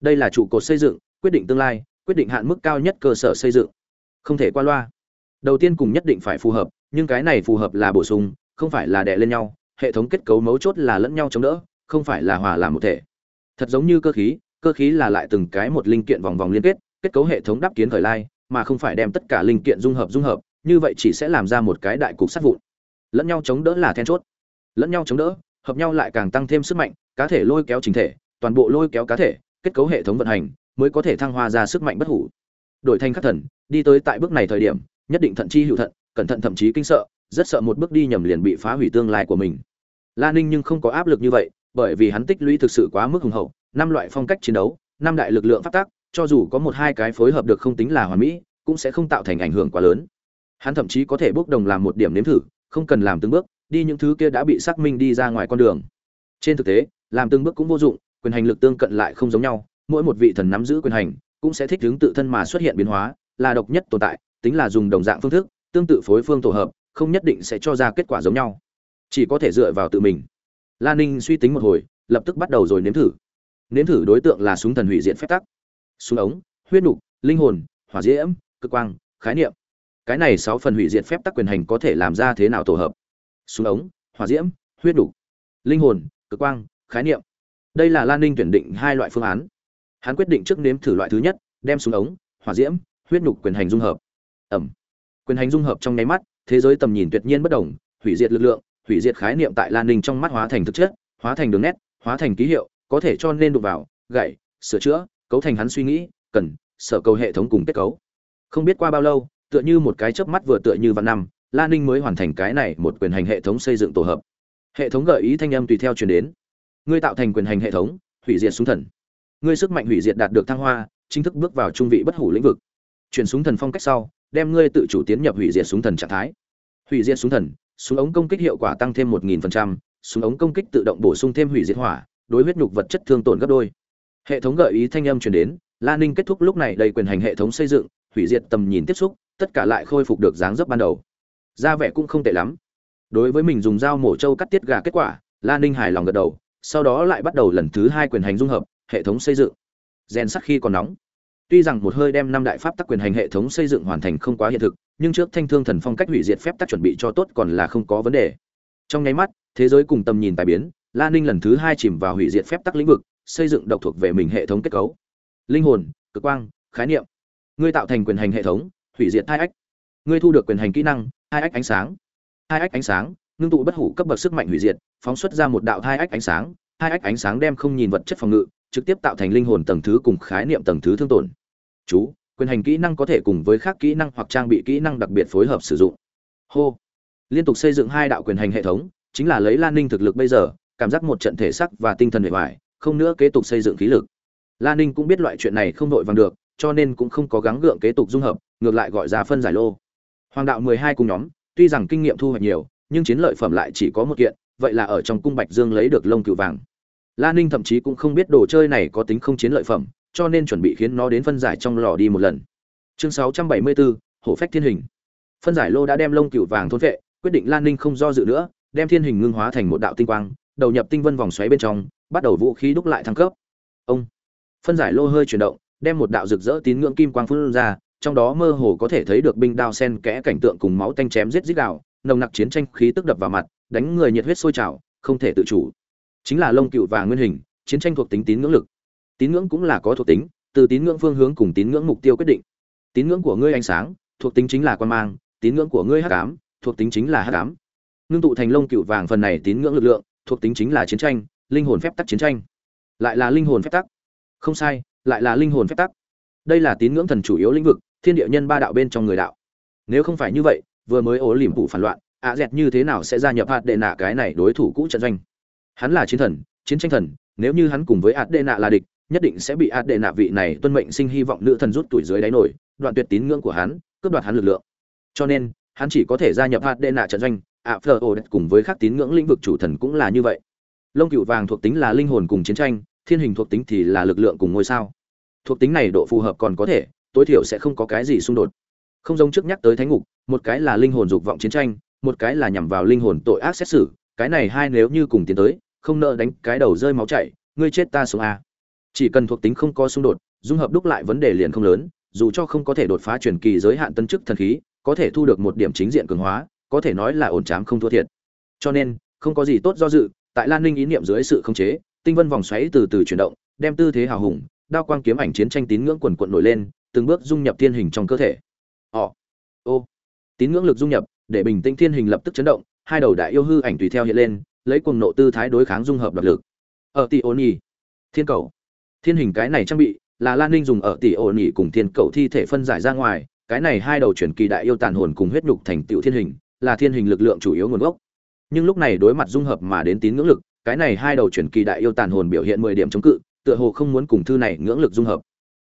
Đây là trụ cột xây dựng, quyết định tương lai, quyết định hạn mức cao nhất cơ sở xây dựng. Không thể qua loa. Đầu tiên cùng nhất định phải phù hợp, nhưng cái này phù hợp là bổ sung, không phải là đè lên nhau, hệ thống kết cấu mấu chốt là lẫn nhau chống đỡ, không phải là hòa làm một thể. Thật giống như cơ khí cơ khí là lại từng cái một linh kiện vòng vòng liên kết kết cấu hệ thống đáp kiến khởi lai, mà không phải đem tất cả linh kiện dung hợp dung hợp, như vậy chỉ sẽ làm ra một cái đại cục sát vụn. Lẫn nhau chống đỡ là then chốt. Lẫn nhau chống đỡ, hợp nhau lại càng tăng thêm sức mạnh, cá thể lôi kéo chính thể, toàn bộ lôi kéo cá thể, kết cấu hệ thống vận hành, mới có thể thăng hoa ra sức mạnh bất hủ. Đổi thành khắc thần, đi tới tại bước này thời điểm, nhất định thận chi hữu thận, cẩn thận thậm chí kinh sợ, rất sợ một bước đi nhầm liền bị phá hủy tương lai của mình. La ninh nhưng không có áp lực như vậy, bởi vì hắn tích lũy thực sự quá mức hùng hậu năm loại phong cách chiến đấu, năm đại lực lượng phát tác cho dù có một hai cái phối hợp được không tính là hoàn mỹ, cũng sẽ không tạo thành ảnh hưởng quá lớn. Hắn thậm chí có thể bước đồng làm một điểm nếm thử, không cần làm từng bước, đi những thứ kia đã bị xác minh đi ra ngoài con đường. Trên thực tế, làm từng bước cũng vô dụng, quyền hành lực tương cận lại không giống nhau, mỗi một vị thần nắm giữ quyền hành, cũng sẽ thích ứng tự thân mà xuất hiện biến hóa, là độc nhất tồn tại, tính là dùng đồng dạng phương thức, tương tự phối phương tổ hợp, không nhất định sẽ cho ra kết quả giống nhau. Chỉ có thể dựa vào tự mình. Lan ninh suy tính một hồi, lập tức bắt đầu rồi nếm thử nếm thử đối tượng là súng thần hủy diệt phép tắc. Súng ống, huyết nục, linh hồn, hỏa diễm, cực quang, khái niệm. Cái này sáu phần hủy diệt phép tắc quyền hành có thể làm ra thế nào tổ hợp? Súng ống, hỏa diễm, huyết nục, linh hồn, cực quang, khái niệm. Đây là lan ninh tuyển định hai loại phương án. Hắn quyết định trước nếm thử loại thứ nhất, đem súng ống, hỏa diễm, huyết nục quyền hành dung hợp. Ẩm. Quyền hành dung hợp trong nháy mắt, thế giới tầm nhìn tuyệt nhiên bất đồng, hủy diệt lực lượng, hủy diệt khái niệm tại lan ninh trong mắt hóa thành thực chất, hóa thành đường nét, hóa thành ký hiệu có thể cho nên đụng vào, gậy, sửa chữa, cấu thành hắn suy nghĩ, cần, sở cầu hệ thống cùng kết cấu. Không biết qua bao lâu, tựa như một cái chớp mắt vừa tựa như vạn năm lan ninh mới hoàn thành cái này một quyền hành hệ thống xây dựng tổ hợp. Hệ thống gợi ý thanh âm tùy theo chuyển đến. Ngươi tạo thành quyền hành hệ thống, hủy diệt súng thần. Ngươi sức mạnh hủy diệt đạt được thăng hoa, chính thức bước vào trung vị bất hủ lĩnh vực. Chuyển súng thần phong cách sau, đem ngươi tự chủ tiến nhập hủy diệt súng thần trạng thái. Hủy diệt súng thần, súng ống công kích hiệu quả tăng thêm một nghìn phần trăm, súng ống công kích tự động bổ sung thêm hủy diệt hỏa đối huyết nhục vật chất thương tổn gấp đôi. Hệ thống gợi ý thanh âm truyền đến, la ninh kết thúc lúc này đầy quyền hành hệ thống xây dựng, hủy diệt tầm nhìn tiếp xúc, tất cả lại khôi phục được dáng dấp ban đầu. Ra vẻ cũng không tệ lắm. Đối với mình dùng dao mổ trâu cắt tiết gà kết quả, la ninh hài lòng gật đầu, sau đó lại bắt đầu lần thứ hai quyền hành dung hợp, hệ thống xây dựng. Rèn sắc khi còn nóng. Tuy rằng một hơi đem năm đại pháp tắc quyền hành hệ thống xây dựng hoàn thành không quá hiện thực, nhưng trước thanh thương thần phong cách hủy diệt phép tắc chuẩn bị cho tốt còn là không có vấn đề. Trong nháy mắt, thế giới cùng tầm nhìn tài biến la ninh lần thứ hai chìm vào hủy diệt phép tắc lĩnh vực, xây dựng độc thuộc về mình hệ thống kết cấu. Linh hồn, cực quang, khái niệm. Ngươi tạo thành quyền hành hệ thống, hủy diệt hai ách. Ngươi thu được quyền hành kỹ năng hai ách ánh sáng. Hai ách ánh sáng, ngưng tụ bất hủ cấp bậc sức mạnh hủy diệt, phóng xuất ra một đạo hai ách ánh sáng. Hai ách ánh sáng đem không nhìn vật chất phòng ngự, trực tiếp tạo thành linh hồn tầng thứ cùng khái niệm tầng thứ thương tổn. Chú, quyền hành kỹ năng có thể cùng với các kỹ năng hoặc trang bị kỹ năng đặc biệt phối hợp sử dụng. Hô. Liên tục xây dựng hai đạo quyền hành hệ thống, chính là lấy lan ninh thực lực bây giờ cảm giác một trận thể sắc và tinh thần bề ngoài, không nữa kế tục xây dựng khí lực. Lan ninh cũng biết loại chuyện này không đội vàng được cho nên cũng không có gắng gượng kế tục dung hợp ngược lại gọi ra phân giải lô. Hoàng đạo mười hai cùng nhóm tuy rằng kinh nghiệm thu hoạch nhiều nhưng chiến lợi phẩm lại chỉ có một kiện vậy là ở trong cung bạch dương lấy được lông cựu vàng. La ninh thậm chí cũng không biết đồ chơi này có tính không chiến lợi phẩm cho nên chuẩn bị khiến nó đến phân giải trong lò đi một lần. Chương sáu trăm bảy mươi bốn hổ phách thiên hình. Phân giải lô đã đem lông cựu vàng thôn vệ quyết định lan ninh không do dự nữa đem thiên hình ngưng hóa thành một đạo tinh quang đầu nhập tinh vân vòng xoáy bên trong, bắt đầu vũ khí đúc lại thăng cấp. Ông. Phân giải lô hơi chuyển động, đem một đạo rực rỡ tín ngưỡng kim quang phun ra, trong đó mơ hồ có thể thấy được binh đao sen kẽ cảnh tượng cùng máu tanh chém giết giết đạo, nồng nặc chiến tranh khí tức đập vào mặt, đánh người nhiệt huyết sôi trào, không thể tự chủ. Chính là lông cựu và nguyên hình, chiến tranh thuộc tính tín ngưỡng lực. Tín ngưỡng cũng là có thuộc tính, từ tín ngưỡng phương hướng cùng tín ngưỡng mục tiêu quyết định. Tín ngưỡng của ngươi ánh sáng, thuộc tính chính là quan mang, tín ngưỡng của ngươi hắc ám, thuộc tính chính là hắc ám. Nương tụ thành lông cựu vàng phần này tín ngưỡng lực lượng thuộc tính chính là chiến tranh, linh hồn phép tắc chiến tranh. Lại là linh hồn phép tắc. Không sai, lại là linh hồn phép tắc. Đây là tín ngưỡng thần chủ yếu lĩnh vực, thiên địa nhân ba đạo bên trong người đạo. Nếu không phải như vậy, vừa mới ố liềm phủ phản loạn, ạ dẹt như thế nào sẽ gia nhập hạt đệ nạ cái này đối thủ cũ trận doanh? Hắn là chiến thần, chiến tranh thần, nếu như hắn cùng với hạt đệ nạ là địch, nhất định sẽ bị hạt đệ nạ vị này tuân mệnh sinh hy vọng nữ thần rút tuổi dưới đáy nổi, đoạn tuyệt tín ngưỡng của hắn, cướp đoạt hắn lực lượng. Cho nên, hắn chỉ có thể gia nhập hạt đệ nạ trận doanh ạ phờ ổ cùng với các tín ngưỡng lĩnh vực chủ thần cũng là như vậy. Lông cựu vàng thuộc tính là linh hồn cùng chiến tranh, thiên hình thuộc tính thì là lực lượng cùng ngôi sao. Thuộc tính này độ phù hợp còn có thể, tối thiểu sẽ không có cái gì xung đột. Không giống trước nhắc tới thánh ngục, một cái là linh hồn dục vọng chiến tranh, một cái là nhằm vào linh hồn tội ác xét xử, cái này hai nếu như cùng tiến tới, không nợ đánh cái đầu rơi máu chảy, ngươi chết ta sống a chỉ cần thuộc tính không có xung đột, dung hợp đúc lại vấn đề liền không lớn, dù cho không có thể đột phá truyền kỳ giới hạn tân chức thần khí, có thể thu được một điểm chính diện cường hóa có thể nói là ổn chám không thua thiệt. Cho nên, không có gì tốt do dự, tại lan ninh ý niệm dưới sự khống chế, tinh vân vòng xoáy từ từ chuyển động, đem tư thế hào hùng, đao quang kiếm ảnh chiến tranh tín ngưỡng quần quận nổi lên, từng bước dung nhập thiên hình trong cơ thể. Ỏ ô. Tín ngưỡng lực dung nhập, để bình tĩnh thiên hình lập tức chấn động, hai đầu đại yêu hư ảnh tùy theo hiện lên, lấy cuồng nộ tư thái đối kháng dung hợp độc lực. Ở tỷ ô nhi thiên cầu. Thiên hình cái này trang bị là lan ninh dùng ở tỷ ô nhi cùng thiên cầu thi thể phân giải ra ngoài, cái này hai đầu chuyển kỳ đại yêu tàn hồn cùng huyết nhục thành tựu thiên hình là thiên hình lực lượng chủ yếu nguồn gốc. Nhưng lúc này đối mặt dung hợp mà đến tín ngưỡng lực, cái này hai đầu chuyển kỳ đại yêu tàn hồn biểu hiện mười điểm chống cự, tựa hồ không muốn cùng thư này ngưỡng lực dung hợp.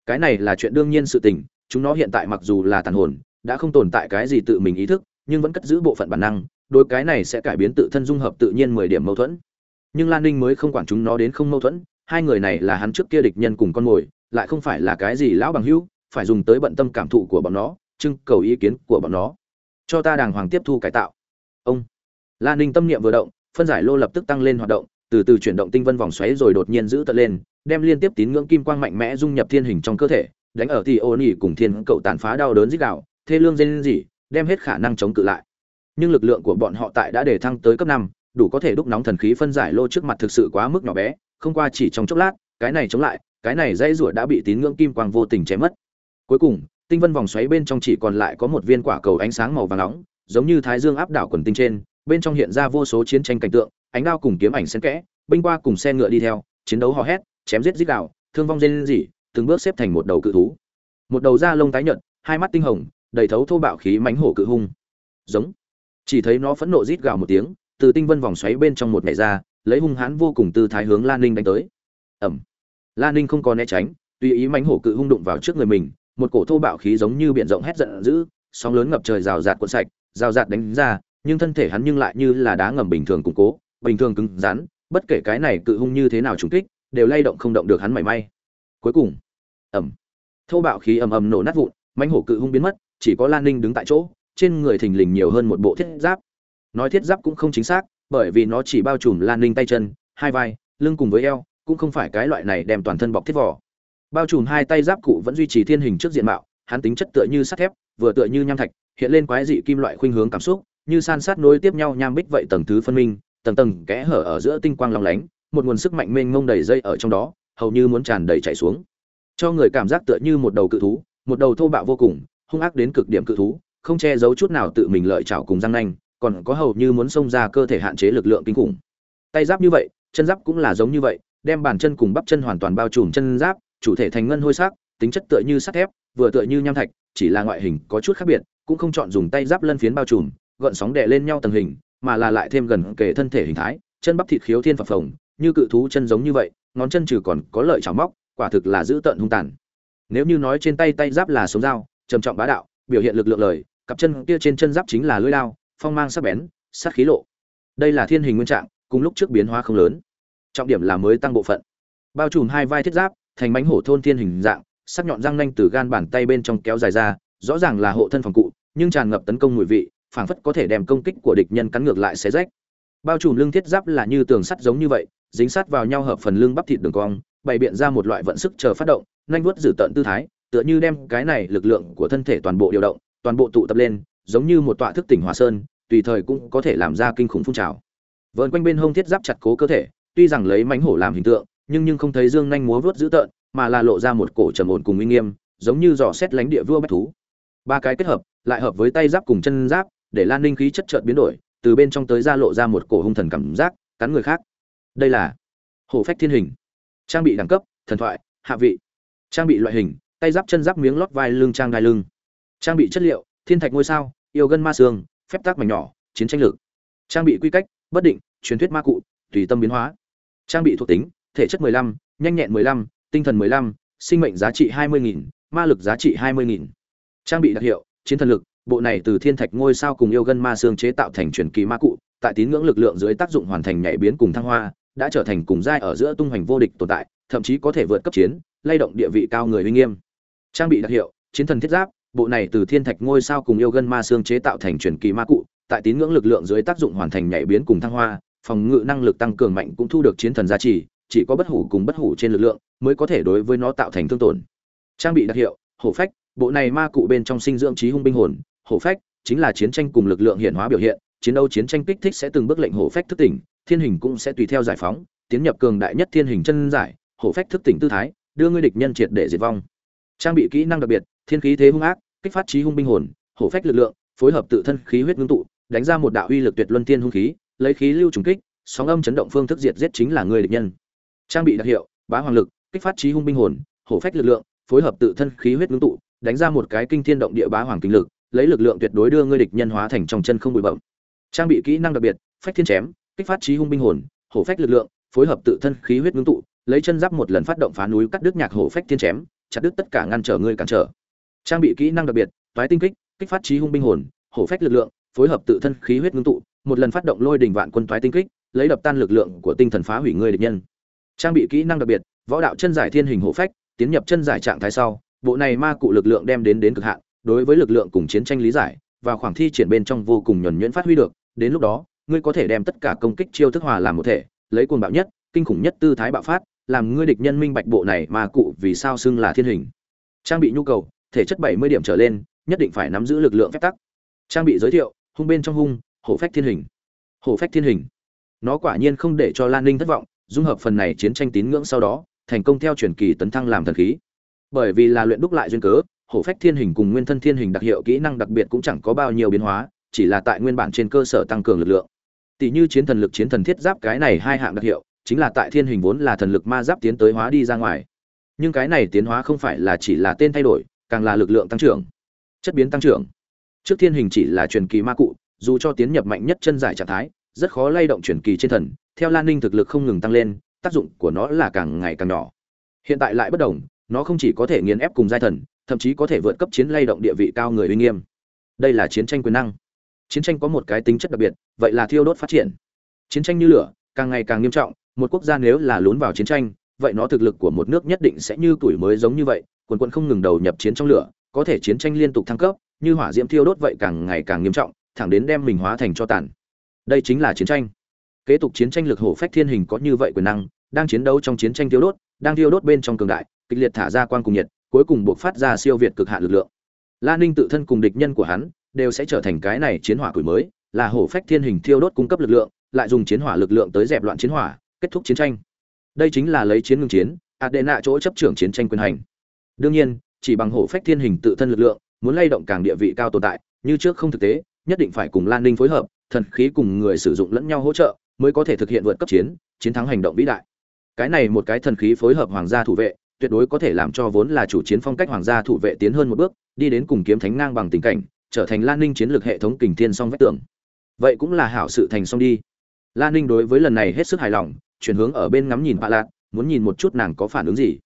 Cái này là chuyện đương nhiên sự tình, chúng nó hiện tại mặc dù là tàn hồn, đã không tồn tại cái gì tự mình ý thức, nhưng vẫn cất giữ bộ phận bản năng, đối cái này sẽ cải biến tự thân dung hợp tự nhiên mười điểm mâu thuẫn. Nhưng lan ninh mới không quản chúng nó đến không mâu thuẫn, hai người này là hắn trước kia địch nhân cùng con mồi, lại không phải là cái gì lão bằng hữu, phải dùng tới bận tâm cảm thụ của bọn nó, trưng cầu ý kiến của bọn nó cho ta đàng hoàng tiếp thu cải tạo. Ông lan ninh tâm niệm vừa động, phân giải lô lập tức tăng lên hoạt động, từ từ chuyển động tinh vân vòng xoáy rồi đột nhiên giữ tận lên, đem liên tiếp tín ngưỡng kim quang mạnh mẽ dung nhập thiên hình trong cơ thể, đánh ở thì ô nỉ cùng thiên cậu tàn phá đau đớn dích đạo, thê lương dên gì đem hết khả năng chống cự lại. Nhưng lực lượng của bọn họ tại đã để thăng tới cấp năm, đủ có thể đúc nóng thần khí phân giải lô trước mặt thực sự quá mức nhỏ bé, không qua chỉ trong chốc lát, cái này chống lại, cái này dây rủa đã bị tín ngưỡng kim quang vô tình chém mất. Cuối cùng tinh vân vòng xoáy bên trong chỉ còn lại có một viên quả cầu ánh sáng màu vàng nóng, giống như thái dương áp đảo quần tinh trên, bên trong hiện ra vô số chiến tranh cảnh tượng, ánh đao cùng kiếm ảnh xen kẽ, binh qua cùng xe ngựa đi theo, chiến đấu hò hét, chém giết dích đạo, thương vong dên dỉ từng bước xếp thành một đầu cự thú. Một đầu da lông tái nhợt, hai mắt tinh hồng, đầy thấu thô bạo khí mãnh hổ cự hung. Giống. Chỉ thấy nó phẫn nộ rít gào một tiếng, từ tinh vân vòng xoáy bên trong một nhảy ra, lấy hung hãn vô cùng tư thái hướng lan ninh đánh tới. Ẩm lan ninh không có né tránh, tùy ý mãnh hổ cự hung đụng vào trước người mình một cổ thô bạo khí giống như biển rộng hét giận dữ sóng lớn ngập trời rào rạt cuộn sạch rào rạt đánh ra nhưng thân thể hắn nhưng lại như là đá ngầm bình thường củng cố bình thường cứng rắn bất kể cái này cự hung như thế nào trùng kích đều lay động không động được hắn mảy may. Cuối cùng ầm, thô bạo khí ầm ầm nổ nát vụn mãnh hổ cự hung biến mất chỉ có lan ninh đứng tại chỗ trên người thình lình nhiều hơn một bộ thiết giáp. Nói thiết giáp cũng không chính xác bởi vì nó chỉ bao trùm lan ninh tay chân hai vai lưng cùng với eo cũng không phải cái loại này đem toàn thân bọc thiết vỏ bao trùm hai tay giáp cụ vẫn duy trì thiên hình trước diện mạo, hắn tính chất tựa như sắt thép, vừa tựa như nham thạch, hiện lên quái dị kim loại khuynh hướng cảm xúc, như san sát nối tiếp nhau nham bích vậy tầng thứ phân minh, tầng tầng kẽ hở ở giữa tinh quang long lánh, một nguồn sức mạnh mênh mông đầy dây ở trong đó, hầu như muốn tràn đầy chảy xuống. Cho người cảm giác tựa như một đầu cự thú, một đầu thô bạo vô cùng, hung ác đến cực điểm cự thú, không che giấu chút nào tự mình lợi chảo cùng răng nanh, còn có hầu như muốn xông ra cơ thể hạn chế lực lượng kinh khủng. Tay giáp như vậy, chân giáp cũng là giống như vậy, đem bàn chân cùng bắp chân hoàn toàn bao trùm chân giáp chủ thể thành ngân hôi sắc, tính chất tựa như sắt thép, vừa tựa như nham thạch, chỉ là ngoại hình có chút khác biệt, cũng không chọn dùng tay giáp lân phiến bao trùm gợn sóng đè lên nhau tầng hình, mà là lại thêm gần kề thân thể hình thái, chân bắp thịt khiếu thiên phập phồng, như cự thú chân giống như vậy, ngón chân trừ còn có lợi chảo móc, quả thực là giữ tận hung tàn. Nếu như nói trên tay tay giáp là sống dao, trầm trọng bá đạo, biểu hiện lực lượng lời, cặp chân kia trên chân giáp chính là lưỡi lao, phong mang sắc bén, sát khí lộ. Đây là thiên hình nguyên trạng, cùng lúc trước biến hóa không lớn. Trọng điểm là mới tăng bộ phận. Bao trùm hai vai thiết giáp thành bánh hổ thôn thiên hình dạng, sắc nhọn răng nanh từ gan bàn tay bên trong kéo dài ra, rõ ràng là hộ thân phòng cụ, nhưng tràn ngập tấn công mùi vị, phảng phất có thể đem công kích của địch nhân cắn ngược lại xé rách. Bao trùm lưng thiết giáp là như tường sắt giống như vậy, dính sát vào nhau hợp phần lưng bắp thịt đường cong, bày biện ra một loại vận sức chờ phát động, nhanh vuốt giữ tận tư thái, tựa như đem cái này lực lượng của thân thể toàn bộ điều động, toàn bộ tụ tập lên, giống như một tọa thức tỉnh hòa sơn, tùy thời cũng có thể làm ra kinh khủng phun trào. Vờn quanh bên hông thiết giáp chặt cố cơ thể, tuy rằng lấy mánh hổ làm hình tượng nhưng nhưng không thấy dương nhanh múa vuốt dữ tợn, mà là lộ ra một cổ trầm ổn cùng uy nghiêm, giống như dò xét lánh địa vua bách thú. Ba cái kết hợp, lại hợp với tay giáp cùng chân giáp, để lan ninh khí chất chợt biến đổi, từ bên trong tới ra lộ ra một cổ hung thần cảm giác, cắn người khác. Đây là hổ phách thiên hình. Trang bị đẳng cấp, thần thoại, hạ vị. Trang bị loại hình, tay giáp chân giáp miếng lót vai lưng trang đai lưng. Trang bị chất liệu, thiên thạch ngôi sao, yêu gân ma xương, phép tác mảnh nhỏ, chiến tranh lực. Trang bị quy cách, bất định, truyền thuyết ma cụ, tùy tâm biến hóa. Trang bị thuộc tính thể chất 15, nhanh nhẹn 15, tinh thần 15, sinh mệnh giá trị 20.000, ma lực giá trị 20.000. trang bị đặc hiệu chiến thần lực bộ này từ thiên thạch ngôi sao cùng yêu gân ma xương chế tạo thành truyền kỳ ma cụ tại tín ngưỡng lực lượng dưới tác dụng hoàn thành nhảy biến cùng thăng hoa đã trở thành cùng giai ở giữa tung hoành vô địch tồn tại thậm chí có thể vượt cấp chiến lay động địa vị cao người uy nghiêm trang bị đặc hiệu chiến thần thiết giáp bộ này từ thiên thạch ngôi sao cùng yêu gân ma xương chế tạo thành truyền kỳ ma cụ tại tín ngưỡng lực lượng dưới tác dụng hoàn thành nhảy biến cùng thăng hoa phòng ngự năng lực tăng cường mạnh cũng thu được chiến thần giá trị chỉ có bất hủ cùng bất hủ trên lực lượng mới có thể đối với nó tạo thành thương tổn. Trang bị đặc hiệu, hổ phách, bộ này ma cụ bên trong sinh dưỡng trí hung binh hồn, hổ phách chính là chiến tranh cùng lực lượng hiện hóa biểu hiện, chiến đấu chiến tranh kích thích sẽ từng bước lệnh hổ phách thức tỉnh, thiên hình cũng sẽ tùy theo giải phóng, tiến nhập cường đại nhất thiên hình chân giải, hổ phách thức tỉnh tư thái, đưa ngươi địch nhân triệt để diệt vong. Trang bị kỹ năng đặc biệt, thiên khí thế hung ác, kích phát trí hung binh hồn, hổ phách lực lượng, phối hợp tự thân khí huyết ngưng tụ, đánh ra một đạo uy lực tuyệt luân tiên hung khí, lấy khí lưu trùng kích, sóng âm chấn động phương thức diệt giết chính là người địch nhân trang bị đặc hiệu, bá hoàng lực, kích phát trí hung binh hồn, hổ phách lực lượng, phối hợp tự thân khí huyết ngưng tụ, đánh ra một cái kinh thiên động địa bá hoàng kinh lực, lấy lực lượng tuyệt đối đưa ngươi địch nhân hóa thành trong chân không bụi bậm trang bị kỹ năng đặc biệt, phách thiên chém, kích phát trí hung binh hồn, hổ phách lực lượng, phối hợp tự thân khí huyết ngưng tụ, lấy chân giáp một lần phát động phá núi cắt đứt nhạc hổ phách thiên chém, chặt đứt tất cả ngăn trở ngươi cản trở. Trang bị kỹ năng đặc biệt, toái tinh kích kích phát trí hung binh hồn, hổ phách lực lượng, phối hợp tự thân khí huyết ngưng tụ, một lần phát động lôi đình vạn quân toái tinh kích, lấy đập tan lực lượng của tinh thần phá hủy ngươi địch nhân trang bị kỹ năng đặc biệt, võ đạo chân giải thiên hình hộ phách, tiến nhập chân giải trạng thái sau, bộ này ma cụ lực lượng đem đến đến cực hạn, đối với lực lượng cùng chiến tranh lý giải và khoảng thi triển bên trong vô cùng nhuẩn nhuyễn phát huy được, đến lúc đó, ngươi có thể đem tất cả công kích chiêu thức hòa làm một thể, lấy cuồng bạo nhất, kinh khủng nhất tư thái bạo phát, làm ngươi địch nhân minh bạch bộ này ma cụ vì sao xưng là thiên hình. Trang bị nhu cầu, thể chất 70 điểm trở lên, nhất định phải nắm giữ lực lượng phép tắc. Trang bị giới thiệu, hung bên trong hung hổ phách thiên hình. Hổ phách thiên hình. Nó quả nhiên không để cho lan ninh thất vọng dung hợp phần này chiến tranh tín ngưỡng sau đó, thành công theo truyền kỳ tấn thăng làm thần khí. Bởi vì là luyện đúc lại duyên cớ, hổ phách thiên hình cùng nguyên thân thiên hình đặc hiệu kỹ năng đặc biệt cũng chẳng có bao nhiêu biến hóa, chỉ là tại nguyên bản trên cơ sở tăng cường lực lượng. Tỷ như chiến thần lực chiến thần thiết giáp cái này hai hạng đặc hiệu, chính là tại thiên hình vốn là thần lực ma giáp tiến tới hóa đi ra ngoài. Nhưng cái này tiến hóa không phải là chỉ là tên thay đổi, càng là lực lượng tăng trưởng, chất biến tăng trưởng. Trước thiên hình chỉ là truyền kỳ ma cụ, dù cho tiến nhập mạnh nhất chân giải trạng thái, rất khó lay động truyền kỳ trên thần theo lan ninh thực lực không ngừng tăng lên, tác dụng của nó là càng ngày càng nhỏ. Hiện tại lại bất đồng, nó không chỉ có thể nghiền ép cùng giai thần, thậm chí có thể vượt cấp chiến lay động địa vị cao người uy nghiêm. Đây là chiến tranh quyền năng. Chiến tranh có một cái tính chất đặc biệt, vậy là thiêu đốt phát triển. Chiến tranh như lửa, càng ngày càng nghiêm trọng, một quốc gia nếu là lún vào chiến tranh, vậy nó thực lực của một nước nhất định sẽ như tuổi mới giống như vậy, quần quân không ngừng đầu nhập chiến trong lửa, có thể chiến tranh liên tục thăng cấp, như hỏa diễm thiêu đốt vậy càng ngày càng nghiêm trọng, thẳng đến đem mình hóa thành cho tàn. Đây chính là chiến tranh kế tục chiến tranh lực hổ phách thiên hình có như vậy quyền năng, đang chiến đấu trong chiến tranh thiêu đốt, đang thiêu đốt bên trong cường đại, kịch liệt thả ra quang cùng nhiệt, cuối cùng buộc phát ra siêu việt cực hạn lực lượng. Lan ninh tự thân cùng địch nhân của hắn đều sẽ trở thành cái này chiến hỏa tuổi mới, là hổ phách thiên hình thiêu đốt cung cấp lực lượng, lại dùng chiến hỏa lực lượng tới dẹp loạn chiến hỏa, kết thúc chiến tranh. Đây chính là lấy chiến ngừng chiến, adena chỗ chấp trưởng chiến tranh quyền hành. Đương nhiên, chỉ bằng hổ phách thiên hình tự thân lực lượng, muốn lay động càng địa vị cao tồn tại, như trước không thực tế, nhất định phải cùng lan ninh phối hợp, thần khí cùng người sử dụng lẫn nhau hỗ trợ mới có thể thực hiện vượt cấp chiến chiến thắng hành động vĩ đại. Cái này một cái thần khí phối hợp hoàng gia thủ vệ, tuyệt đối có thể làm cho vốn là chủ chiến phong cách hoàng gia thủ vệ tiến hơn một bước, đi đến cùng kiếm thánh ngang bằng tình cảnh, trở thành lan ninh chiến lược hệ thống kình thiên song vách tường. Vậy cũng là hảo sự thành song đi. Lan ninh đối với lần này hết sức hài lòng, chuyển hướng ở bên ngắm nhìn bạ lạc muốn nhìn một chút nàng có phản ứng gì.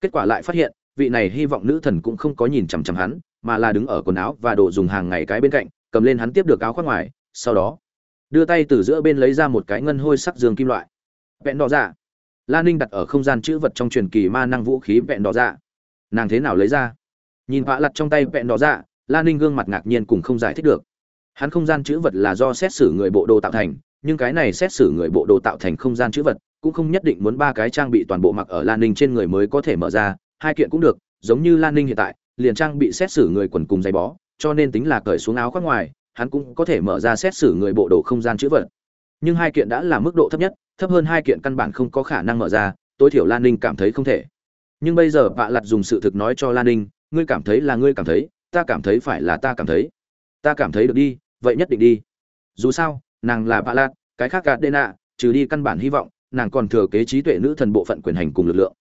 Kết quả lại phát hiện, vị này hy vọng nữ thần cũng không có nhìn chằm chằm hắn, mà là đứng ở quần áo và đồ dùng hàng ngày cái bên cạnh, cầm lên hắn tiếp được áo khoác ngoài, sau đó đưa tay từ giữa bên lấy ra một cái ngân hôi sắc dương kim loại. Vẹn đỏ dạ. Lan ninh đặt ở không gian chữ vật trong truyền kỳ ma năng vũ khí vẹn đỏ dạ. Nàng thế nào lấy ra? Nhìn vạ lặt trong tay vẹn đỏ dạ lan ninh gương mặt ngạc nhiên cùng không giải thích được. Hắn không gian chữ vật là do xét xử người bộ đồ tạo thành, nhưng cái này xét xử người bộ đồ tạo thành không gian chữ vật cũng không nhất định muốn ba cái trang bị toàn bộ mặc ở lan ninh trên người mới có thể mở ra, hai kiện cũng được, giống như lan ninh hiện tại, liền trang bị xét xử người quần cùng giày bó, cho nên tính là cởi xuống áo khoác ngoài hắn cũng có thể mở ra xét xử người bộ đồ không gian chữ vật. Nhưng hai kiện đã là mức độ thấp nhất, thấp hơn hai kiện căn bản không có khả năng mở ra, tối thiểu lan ninh cảm thấy không thể. Nhưng bây giờ vạ lặt dùng sự thực nói cho lan ninh, ngươi cảm thấy là ngươi cảm thấy, ta cảm thấy phải là ta cảm thấy. Ta cảm thấy được đi, vậy nhất định đi. Dù sao, nàng là vạ lặt cái khác gạt đê nạ trừ đi căn bản hy vọng, nàng còn thừa kế trí tuệ nữ thần bộ phận quyền hành cùng lực lượng.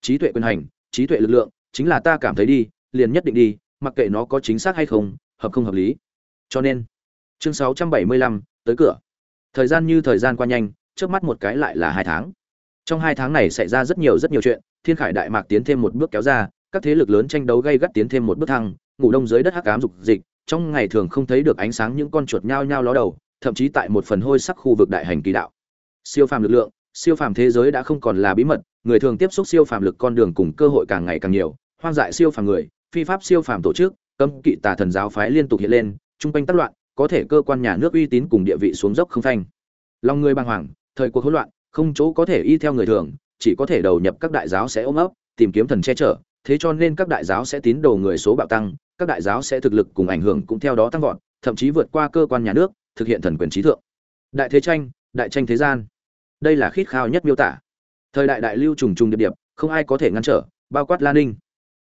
Trí tuệ quyền hành, trí tuệ lực lượng, chính là ta cảm thấy đi, liền nhất định đi, mặc kệ nó có chính xác hay không, hợp không hợp lý cho nên chương 675, tới cửa. Thời gian như thời gian qua nhanh trước mắt một cái lại là hai tháng. Trong hai tháng này xảy ra rất nhiều rất nhiều chuyện thiên khải đại mạc tiến thêm một bước kéo ra các thế lực lớn tranh đấu gây gắt tiến thêm một bước thăng ngủ đông dưới đất hắc ám dục dịch trong ngày thường không thấy được ánh sáng những con chuột nhao nhao ló đầu thậm chí tại một phần hôi sắc khu vực đại hành kỳ đạo. Siêu phàm lực lượng siêu phàm thế giới đã không còn là bí mật người thường tiếp xúc siêu phàm lực con đường cùng cơ hội càng ngày càng nhiều hoang dại siêu phàm người phi pháp siêu phàm tổ chức cấm kỵ tà thần giáo phái liên tục hiện lên trung quanh tác loạn, có thể cơ quan nhà nước uy tín cùng địa vị xuống dốc không phanh. Lòng người bàng hoàng, thời cuộc hỗn loạn, không chỗ có thể y theo người thường, chỉ có thể đầu nhập các đại giáo sẽ ôm ấp, tìm kiếm thần che chở, thế cho nên các đại giáo sẽ tín đồ người số bạo tăng, các đại giáo sẽ thực lực cùng ảnh hưởng cũng theo đó tăng vọt, thậm chí vượt qua cơ quan nhà nước, thực hiện thần quyền trí thượng. Đại thế tranh, đại tranh thế gian. Đây là khít khao nhất miêu tả. Thời đại đại lưu trùng trùng điệp điệp, không ai có thể ngăn trở, bao quát lan ninh.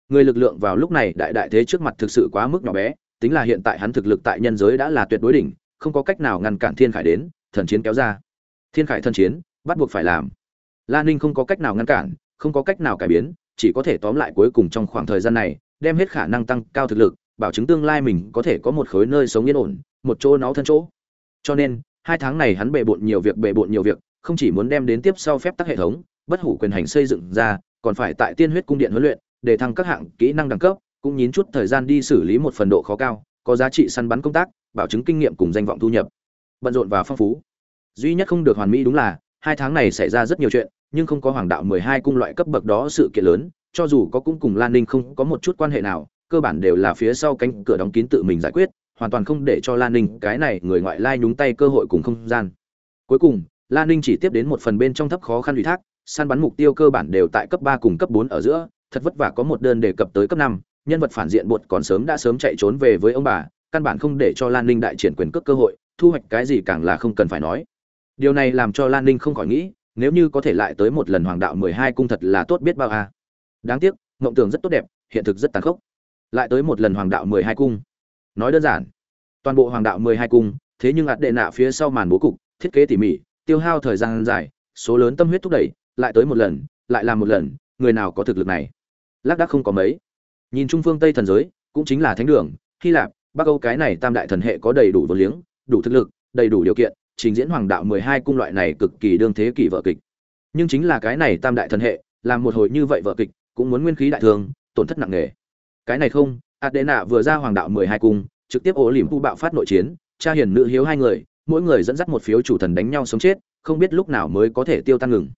Người lực lượng vào lúc này đại đại thế trước mặt thực sự quá mức nhỏ bé tính là hiện tại hắn thực lực tại nhân giới đã là tuyệt đối đỉnh, không có cách nào ngăn cản thiên khải đến, thần chiến kéo ra. Thiên khải thần chiến, bắt buộc phải làm. Lan ninh không có cách nào ngăn cản, không có cách nào cải biến, chỉ có thể tóm lại cuối cùng trong khoảng thời gian này, đem hết khả năng tăng cao thực lực, bảo chứng tương lai mình có thể có một khối nơi sống yên ổn, một chỗ nó thân chỗ. Cho nên, hai tháng này hắn bệ bội nhiều việc bệ bội nhiều việc, không chỉ muốn đem đến tiếp sau phép tắc hệ thống, bất hủ quyền hành xây dựng ra, còn phải tại tiên huyết cung điện huấn luyện, để thăng các hạng kỹ năng đẳng cấp cũng nhín chút thời gian đi xử lý một phần độ khó cao, có giá trị săn bắn công tác, bảo chứng kinh nghiệm cùng danh vọng thu nhập. Bận rộn và phong phú. Duy nhất không được hoàn mỹ đúng là, hai tháng này xảy ra rất nhiều chuyện, nhưng không có hoàng đạo mười hai cung loại cấp bậc đó sự kiện lớn, cho dù có cũng cùng lan ninh không có một chút quan hệ nào, cơ bản đều là phía sau cánh cửa đóng kín tự mình giải quyết, hoàn toàn không để cho lan ninh, cái này người ngoại lai nhúng tay cơ hội cùng không gian. Cuối cùng, lan ninh chỉ tiếp đến một phần bên trong thấp khó khăn ủy thác, săn bắn mục tiêu cơ bản đều tại cấp ba cùng cấp bốn ở giữa, thật vất vả có một đơn đề cập tới cấp năm nhân vật phản diện bột còn sớm đã sớm chạy trốn về với ông bà, căn bản không để cho lan ninh đại triển quyền cước cơ hội, thu hoạch cái gì càng là không cần phải nói. Điều này làm cho lan ninh không khỏi nghĩ, nếu như có thể lại tới một lần hoàng đạo mười hai cung thật là tốt biết bao à. đáng tiếc, mộng tưởng rất tốt đẹp, hiện thực rất tàn khốc. Lại tới một lần hoàng đạo mười hai cung. Nói đơn giản, toàn bộ hoàng đạo mười hai cung, thế nhưng ạt đệ nạ phía sau màn bố cục, thiết kế tỉ mỉ, tiêu hao thời gian dài, số lớn tâm huyết thúc đẩy, lại tới một lần, lại làm một lần, người nào có thực lực này? Lác đác không có mấy nhìn trung phương tây thần giới, cũng chính là thánh đường, hy lạp, bắc âu cái này tam đại thần hệ có đầy đủ vốn liếng, đủ thực lực, đầy đủ điều kiện, trình diễn hoàng đạo mười hai cung loại này cực kỳ đương thế kỷ vợ kịch. Nhưng chính là cái này tam đại thần hệ, làm một hồi như vậy vợ kịch, cũng muốn nguyên khí đại thương tổn thất nặng nề. Cái này không adena vừa ra hoàng đạo mười hai cung, trực tiếp ổ liềm pu bạo phát nội chiến, cha hiền nữ hiếu hai người, mỗi người dẫn dắt một phiếu chủ thần đánh nhau sống chết, không biết lúc nào mới có thể tiêu tan ngừng.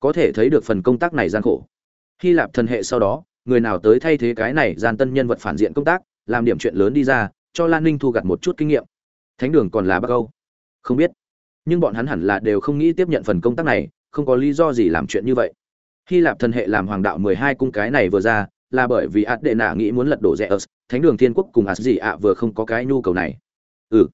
Có thể thấy được phần công tác này gian khổ. Hy lạp thần hệ sau đó người nào tới thay thế cái này gian tân nhân vật phản diện công tác, làm điểm chuyện lớn đi ra, cho lan ninh thu gặt một chút kinh nghiệm. Thánh đường còn là bắc âu. Không biết. Nhưng bọn hắn hẳn là đều không nghĩ tiếp nhận phần công tác này, không có lý do gì làm chuyện như vậy. Hy lạp thần hệ làm hoàng đạo mười hai cung cái này vừa ra, là bởi vì ạt đệ nạ nghĩ muốn lật đổ rẽ ớt thánh đường thiên quốc cùng ạt gì ạ vừa không có cái nhu cầu này. Ừ.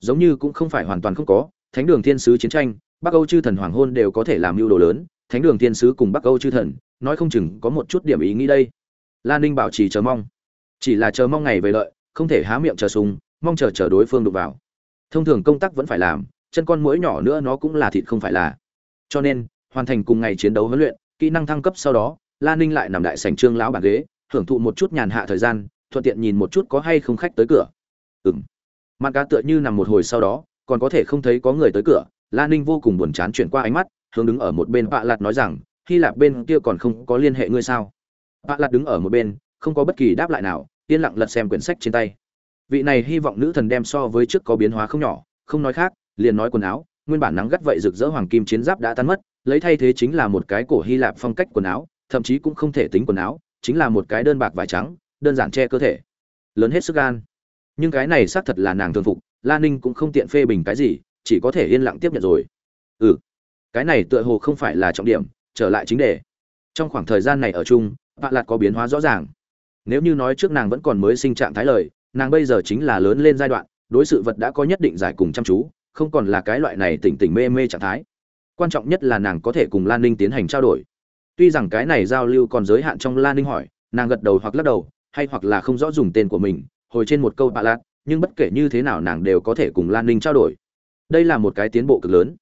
Giống như cũng không phải hoàn toàn không có, thánh đường thiên sứ chiến tranh, bắc âu chư thần hoàng hôn đều có thể làm mưu đồ lớn thánh đường thiên sứ cùng bắc âu chư thần, nói không chừng có một chút điểm ý nghĩ đây. Lan ninh bảo trì chờ mong. Chỉ là chờ mong ngày về lợi, không thể há miệng chờ súng, mong chờ chờ đối phương đụng vào. Thông thường công tác vẫn phải làm, chân con mũi nhỏ nữa nó cũng là thịt không phải là. Cho nên, hoàn thành cùng ngày chiến đấu huấn luyện, kỹ năng thăng cấp sau đó, lan ninh lại nằm đại sảnh trương lão bản ghế, hưởng thụ một chút nhàn hạ thời gian, thuận tiện nhìn một chút có hay không khách tới cửa. Ừng mặt cá tựa như nằm một hồi sau đó, còn có thể không thấy có người tới cửa, lan ninh vô cùng buồn chán chuyển qua ánh mắt hướng đứng ở một bên bạ lạt nói rằng, hy lạp bên kia còn không có liên hệ ngươi sao? Bạ lạt đứng ở một bên, không có bất kỳ đáp lại nào, yên lặng lật xem quyển sách trên tay. Vị này hy vọng nữ thần đem so với trước có biến hóa không nhỏ, không nói khác, liền nói quần áo, nguyên bản nắng gắt vậy rực rỡ hoàng kim chiến giáp đã tan mất, lấy thay thế chính là một cái cổ hy lạp phong cách quần áo, thậm chí cũng không thể tính quần áo, chính là một cái đơn bạc vải trắng, đơn giản che cơ thể. Lớn hết sức gan. Nhưng cái này xác thật là nàng thường phục Lan ninh cũng không tiện phê bình cái gì, chỉ có thể yên lặng tiếp nhận rồi. Ừ cái này tựa hồ không phải là trọng điểm, trở lại chính đề. Trong khoảng thời gian này ở chung bạn lạt có biến hóa rõ ràng. Nếu như nói trước nàng vẫn còn mới sinh trạng thái lời, nàng bây giờ chính là lớn lên giai đoạn, đối sự vật đã có nhất định giải cùng chăm chú, không còn là cái loại này tỉnh tỉnh mê mê trạng thái. Quan trọng nhất là nàng có thể cùng lan ninh tiến hành trao đổi. Tuy rằng cái này giao lưu còn giới hạn trong lan ninh hỏi, nàng gật đầu hoặc lắc đầu, hay hoặc là không rõ dùng tên của mình, hồi trên một câu bạ lạt nhưng bất kể như thế nào nàng đều có thể cùng lan ninh trao đổi. Đây là một cái tiến bộ cực lớn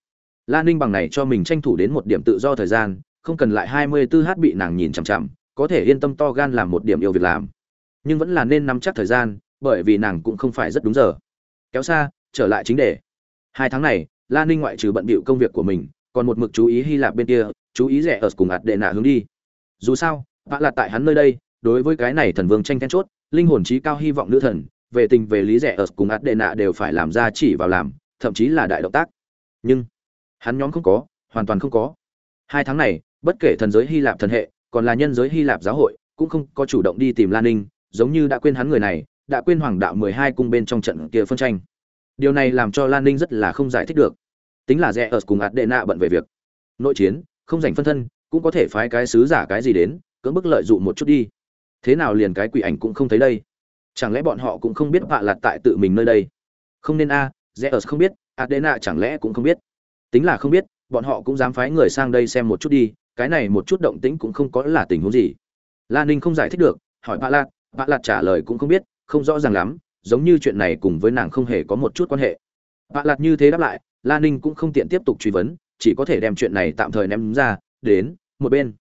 lan ninh bằng này cho mình tranh thủ đến một điểm tự do thời gian, không cần lại hai mươi 24h bị nàng nhìn chằm chằm, có thể yên tâm to gan làm một điểm yêu việc làm. Nhưng vẫn là nên nắm chắc thời gian, bởi vì nàng cũng không phải rất đúng giờ. Kéo xa, trở lại chính đề. Hai tháng này lan ninh ngoại trừ bận bịu công việc của mình, còn một mực chú ý hy lạp bên kia, chú ý rẻ ở cùng ạt đệ nạ hướng đi. Dù sao, vạ là tại hắn nơi đây, đối với cái này thần vương tranh then chốt, linh hồn trí cao hy vọng nữ thần, về tình về lý rẻ ở cùng ạt đệ nạ đều phải làm ra chỉ vào làm, thậm chí là đại động tác. Nhưng hắn nhóm không có, hoàn toàn không có. Hai tháng này, bất kể thần giới hy lạp thần hệ, còn là nhân giới hy lạp giáo hội, cũng không có chủ động đi tìm lan ninh, giống như đã quên hắn người này, đã quên hoàng đạo mười hai cung bên trong trận kia phân tranh. Điều này làm cho lan ninh rất là không giải thích được. Tính là rẽ ở cùng ạt đệ nạ bận về việc nội chiến, không dành phân thân, cũng có thể phái cái sứ giả cái gì đến, cưỡng bức lợi dụng một chút đi. Thế nào liền cái quỷ ảnh cũng không thấy đây. Chẳng lẽ bọn họ cũng không biết vạ lặt tại tự mình nơi đây? Không nên a, rẽ ở không biết adena chẳng lẽ cũng không biết tính là không biết, bọn họ cũng dám phái người sang đây xem một chút đi, cái này một chút động tĩnh cũng không có là tình huống gì. Lan ninh không giải thích được, hỏi bạ lạt bạ lạt trả lời cũng không biết, không rõ ràng lắm, giống như chuyện này cùng với nàng không hề có một chút quan hệ. Bạ lạt như thế đáp lại Lan ninh cũng không tiện tiếp tục truy vấn, chỉ có thể đem chuyện này tạm thời ném ra, đến một bên.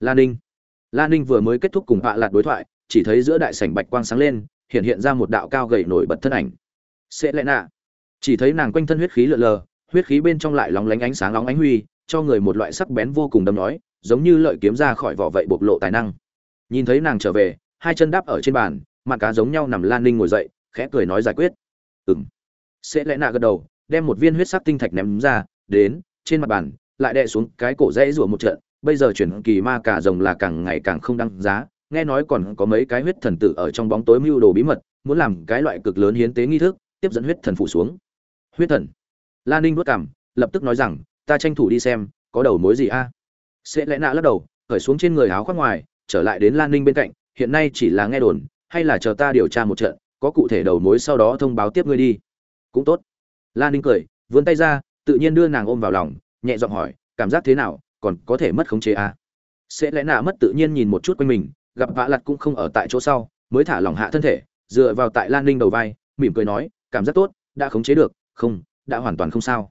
Lan ninh. Lan ninh vừa mới kết thúc cùng bạ lạt đối thoại, chỉ thấy giữa đại sảnh bạch quang sáng lên, hiện hiện ra một đạo cao gầy nổi bật thân ảnh. Sẽ lẽ nạ. Chỉ thấy nàng quanh thân huyết khí lượn lờ huyết khí bên trong lại lóng lánh ánh sáng lóng ánh huy, cho người một loại sắc bén vô cùng đâm nói giống như lợi kiếm ra khỏi vỏ vậy bộc lộ tài năng. Nhìn thấy nàng trở về, hai chân đáp ở trên bàn, mặt cá giống nhau nằm lan ninh ngồi dậy, khẽ cười nói giải quyết. Ừng sẽ lẽ nạ gật đầu, đem một viên huyết sắc tinh thạch ném ra, đến, trên mặt bàn, lại đè xuống cái cổ rẽ rủa một trận, bây giờ chuyển kỳ ma cả rồng là càng ngày càng không đăng giá, nghe nói còn có mấy cái huyết thần tử ở trong bóng tối mưu đồ bí mật, muốn làm cái loại cực lớn hiến tế nghi thức, tiếp dẫn huyết thần phủ xuống. Huyết thần lan ninh vất cảm, lập tức nói rằng, ta tranh thủ đi xem, có đầu mối gì a? Sẽ lẽ nạ lắc đầu khởi xuống trên người áo khoác ngoài, trở lại đến lan ninh bên cạnh, hiện nay chỉ là nghe đồn, hay là chờ ta điều tra một trận, có cụ thể đầu mối sau đó thông báo tiếp ngươi đi. Cũng tốt. Lan ninh cười, vươn tay ra, tự nhiên đưa nàng ôm vào lòng, nhẹ giọng hỏi, cảm giác thế nào, còn có thể mất khống chế a? Sẽ lẽ nạ mất tự nhiên nhìn một chút quanh mình, gặp vạ lặt cũng không ở tại chỗ sau, mới thả lỏng hạ thân thể, dựa vào tại lan ninh đầu vai, mỉm cười nói, cảm giác tốt, đã khống chế được, không đã hoàn toàn không sao.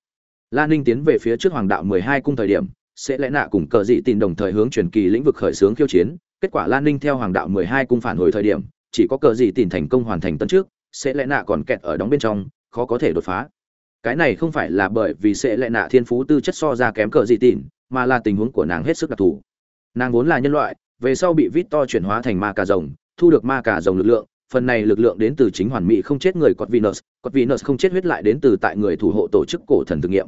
Lan ninh tiến về phía trước hoàng đạo mười hai cung thời điểm, sẽ lẽ nạ cùng cờ dị tin đồng thời hướng truyền kỳ lĩnh vực khởi xướng khiêu chiến. Kết quả lan ninh theo hoàng đạo mười hai cung phản hồi thời điểm, chỉ có cờ dị tin thành công hoàn thành tấn trước, sẽ lẽ nạ còn kẹt ở đóng bên trong, khó có thể đột phá. Cái này không phải là bởi vì sẽ lẽ nạ thiên phú tư chất so ra kém cờ dị tin mà là tình huống của nàng hết sức đặc thù. Nàng vốn là nhân loại, về sau bị vít to chuyển hóa thành ma cà rồng, thu được ma cà rồng lực lượng phần này lực lượng đến từ chính hoàn mỹ không chết người cọt Venus, cọt Venus không chết huyết lại đến từ tại người thủ hộ tổ chức cổ thần thử nghiệm.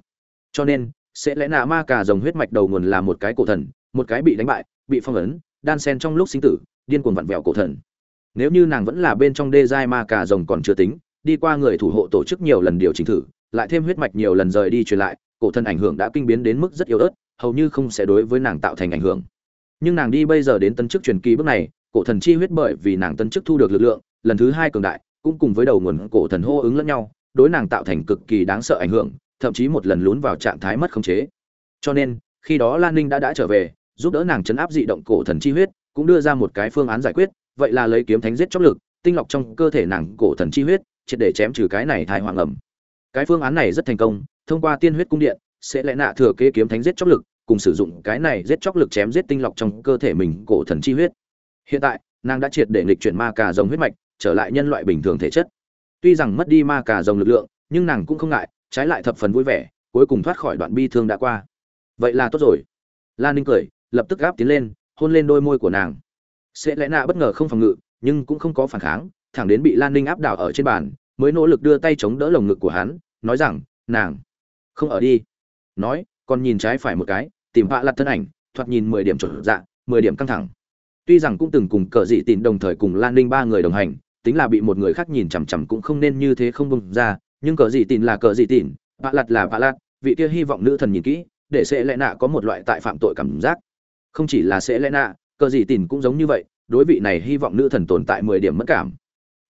Cho nên, sẽ lẽ nạ ma cà rồng huyết mạch đầu nguồn là một cái cổ thần, một cái bị đánh bại, bị phong ấn, đan sen trong lúc sinh tử, điên cuồng vặn vẹo cổ thần. Nếu như nàng vẫn là bên trong đê giai ma cà rồng còn chưa tính, đi qua người thủ hộ tổ chức nhiều lần điều chỉnh thử, lại thêm huyết mạch nhiều lần rời đi truyền lại, cổ thần ảnh hưởng đã kinh biến đến mức rất yếu ớt, hầu như không sẽ đối với nàng tạo thành ảnh hưởng. Nhưng nàng đi bây giờ đến tân chức truyền kỳ bước này, cổ thần chi huyết bởi vì nàng tân chức thu được lực lượng, lần thứ hai cường đại, cũng cùng với đầu nguồn cổ thần hô ứng lẫn nhau, đối nàng tạo thành cực kỳ đáng sợ ảnh hưởng, thậm chí một lần lún vào trạng thái mất khống chế. Cho nên, khi đó Lan Ninh đã đã trở về, giúp đỡ nàng chấn áp dị động cổ thần chi huyết, cũng đưa ra một cái phương án giải quyết, vậy là lấy kiếm thánh giết chóc lực, tinh lọc trong cơ thể nàng cổ thần chi huyết, triệt để chém trừ cái này thai hoàng ẩm. Cái phương án này rất thành công, thông qua tiên huyết cung điện, sẽ lẽ nạ thừa kế kiếm thánh giết chóc lực, cùng sử dụng cái này giết chóc lực chém giết tinh lọc trong cơ thể mình cổ thần chi huyết. Hiện tại, nàng đã triệt để nghịch chuyển ma cà rồng huyết mạch, trở lại nhân loại bình thường thể chất. Tuy rằng mất đi ma cà rồng lực lượng, nhưng nàng cũng không ngại, trái lại thập phần vui vẻ, cuối cùng thoát khỏi đoạn bi thương đã qua. Vậy là tốt rồi. Lan Ninh cười, lập tức gáp tiến lên, hôn lên đôi môi của nàng. Sẽ lẽ nạ bất ngờ không phòng ngự, nhưng cũng không có phản kháng, thẳng đến bị Lan Ninh áp đảo ở trên bàn, mới nỗ lực đưa tay chống đỡ lồng ngực của hắn, nói rằng, "Nàng, không ở đi." Nói, còn nhìn trái phải một cái, tìm họa lặt thân ảnh, thoạt nhìn mười điểm chuẩn dạ, mười điểm căng thẳng. Tuy rằng cũng từng cùng cờ dị tín đồng thời cùng Lan Ninh ba người đồng hành, tính là bị một người khác nhìn chằm chằm cũng không nên như thế không bung ra, nhưng cờ dị tín là cờ dị tín, vạ lặt là vạ lặt vị kia hy vọng nữ thần nhìn kỹ, để sẽ lẽ nạ có một loại tại phạm tội cảm giác. Không chỉ là sẽ lẽ nạ, cờ dị tín cũng giống như vậy, đối vị này hy vọng nữ thần tồn tại mười điểm mất cảm.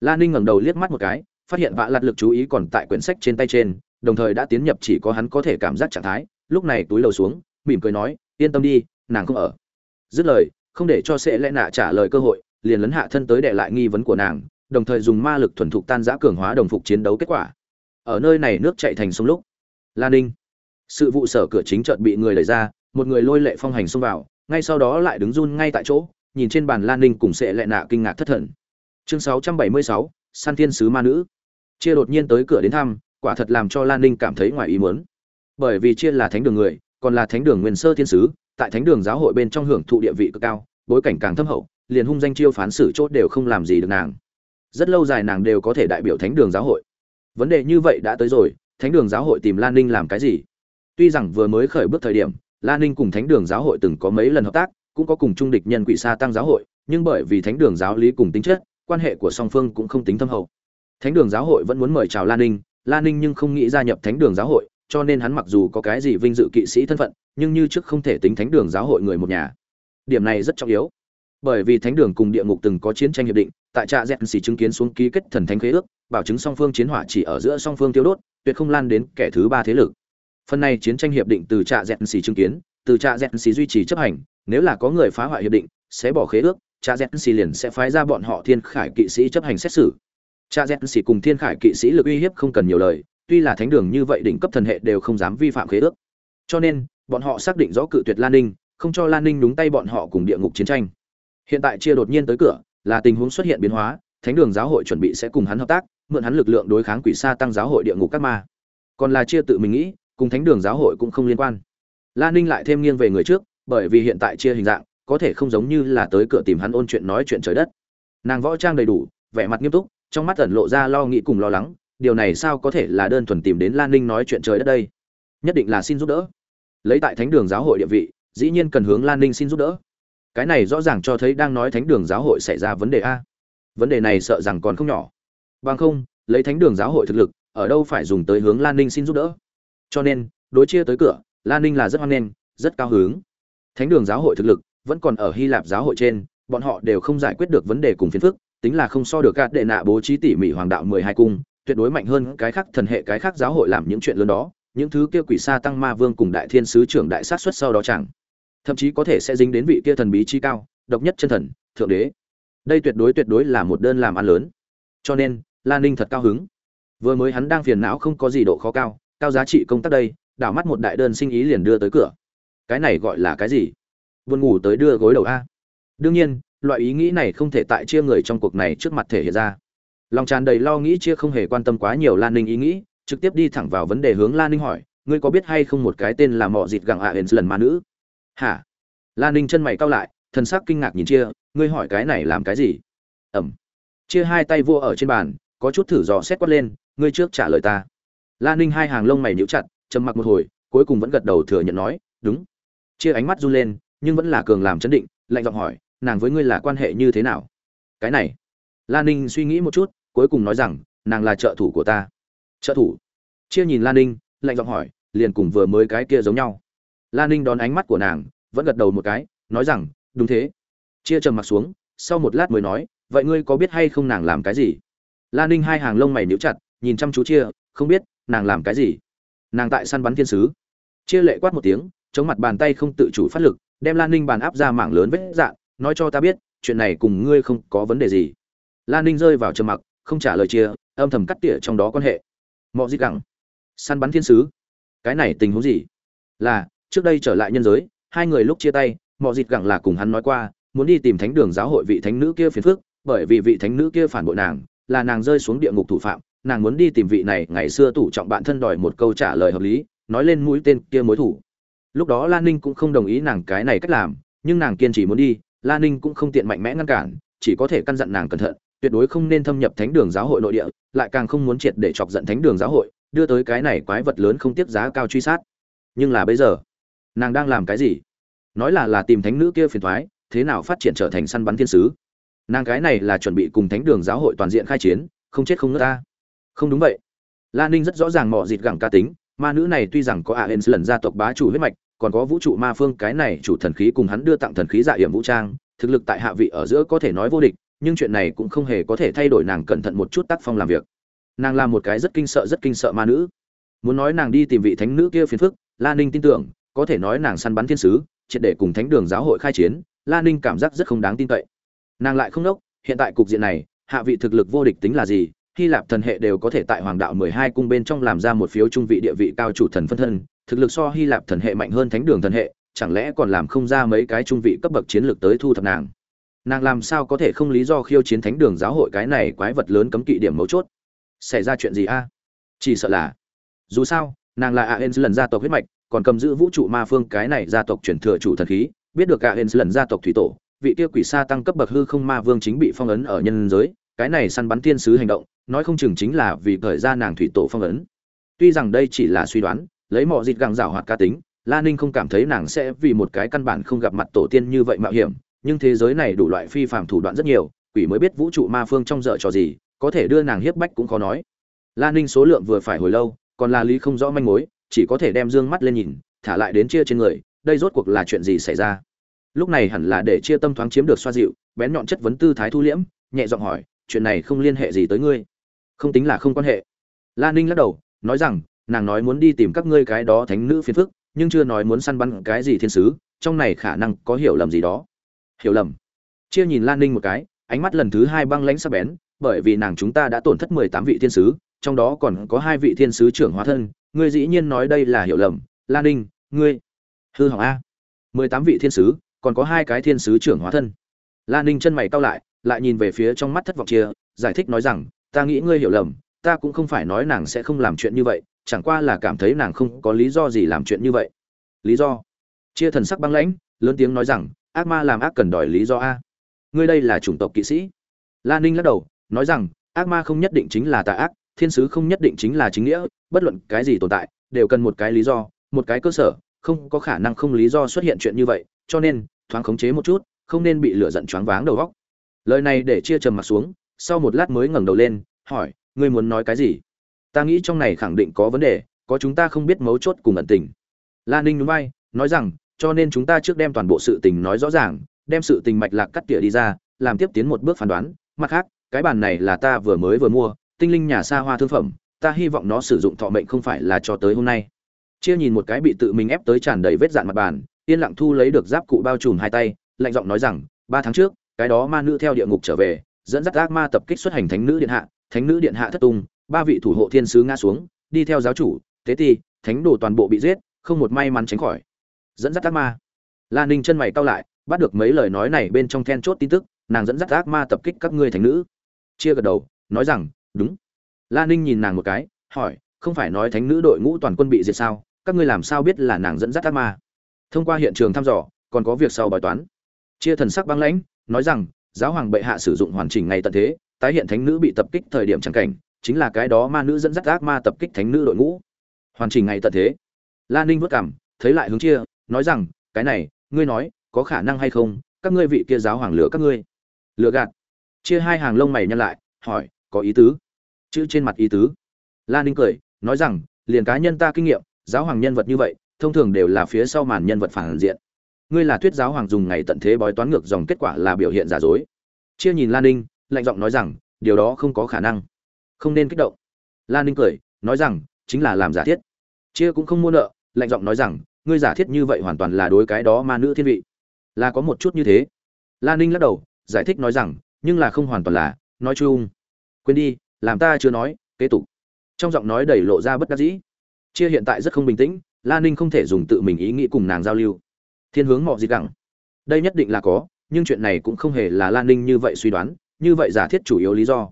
Lan Ninh ngẩng đầu liếc mắt một cái, phát hiện vạ lặt lực chú ý còn tại quyển sách trên tay trên, đồng thời đã tiến nhập chỉ có hắn có thể cảm giác trạng thái, lúc này túi lầu xuống, mỉm cười nói, yên tâm đi, nàng không ở. Dứt lời, không để cho sẽ lẽ nạ trả lời cơ hội liền lấn hạ thân tới để lại nghi vấn của nàng đồng thời dùng ma lực thuần thục tan giã cường hóa đồng phục chiến đấu kết quả. Ở nơi này nước chạy thành sông lúc lan ninh sự vụ sở cửa chính chợt bị người đẩy ra một người lôi lệ phong hành xông vào ngay sau đó lại đứng run ngay tại chỗ nhìn trên bàn lan ninh cùng Sệ lệ nạ kinh ngạc thất thần. Chương 676, san thiên sứ ma nữ. Chia đột nhiên tới cửa đến thăm quả thật làm cho lan ninh cảm thấy ngoài ý muốn. Bởi vì chia là thánh đường người còn là thánh đường nguyên sơ thiên sứ tại thánh đường giáo hội bên trong hưởng thụ địa vị cực cao, bối cảnh càng thâm hậu, liền hung danh chiêu phán xử chốt đều không làm gì được nàng. Rất lâu dài nàng đều có thể đại biểu thánh đường giáo hội. Vấn đề như vậy đã tới rồi, thánh đường giáo hội tìm lan ninh làm cái gì? Tuy rằng vừa mới khởi bước thời điểm, lan ninh cùng thánh đường giáo hội từng có mấy lần hợp tác, cũng có cùng trung địch nhân quỷ sa tăng giáo hội, nhưng bởi vì thánh đường giáo lý cùng tính chất, quan hệ của song phương cũng không tính thâm hậu. Thánh đường giáo hội vẫn muốn mời chào lan ninh lan ninh nhưng không nghĩ gia nhập thánh đường giáo hội cho nên hắn mặc dù có cái gì vinh dự kỵ sĩ thân phận, nhưng như trước không thể tính thánh đường giáo hội người một nhà. Điểm này rất trọng yếu. Bởi vì thánh đường cùng địa ngục từng có chiến tranh hiệp định, tại trạ dẹt xì chứng kiến xuống ký kết thần thánh khế ước, bảo chứng song phương chiến hỏa chỉ ở giữa song phương tiêu đốt, tuyệt không lan đến kẻ thứ ba thế lực. Phần này chiến tranh hiệp định từ trạ dẹt xì chứng kiến, từ trạ dẹt xì duy trì chấp hành, nếu là có người phá hoại hiệp định, sẽ bỏ khế ước trạ dẹt xì liền sẽ phái ra bọn họ thiên khải kỵ sĩ chấp hành xét xử. Trạ dẹt xì cùng thiên khải kỵ sĩ lực uy hiếp không cần nhiều lời tuy là thánh đường như vậy đỉnh cấp thần hệ đều không dám vi phạm khế ước. Cho nên, bọn họ xác định rõ cự tuyệt lan ninh, không cho lan ninh đúng tay bọn họ cùng địa ngục chiến tranh. Hiện tại chia đột nhiên tới cửa, là tình huống xuất hiện biến hóa, thánh đường giáo hội chuẩn bị sẽ cùng hắn hợp tác, mượn hắn lực lượng đối kháng quỷ sa tăng giáo hội địa ngục các ma. Còn là chia tự mình nghĩ, cùng thánh đường giáo hội cũng không liên quan. Lan ninh lại thêm nghiêng về người trước, bởi vì hiện tại chia hình dạng, có thể không giống như là tới cửa tìm hắn ôn chuyện nói chuyện trời đất. Nàng võ trang đầy đủ, vẻ mặt nghiêm túc, trong mắt ẩn lộ ra lo nghĩ cùng lo lắng điều này sao có thể là đơn thuần tìm đến lan ninh nói chuyện trời đất đây? Nhất định là xin giúp đỡ. Lấy tại thánh đường giáo hội địa vị, dĩ nhiên cần hướng lan ninh xin giúp đỡ. Cái này rõ ràng cho thấy đang nói thánh đường giáo hội xảy ra vấn đề a. Vấn đề này sợ rằng còn không nhỏ. Bằng không, lấy thánh đường giáo hội thực lực, ở đâu phải dùng tới hướng lan ninh xin giúp đỡ? Cho nên, đối chia tới cửa, lan ninh là rất hoan nghênh, rất cao hướng thánh đường giáo hội thực lực vẫn còn ở hy lạp giáo hội trên, bọn họ đều không giải quyết được vấn đề cùng phiền phức, tính là không so được gạt đệ nạ bố trí tỉ mỉ hoàng đạo mười hai cung tuyệt đối mạnh hơn cái khác thần hệ cái khác giáo hội làm những chuyện lớn đó, những thứ kia quỷ sa tăng ma vương cùng đại thiên sứ trưởng đại sát xuất sau đó chẳng. Thậm chí có thể sẽ dính đến vị kia thần bí chi cao, độc nhất chân thần, thượng đế. Đây tuyệt đối tuyệt đối là một đơn làm ăn lớn. Cho nên, lan ninh thật cao hứng. Vừa mới hắn đang phiền não không có gì độ khó cao cao giá trị công tác đây, đảo mắt một đại đơn sinh ý liền đưa tới cửa. Cái này gọi là cái gì? Buồn ngủ tới đưa gối đầu a. Đương nhiên, loại ý nghĩ này không thể tại chia người trong cuộc này trước mặt thể hiện ra lòng tràn đầy lo nghĩ chia không hề quan tâm quá nhiều lan ninh ý nghĩ, trực tiếp đi thẳng vào vấn đề hướng lan ninh hỏi, ngươi có biết hay không một cái tên là mọ dịt gặng ạ à lần ma nữ? Hả? Lan ninh chân mày cau lại, thần sắc kinh ngạc nhìn chia, ngươi hỏi cái này làm cái gì? Ẩm chia hai tay vua ở trên bàn, có chút thử dò xét quát lên, ngươi trước trả lời ta. Lan ninh hai hàng lông mày níu chặt, trầm mặc một hồi, cuối cùng vẫn gật đầu thừa nhận nói, đúng. Chia ánh mắt run lên, nhưng vẫn là cường làm chấn định, lạnh giọng hỏi, nàng với ngươi là quan hệ như thế nào? Cái này. Lan ninh suy nghĩ một chút cuối cùng nói rằng, nàng là trợ thủ của ta. Trợ thủ? Chia nhìn Lan ninh, lạnh giọng hỏi, liền cùng vừa mới cái kia giống nhau. Lan ninh đón ánh mắt của nàng, vẫn gật đầu một cái, nói rằng, đúng thế. Chia trầm mặt xuống, sau một lát mới nói, vậy ngươi có biết hay không nàng làm cái gì? Lan ninh hai hàng lông mày níu chặt, nhìn chăm chú chia, không biết, nàng làm cái gì? Nàng tại săn bắn thiên sứ. Chia lệ quát một tiếng, chống mặt bàn tay không tự chủ phát lực, đem lan ninh bàn áp ra mảng lớn vết dạn, nói cho ta biết, chuyện này cùng ngươi không có vấn đề gì. Lan ninh rơi vào trầm mặc không trả lời chia, âm thầm cắt tỉa trong đó quan hệ. Mọi gì gẳng, săn bắn thiên sứ. Cái này tình huống gì? Là, trước đây trở lại nhân giới, hai người lúc chia tay mọi dịp gẳng là cùng hắn nói qua, muốn đi tìm thánh đường giáo hội vị thánh nữ kia phiền phức, bởi vì vị thánh nữ kia phản bội nàng, là nàng rơi xuống địa ngục thủ phạm, nàng muốn đi tìm vị này, ngày xưa tủ trọng bạn thân đòi một câu trả lời hợp lý, nói lên mũi tên kia mối thủ. Lúc đó lan ninh cũng không đồng ý nàng cái này cách làm, nhưng nàng kiên trì muốn đi, lan ninh cũng không tiện mạnh mẽ ngăn cản, chỉ có thể căn dặn nàng cẩn thận tuyệt đối không nên thâm nhập thánh đường giáo hội nội địa, lại càng không muốn triệt để chọc giận thánh đường giáo hội, đưa tới cái này quái vật lớn không tiếp giá cao truy sát. Nhưng là bây giờ, nàng đang làm cái gì? Nói là là tìm thánh nữ kia phiền thoái thế nào phát triển trở thành săn bắn thiên sứ? Nàng cái này là chuẩn bị cùng thánh đường giáo hội toàn diện khai chiến, không chết không ngớt ta. Không đúng vậy. Lan ninh rất rõ ràng mò dịt gẳng ca tính, ma nữ này tuy rằng có aens lần gia tộc bá chủ huyết mạch, còn có vũ trụ ma phương, cái này chủ thần khí cùng hắn đưa tặng thần khí dạ hiểm vũ trang, thực lực tại hạ vị ở giữa có thể nói vô địch nhưng chuyện này cũng không hề có thể thay đổi nàng cẩn thận một chút tác phong làm việc. Nàng là một cái rất kinh sợ, rất kinh sợ ma nữ. Muốn nói nàng đi tìm vị thánh nữ kia phiền phức, la ninh tin tưởng, có thể nói nàng săn bắn thiên sứ, triệt để cùng thánh đường giáo hội khai chiến, la ninh cảm giác rất không đáng tin cậy. Nàng lại không đốc, hiện tại cục diện này, hạ vị thực lực vô địch tính là gì, hy lạp thần hệ đều có thể tại hoàng đạo mười hai cung bên trong làm ra một phiếu trung vị địa vị cao chủ thần phân thân, thực lực so hy lạp thần hệ mạnh hơn thánh đường thần hệ, chẳng lẽ còn làm không ra mấy cái trung vị cấp bậc chiến lược tới thu thập nàng? Nàng làm sao có thể không lý do khiêu chiến thánh đường giáo hội cái này quái vật lớn cấm kỵ điểm mấu chốt? Xảy ra chuyện gì a? Chỉ sợ là, dù sao, nàng là a hens lần gia tộc huyết mạch, còn cầm giữ vũ trụ ma phương cái này gia tộc chuyển thừa chủ thần khí, biết được a hens lần gia tộc thủy tổ, vị kia quỷ sa tăng cấp bậc hư không ma vương chính bị phong ấn ở nhân giới, cái này săn bắn thiên sứ hành động, nói không chừng chính là vì khởi ra nàng thủy tổ phong ấn. Tuy rằng đây chỉ là suy đoán, lấy mọi dịt găng rào hoạt ca tính, la ninh không cảm thấy nàng sẽ vì một cái căn bản không gặp mặt tổ tiên như vậy mạo hiểm nhưng thế giới này đủ loại phi phạm thủ đoạn rất nhiều, quỷ mới biết vũ trụ ma phương trong dở trò gì, có thể đưa nàng hiếp bách cũng khó nói. La ninh số lượng vừa phải hồi lâu, còn la lý không rõ manh mối, chỉ có thể đem dương mắt lên nhìn, thả lại đến chia trên người, đây rốt cuộc là chuyện gì xảy ra? Lúc này hẳn là để chia tâm thoáng chiếm được xoa dịu, bén nhọn chất vấn tư thái thu liễm, nhẹ giọng hỏi, chuyện này không liên hệ gì tới ngươi? Không tính là không quan hệ. La ninh lắc đầu, nói rằng, nàng nói muốn đi tìm các ngươi cái đó thánh nữ phiền phức, nhưng chưa nói muốn săn bắn cái gì thiên sứ, trong này khả năng có hiểu lầm gì đó hiểu lầm. Chia nhìn lan ninh một cái, ánh mắt lần thứ hai băng lãnh sắc bén, bởi vì nàng chúng ta đã tổn thất mười tám vị thiên sứ, trong đó còn có hai vị thiên sứ trưởng hóa thân. Ngươi dĩ nhiên nói đây là hiểu lầm. Lan ninh, ngươi. Hư hỏng a. Mười tám vị thiên sứ, còn có hai cái thiên sứ trưởng hóa thân. Lan ninh chân mày cau lại lại nhìn về phía trong mắt thất vọng chia, giải thích nói rằng, ta nghĩ ngươi hiểu lầm, ta cũng không phải nói nàng sẽ không làm chuyện như vậy, chẳng qua là cảm thấy nàng không có lý do gì làm chuyện như vậy. Lý do? Chia thần sắc băng lãnh, lớn tiếng nói rằng ác ma làm ác cần đòi lý do a. Ngươi đây là chủng tộc kỵ sĩ. Lan ninh lắc đầu, nói rằng, ác ma không nhất định chính là tà ác, thiên sứ không nhất định chính là chính nghĩa, bất luận cái gì tồn tại, đều cần một cái lý do, một cái cơ sở, không có khả năng không lý do xuất hiện chuyện như vậy, cho nên, thoáng khống chế một chút, không nên bị lửa giận choáng váng đầu góc lời này để chia trầm mặt xuống, sau một lát mới ngẩng đầu lên, hỏi, ngươi muốn nói cái gì? Ta nghĩ trong này khẳng định có vấn đề, có chúng ta không biết mấu chốt cùng ẩn tình. La ninh núi bay nói rằng cho nên chúng ta trước đem toàn bộ sự tình nói rõ ràng, đem sự tình mạch lạc cắt tỉa đi ra, làm tiếp tiến một bước phán đoán. Mặt khác, cái bàn này là ta vừa mới vừa mua, tinh linh nhà xa hoa thương phẩm, ta hy vọng nó sử dụng thọ mệnh không phải là cho tới hôm nay. Chia nhìn một cái bị tự mình ép tới tràn đầy vết dạn mặt bàn, yên lặng thu lấy được giáp cụ bao trùm hai tay, lạnh giọng nói rằng, ba tháng trước, cái đó ma nữ theo địa ngục trở về, dẫn dắt ác ma tập kích xuất hành thánh nữ điện hạ, thánh nữ điện hạ thất tung, ba vị thủ hộ thiên sứ ngã xuống, đi theo giáo chủ, tế ti, thánh đồ toàn bộ bị giết, không một may mắn tránh khỏi dẫn dắt ác ma. La ninh chân mày cau lại, bắt được mấy lời nói này bên trong then chốt tin tức, nàng dẫn dắt ác ma tập kích các ngươi thánh nữ. Chia gật đầu, nói rằng, đúng. La ninh nhìn nàng một cái, hỏi, không phải nói thánh nữ đội ngũ toàn quân bị diệt sao? Các ngươi làm sao biết là nàng dẫn dắt ác ma? Thông qua hiện trường thăm dò, còn có việc sau bài toán. Chia thần sắc băng lãnh, nói rằng, giáo hoàng bệ hạ sử dụng hoàn chỉnh ngày tận thế, tái hiện thánh nữ bị tập kích thời điểm chẳng cảnh, chính là cái đó ma nữ dẫn dắt ác ma tập kích thánh nữ đội ngũ. Hoàn chỉnh ngày tận thế? Lan ninh vất cảm thấy lại hướng chia nói rằng, cái này, ngươi nói, có khả năng hay không? Các ngươi vị kia giáo hoàng lửa các ngươi. Lựa gạt? Chia hai hàng lông mày nhăn lại, hỏi, có ý tứ? Chữ trên mặt ý tứ. Lan ninh cười, nói rằng, liền cá nhân ta kinh nghiệm, giáo hoàng nhân vật như vậy, thông thường đều là phía sau màn nhân vật phản diện. Ngươi là thuyết giáo hoàng dùng ngày tận thế bói toán ngược dòng kết quả là biểu hiện giả dối. Chia nhìn lan ninh, lạnh giọng nói rằng, điều đó không có khả năng. Không nên kích động. Lan ninh cười, nói rằng, chính là làm giả thiết. Chia cũng không mua nợ, lạnh giọng nói rằng ngươi giả thiết như vậy hoàn toàn là đối cái đó ma nữ thiên vị. Là có một chút như thế. Lan ninh lắc đầu, giải thích nói rằng, nhưng là không hoàn toàn là, nói chung. Quên đi, làm ta chưa nói, kế tục. Trong giọng nói đầy lộ ra bất đắc dĩ. Chia hiện tại rất không bình tĩnh lan ninh không thể dùng tự mình ý nghĩ cùng nàng giao lưu. Thiên hướng mọi gì gẳng. Đây nhất định là có, nhưng chuyện này cũng không hề là lan ninh như vậy suy đoán, như vậy giả thiết chủ yếu lý do.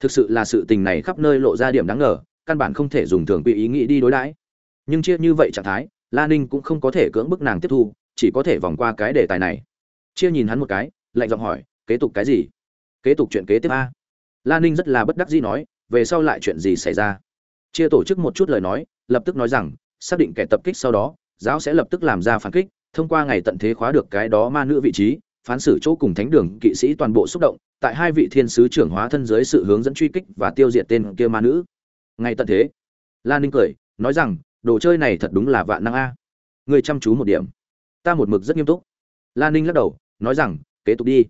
Thực sự là sự tình này khắp nơi lộ ra điểm đáng ngờ, căn bản không thể dùng thường quy ý nghĩ đi đối đãi. Nhưng chia như vậy trạng thái La ninh cũng không có thể cưỡng bức nàng tiếp thu, chỉ có thể vòng qua cái đề tài này. Chia nhìn hắn một cái, lạnh giọng hỏi, kế tục cái gì? Kế tục chuyện kế tiếp a. La ninh rất là bất đắc dĩ nói, về sau lại chuyện gì xảy ra? Chia tổ chức một chút lời nói, lập tức nói rằng, xác định kẻ tập kích sau đó, giáo sẽ lập tức làm ra phản kích, thông qua ngày tận thế khóa được cái đó ma nữ vị trí, phán xử chỗ cùng thánh đường kỵ sĩ toàn bộ xúc động, tại hai vị thiên sứ trưởng hóa thân dưới sự hướng dẫn truy kích và tiêu diệt tên kia ma nữ. Ngày tận thế, La ninh cười, nói rằng đồ chơi này thật đúng là vạn năng a. Người chăm chú một điểm. Ta một mực rất nghiêm túc. Lan ninh lắc đầu, nói rằng, kế tục đi.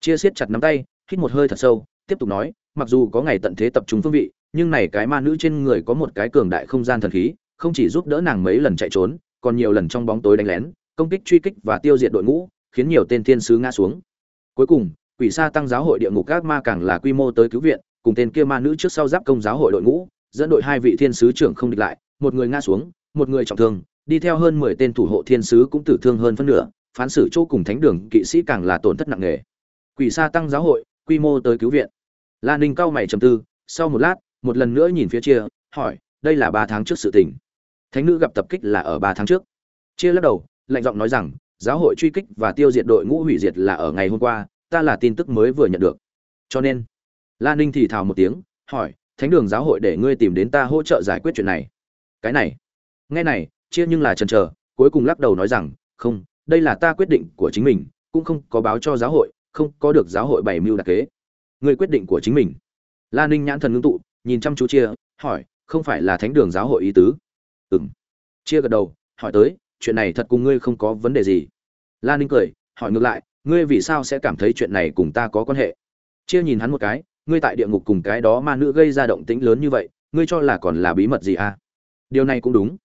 Chia siết chặt nắm tay, hít một hơi thật sâu, tiếp tục nói, mặc dù có ngày tận thế tập trung phương vị, nhưng này cái ma nữ trên người có một cái cường đại không gian thần khí, không chỉ giúp đỡ nàng mấy lần chạy trốn, còn nhiều lần trong bóng tối đánh lén, công kích, truy kích và tiêu diệt đội ngũ, khiến nhiều tên thiên sứ ngã xuống. Cuối cùng, quỷ sa tăng giáo hội địa ngục các ma càng là quy mô tới cứu viện, cùng tên kia ma nữ trước sau giáp công giáo hội đội ngũ, dẫn đội hai vị thiên sứ trưởng không địch lại một người ngã xuống, một người trọng thương, đi theo hơn mười tên thủ hộ thiên sứ cũng tử thương hơn phân nửa, phán xử chỗ cùng thánh đường kỵ sĩ càng là tổn thất nặng nề. Quỷ sa tăng giáo hội, quy mô tới cứu viện. La ninh cao mày trầm tư, sau một lát, một lần nữa nhìn phía chia, hỏi, đây là ba tháng trước sự tình. Thánh nữ gặp tập kích là ở ba tháng trước. Chia lắc đầu, lạnh giọng nói rằng, giáo hội truy kích và tiêu diệt đội ngũ hủy diệt là ở ngày hôm qua, ta là tin tức mới vừa nhận được. Cho nên, la ninh thì thào một tiếng, hỏi, thánh đường giáo hội để ngươi tìm đến ta hỗ trợ giải quyết chuyện này cái này. Nghe này, chia nhưng là chần chờ, cuối cùng lắc đầu nói rằng, không, đây là ta quyết định của chính mình, cũng không có báo cho giáo hội, không có được giáo hội bày mưu đặc kế. Người quyết định của chính mình. La ninh nhãn thần ngưng tụ, nhìn chăm chú chia, hỏi, không phải là thánh đường giáo hội ý tứ? Ừng chia gật đầu, hỏi tới, chuyện này thật cùng ngươi không có vấn đề gì. La ninh cười, hỏi ngược lại, ngươi vì sao sẽ cảm thấy chuyện này cùng ta có quan hệ? Chia nhìn hắn một cái, ngươi tại địa ngục cùng cái đó ma nữ gây ra động tĩnh lớn như vậy, ngươi cho là còn là bí mật gì à? Điều này cũng đúng.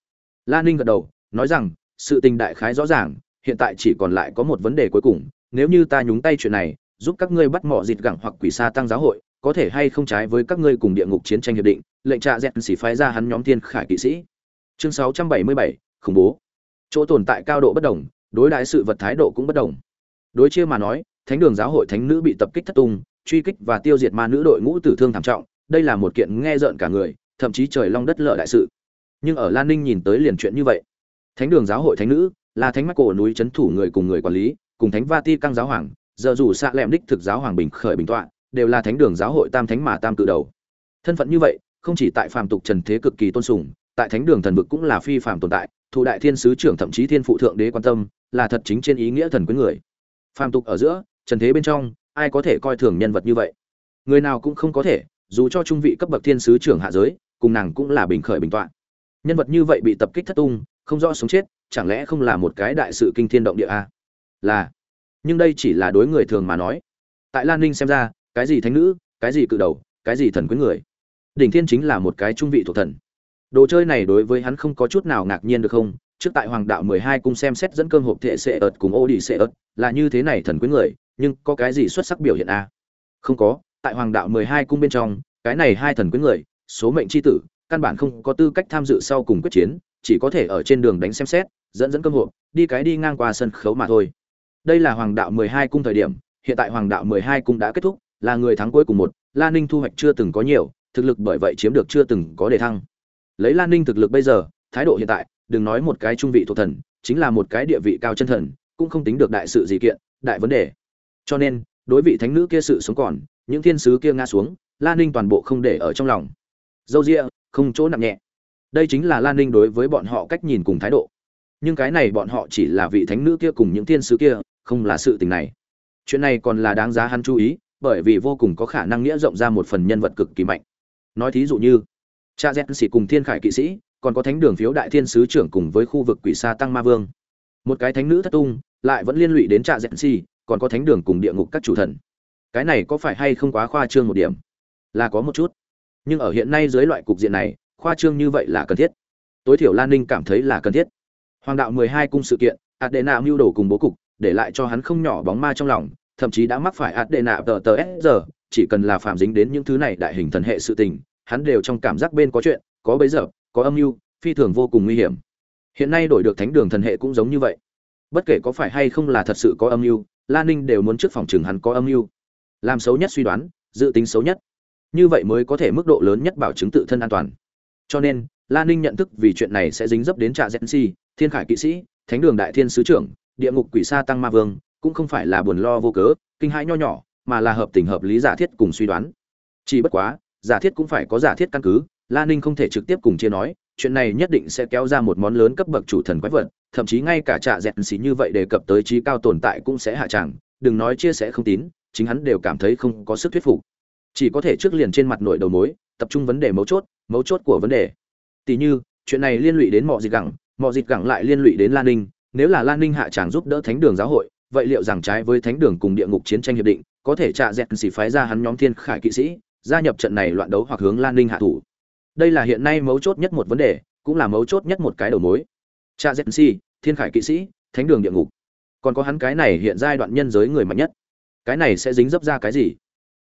La ninh gật đầu nói rằng sự tình đại khái rõ ràng hiện tại chỉ còn lại có một vấn đề cuối cùng nếu như ta nhúng tay chuyện này giúp các ngươi bắt mỏ dịt gẳng hoặc quỷ sa tăng giáo hội có thể hay không trái với các ngươi cùng địa ngục chiến tranh hiệp định lệnh trạ dẹn xỉ phái ra hắn nhóm thiên khải kỵ sĩ. Chương 677, khủng bố. Chỗ tồn tại cao độ bất đồng đối đại sự vật thái độ cũng bất đồng. Đối chia mà nói thánh đường giáo hội thánh nữ bị tập kích thất tung truy kích và tiêu diệt ma nữ đội ngũ tử thương thảm trọng đây là một kiện nghe rợn cả người thậm chí trời long đất lở đại sự nhưng ở lan ninh nhìn tới liền chuyện như vậy. Thánh đường giáo hội thánh nữ, là thánh mắt cổ núi c thủ người cùng người quản lý, cùng thánh va ti căng giáo hoàng, giờ dù xạ lẹm đích thực giáo hoàng bình khởi bình tọa, đều là thánh đường giáo hội tam thánh mà tam cự đầu. Thân phận như vậy, không chỉ tại phàm tục trần thế cực kỳ tôn sùng, tại thánh đường thần vực cũng là phi phàm tồn tại thủ đại thiên sứ trưởng thậm chí thiên phụ thượng đế quan tâm, là thật chính trên ý nghĩa thần quyến người. Phàm tục ở giữa, trần thế bên trong, ai có thể coi thường nhân vật như vậy? Người nào cũng không có thể, dù cho trung vị cấp bậc thiên sứ trưởng hạ giới, cùng nàng cũng là bình khởi bình tọa nhân vật như vậy bị tập kích thất tung, không rõ sống chết, chẳng lẽ không là một cái đại sự kinh thiên động địa a là. Nhưng đây chỉ là đối người thường mà nói. Tại lan ninh xem ra, cái gì thánh nữ, cái gì cự đầu, cái gì thần quyến người? Đỉnh thiên chính là một cái trung vị thuộc thần. Đồ chơi này đối với hắn không có chút nào ngạc nhiên được không? Trước tại hoàng đạo mười hai cung xem xét dẫn cơm hộp thệ sệ ợt cùng ô đi sệ ợt, là như thế này thần quyến người, nhưng có cái gì xuất sắc biểu hiện a không có, tại hoàng đạo mười hai cung bên trong, cái này hai thần quyến người, số mệnh c h i tử căn bản không có tư cách tham dự sau cùng quyết chiến, chỉ có thể ở trên đường đánh xem xét, dẫn dẫn cơm hộp, đi cái đi ngang qua sân khấu mà thôi. Đây là hoàng đạo mười hai cung thời điểm, hiện tại hoàng đạo mười hai cung đã kết thúc, là người thắng cuối cùng một lan ninh thu hoạch chưa từng có nhiều, thực lực bởi vậy chiếm được chưa từng có đề thăng. Lấy lan ninh thực lực bây giờ, thái độ hiện tại, đừng nói một cái trung vị thuộc thần, chính là một cái địa vị cao chân thần, cũng không tính được đại sự gì kiện, đại vấn đề. Cho nên, đối vị thánh nữ kia sự sống còn, những thiên sứ kia ngã xuống lan ninh toàn bộ không để ở trong lòng. Dâu rịa không chỗ nặng nhẹ. Đây chính là lan ninh đối với bọn họ cách nhìn cùng thái độ. Nhưng cái này bọn họ chỉ là vị thánh nữ kia cùng những thiên sứ kia, không là sự tình này. Chuyện này còn là đáng giá hắn chú ý, bởi vì vô cùng có khả năng nghĩa rộng ra một phần nhân vật cực kỳ mạnh. Nói thí dụ như, cha z sĩ cùng thiên khải kỵ sĩ, còn có thánh đường phiếu đại thiên sứ trưởng cùng với khu vực quỷ sa tăng ma vương. Một cái thánh nữ thất tung, lại vẫn liên lụy đến cha dẹn si còn có thánh đường cùng địa ngục các chủ thần. Cái này có phải hay không quá khoa trương một điểm? Là có một chút nhưng ở hiện nay dưới loại cục diện này, khoa trương như vậy là cần thiết. Tối thiểu lan ninh cảm thấy là cần thiết. Hoàng đạo mười hai cung sự kiện ạt đệ nạ mưu đồ cùng bố cục, để lại cho hắn không nhỏ bóng ma trong lòng, thậm chí đã mắc phải ạt đệ nạ tờ tờ s giờ chỉ cần là phạm dính đến những thứ này đại hình thần hệ sự tình, hắn đều trong cảm giác bên có chuyện, có bấy giờ, có âm mưu, phi thường vô cùng nguy hiểm. Hiện nay đổi được thánh đường thần hệ cũng giống như vậy. Bất kể có phải hay không là thật sự có âm mưu, lan ninh đều muốn trước phòng chừng hắn có âm mưu. Làm xấu nhất suy đoán, dự tính xấu nhất như vậy mới có thể mức độ lớn nhất bảo chứng tự thân an toàn. Cho nên lan ninh nhận thức vì chuyện này sẽ dính dấp đến trạ gen si thiên khải kỵ sĩ, thánh đường đại thiên sứ trưởng, địa ngục quỷ sa tăng ma vương, cũng không phải là buồn lo vô cớ, kinh hãi nho nhỏ, mà là hợp tình hợp lý giả thiết cùng suy đoán. Chỉ bất quá, giả thiết cũng phải có giả thiết căn cứ lan ninh không thể trực tiếp cùng chia nói, chuyện này nhất định sẽ kéo ra một món lớn cấp bậc chủ thần quái vật, thậm chí ngay cả trạ dẹn xì như vậy đề cập tới trí cao tồn tại cũng sẽ hạ tràng, đừng nói chia sẻ không tín, chính hắn đều cảm thấy không có sức thuyết phục chỉ có thể trước liền trên mặt nội đầu mối, tập trung vấn đề mấu chốt mấu chốt của vấn đề. Tỷ như, chuyện này liên lụy đến mọi dịch gẳng mọi dịch gẳng lại liên lụy đến lan ninh. Nếu là lan ninh hạ tràng giúp đỡ thánh đường giáo hội, vậy liệu rằng trái với thánh đường cùng địa ngục chiến tranh hiệp định, có thể trạ dẹt xỉ phái ra hắn nhóm thiên khải kỵ sĩ, gia nhập trận này loạn đấu hoặc hướng lan ninh hạ thủ? Đây là hiện nay mấu chốt nhất một vấn đề, cũng là mấu chốt nhất một cái đầu mối. Cha z si thiên khải kỵ sĩ, thánh đường địa ngục. Còn có hắn cái này hiện giai đoạn nhân giới người mạnh nhất. Cái này sẽ dính dấp ra cái gì?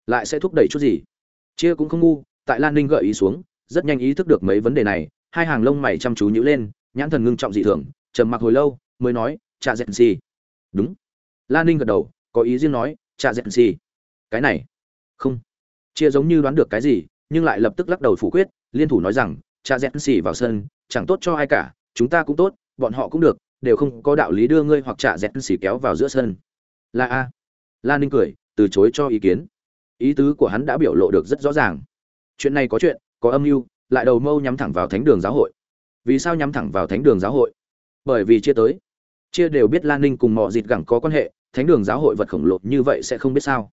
Lại sẽ thúc đẩy chút gì. Chia cũng không ngu, tại lan ninh gợi ý xuống, rất nhanh ý thức được mấy vấn đề này, hai hàng lông mày chăm chú nhữ lên, nhãn thần ngưng trọng dị thường, trầm mặc hồi lâu, mới nói, cha z gì? đúng. Lan ninh gật đầu, có ý riêng nói, cha z gì? cái này. Không. Chia giống như đoán được cái gì, nhưng lại lập tức lắc đầu phủ quyết, liên thủ nói rằng, cha rẽn xỉ vào sân, chẳng tốt cho ai cả, chúng ta cũng tốt, bọn họ cũng được, đều không có đạo lý đưa ngươi hoặc trả rẽn xỉ kéo vào giữa sân. Là a. Lan ninh cười, từ chối cho ý kiến ý tứ của hắn đã biểu lộ được rất rõ ràng. Chuyện này có chuyện, có âm mưu, lại đầu mâu nhắm thẳng vào thánh đường giáo hội. Vì sao nhắm thẳng vào thánh đường giáo hội? Bởi vì chia tới. Chia đều biết lan ninh cùng mọi dịt gẳng có quan hệ, thánh đường giáo hội vật khổng lồ như vậy sẽ không biết sao.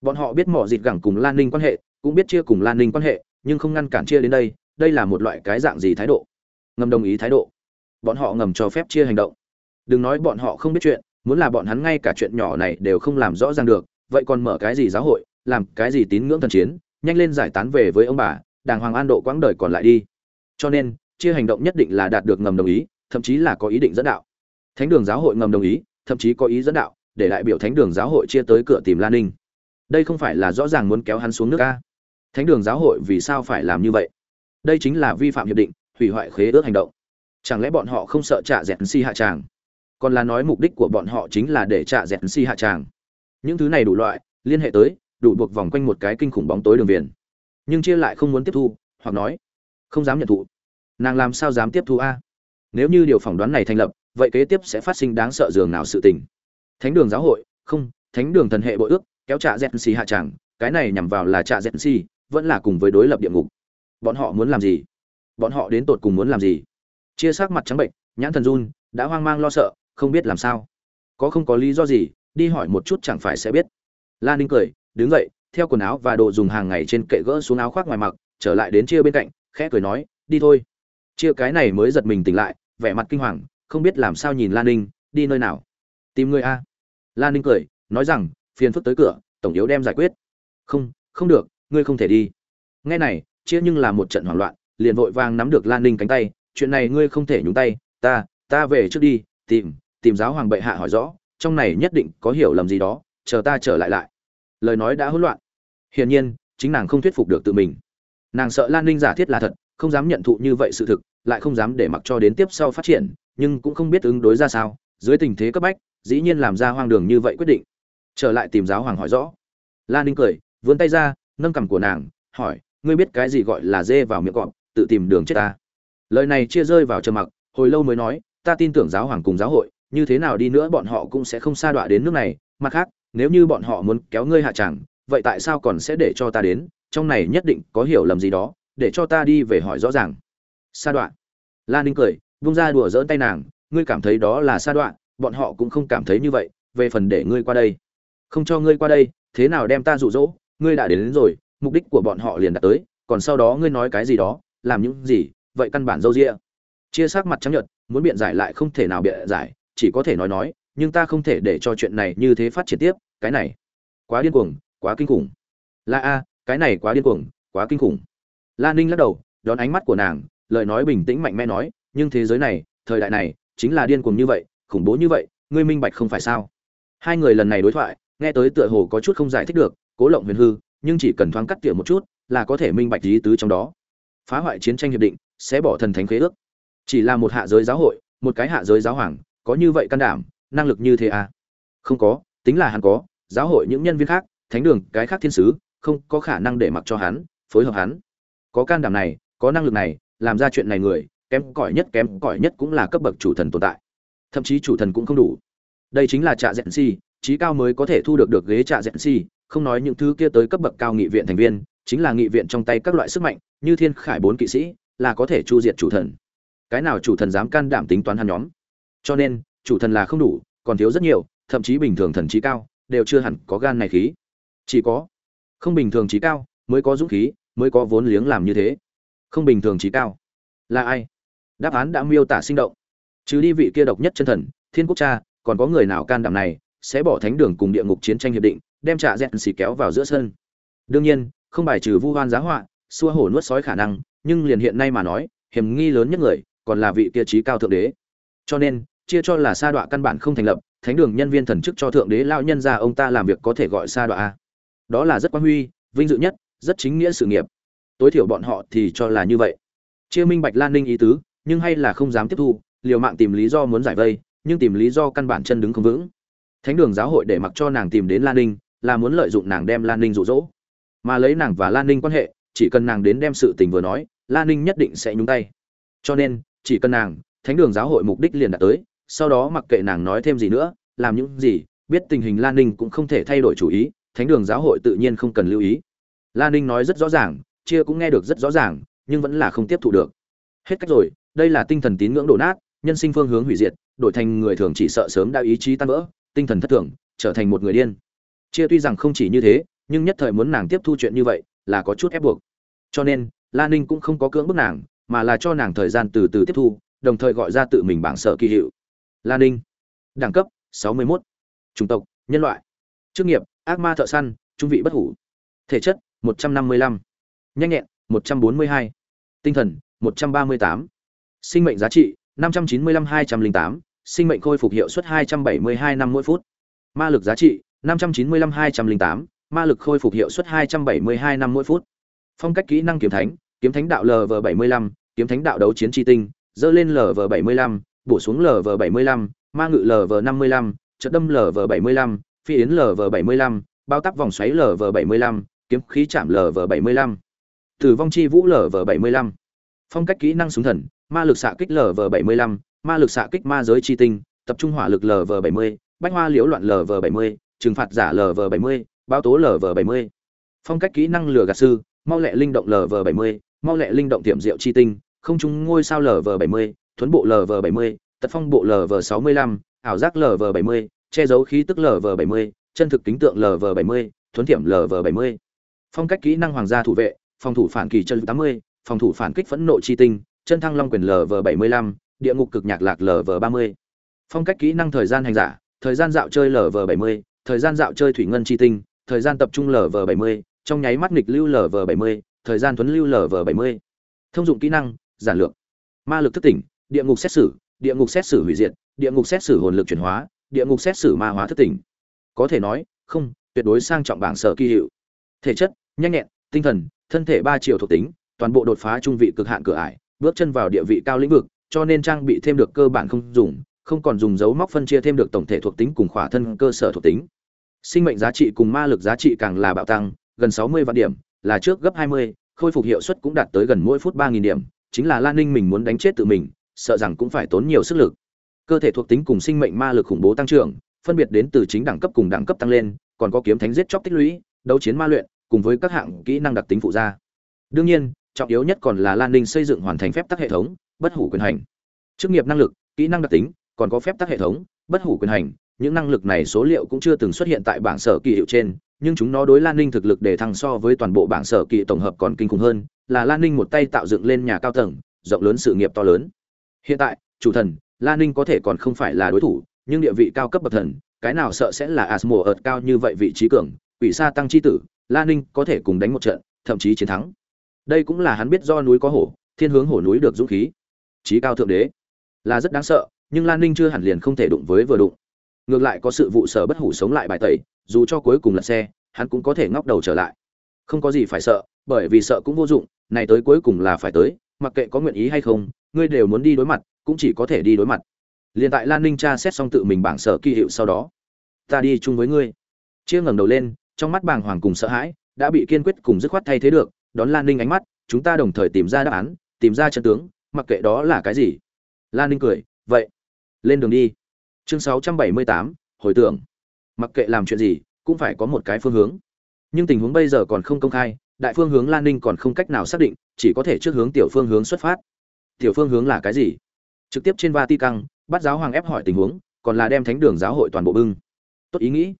Bọn họ biết mọi dịt gẳng cùng lan ninh quan hệ, cũng biết chia cùng lan ninh quan hệ, nhưng không ngăn cản chia đến đây đây là một loại cái dạng gì thái độ? Ngầm đồng ý thái độ. Bọn họ ngầm cho phép chia hành động. Đừng nói bọn họ không biết chuyện, muốn là bọn hắn ngay cả chuyện nhỏ này đều không làm rõ ràng được, vậy còn mở cái gì giáo hội? Làm cái gì tín ngưỡng thần chiến, nhanh lên giải tán về với ông bà, đàng hoàng an độ quãng đời còn lại đi. Cho nên, chia hành động nhất định là đạt được ngầm đồng ý, thậm chí là có ý định dẫn đạo. Thánh đường giáo hội ngầm đồng ý, thậm chí có ý dẫn đạo, để đại biểu thánh đường giáo hội chia tới cửa tìm lan ninh. Đây không phải là rõ ràng muốn kéo hắn xuống nước ca thánh đường giáo hội vì sao phải làm như vậy? Đây chính là vi phạm hiệp định, hủy hoại khế ước hành động. Chẳng lẽ bọn họ không sợ trả dẹn si hạ tràng? Còn là nói mục đích của bọn họ chính là để trả dẹn si hạ tràng. Những thứ này đủ loại, liên hệ tới đủ buộc vòng quanh một cái kinh khủng bóng tối đường viền. Nhưng chia lại không muốn tiếp thu hoặc nói không dám nhận thụ. Nàng làm sao dám tiếp thu a? Nếu như điều phỏng đoán này thành lập vậy kế tiếp sẽ phát sinh đáng sợ dường nào sự tình. Thánh đường giáo hội không thánh đường thần hệ bội ước kéo trả dẹn xì hạ tràng cái này nhằm vào là trả dẹn xì, vẫn là cùng với đối lập địa ngục. Bọn họ muốn làm gì? Bọn họ đến tột cùng muốn làm gì? Chia sắc mặt trắng bệnh nhãn thần run đã hoang mang lo sợ không biết làm sao. Có không có lý do gì đi hỏi một chút chẳng phải sẽ biết. Lan ninh cười đứng dậy, theo quần áo và đồ dùng hàng ngày trên kệ gỡ xuống áo khoác ngoài mặc, trở lại đến chia bên cạnh, khẽ cười nói, đi thôi. Chia cái này mới giật mình tỉnh lại, vẻ mặt kinh hoàng, không biết làm sao nhìn lan ninh, đi nơi nào? Tìm người a lan ninh cười, nói rằng, phiền phức tới cửa, tổng yếu đem giải quyết. Không không được, ngươi không thể đi. Nghe này, chia nhưng là một trận hoảng loạn, liền vội vàng nắm được lan ninh cánh tay, chuyện này ngươi không thể nhúng tay, ta ta về trước đi, tìm tìm giáo hoàng bệ hạ hỏi rõ, trong này nhất định có hiểu lầm gì đó, chờ ta trở lại lại lời nói đã hỗn loạn. Hiển nhiên, chính nàng không thuyết phục được tự mình. Nàng sợ lan ninh giả thiết là thật, không dám nhận thụ như vậy sự thực, lại không dám để mặc cho đến tiếp sau phát triển, nhưng cũng không biết ứng đối ra sao. Dưới tình thế cấp bách, dĩ nhiên làm ra hoang đường như vậy quyết định. Trở lại tìm giáo hoàng hỏi rõ. Lan ninh cười, vươn tay ra, nâng cằm của nàng, hỏi, ngươi biết cái gì gọi là dê vào miệng cọp tự tìm đường chết ta? Lời này chia rơi vào trầm mặc, hồi lâu mới nói, ta tin tưởng giáo hoàng cùng giáo hội, như thế nào đi nữa bọn họ cũng sẽ không sa đọa đến nước này, mặt khác nếu như bọn họ muốn kéo ngươi hạ chẳng, vậy tại sao còn sẽ để cho ta đến? Trong này nhất định có hiểu lầm gì đó để cho ta đi về hỏi rõ ràng. Sa đoạn lan ninh cười vung ra đùa dỡn tay nàng ngươi cảm thấy đó là sa đoạn bọn họ cũng không cảm thấy như vậy về phần để ngươi qua đây. Không cho ngươi qua đây thế nào đem ta dụ dỗ? Ngươi đã đến, đến rồi mục đích của bọn họ liền đã tới còn sau đó ngươi nói cái gì đó làm những gì vậy căn bản dâu rĩa chia sắc mặt trắng nhợt muốn biện giải lại không thể nào biện giải chỉ có thể nói nói nhưng ta không thể để cho chuyện này như thế phát triển tiếp, cái này quá điên cuồng, quá kinh khủng. La a, cái này quá điên cuồng, quá kinh khủng. La ninh lắc đầu, đón ánh mắt của nàng, lời nói bình tĩnh mạnh mẽ nói, nhưng thế giới này, thời đại này, chính là điên cuồng như vậy, khủng bố như vậy, ngươi minh bạch không phải sao? Hai người lần này đối thoại, nghe tới tựa hồ có chút không giải thích được, cố lộng huyền hư, nhưng chỉ cần thoáng cắt tỉa một chút, là có thể minh bạch lý tứ trong đó. Phá hoại chiến tranh hiệp định, sẽ bỏ thần thánh khế ước. Chỉ là một hạ giới giáo hội, một cái hạ giới giáo hoàng, có như vậy can đảm năng lực như thế à? Không có, tính là hắn có, giáo hội những nhân viên khác, thánh đường, cái khác thiên sứ, không có khả năng để mặc cho hắn, phối hợp hắn. Có can đảm này, có năng lực này, làm ra chuyện này người, kém cỏi nhất, kém cỏi nhất cũng là cấp bậc chủ thần tồn tại. Thậm chí chủ thần cũng không đủ. Đây chính là trạ dẹn si trí cao mới có thể thu được được ghế trạ dẹn si, không nói những thứ kia tới cấp bậc cao nghị viện thành viên, chính là nghị viện trong tay các loại sức mạnh, như thiên khải bốn kỵ sĩ, là có thể chu diệt chủ thần. Cái nào chủ thần dám can đảm tính toán hắn nhóm? Cho nên chủ thần là không đủ, còn thiếu rất nhiều, thậm chí bình thường thần trí cao, đều chưa hẳn có gan này khí. Chỉ có không bình thường trí cao mới có dũng khí, mới có vốn liếng làm như thế. Không bình thường trí cao là ai? Đáp án đã miêu tả sinh động. Trừ đi vị kia độc nhất chân thần, thiên quốc cha, còn có người nào can đảm này sẽ bỏ thánh đường cùng địa ngục chiến tranh hiệp định, đem trạ dẹn xì kéo vào giữa sân? Đương nhiên, không bài trừ vu hoan giá họa, xua hổ nuốt sói khả năng, nhưng liền hiện nay mà nói, hiểm nghi lớn nhất người còn là vị kia trí cao thượng đế. Cho nên chia cho là sa đọa căn bản không thành lập, thánh đường nhân viên thần chức cho thượng đế lao nhân ra ông ta làm việc có thể gọi sa đọa a. Đó là rất quan huy, vinh dự nhất, rất chính nghĩa sự nghiệp. Tối thiểu bọn họ thì cho là như vậy. Chia minh bạch lan ninh ý tứ, nhưng hay là không dám tiếp thu, liều mạng tìm lý do muốn giải vây, nhưng tìm lý do căn bản chân đứng không vững. Thánh đường giáo hội để mặc cho nàng tìm đến lan ninh, là muốn lợi dụng nàng đem lan ninh rụ rỗ mà lấy nàng và lan ninh quan hệ, chỉ cần nàng đến đem sự tình vừa nói, lan ninh nhất định sẽ nhúng tay. Cho nên, chỉ cần nàng, thánh đường giáo hội mục đích liền đạt tới sau đó mặc kệ nàng nói thêm gì nữa, làm những gì, biết tình hình lan ninh cũng không thể thay đổi chủ ý, thánh đường giáo hội tự nhiên không cần lưu ý. Lan ninh nói rất rõ ràng, chia cũng nghe được rất rõ ràng, nhưng vẫn là không tiếp thu được. Hết cách rồi, đây là tinh thần tín ngưỡng đổ nát, nhân sinh phương hướng hủy diệt, đổi thành người thường chỉ sợ sớm đã ý chí tan vỡ, tinh thần thất thường, trở thành một người điên. Chia tuy rằng không chỉ như thế, nhưng nhất thời muốn nàng tiếp thu chuyện như vậy, là có chút ép buộc. Cho nên, Lan ninh cũng không có cưỡng bức nàng, mà là cho nàng thời gian từ từ tiếp thu, đồng thời gọi ra tự mình bảng sở kỳ hiệu. Lan ninh đẳng cấp 61. chủng tộc nhân loại chức nghiệp ác ma thợ săn trung vị bất hủ thể chất 155. nhanh nhẹn 142. tinh thần 138. sinh mệnh giá trị 595-208, sinh mệnh khôi phục hiệu suất 272 năm mỗi phút ma lực giá trị 595-208, ma lực khôi phục hiệu suất 272 năm mỗi phút phong cách kỹ năng kiếm thánh kiếm thánh đạo lv 75 kiếm thánh đạo đấu chiến tri tinh dơ lên lv 75 bổ xuống lv 75 ma ngự lv 55 trận đâm lv 75 phi yến lv 75 bao tắc vòng xoáy lv 75 kiếm khí chạm lv 75 tử vong chi vũ lv 75 phong cách kỹ năng súng thần ma lực xạ kích lv 75 ma lực xạ kích ma giới chi tinh tập trung hỏa lực lv 70 bách hoa liễu loạn lv 70 trừng phạt giả lv 70 bao tố lv 70 phong cách kỹ năng lửa gạt sư mau lẹ linh động lv 70 mau lẹ linh động tiệm rượu chi tinh không trung ngôi sao lv 70 thuấn bộ lv 70 tật phong bộ lv 65 ảo giác lv 70 che giấu khí tức lv 70 chân thực kính tượng lv 70 thuấn thiểm lv 70 phong cách kỹ năng hoàng gia thủ vệ phòng thủ phản kỳ chân 80 phòng thủ phản kích phẫn nộ chi tinh chân thăng long quyền lv 75 địa ngục cực nhạc lạc lv 30 phong cách kỹ năng thời gian hành giả thời gian dạo chơi lv 70 thời gian dạo chơi thủy ngân chi tinh thời gian tập trung lv 70 trong nháy mắt nghịch lưu lv 70 thời gian thuấn lưu lv 70 thông dụng kỹ năng giản lược ma lực thức tỉnh địa ngục xét xử, địa ngục xét xử hủy diệt, địa ngục xét xử hồn lực chuyển hóa, địa ngục xét xử ma hóa thất tỉnh. Có thể nói, không, tuyệt đối sang trọng bảng sở kỳ hiệu. Thể chất, nhanh nhẹn, tinh thần, thân thể ba chiều thuộc tính, toàn bộ đột phá trung vị cực hạn cửa ải, bước chân vào địa vị cao lĩnh vực, cho nên trang bị thêm được cơ bản không dùng, không còn dùng dấu móc phân chia thêm được tổng thể thuộc tính cùng khỏa thân cơ sở thuộc tính. Sinh mệnh giá trị cùng ma lực giá trị càng là bạo tăng, gần sáu mươi vạn điểm, là trước gấp hai mươi, khôi phục hiệu suất cũng đạt tới gần mỗi phút ba nghìn điểm, chính là lan ninh mình muốn đánh chết tự mình sợ rằng cũng phải tốn nhiều sức lực. Cơ thể thuộc tính cùng sinh mệnh ma lực khủng bố tăng trưởng, phân biệt đến từ chính đẳng cấp cùng đẳng cấp tăng lên, còn có kiếm thánh giết chóc tích lũy, đấu chiến ma luyện, cùng với các hạng kỹ năng đặc tính phụ gia. Đương nhiên, trọng yếu nhất còn là lan ninh xây dựng hoàn thành phép tắc hệ thống, bất hủ quyền hành. Chức nghiệp năng lực, kỹ năng đặc tính, còn có phép tắc hệ thống, bất hủ quyền hành. Những năng lực này số liệu cũng chưa từng xuất hiện tại bảng sở kỳ hiệu trên, nhưng chúng nó đối lan ninh thực lực để thăng so với toàn bộ bảng sở kỳ tổng hợp còn kinh khủng hơn, là lan ninh một tay tạo dựng lên nhà cao tầng, rộng lớn sự nghiệp to lớn hiện tại, chủ thần lan ninh có thể còn không phải là đối thủ, nhưng địa vị cao cấp bậc thần, cái nào sợ sẽ là asmo ợt cao như vậy vị trí cường, quỷ sa tăng chi tử lan ninh có thể cùng đánh một trận, thậm chí chiến thắng. Đây cũng là hắn biết do núi có hổ, thiên hướng hổ núi được dũng khí. Trí cao thượng đế, là rất đáng sợ, nhưng lan ninh chưa hẳn liền không thể đụng với vừa đụng. Ngược lại có sự vụ sở bất hủ sống lại bài tẩy, dù cho cuối cùng lật xe, hắn cũng có thể ngóc đầu trở lại. Không có gì phải sợ, bởi vì sợ cũng vô dụng, này tới cuối cùng là phải tới mặc kệ có nguyện ý hay không ngươi đều muốn đi đối mặt cũng chỉ có thể đi đối mặt. Liền tại lan ninh tra xét xong tự mình bảng sở kỳ hiệu sau đó ta đi chung với ngươi. Chia ngẩng đầu lên trong mắt bàng hoàng cùng sợ hãi đã bị kiên quyết cùng dứt khoát thay thế được đón lan ninh ánh mắt chúng ta đồng thời tìm ra đáp án tìm ra chân tướng mặc kệ đó là cái gì. Lan ninh cười vậy lên đường đi. Chương 678, hồi tưởng. Mặc kệ làm chuyện gì cũng phải có một cái phương hướng. Nhưng tình huống bây giờ còn không công khai đại phương hướng lan ninh còn không cách nào xác định, chỉ có thể trước hướng tiểu phương hướng xuất phát. Tiểu phương hướng là cái gì? Trực tiếp trên vatican, bắt giáo hoàng ép hỏi tình huống, còn là đem thánh đường giáo hội toàn bộ bưng. Tốt ý nghĩ.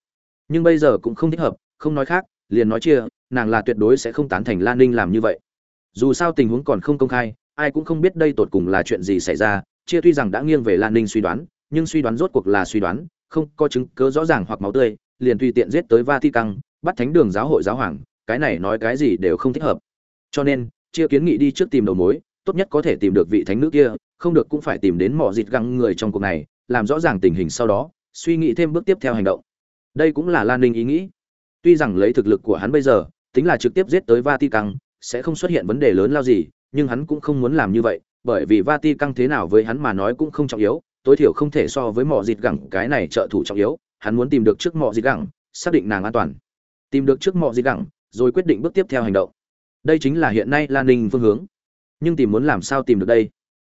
Nhưng bây giờ cũng không thích hợp, không nói khác, liền nói chia, nàng là tuyệt đối sẽ không tán thành lan ninh làm như vậy. Dù sao tình huống còn không công khai, ai cũng không biết đây tột cùng là chuyện gì xảy ra, chia tuy rằng đã nghiêng về lan ninh suy đoán, nhưng suy đoán rốt cuộc là suy đoán, không có chứng cứ rõ ràng hoặc máu tươi, liền tùy tiện giết tới vatican, bắt thánh đường giáo hội giáo hoàng cái này nói cái gì đều không thích hợp. Cho nên, chia kiến nghị đi trước tìm đầu mối, tốt nhất có thể tìm được vị thánh nữ kia, không được cũng phải tìm đến mỏ dịt găng người trong cuộc này, làm rõ ràng tình hình sau đó, suy nghĩ thêm bước tiếp theo hành động. Đây cũng là lan ninh ý nghĩ. Tuy rằng lấy thực lực của hắn bây giờ, tính là trực tiếp giết tới vatican, sẽ không xuất hiện vấn đề lớn lao gì, nhưng hắn cũng không muốn làm như vậy, bởi vì vatican thế nào với hắn mà nói cũng không trọng yếu, tối thiểu không thể so với mỏ dịt gẳng cái này trợ thủ trọng yếu, hắn muốn tìm được trước mỏ dịt gẳng xác định nàng an toàn. Tìm được trước mỏ dịt gẳng rồi quyết định bước tiếp theo hành động. Đây chính là hiện nay lan ninh phương hướng. Nhưng tìm muốn làm sao tìm được đây?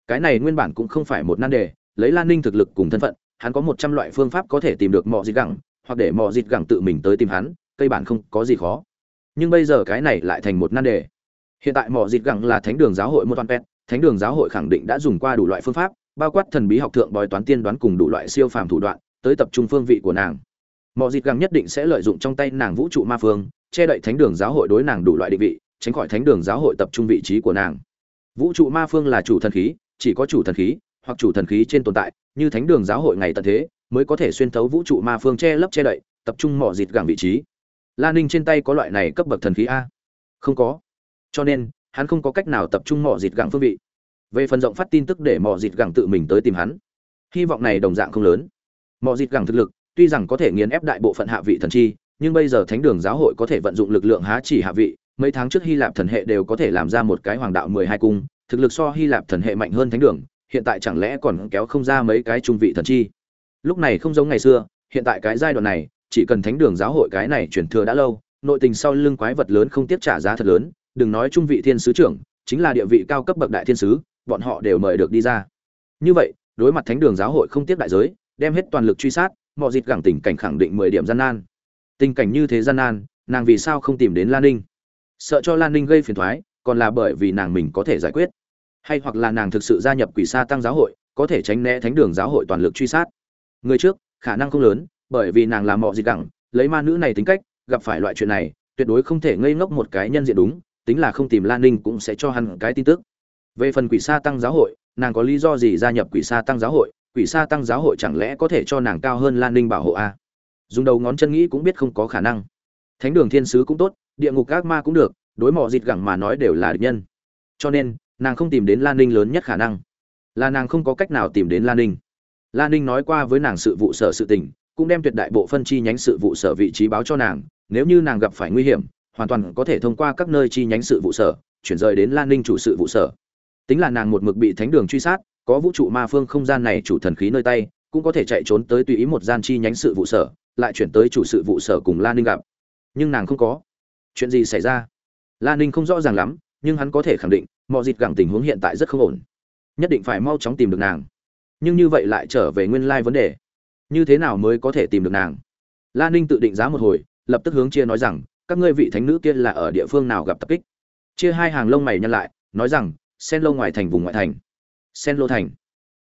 Cái này nguyên bản cũng không phải một nan đề, lấy lan ninh thực lực cùng thân phận, hắn có một trăm loại phương pháp có thể tìm được Mộ dịt gẳng, hoặc để Mộ dịt gẳng tự mình tới tìm hắn, cây bản không có gì khó. Nhưng bây giờ cái này lại thành một nan đề. Hiện tại Mộ dịt gẳng là thánh đường giáo hội một toàn pet thánh đường giáo hội khẳng định đã dùng qua đủ loại phương pháp, bao quát thần bí học thượng bói toán tiên đoán cùng đủ loại siêu phàm thủ đoạn, tới tập trung phương vị của nàng. Mọi dịp gẳng nhất định sẽ lợi dụng trong tay nàng vũ trụ ma phương che đậy thánh đường giáo hội đối nàng đủ loại định vị, tránh khỏi thánh đường giáo hội tập trung vị trí của nàng. Vũ trụ ma phương là chủ thần khí, chỉ có chủ thần khí hoặc chủ thần khí trên tồn tại, như thánh đường giáo hội ngày tận thế, mới có thể xuyên thấu vũ trụ ma phương che lấp che đậy, tập trung mỏ dịt gẳng vị trí. La ninh trên tay có loại này cấp bậc thần khí a? Không có. Cho nên, hắn không có cách nào tập trung mỏ dịt gẳng phương vị. Về phần rộng phát tin tức để mò dịt gẳng tự mình tới tìm hắn, hy vọng này đồng dạng không lớn. Mò dịt gẳng thực lực, tuy rằng có thể nghiền ép đại bộ phận hạ vị thần chi nhưng bây giờ thánh đường giáo hội có thể vận dụng lực lượng há chỉ hạ vị, mấy tháng trước hy lạp thần hệ đều có thể làm ra một cái hoàng đạo mười hai cung, thực lực so hy lạp thần hệ mạnh hơn thánh đường, hiện tại chẳng lẽ còn kéo không ra mấy cái trung vị thần chi? Lúc này không giống ngày xưa, hiện tại cái giai đoạn này, chỉ cần thánh đường giáo hội cái này chuyển thừa đã lâu, nội tình sau lưng quái vật lớn không tiếp trả giá thật lớn, đừng nói trung vị thiên sứ trưởng, chính là địa vị cao cấp bậc đại thiên sứ, bọn họ đều mời được đi ra. Như vậy, đối mặt thánh đường giáo hội không tiếp đại giới, đem hết toàn lực truy sát, mọi dịp gẳng tình cảnh khẳng định mười điểm gian nan tình cảnh như thế gian nan, nàng vì sao không tìm đến lan ninh? Sợ cho lan ninh gây phiền thoái, còn là bởi vì nàng mình có thể giải quyết. Hay hoặc là nàng thực sự gia nhập quỷ sa tăng giáo hội, có thể tránh né thánh đường giáo hội toàn lực truy sát. Người trước, khả năng không lớn, bởi vì nàng làm mọ gì gẳng, lấy ma nữ này tính cách, gặp phải loại chuyện này, tuyệt đối không thể ngây ngốc một cái nhân diện đúng, tính là không tìm lan ninh cũng sẽ cho hắn cái tin tức. Về phần quỷ sa tăng giáo hội, nàng có lý do gì gia nhập quỷ sa tăng giáo hội? Quỷ sa tăng giáo hội chẳng lẽ có thể cho nàng cao hơn lan ninh bảo hộ a? Dùng đầu ngón chân nghĩ cũng biết không có khả năng. Thánh đường thiên sứ cũng tốt, địa ngục các ma cũng được, đối mò dịt gẳng mà nói đều là địch nhân. Cho nên, nàng không tìm đến lan ninh lớn nhất khả năng. Là nàng không có cách nào tìm đến lan ninh. Lan ninh nói qua với nàng sự vụ sở sự tình, cũng đem tuyệt đại bộ phân chi nhánh sự vụ sở vị trí báo cho nàng, nếu như nàng gặp phải nguy hiểm, hoàn toàn có thể thông qua các nơi chi nhánh sự vụ sở, chuyển rời đến lan ninh chủ sự vụ sở. Tính là nàng một mực bị thánh đường truy sát, có vũ trụ ma phương không gian này chủ thần khí nơi tay, cũng có thể chạy trốn tới tùy ý một gian chi nhánh sự vụ sở lại chuyển tới chủ sự vụ sở cùng lan ninh gặp. Nhưng nàng không có. Chuyện gì xảy ra? Lan ninh không rõ ràng lắm, nhưng hắn có thể khẳng định, mọi dịp gẳng tình huống hiện tại rất không ổn. Nhất định phải mau chóng tìm được nàng. Nhưng như vậy lại trở về nguyên lai vấn đề. Như thế nào mới có thể tìm được nàng? Lan ninh tự định giá một hồi, lập tức hướng chia nói rằng, các ngươi vị thánh nữ kia là ở địa phương nào gặp tập kích? Chia hai hàng lông mày nhăn lại, nói rằng, sen lô ngoài thành vùng ngoại thành. Sen lô thành.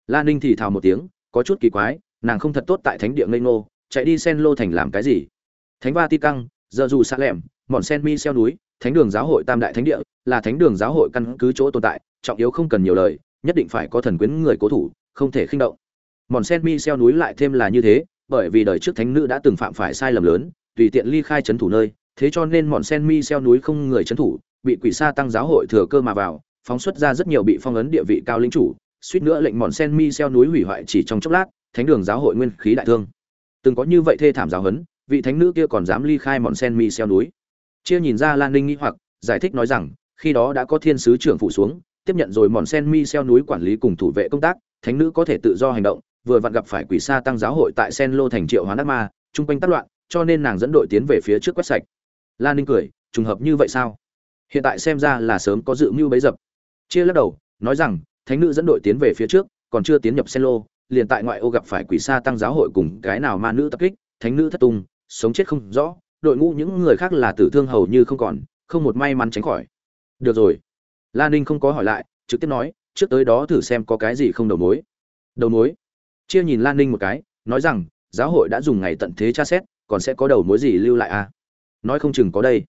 Lan ninh thì thào một tiếng, có chút kỳ quái, nàng không thật tốt tại thánh địa ngây ngô chạy đi sen lô thành làm cái gì? Thánh va ti căng giờ dù xa lẻm, mòn sen mi xeo núi, thánh đường giáo hội tam đại thánh địa, là thánh đường giáo hội căn cứ chỗ tồn tại, trọng yếu không cần nhiều lời, nhất định phải có thần quyến người cố thủ, không thể khinh động. Mòn sen mi xeo núi lại thêm là như thế, bởi vì đời trước thánh nữ đã từng phạm phải sai lầm lớn, tùy tiện ly khai trấn thủ nơi, thế cho nên mòn sen mi xeo núi không người trấn thủ, bị quỷ sa tăng giáo hội thừa cơ mà vào, phóng xuất ra rất nhiều bị phong ấn địa vị cao lính chủ, suýt nữa lệnh mòn sen mi xeo núi hủy hoại chỉ trong chốc lát, thánh đường giáo hội nguyên khí đại thương từng có như vậy thê thảm giáo huấn, vị thánh nữ kia còn dám ly khai mòn sen mi xeo núi. Chia nhìn ra lan ninh nghĩ hoặc, giải thích nói rằng, khi đó đã có thiên sứ trưởng phụ xuống, tiếp nhận rồi mòn sen mi xeo núi quản lý cùng thủ vệ công tác, thánh nữ có thể tự do hành động, vừa vặn gặp phải quỷ sa tăng giáo hội tại sen lô thành triệu hoán ác ma, chung quanh tác loạn, cho nên nàng dẫn đội tiến về phía trước quét sạch. Lan ninh cười, trùng hợp như vậy sao? Hiện tại xem ra là sớm có dự mưu bấy dập. Chia lắc đầu, nói rằng, thánh nữ dẫn đội tiến về phía trước, còn chưa tiến nhập sen lô liền tại ngoại ô gặp phải quỷ sa tăng giáo hội cùng cái nào ma nữ tập kích, thánh nữ thất tung, sống chết không rõ, đội ngũ những người khác là tử thương hầu như không còn, không một may mắn tránh khỏi. Được rồi. Lan ninh không có hỏi lại, trực tiếp nói, trước tới đó thử xem có cái gì không đầu mối. Đầu mối? Chia nhìn lan ninh một cái, nói rằng, giáo hội đã dùng ngày tận thế tra xét, còn sẽ có đầu mối gì lưu lại à? Nói không chừng có đây.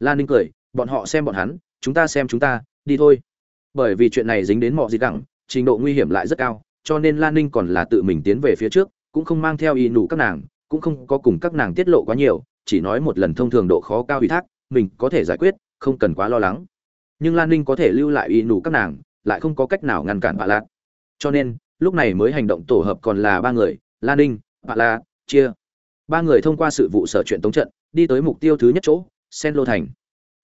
Lan ninh cười, bọn họ xem bọn hắn, chúng ta xem chúng ta, đi thôi. Bởi vì chuyện này dính đến mọi gì đẳng trình độ nguy hiểm lại rất cao cho nên lan ninh còn là tự mình tiến về phía trước, cũng không mang theo y nụ các nàng, cũng không có cùng các nàng tiết lộ quá nhiều, chỉ nói một lần thông thường độ khó cao ủy thác, mình có thể giải quyết, không cần quá lo lắng. Nhưng lan ninh có thể lưu lại y nụ các nàng, lại không có cách nào ngăn cản bà lạc cho nên, lúc này mới hành động tổ hợp còn là ba người lan ninh bà lạc chia. Ba người thông qua sự vụ sở chuyện tống trận, đi tới mục tiêu thứ nhất chỗ, sen lô thành.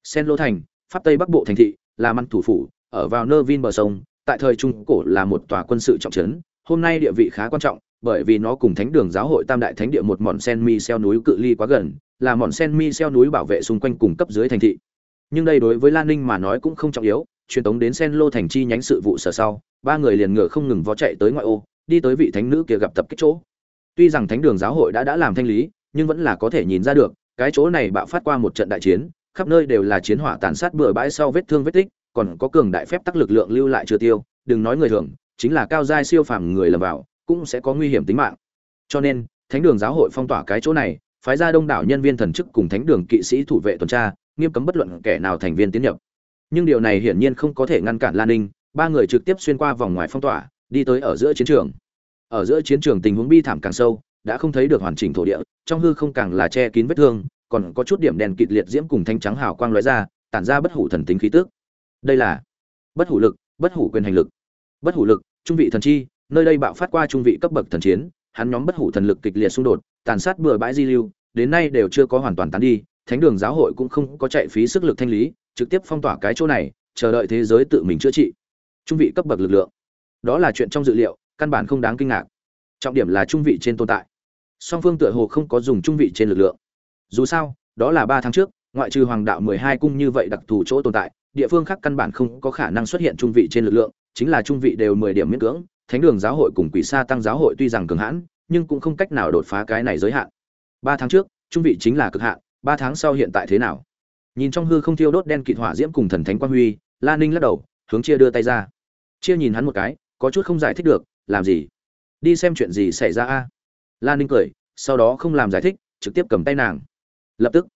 Sen lô thành, pháp tây bắc bộ thành thị, là măn thủ phủ, ở vào nơ vin bờ sông tại thời trung cổ là một tòa quân sự trọng trấn, hôm nay địa vị khá quan trọng, bởi vì nó cùng thánh đường giáo hội tam đại thánh địa một mòn sen mi xeo núi cự ly quá gần, là mòn sen mi xeo núi bảo vệ xung quanh cùng cấp dưới thành thị. Nhưng đây đối với lan ninh mà nói cũng không trọng yếu, truyền tống đến sen lô thành chi nhánh sự vụ sở sau, ba người liền ngựa không ngừng vó chạy tới ngoại ô, đi tới vị thánh nữ kia gặp tập kích chỗ. Tuy rằng thánh đường giáo hội đã đã làm thanh lý, nhưng vẫn là có thể nhìn ra được, cái chỗ này bạo phát qua một trận đại chiến, khắp nơi đều là chiến hỏa tàn sát bừa bãi sau vết thương vết tích còn có cường đại phép tắc lực lượng lưu lại chưa tiêu, đừng nói người thường, chính là cao giai siêu phàm người lầm vào, cũng sẽ có nguy hiểm tính mạng. Cho nên, thánh đường giáo hội phong tỏa cái chỗ này, phái ra đông đảo nhân viên thần chức cùng thánh đường kỵ sĩ thủ vệ tuần tra, nghiêm cấm bất luận kẻ nào thành viên tiến nhập. Nhưng điều này hiển nhiên không có thể ngăn cản lan ninh, ba người trực tiếp xuyên qua vòng ngoài phong tỏa, đi tới ở giữa chiến trường. Ở giữa chiến trường tình huống bi thảm càng sâu, đã không thấy được hoàn chỉnh thổ địa, trong hư không càng là che kín vết thương, còn có chút điểm đèn kịt liệt diễm cùng thanh trắng hào quang lóe ra, tản ra bất hủ thần tính khí tức đây là bất hủ lực, bất hủ quyền hành lực. Bất hủ lực, trung vị thần chi, nơi đây bạo phát qua trung vị cấp bậc thần chiến, hắn nhóm bất hủ thần lực kịch liệt xung đột, tàn sát bừa bãi di lưu, đến nay đều chưa có hoàn toàn tán đi, thánh đường giáo hội cũng không có chạy phí sức lực thanh lý, trực tiếp phong tỏa cái chỗ này, chờ đợi thế giới tự mình chữa trị. Trung vị cấp bậc lực lượng. Đó là chuyện trong dự liệu, căn bản không đáng kinh ngạc. Trọng điểm là trung vị trên tồn tại. Song phương tựa hồ không có dùng trung vị trên lực lượng. Dù sao, đó là ba tháng trước, ngoại trừ hoàng đạo mười hai cung như vậy đặc thù chỗ tồn tại địa phương khác căn bản không có khả năng xuất hiện trung vị trên lực lượng, chính là trung vị đều mười điểm miễn cưỡng. Thánh đường giáo hội cùng quỷ sa tăng giáo hội tuy rằng cường hãn, nhưng cũng không cách nào đột phá cái này giới hạn. Ba tháng trước, trung vị chính là cực hạn, ba tháng sau hiện tại thế nào? Nhìn trong hư không thiêu đốt đen kịt hỏa diễm cùng thần thánh quang huy, la ninh lắc đầu, hướng chia đưa tay ra. Chia nhìn hắn một cái, có chút không giải thích được, làm gì? Đi xem chuyện gì xảy ra a? La ninh cười, sau đó không làm giải thích, trực tiếp cầm tay nàng. Lập tức,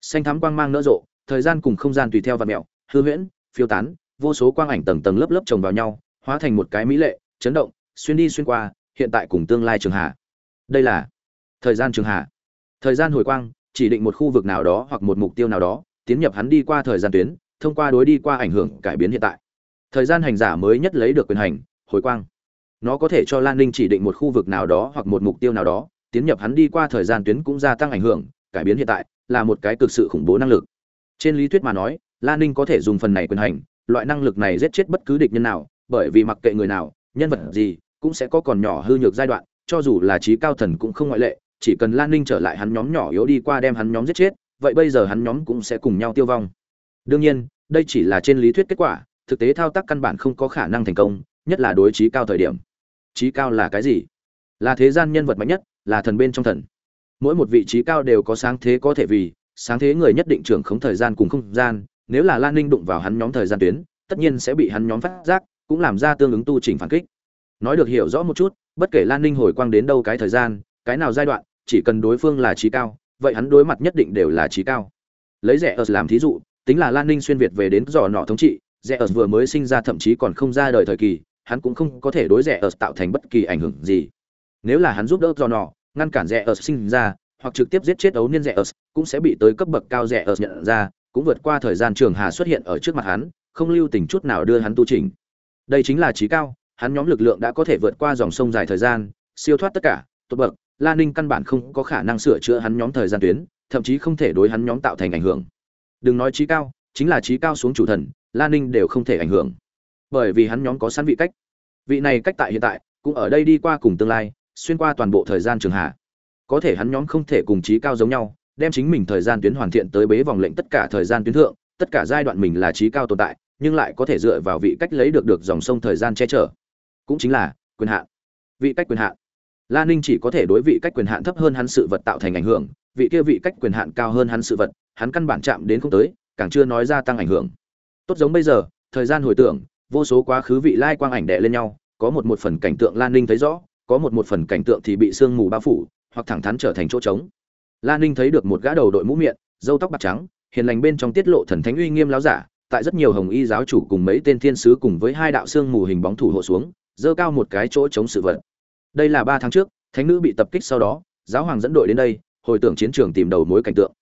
xanh thắm quang mang nỡ rộ, thời gian cùng không gian tùy theo và mèo hư huyễn, phiêu tán, vô số quang ảnh tầng tầng lớp lớp chồng vào nhau, hóa thành một cái mỹ lệ, chấn động, xuyên đi xuyên qua, hiện tại cùng tương lai trường hạ. Đây là thời gian trường hạ. Thời gian hồi quang, chỉ định một khu vực nào đó hoặc một mục tiêu nào đó, tiến nhập hắn đi qua thời gian tuyến, thông qua đối đi qua ảnh hưởng cải biến hiện tại. Thời gian hành giả mới nhất lấy được quyền hành, hồi quang. Nó có thể cho lan ninh chỉ định một khu vực nào đó hoặc một mục tiêu nào đó, tiến nhập hắn đi qua thời gian tuyến cũng gia tăng ảnh hưởng, cải biến hiện tại là một cái cực sự khủng bố năng lực. Trên lý thuyết mà nói lan ninh có thể dùng phần này quyền hành, loại năng lực này giết chết bất cứ địch nhân nào, bởi vì mặc kệ người nào, nhân vật gì, cũng sẽ có còn nhỏ hư nhược giai đoạn, cho dù là trí cao thần cũng không ngoại lệ, chỉ cần lan ninh trở lại hắn nhóm nhỏ yếu đi qua đem hắn nhóm giết chết, vậy bây giờ hắn nhóm cũng sẽ cùng nhau tiêu vong. Đương nhiên, đây chỉ là trên lý thuyết kết quả, thực tế thao tác căn bản không có khả năng thành công, nhất là đối trí cao thời điểm. Trí cao là cái gì? Là thế gian nhân vật mạnh nhất, là thần bên trong thần. Mỗi một vị trí cao đều có sáng thế có thể vì, sáng thế người nhất định trưởng khống thời gian cùng không gian nếu là lan ninh đụng vào hắn nhóm thời gian tuyến, tất nhiên sẽ bị hắn nhóm phát giác, cũng làm ra tương ứng tu trình phản kích. Nói được hiểu rõ một chút, bất kể lan ninh hồi quang đến đâu cái thời gian, cái nào giai đoạn, chỉ cần đối phương là trí cao, vậy hắn đối mặt nhất định đều là trí cao. Lấy rẻ ớt làm thí dụ, tính là lan ninh xuyên việt về đến giò nọ thống trị, rẻ ớt vừa mới sinh ra thậm chí còn không ra đời thời kỳ, hắn cũng không có thể đối rẻ ớt tạo thành bất kỳ ảnh hưởng gì. Nếu là hắn giúp đỡ giò nọ, ngăn cản rẻ ớt sinh ra, hoặc trực tiếp giết chết ấu niên rẻ ớt, cũng sẽ bị tới cấp bậc cao rẻ ớt nhận ra cũng vượt qua thời gian trường hà xuất hiện ở trước mặt hắn, không lưu tình chút nào đưa hắn tu trình đây chính là trí cao, hắn nhóm lực lượng đã có thể vượt qua dòng sông dài thời gian, siêu thoát tất cả tốt bậc, la ninh căn bản không có khả năng sửa chữa hắn nhóm thời gian tuyến, thậm chí không thể đối hắn nhóm tạo thành ảnh hưởng. Đừng nói trí cao, chính là trí cao xuống chủ thần, la ninh đều không thể ảnh hưởng. Bởi vì hắn nhóm có sẵn vị cách. Vị này cách tại hiện tại, cũng ở đây đi qua cùng tương lai, xuyên qua toàn bộ thời gian trường hạ có thể hắn nhóm không thể cùng trí cao giống nhau đem chính mình thời gian tuyến hoàn thiện tới bế vòng lệnh tất cả thời gian tuyến thượng, tất cả giai đoạn mình là trí cao tồn tại, nhưng lại có thể dựa vào vị cách lấy được được dòng sông thời gian che chở. Cũng chính là, quyền hạn. Vị cách quyền hạn. La ninh chỉ có thể đối vị cách quyền hạn thấp hơn hắn sự vật tạo thành ảnh hưởng, vị kia vị cách quyền hạn cao hơn hắn sự vật, hắn căn bản chạm đến không tới, càng chưa nói ra tăng ảnh hưởng. Tốt giống bây giờ, thời gian hồi tưởng, vô số quá khứ vị lai quang ảnh đè lên nhau, có một một phần cảnh tượng lan ninh thấy rõ, có một một phần cảnh tượng thì bị sương mù bao phủ, hoặc thẳng thắn trở thành chỗ trống lan ninh thấy được một gã đầu đội mũ miệng, râu tóc bạc trắng, hiền lành bên trong tiết lộ thần thánh uy nghiêm láo giả, tại rất nhiều hồng y giáo chủ cùng mấy tên thiên sứ cùng với hai đạo xương mù hình bóng thủ hộ xuống dơ cao một cái chỗ chống sự vật. Đây là ba tháng trước, thánh nữ bị tập kích sau đó, giáo hoàng dẫn đội đến đây, hồi tưởng chiến trường tìm đầu mối cảnh tượng.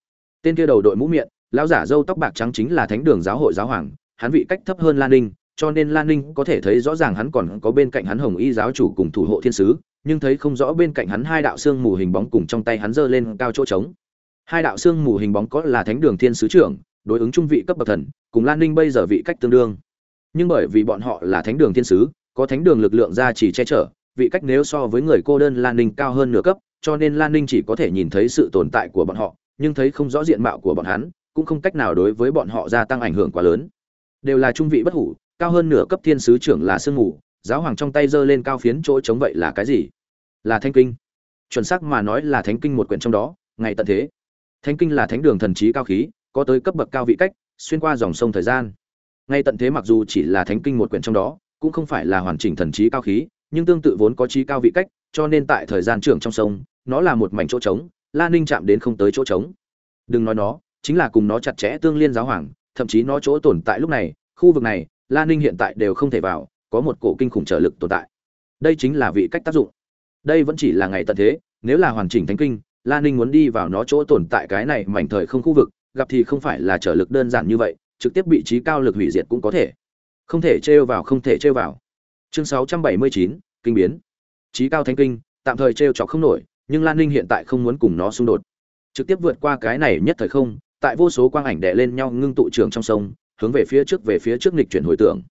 Tên kia đầu đội mũ miệng lão giả râu tóc bạc trắng chính là thánh đường giáo hội giáo hoàng, hắn vị cách thấp hơn lan ninh, cho nên lan ninh có thể thấy rõ ràng hắn còn có bên cạnh hắn hồng y giáo chủ cùng thủ hộ thiên sứ nhưng thấy không rõ bên cạnh hắn hai đạo xương mù hình bóng cùng trong tay hắn giơ lên cao chỗ trống. Hai đạo xương mù hình bóng có là thánh đường thiên sứ trưởng, đối ứng trung vị cấp bậc thần, cùng lan ninh bây giờ vị cách tương đương. Nhưng bởi vì bọn họ là thánh đường thiên sứ, có thánh đường lực lượng ra chỉ che chở, vị cách nếu so với người cô đơn lan ninh cao hơn nửa cấp, cho nên lan ninh chỉ có thể nhìn thấy sự tồn tại của bọn họ, nhưng thấy không rõ diện mạo của bọn hắn, cũng không cách nào đối với bọn họ gia tăng ảnh hưởng quá lớn. Đều là trung vị bất hủ, cao hơn nửa cấp thiên sứ trưởng là sương mù giáo hoàng trong tay giơ lên cao phiến chỗ chống vậy là cái gì? Là thanh kinh. Chuẩn xác mà nói là thánh kinh một quyển trong đó, ngày tận thế. Thánh kinh là thánh đường thần trí cao khí, có tới cấp bậc cao vị cách, xuyên qua dòng sông thời gian. Ngay tận thế mặc dù chỉ là thánh kinh một quyển trong đó, cũng không phải là hoàn chỉnh thần trí cao khí, nhưng tương tự vốn có trí cao vị cách, cho nên tại thời gian trưởng trong sông, nó là một mảnh chỗ trống, la ninh chạm đến không tới chỗ trống. Đừng nói nó, chính là cùng nó chặt chẽ tương liên giáo hoàng, thậm chí nó chỗ tồn tại lúc này, khu vực này, la ninh hiện tại đều không thể vào có một cổ kinh khủng trở lực tồn tại. Đây chính là vị cách tác dụng. Đây vẫn chỉ là ngày tận thế nếu là hoàn chỉnh thánh kinh la ninh muốn đi vào nó chỗ tồn tại cái này mảnh thời không khu vực gặp thì không phải là trở lực đơn giản như vậy trực tiếp bị trí cao lực hủy diệt cũng có thể. Không thể trêu vào không thể trêu vào. Chương 679, kinh biến. Trí cao thánh kinh tạm thời trêu chọc không nổi nhưng lan ninh hiện tại không muốn cùng nó xung đột. Trực tiếp vượt qua cái này nhất thời không tại vô số quang ảnh đè lên nhau ngưng tụ trường trong sông hướng về phía trước về phía trước nghịch chuyển hồi tưởng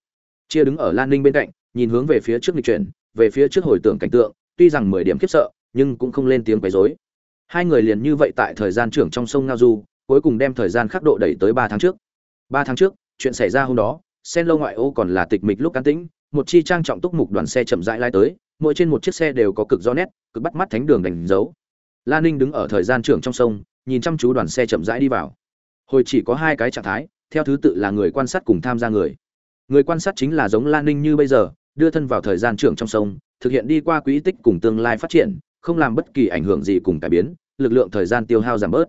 chia đứng ở lan ninh bên cạnh, nhìn hướng về phía trước lịch chuyển, về phía trước hồi tưởng cảnh tượng, tuy rằng mười điểm khiếp sợ, nhưng cũng không lên tiếng quấy rối. Hai người liền như vậy tại thời gian trưởng trong sông ngao du, cuối cùng đem thời gian khắc độ đẩy tới ba tháng trước. Ba tháng trước, chuyện xảy ra hôm đó, sen lâu ngoại ô còn là tịch mịch lúc can tĩnh, một chi trang trọng túc mục đoàn xe chậm rãi lai tới, mỗi trên một chiếc xe đều có cực do nét, cực bắt mắt thánh đường đánh dấu. La ninh đứng ở thời gian trưởng trong sông, nhìn chăm chú đoàn xe chậm rãi đi vào. Hồi chỉ có hai cái trạng thái, theo thứ tự là người quan sát cùng tham gia người người quan sát chính là giống lan ninh như bây giờ, đưa thân vào thời gian trưởng trong sông, thực hiện đi qua quỹ tích cùng tương lai phát triển, không làm bất kỳ ảnh hưởng gì cùng cải biến, lực lượng thời gian tiêu hao giảm bớt.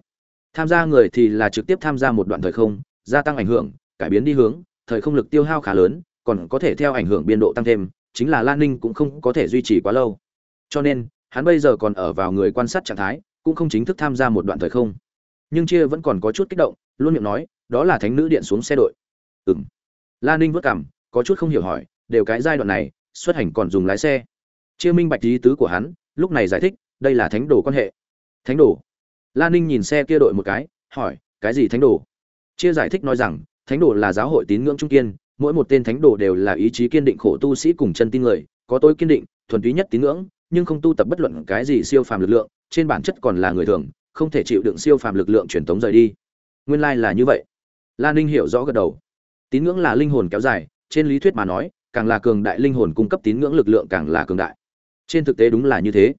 Tham gia người thì là trực tiếp tham gia một đoạn thời không, gia tăng ảnh hưởng, cải biến đi hướng, thời không lực tiêu hao khá lớn, còn có thể theo ảnh hưởng biên độ tăng thêm, chính là lan ninh cũng không có thể duy trì quá lâu. Cho nên, hắn bây giờ còn ở vào người quan sát trạng thái, cũng không chính thức tham gia một đoạn thời không. Nhưng chia vẫn còn có chút kích động, luôn miệng nói, đó là thánh nữ điện xuống xe đội. Ừ la lan ninh vất cảm có chút không hiểu hỏi, đều cái giai đoạn này, xuất hành còn dùng lái xe. Chia minh bạch ý tứ của hắn, lúc này giải thích, đây là thánh đồ quan hệ. Thánh đồ? Lan ninh nhìn xe kia đội một cái, hỏi, cái gì thánh đồ? Chia giải thích nói rằng, thánh đồ là giáo hội tín ngưỡng trung kiên, mỗi một tên thánh đồ đều là ý chí kiên định khổ tu sĩ cùng chân tin người, có tôi kiên định, thuần túy nhất tín ngưỡng, nhưng không tu tập bất luận cái gì siêu phàm lực lượng, trên bản chất còn là người thường, không thể chịu đựng siêu phàm lực lượng truyền tống rời đi. Nguyên lai là như vậy. Lan ninh hiểu rõ gật đầu tín ngưỡng là linh hồn kéo dài, trên lý thuyết mà nói, càng là cường đại linh hồn cung cấp tín ngưỡng lực lượng càng là cường đại. Trên thực tế đúng là như thế.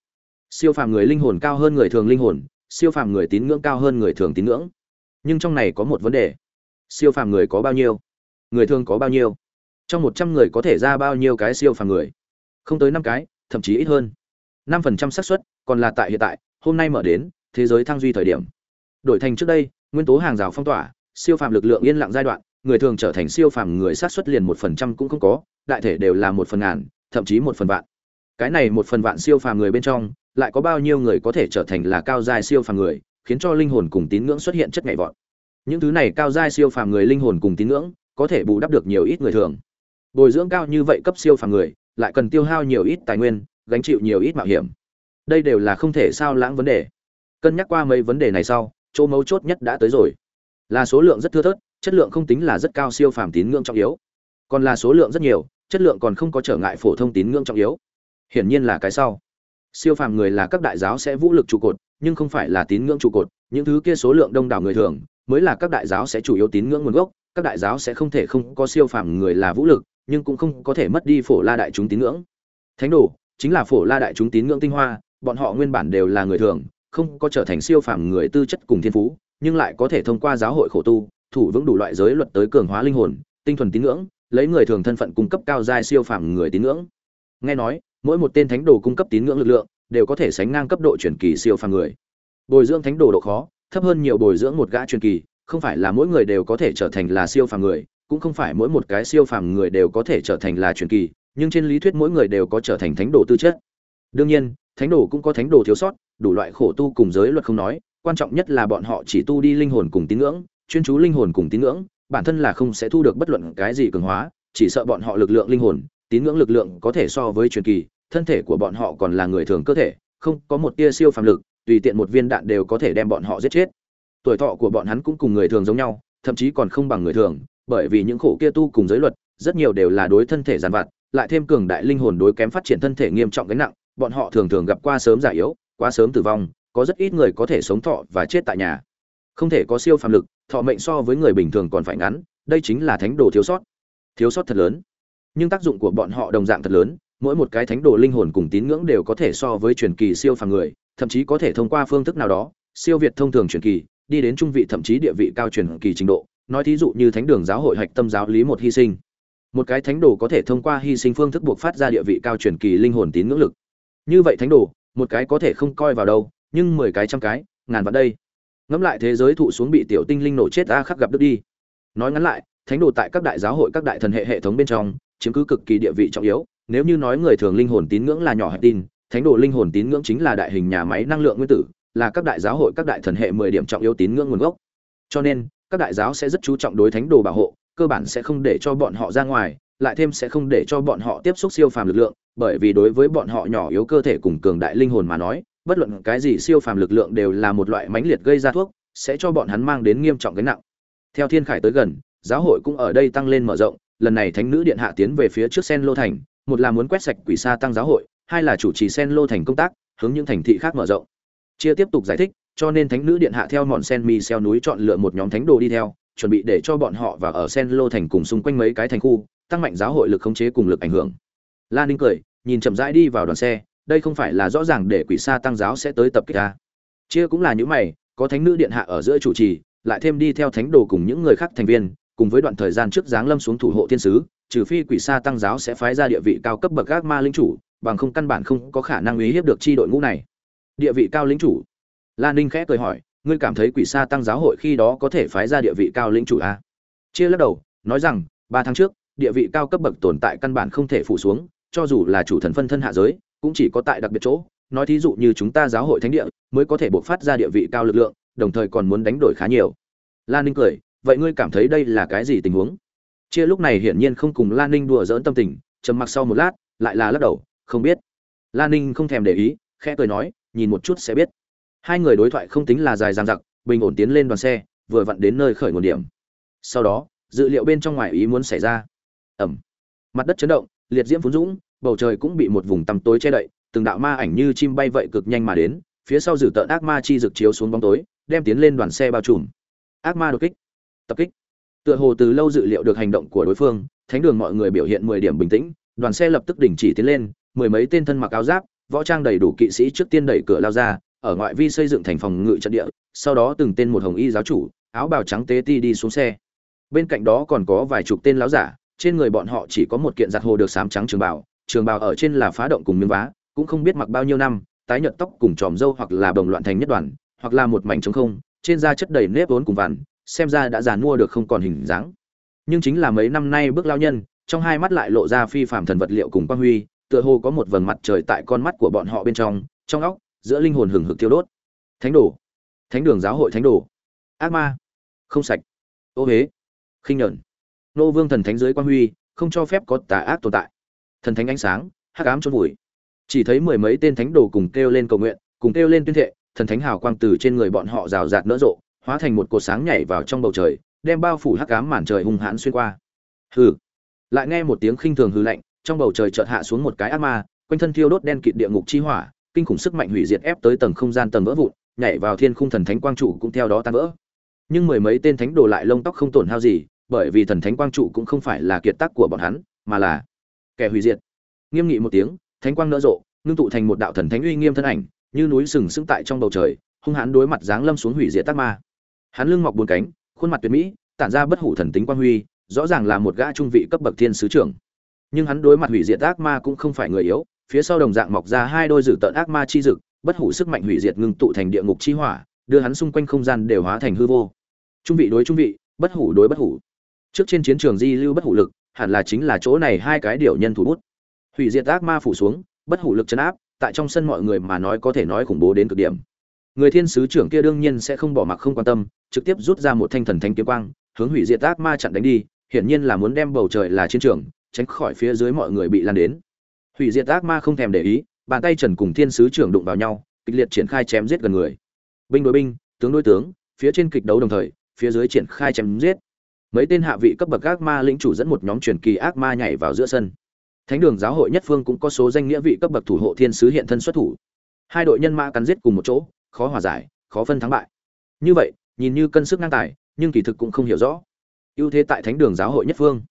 Siêu phàm người linh hồn cao hơn người thường linh hồn, siêu phàm người tín ngưỡng cao hơn người thường tín ngưỡng. Nhưng trong này có một vấn đề. Siêu phàm người có bao nhiêu? Người thường có bao nhiêu? Trong một trăm người có thể ra bao nhiêu cái siêu phàm người? Không tới năm cái, thậm chí ít hơn. năm phần trăm xác suất, còn là tại hiện tại, hôm nay mở đến, thế giới thăng duy thời điểm. Đổi thành trước đây, nguyên tố hàng rào phong tỏa, siêu phàm lực lượng yên lặng giai đoạn người thường trở thành siêu phàm người sát xuất liền một phần trăm cũng không có, đại thể đều là một phần ngàn, thậm chí một phần vạn. Cái này một phần vạn siêu phàm người bên trong, lại có bao nhiêu người có thể trở thành là cao giai siêu phàm người, khiến cho linh hồn cùng tín ngưỡng xuất hiện chất nhảy vọt. Những thứ này cao giai siêu phàm người linh hồn cùng tín ngưỡng, có thể bù đắp được nhiều ít người thường. Bồi dưỡng cao như vậy cấp siêu phàm người, lại cần tiêu hao nhiều ít tài nguyên, gánh chịu nhiều ít mạo hiểm. Đây đều là không thể sao lãng vấn đề. Cân nhắc qua mấy vấn đề này sau, chỗ mấu chốt nhất đã tới rồi. Là số lượng rất thưa thớt chất lượng không tính là rất cao siêu phàm tín ngưỡng trọng yếu. Còn là số lượng rất nhiều, chất lượng còn không có trở ngại phổ thông tín ngưỡng trọng yếu. Hiển nhiên là cái sau. Siêu phàm người là các đại giáo sẽ vũ lực trụ cột, nhưng không phải là tín ngưỡng trụ cột. Những thứ kia số lượng đông đảo người thường, mới là các đại giáo sẽ chủ yếu tín ngưỡng nguồn gốc. Các đại giáo sẽ không thể không có siêu phàm người là vũ lực, nhưng cũng không có thể mất đi phổ la đại chúng tín ngưỡng. Thánh đồ, chính là phổ la đại chúng tín ngưỡng tinh hoa, bọn họ nguyên bản đều là người thường, không có trở thành siêu phàm người tư chất cùng thiên phú, nhưng lại có thể thông qua giáo hội khổ tu thủ vững đủ loại giới luật tới cường hóa linh hồn, tinh thuần tín ngưỡng, lấy người thường thân phận cung cấp cao giai siêu phàm người tín ngưỡng. Nghe nói, mỗi một tên thánh đồ cung cấp tín ngưỡng lực lượng, đều có thể sánh ngang cấp độ truyền kỳ siêu phàm người. Bồi dưỡng thánh đồ độ khó, thấp hơn nhiều bồi dưỡng một gã truyền kỳ, không phải là mỗi người đều có thể trở thành là siêu phàm người, cũng không phải mỗi một cái siêu phàm người đều có thể trở thành là truyền kỳ, nhưng trên lý thuyết mỗi người đều có trở thành thánh đồ tư chất. Đương nhiên, thánh đồ cũng có thánh đồ thiếu sót, đủ loại khổ tu cùng giới luật không nói, quan trọng nhất là bọn họ chỉ tu đi linh hồn cùng tín ngưỡng chuyên chú linh hồn cùng tín ngưỡng, bản thân là không sẽ thu được bất luận cái gì cường hóa, chỉ sợ bọn họ lực lượng linh hồn, tín ngưỡng lực lượng có thể so với truyền kỳ, thân thể của bọn họ còn là người thường cơ thể, không có một tia siêu phàm lực, tùy tiện một viên đạn đều có thể đem bọn họ giết chết. Tuổi thọ của bọn hắn cũng cùng người thường giống nhau, thậm chí còn không bằng người thường, bởi vì những khổ kia tu cùng giới luật, rất nhiều đều là đối thân thể giàn vặt, lại thêm cường đại linh hồn đối kém phát triển thân thể nghiêm trọng gánh nặng, bọn họ thường thường gặp qua sớm già yếu, quá sớm tử vong, có rất ít người có thể sống thọ và chết tại nhà. Không thể có siêu phàm lực thọ mệnh so với người bình thường còn phải ngắn, đây chính là thánh đồ thiếu sót. Thiếu sót thật lớn. Nhưng tác dụng của bọn họ đồng dạng thật lớn, mỗi một cái thánh đồ linh hồn cùng tín ngưỡng đều có thể so với truyền kỳ siêu phàm người, thậm chí có thể thông qua phương thức nào đó, siêu việt thông thường truyền kỳ, đi đến trung vị thậm chí địa vị cao truyền kỳ trình độ. Nói thí dụ như thánh đường giáo hội hạch tâm giáo lý một hy sinh. Một cái thánh đồ có thể thông qua hy sinh phương thức buộc phát ra địa vị cao truyền kỳ linh hồn tín ngưỡng lực. Như vậy thánh đồ, một cái có thể không coi vào đâu, nhưng mười cái trăm cái, ngàn vạn đây ngẫm lại thế giới thụ xuống bị tiểu tinh linh nổ chết a khắc gặp đức đi. Nói ngắn lại, thánh đồ tại các đại giáo hội các đại thần hệ hệ thống bên trong, chiếm cứ cực kỳ địa vị trọng yếu. Nếu như nói người thường linh hồn tín ngưỡng là nhỏ hạch tin, thánh đồ linh hồn tín ngưỡng chính là đại hình nhà máy năng lượng nguyên tử, là các đại giáo hội các đại thần hệ mười điểm trọng yếu tín ngưỡng nguồn gốc. Cho nên, các đại giáo sẽ rất chú trọng đối thánh đồ bảo hộ, cơ bản sẽ không để cho bọn họ ra ngoài, lại thêm sẽ không để cho bọn họ tiếp xúc siêu phàm lực lượng, bởi vì đối với bọn họ nhỏ yếu cơ thể cùng cường đại linh hồn mà nói bất luận cái gì siêu phàm lực lượng đều là một loại mãnh liệt gây ra thuốc, sẽ cho bọn hắn mang đến nghiêm trọng gánh nặng. Theo thiên khải tới gần, giáo hội cũng ở đây tăng lên mở rộng, lần này thánh nữ điện hạ tiến về phía trước sen lô thành, một là muốn quét sạch quỷ sa tăng giáo hội, hai là chủ trì sen lô thành công tác, hướng những thành thị khác mở rộng. Chia tiếp tục giải thích, cho nên thánh nữ điện hạ theo mòn sen mi xeo núi chọn lựa một nhóm thánh đồ đi theo, chuẩn bị để cho bọn họ và ở sen lô thành cùng xung quanh mấy cái thành khu, tăng mạnh giáo hội lực khống chế cùng lực ảnh hưởng. Lan ninh cười, nhìn chậm rãi đi vào đoàn xe đây không phải là rõ ràng để quỷ sa tăng giáo sẽ tới tập kích ta. Chia cũng là những mày, có thánh nữ điện hạ ở giữa chủ trì, lại thêm đi theo thánh đồ cùng những người khác thành viên, cùng với đoạn thời gian trước giáng lâm xuống thủ hộ thiên sứ, trừ phi quỷ sa tăng giáo sẽ phái ra địa vị cao cấp bậc các ma linh chủ, bằng không căn bản không có khả năng uy hiếp được chi đội ngũ này. Địa vị cao lính chủ. Lan ninh khẽ cười hỏi, ngươi cảm thấy quỷ sa tăng giáo hội khi đó có thể phái ra địa vị cao lính chủ à? chia lắc đầu, nói rằng, ba tháng trước, địa vị cao cấp bậc tồn tại căn bản không thể phủ xuống, cho dù là chủ thần phân thân hạ giới cũng chỉ có tại đặc biệt chỗ, nói thí dụ như chúng ta giáo hội thánh địa mới có thể buộc phát ra địa vị cao lực lượng, đồng thời còn muốn đánh đổi khá nhiều. Lan ninh cười, vậy ngươi cảm thấy đây là cái gì tình huống? Chia lúc này hiển nhiên không cùng lan ninh đùa dỡn tâm tình, trầm mặc sau một lát, lại là lắc đầu, không biết. Lan ninh không thèm để ý, khẽ cười nói, nhìn một chút sẽ biết. Hai người đối thoại không tính là dài dằng dặc, bình ổn tiến lên đoàn xe, vừa vặn đến nơi khởi nguồn điểm. Sau đó, dự liệu bên trong ngoài ý muốn xảy ra. Ẩm. Mặt đất chấn động, liệt diễm phun dũng bầu trời cũng bị một vùng tăm tối che đậy, từng đạo ma ảnh như chim bay vậy cực nhanh mà đến, phía sau dự tợn ác ma chi rực chiếu xuống bóng tối, đem tiến lên đoàn xe bao trùm. Ác ma đột kích, tập kích. Tựa hồ từ lâu dự liệu được hành động của đối phương, thánh đường mọi người biểu hiện mười điểm bình tĩnh, đoàn xe lập tức đình chỉ tiến lên, mười mấy tên thân mặc áo giáp, võ trang đầy đủ kỵ sĩ trước tiên đẩy cửa lao ra, ở ngoại vi xây dựng thành phòng ngự trận địa, sau đó từng tên một hồng y giáo chủ, áo bào trắng tế ti đi xuống xe. Bên cạnh đó còn có vài chục tên láo giả, trên người bọn họ chỉ có một kiện giặt hồ được sám trắng trường bào trường bào ở trên là phá động cùng miếng vá, cũng không biết mặc bao nhiêu năm, tái nhợt tóc cùng tròm râu hoặc là đồng loạn thành nhất đoàn, hoặc là một mảnh trống không, trên da chất đầy nếp vốn cùng vằn, xem ra đã già mua được không còn hình dáng. Nhưng chính là mấy năm nay bước lao nhân, trong hai mắt lại lộ ra phi phàm thần vật liệu cùng quang huy, tựa hồ có một vầng mặt trời tại con mắt của bọn họ bên trong trong óc, giữa linh hồn hừng hực thiêu đốt. Thánh đồ! Thánh đường giáo hội thánh đồ! Ác ma! Không sạch! Ô huế khinh nhẫn! Nô vương thần thánh dưới quang huy, không cho phép có tà ác tồn tại thần thánh ánh sáng, hắc ám chôn vùi. Chỉ thấy mười mấy tên thánh đồ cùng kêu lên cầu nguyện, cùng kêu lên tuyên thệ, thần thánh hào quang từ trên người bọn họ rào rạt nở rộ, hóa thành một cột sáng nhảy vào trong bầu trời, đem bao phủ hắc ám màn trời hung hãn xuyên qua. Hừ. Lại nghe một tiếng khinh thường hư lạnh, trong bầu trời chợt hạ xuống một cái ác ma, quanh thân thiêu đốt đen kịt địa ngục chi hỏa, kinh khủng sức mạnh hủy diệt ép tới tầng không gian tầng vỡ vụn, nhảy vào thiên khung thần thánh quang trụ cũng theo đó tan vỡ. Nhưng mười mấy tên thánh đồ lại lông tóc không tổn hao gì, bởi vì thần thánh quang trụ cũng không phải là kiệt tác của bọn hắn, mà là kẻ hủy diệt. Nghiêm nghị một tiếng, thánh quang nở rộ, ngưng tụ thành một đạo thần thánh uy nghiêm thân ảnh, như núi sừng sững tại trong bầu trời, hung hãn đối mặt giáng lâm xuống hủy diệt tác ma. Hắn lưng mọc bốn cánh, khuôn mặt tuyệt mỹ, tản ra bất hủ thần tính quang huy, rõ ràng là một gã trung vị cấp bậc thiên sứ trưởng. Nhưng hắn đối mặt hủy diệt ác ma cũng không phải người yếu, phía sau đồng dạng mọc ra hai đôi dự tợn ác ma chi dực, bất hủ sức mạnh hủy diệt ngưng tụ thành địa ngục chi hỏa, đưa hắn xung quanh không gian đều hóa thành hư vô. Trung vị đối trung vị, bất hủ đối bất hủ. Trước trên chiến trường di lưu bất hủ lực hẳn là chính là chỗ này hai cái điều nhân thủ bút. Hủy diệt ác ma phủ xuống, bất hủ lực chấn áp, tại trong sân mọi người mà nói có thể nói khủng bố đến cực điểm. Người thiên sứ trưởng kia đương nhiên sẽ không bỏ mặc không quan tâm, trực tiếp rút ra một thanh thần thánh kiếm quang, hướng hủy diệt ác ma chặn đánh đi, hiển nhiên là muốn đem bầu trời là chiến trường, tránh khỏi phía dưới mọi người bị lan đến. Hủy diệt ác ma không thèm để ý, bàn tay trần cùng thiên sứ trưởng đụng vào nhau, kịch liệt triển khai chém giết gần người. Binh đối binh, tướng đối tướng, phía trên kịch đấu đồng thời, phía dưới triển khai chém giết mấy tên hạ vị cấp bậc ác ma lĩnh chủ dẫn một nhóm truyền kỳ ác ma nhảy vào giữa sân. Thánh đường giáo hội nhất phương cũng có số danh nghĩa vị cấp bậc thủ hộ thiên sứ hiện thân xuất thủ. Hai đội nhân mã cắn giết cùng một chỗ, khó hòa giải, khó phân thắng bại. Như vậy, nhìn như cân sức ngang tài, nhưng kỳ thực cũng không hiểu rõ. Ưu thế tại thánh đường giáo hội nhất phương.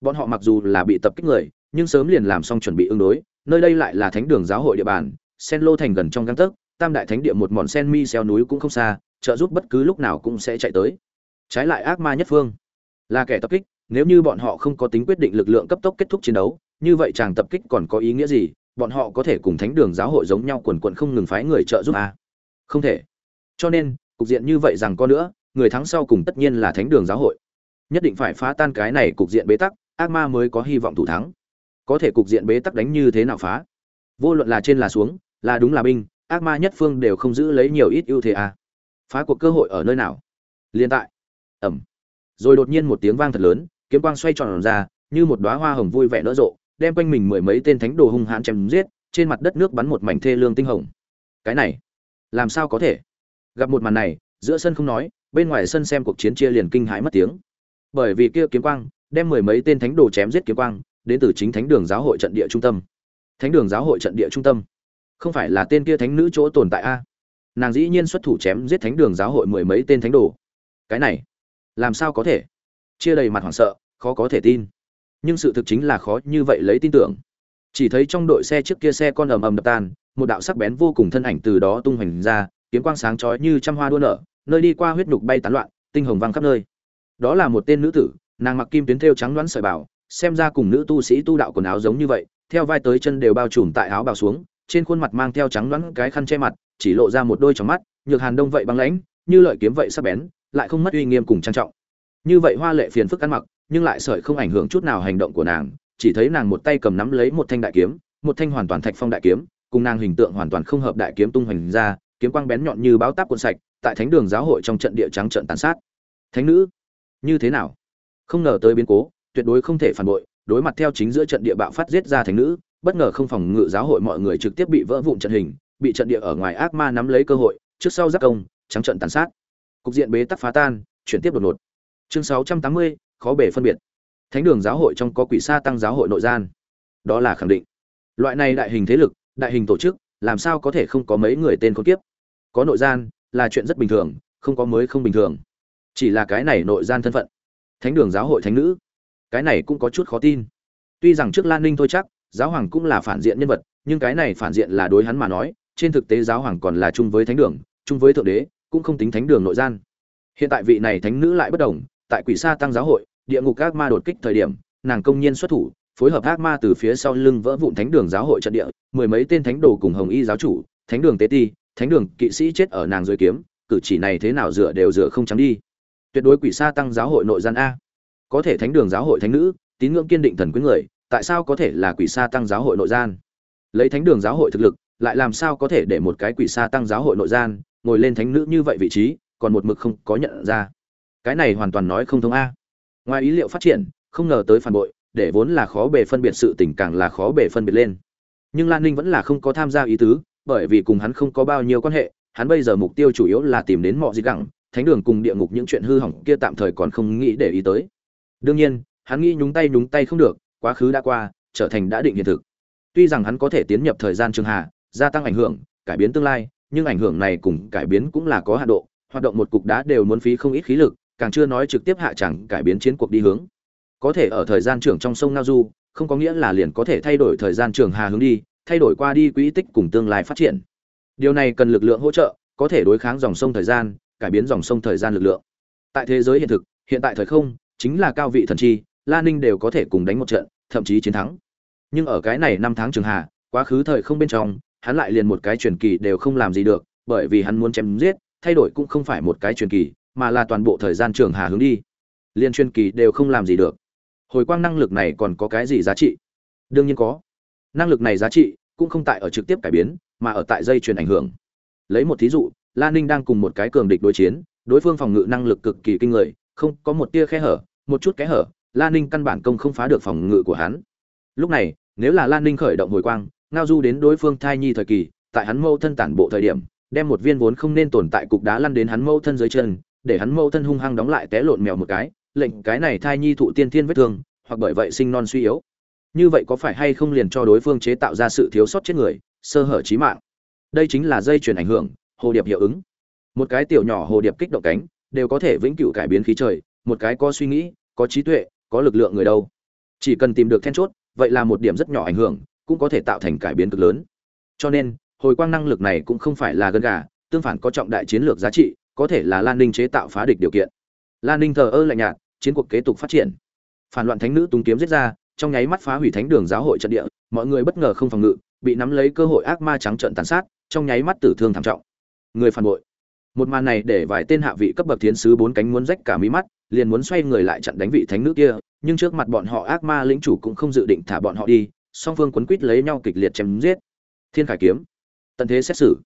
Bọn họ mặc dù là bị tập kích người, nhưng sớm liền làm xong chuẩn bị ứng đối, nơi đây lại là thánh đường giáo hội địa bàn sen lô thành gần trong găng tấc, tam đại thánh địa một mòn sen mi xeo núi cũng không xa, trợ giúp bất cứ lúc nào cũng sẽ chạy tới. Trái lại ác ma nhất phương là kẻ tập kích, nếu như bọn họ không có tính quyết định lực lượng cấp tốc kết thúc chiến đấu, như vậy chàng tập kích còn có ý nghĩa gì? Bọn họ có thể cùng thánh đường giáo hội giống nhau quần quận không ngừng phái người trợ giúp à? không thể. Cho nên, cục diện như vậy rằng có nữa, người thắng sau cùng tất nhiên là thánh đường giáo hội. Nhất định phải phá tan cái này cục diện bế tắc, ác ma mới có hy vọng thủ thắng. Có thể cục diện bế tắc đánh như thế nào phá? Vô luận là trên là xuống, là đúng là binh, ác ma nhất phương đều không giữ lấy nhiều ít ưu thế à. phá cuộc cơ hội ở nơi nào? Liên tại. Ẩm rồi đột nhiên một tiếng vang thật lớn, kiếm quang xoay tròn ra, như một đóa hoa hồng vui vẻ nở rộ, đem quanh mình mười mấy tên thánh đồ hung hãn chém giết, trên mặt đất nước bắn một mảnh thê lương tinh hồng. Cái này, làm sao có thể? Gặp một màn này, giữa sân không nói, bên ngoài sân xem cuộc chiến chia liền kinh hãi mất tiếng. Bởi vì kia kiếm quang, đem mười mấy tên thánh đồ chém giết kiếm quang, đến từ chính thánh đường giáo hội trận địa trung tâm. Thánh đường giáo hội trận địa trung tâm. Không phải là tên kia thánh nữ chỗ tồn tại a? Nàng dĩ nhiên xuất thủ chém giết thánh đường giáo hội mười mấy tên thánh đồ. Cái này làm sao có thể? Chia đầy mặt hoảng sợ, khó có thể tin. Nhưng sự thực chính là khó như vậy lấy tin tưởng. Chỉ thấy trong đội xe trước kia xe con ầm ầm đập tan, một đạo sắc bén vô cùng thân ảnh từ đó tung hoành ra, kiếm quang sáng chói như trăm hoa đua nở, nơi đi qua huyết nhục bay tán loạn, tinh hồng văng khắp nơi. Đó là một tên nữ tử, nàng mặc kim tuyến thêu trắng đoán sợi bảo, xem ra cùng nữ tu sĩ tu đạo quần áo giống như vậy, theo vai tới chân đều bao trùm tại áo bào xuống, trên khuôn mặt mang theo trắng đoán cái khăn che mặt, chỉ lộ ra một đôi trong mắt, nhược hàn đông vậy băng lãnh, như lợi kiếm vậy sắc bén lại không mất uy nghiêm cùng trang trọng. Như vậy hoa lệ phiền phức ăn mặc, nhưng lại sợi không ảnh hưởng chút nào hành động của nàng, chỉ thấy nàng một tay cầm nắm lấy một thanh đại kiếm, một thanh hoàn toàn thạch phong đại kiếm, cùng nàng hình tượng hoàn toàn không hợp đại kiếm tung hoành ra, kiếm quang bén nhọn như báo táp cuộn sạch, tại thánh đường giáo hội trong trận địa trắng trận tàn sát. Thánh nữ, như thế nào? Không ngờ tới biến cố, tuyệt đối không thể phản bội, đối mặt theo chính giữa trận địa bạo phát giết ra thánh nữ, bất ngờ không phòng ngự giáo hội mọi người trực tiếp bị vỡ vụn trận hình, bị trận địa ở ngoài ác ma nắm lấy cơ hội, trước sau giác công, trắng trận tàn sát cục diện bế tắc phá tan chuyển tiếp đột ngột. Chương 680, khó bể phân biệt. Thánh đường giáo hội trong có quỷ sa tăng giáo hội nội gian. Đó là khẳng định. Loại này đại hình thế lực đại hình tổ chức làm sao có thể không có mấy người tên con kiếp? Có nội gian là chuyện rất bình thường không có mới không bình thường. Chỉ là cái này nội gian thân phận. Thánh đường giáo hội thánh nữ. Cái này cũng có chút khó tin. Tuy rằng trước lan ninh thôi chắc giáo hoàng cũng là phản diện nhân vật nhưng cái này phản diện là đối hắn mà nói trên thực tế giáo hoàng còn là chung với thánh đường chung với thượng đế cũng không tính thánh đường nội gian. Hiện tại vị này thánh nữ lại bất đồng, tại quỷ sa tăng giáo hội, địa ngục ác ma đột kích thời điểm, nàng công nhiên xuất thủ, phối hợp ác ma từ phía sau lưng vỡ vụn thánh đường giáo hội trận địa, mười mấy tên thánh đồ cùng hồng y giáo chủ, thánh đường tế ti, thánh đường kỵ sĩ chết ở nàng dưới kiếm, cử chỉ này thế nào dựa đều dựa không trắng đi. Tuyệt đối quỷ sa tăng giáo hội nội gian a. Có thể thánh đường giáo hội thánh nữ, tín ngưỡng kiên định thần quyến người, tại sao có thể là quỷ sa tăng giáo hội nội gian? Lấy thánh đường giáo hội thực lực, lại làm sao có thể để một cái quỷ sa tăng giáo hội nội gian ngồi lên thánh nữ như vậy vị trí, còn một mực không có nhận ra. Cái này hoàn toàn nói không thông a. Ngoài ý liệu phát triển, không ngờ tới phản bội, để vốn là khó bề phân biệt sự tình càng là khó bề phân biệt lên. Nhưng lan ninh vẫn là không có tham gia ý tứ, bởi vì cùng hắn không có bao nhiêu quan hệ, hắn bây giờ mục tiêu chủ yếu là tìm đến mọi gì gẳng, thánh đường cùng địa ngục những chuyện hư hỏng kia tạm thời còn không nghĩ để ý tới. Đương nhiên, hắn nghĩ nhúng tay nhúng tay không được, quá khứ đã qua, trở thành đã định hiện thực. Tuy rằng hắn có thể tiến nhập thời gian trường hạ, gia tăng ảnh hưởng, cải biến tương lai nhưng ảnh hưởng này cùng cải biến cũng là có hạn độ, hoạt động một cục đá đều muốn phí không ít khí lực, càng chưa nói trực tiếp hạ chẳng cải biến chiến cuộc đi hướng. Có thể ở thời gian trưởng trong sông ngao du, không có nghĩa là liền có thể thay đổi thời gian trường hà hướng đi, thay đổi qua đi quỹ tích cùng tương lai phát triển. Điều này cần lực lượng hỗ trợ, có thể đối kháng dòng sông thời gian, cải biến dòng sông thời gian lực lượng. Tại thế giới hiện thực, hiện tại thời không, chính là cao vị thần chi, la ninh đều có thể cùng đánh một trận, thậm chí chiến thắng. Nhưng ở cái này năm tháng trường hà, quá khứ thời không bên trong hắn lại liền một cái truyền kỳ đều không làm gì được, bởi vì hắn muốn chém giết, thay đổi cũng không phải một cái truyền kỳ, mà là toàn bộ thời gian trường hà hướng đi. Liên truyền kỳ đều không làm gì được. Hồi quang năng lực này còn có cái gì giá trị? Đương nhiên có. Năng lực này giá trị cũng không tại ở trực tiếp cải biến, mà ở tại dây truyền ảnh hưởng. Lấy một thí dụ Lan ninh đang cùng một cái cường địch đối chiến, đối phương phòng ngự năng lực cực kỳ kinh người, không có một tia khe hở, một chút kẽ hở Lan ninh căn bản công không phá được phòng ngự của hắn. Lúc này, nếu là lan ninh khởi động hồi quang ngao du đến đối phương thai nhi thời kỳ, tại hắn mâu thân tản bộ thời điểm, đem một viên vốn không nên tồn tại cục đá lăn đến hắn mâu thân dưới chân, để hắn mâu thân hung hăng đóng lại té lộn mèo một cái, lệnh cái này thai nhi thụ tiên thiên vết thương, hoặc bởi vậy sinh non suy yếu. Như vậy có phải hay không liền cho đối phương chế tạo ra sự thiếu sót chết người, sơ hở trí mạng? Đây chính là dây chuyển ảnh hưởng, hồ điệp hiệu ứng. Một cái tiểu nhỏ hồ điệp kích động cánh, đều có thể vĩnh cửu cải biến khí trời, một cái có suy nghĩ, có trí tuệ, có lực lượng người đâu. Chỉ cần tìm được then chốt, vậy là một điểm rất nhỏ ảnh hưởng cũng có thể tạo thành cải biến cực lớn. Cho nên, hồi quang năng lực này cũng không phải là gần gà, tương phản có trọng đại chiến lược giá trị, có thể là lan ninh chế tạo phá địch điều kiện. Lan ninh thờ ơ lạnh nhạt, chiến cuộc kế tục phát triển. Phản loạn thánh nữ tung kiếm giết ra, trong nháy mắt phá hủy thánh đường giáo hội trận địa, mọi người bất ngờ không phòng ngự, bị nắm lấy cơ hội ác ma trắng trận tàn sát, trong nháy mắt tử thương thảm trọng. Người phản bội. Một màn này để vài tên hạ vị cấp bậc tiến sứ bốn cánh muốn rách cả mí mắt, liền muốn xoay người lại chặn đánh vị thánh nữ kia, nhưng trước mặt bọn họ ác ma lĩnh chủ cũng không dự định thả bọn họ đi song phương quấn quýt lấy nhau kịch liệt chém giết. Thiên khải kiếm. Tận thế xét xử.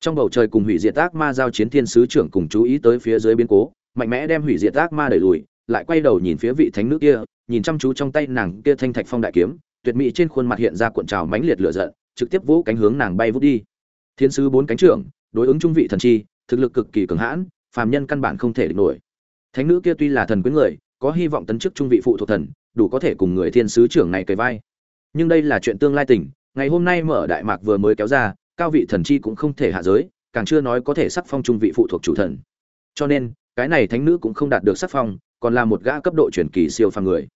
Trong bầu trời cùng hủy diệt ác ma giao chiến, thiên sứ trưởng cùng chú ý tới phía dưới biến cố, mạnh mẽ đem hủy diệt ác ma đẩy lùi, lại quay đầu nhìn phía vị thánh nữ kia, nhìn chăm chú trong tay nàng kia thanh thạch phong đại kiếm, tuyệt mỹ trên khuôn mặt hiện ra cuộn trào mãnh liệt lửa giận, trực tiếp vỗ cánh hướng nàng bay vút đi. Thiên sứ bốn cánh trưởng, đối ứng trung vị thần chi, thực lực cực kỳ cường hãn, phàm nhân căn bản không thể địch nổi. Thánh nữ kia tuy là thần quyến người, có hy vọng tấn chức trung vị phụ thuộc thần, đủ có thể cùng người thiên sứ trưởng này cầy vai nhưng đây là chuyện tương lai tỉnh ngày hôm nay mở đại mạc vừa mới kéo ra, cao vị thần chi cũng không thể hạ giới, càng chưa nói có thể sắc phong trung vị phụ thuộc chủ thần. Cho nên, cái này thánh nữ cũng không đạt được sắc phong, còn là một gã cấp độ truyền kỳ siêu phàm người.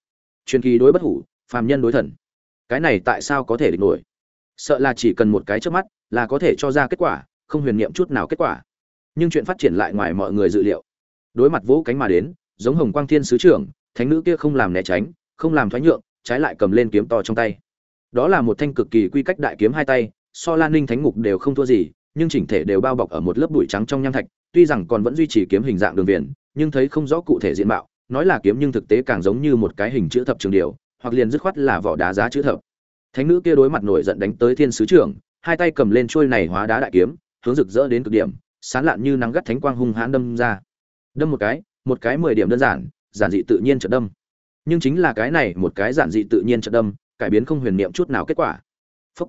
Truyền kỳ đối bất hủ, phàm nhân đối thần. Cái này tại sao có thể địch nổi? Sợ là chỉ cần một cái trước mắt, là có thể cho ra kết quả, không huyền niệm chút nào kết quả. Nhưng chuyện phát triển lại ngoài mọi người dự liệu. Đối mặt vỗ cánh mà đến, giống hồng quang thiên sứ trưởng, thánh nữ kia không làm né tránh, không làm thoái nhượng, trái lại cầm lên kiếm to trong tay đó là một thanh cực kỳ quy cách đại kiếm hai tay, so lan ninh thánh ngục đều không thua gì, nhưng chỉnh thể đều bao bọc ở một lớp bụi trắng trong nham thạch, tuy rằng còn vẫn duy trì kiếm hình dạng đường viền, nhưng thấy không rõ cụ thể diện mạo, nói là kiếm nhưng thực tế càng giống như một cái hình chữ thập trường điều hoặc liền dứt khoát là vỏ đá giá chữ thập. Thánh nữ kia đối mặt nổi giận đánh tới thiên sứ trưởng, hai tay cầm lên trôi này hóa đá đại kiếm, hướng rực rỡ đến cực điểm, sán lạn như nắng gắt thánh quang hung hãn đâm ra. Đâm một cái một cái mười điểm đơn giản giản dị tự nhiên trận đâm. Nhưng chính là cái này, một cái giản dị tự nhiên trận đâm cải biến không huyền niệm chút nào kết quả Phúc.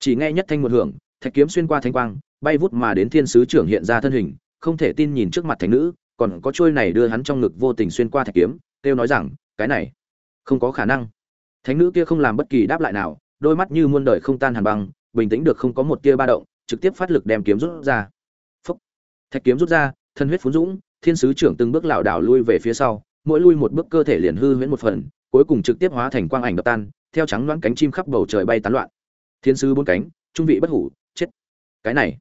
chỉ nghe nhất thanh một hưởng, thạch kiếm xuyên qua thanh quang, bay vút mà đến thiên sứ trưởng hiện ra thân hình, không thể tin nhìn trước mặt thánh nữ, còn có trôi này đưa hắn trong ngực vô tình xuyên qua thạch kiếm, kêu nói rằng, cái này, không có khả năng thánh nữ kia không làm bất kỳ đáp lại nào, đôi mắt như muôn đời không tan hàn băng, bình tĩnh được không có một tia ba động, trực tiếp phát lực đem kiếm rút ra Phúc. thạch kiếm rút ra, thân huyết phun dũng, thiên sứ trưởng từng bước lảo đảo lui về phía sau, mỗi lui một bước cơ thể liền hư huyễn một phần, cuối cùng trực tiếp hóa thành quang ảnh đập tan theo trắng loãng cánh chim khắp bầu trời bay tán loạn. Thiên sứ bốn cánh, trung vị bất hủ, chết. Cái này,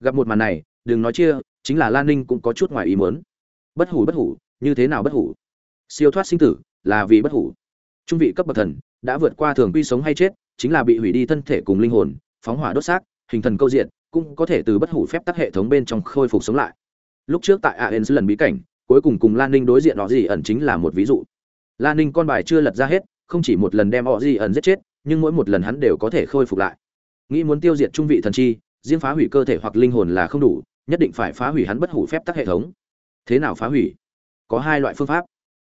gặp một màn này, đừng nói chia, chính là lan ninh cũng có chút ngoài ý muốn. Bất hủ bất hủ, như thế nào bất hủ? Siêu thoát sinh tử, là vì bất hủ. Trung vị cấp bậc thần, đã vượt qua thường quy sống hay chết, chính là bị hủy đi thân thể cùng linh hồn, phóng hỏa đốt xác, hình thần câu diện, cũng có thể từ bất hủ phép tắc hệ thống bên trong khôi phục sống lại. Lúc trước tại aen lần bí cảnh, cuối cùng cùng lan ninh đối diện đó gì ẩn chính là một ví dụ. Lan ninh con bài chưa lật ra hết không chỉ một lần đem họ gì ẩn giết chết, nhưng mỗi một lần hắn đều có thể khôi phục lại. Nghĩ muốn tiêu diệt trung vị thần chi, riêng phá hủy cơ thể hoặc linh hồn là không đủ, nhất định phải phá hủy hắn bất hủ phép tắc hệ thống. Thế nào phá hủy? Có hai loại phương pháp.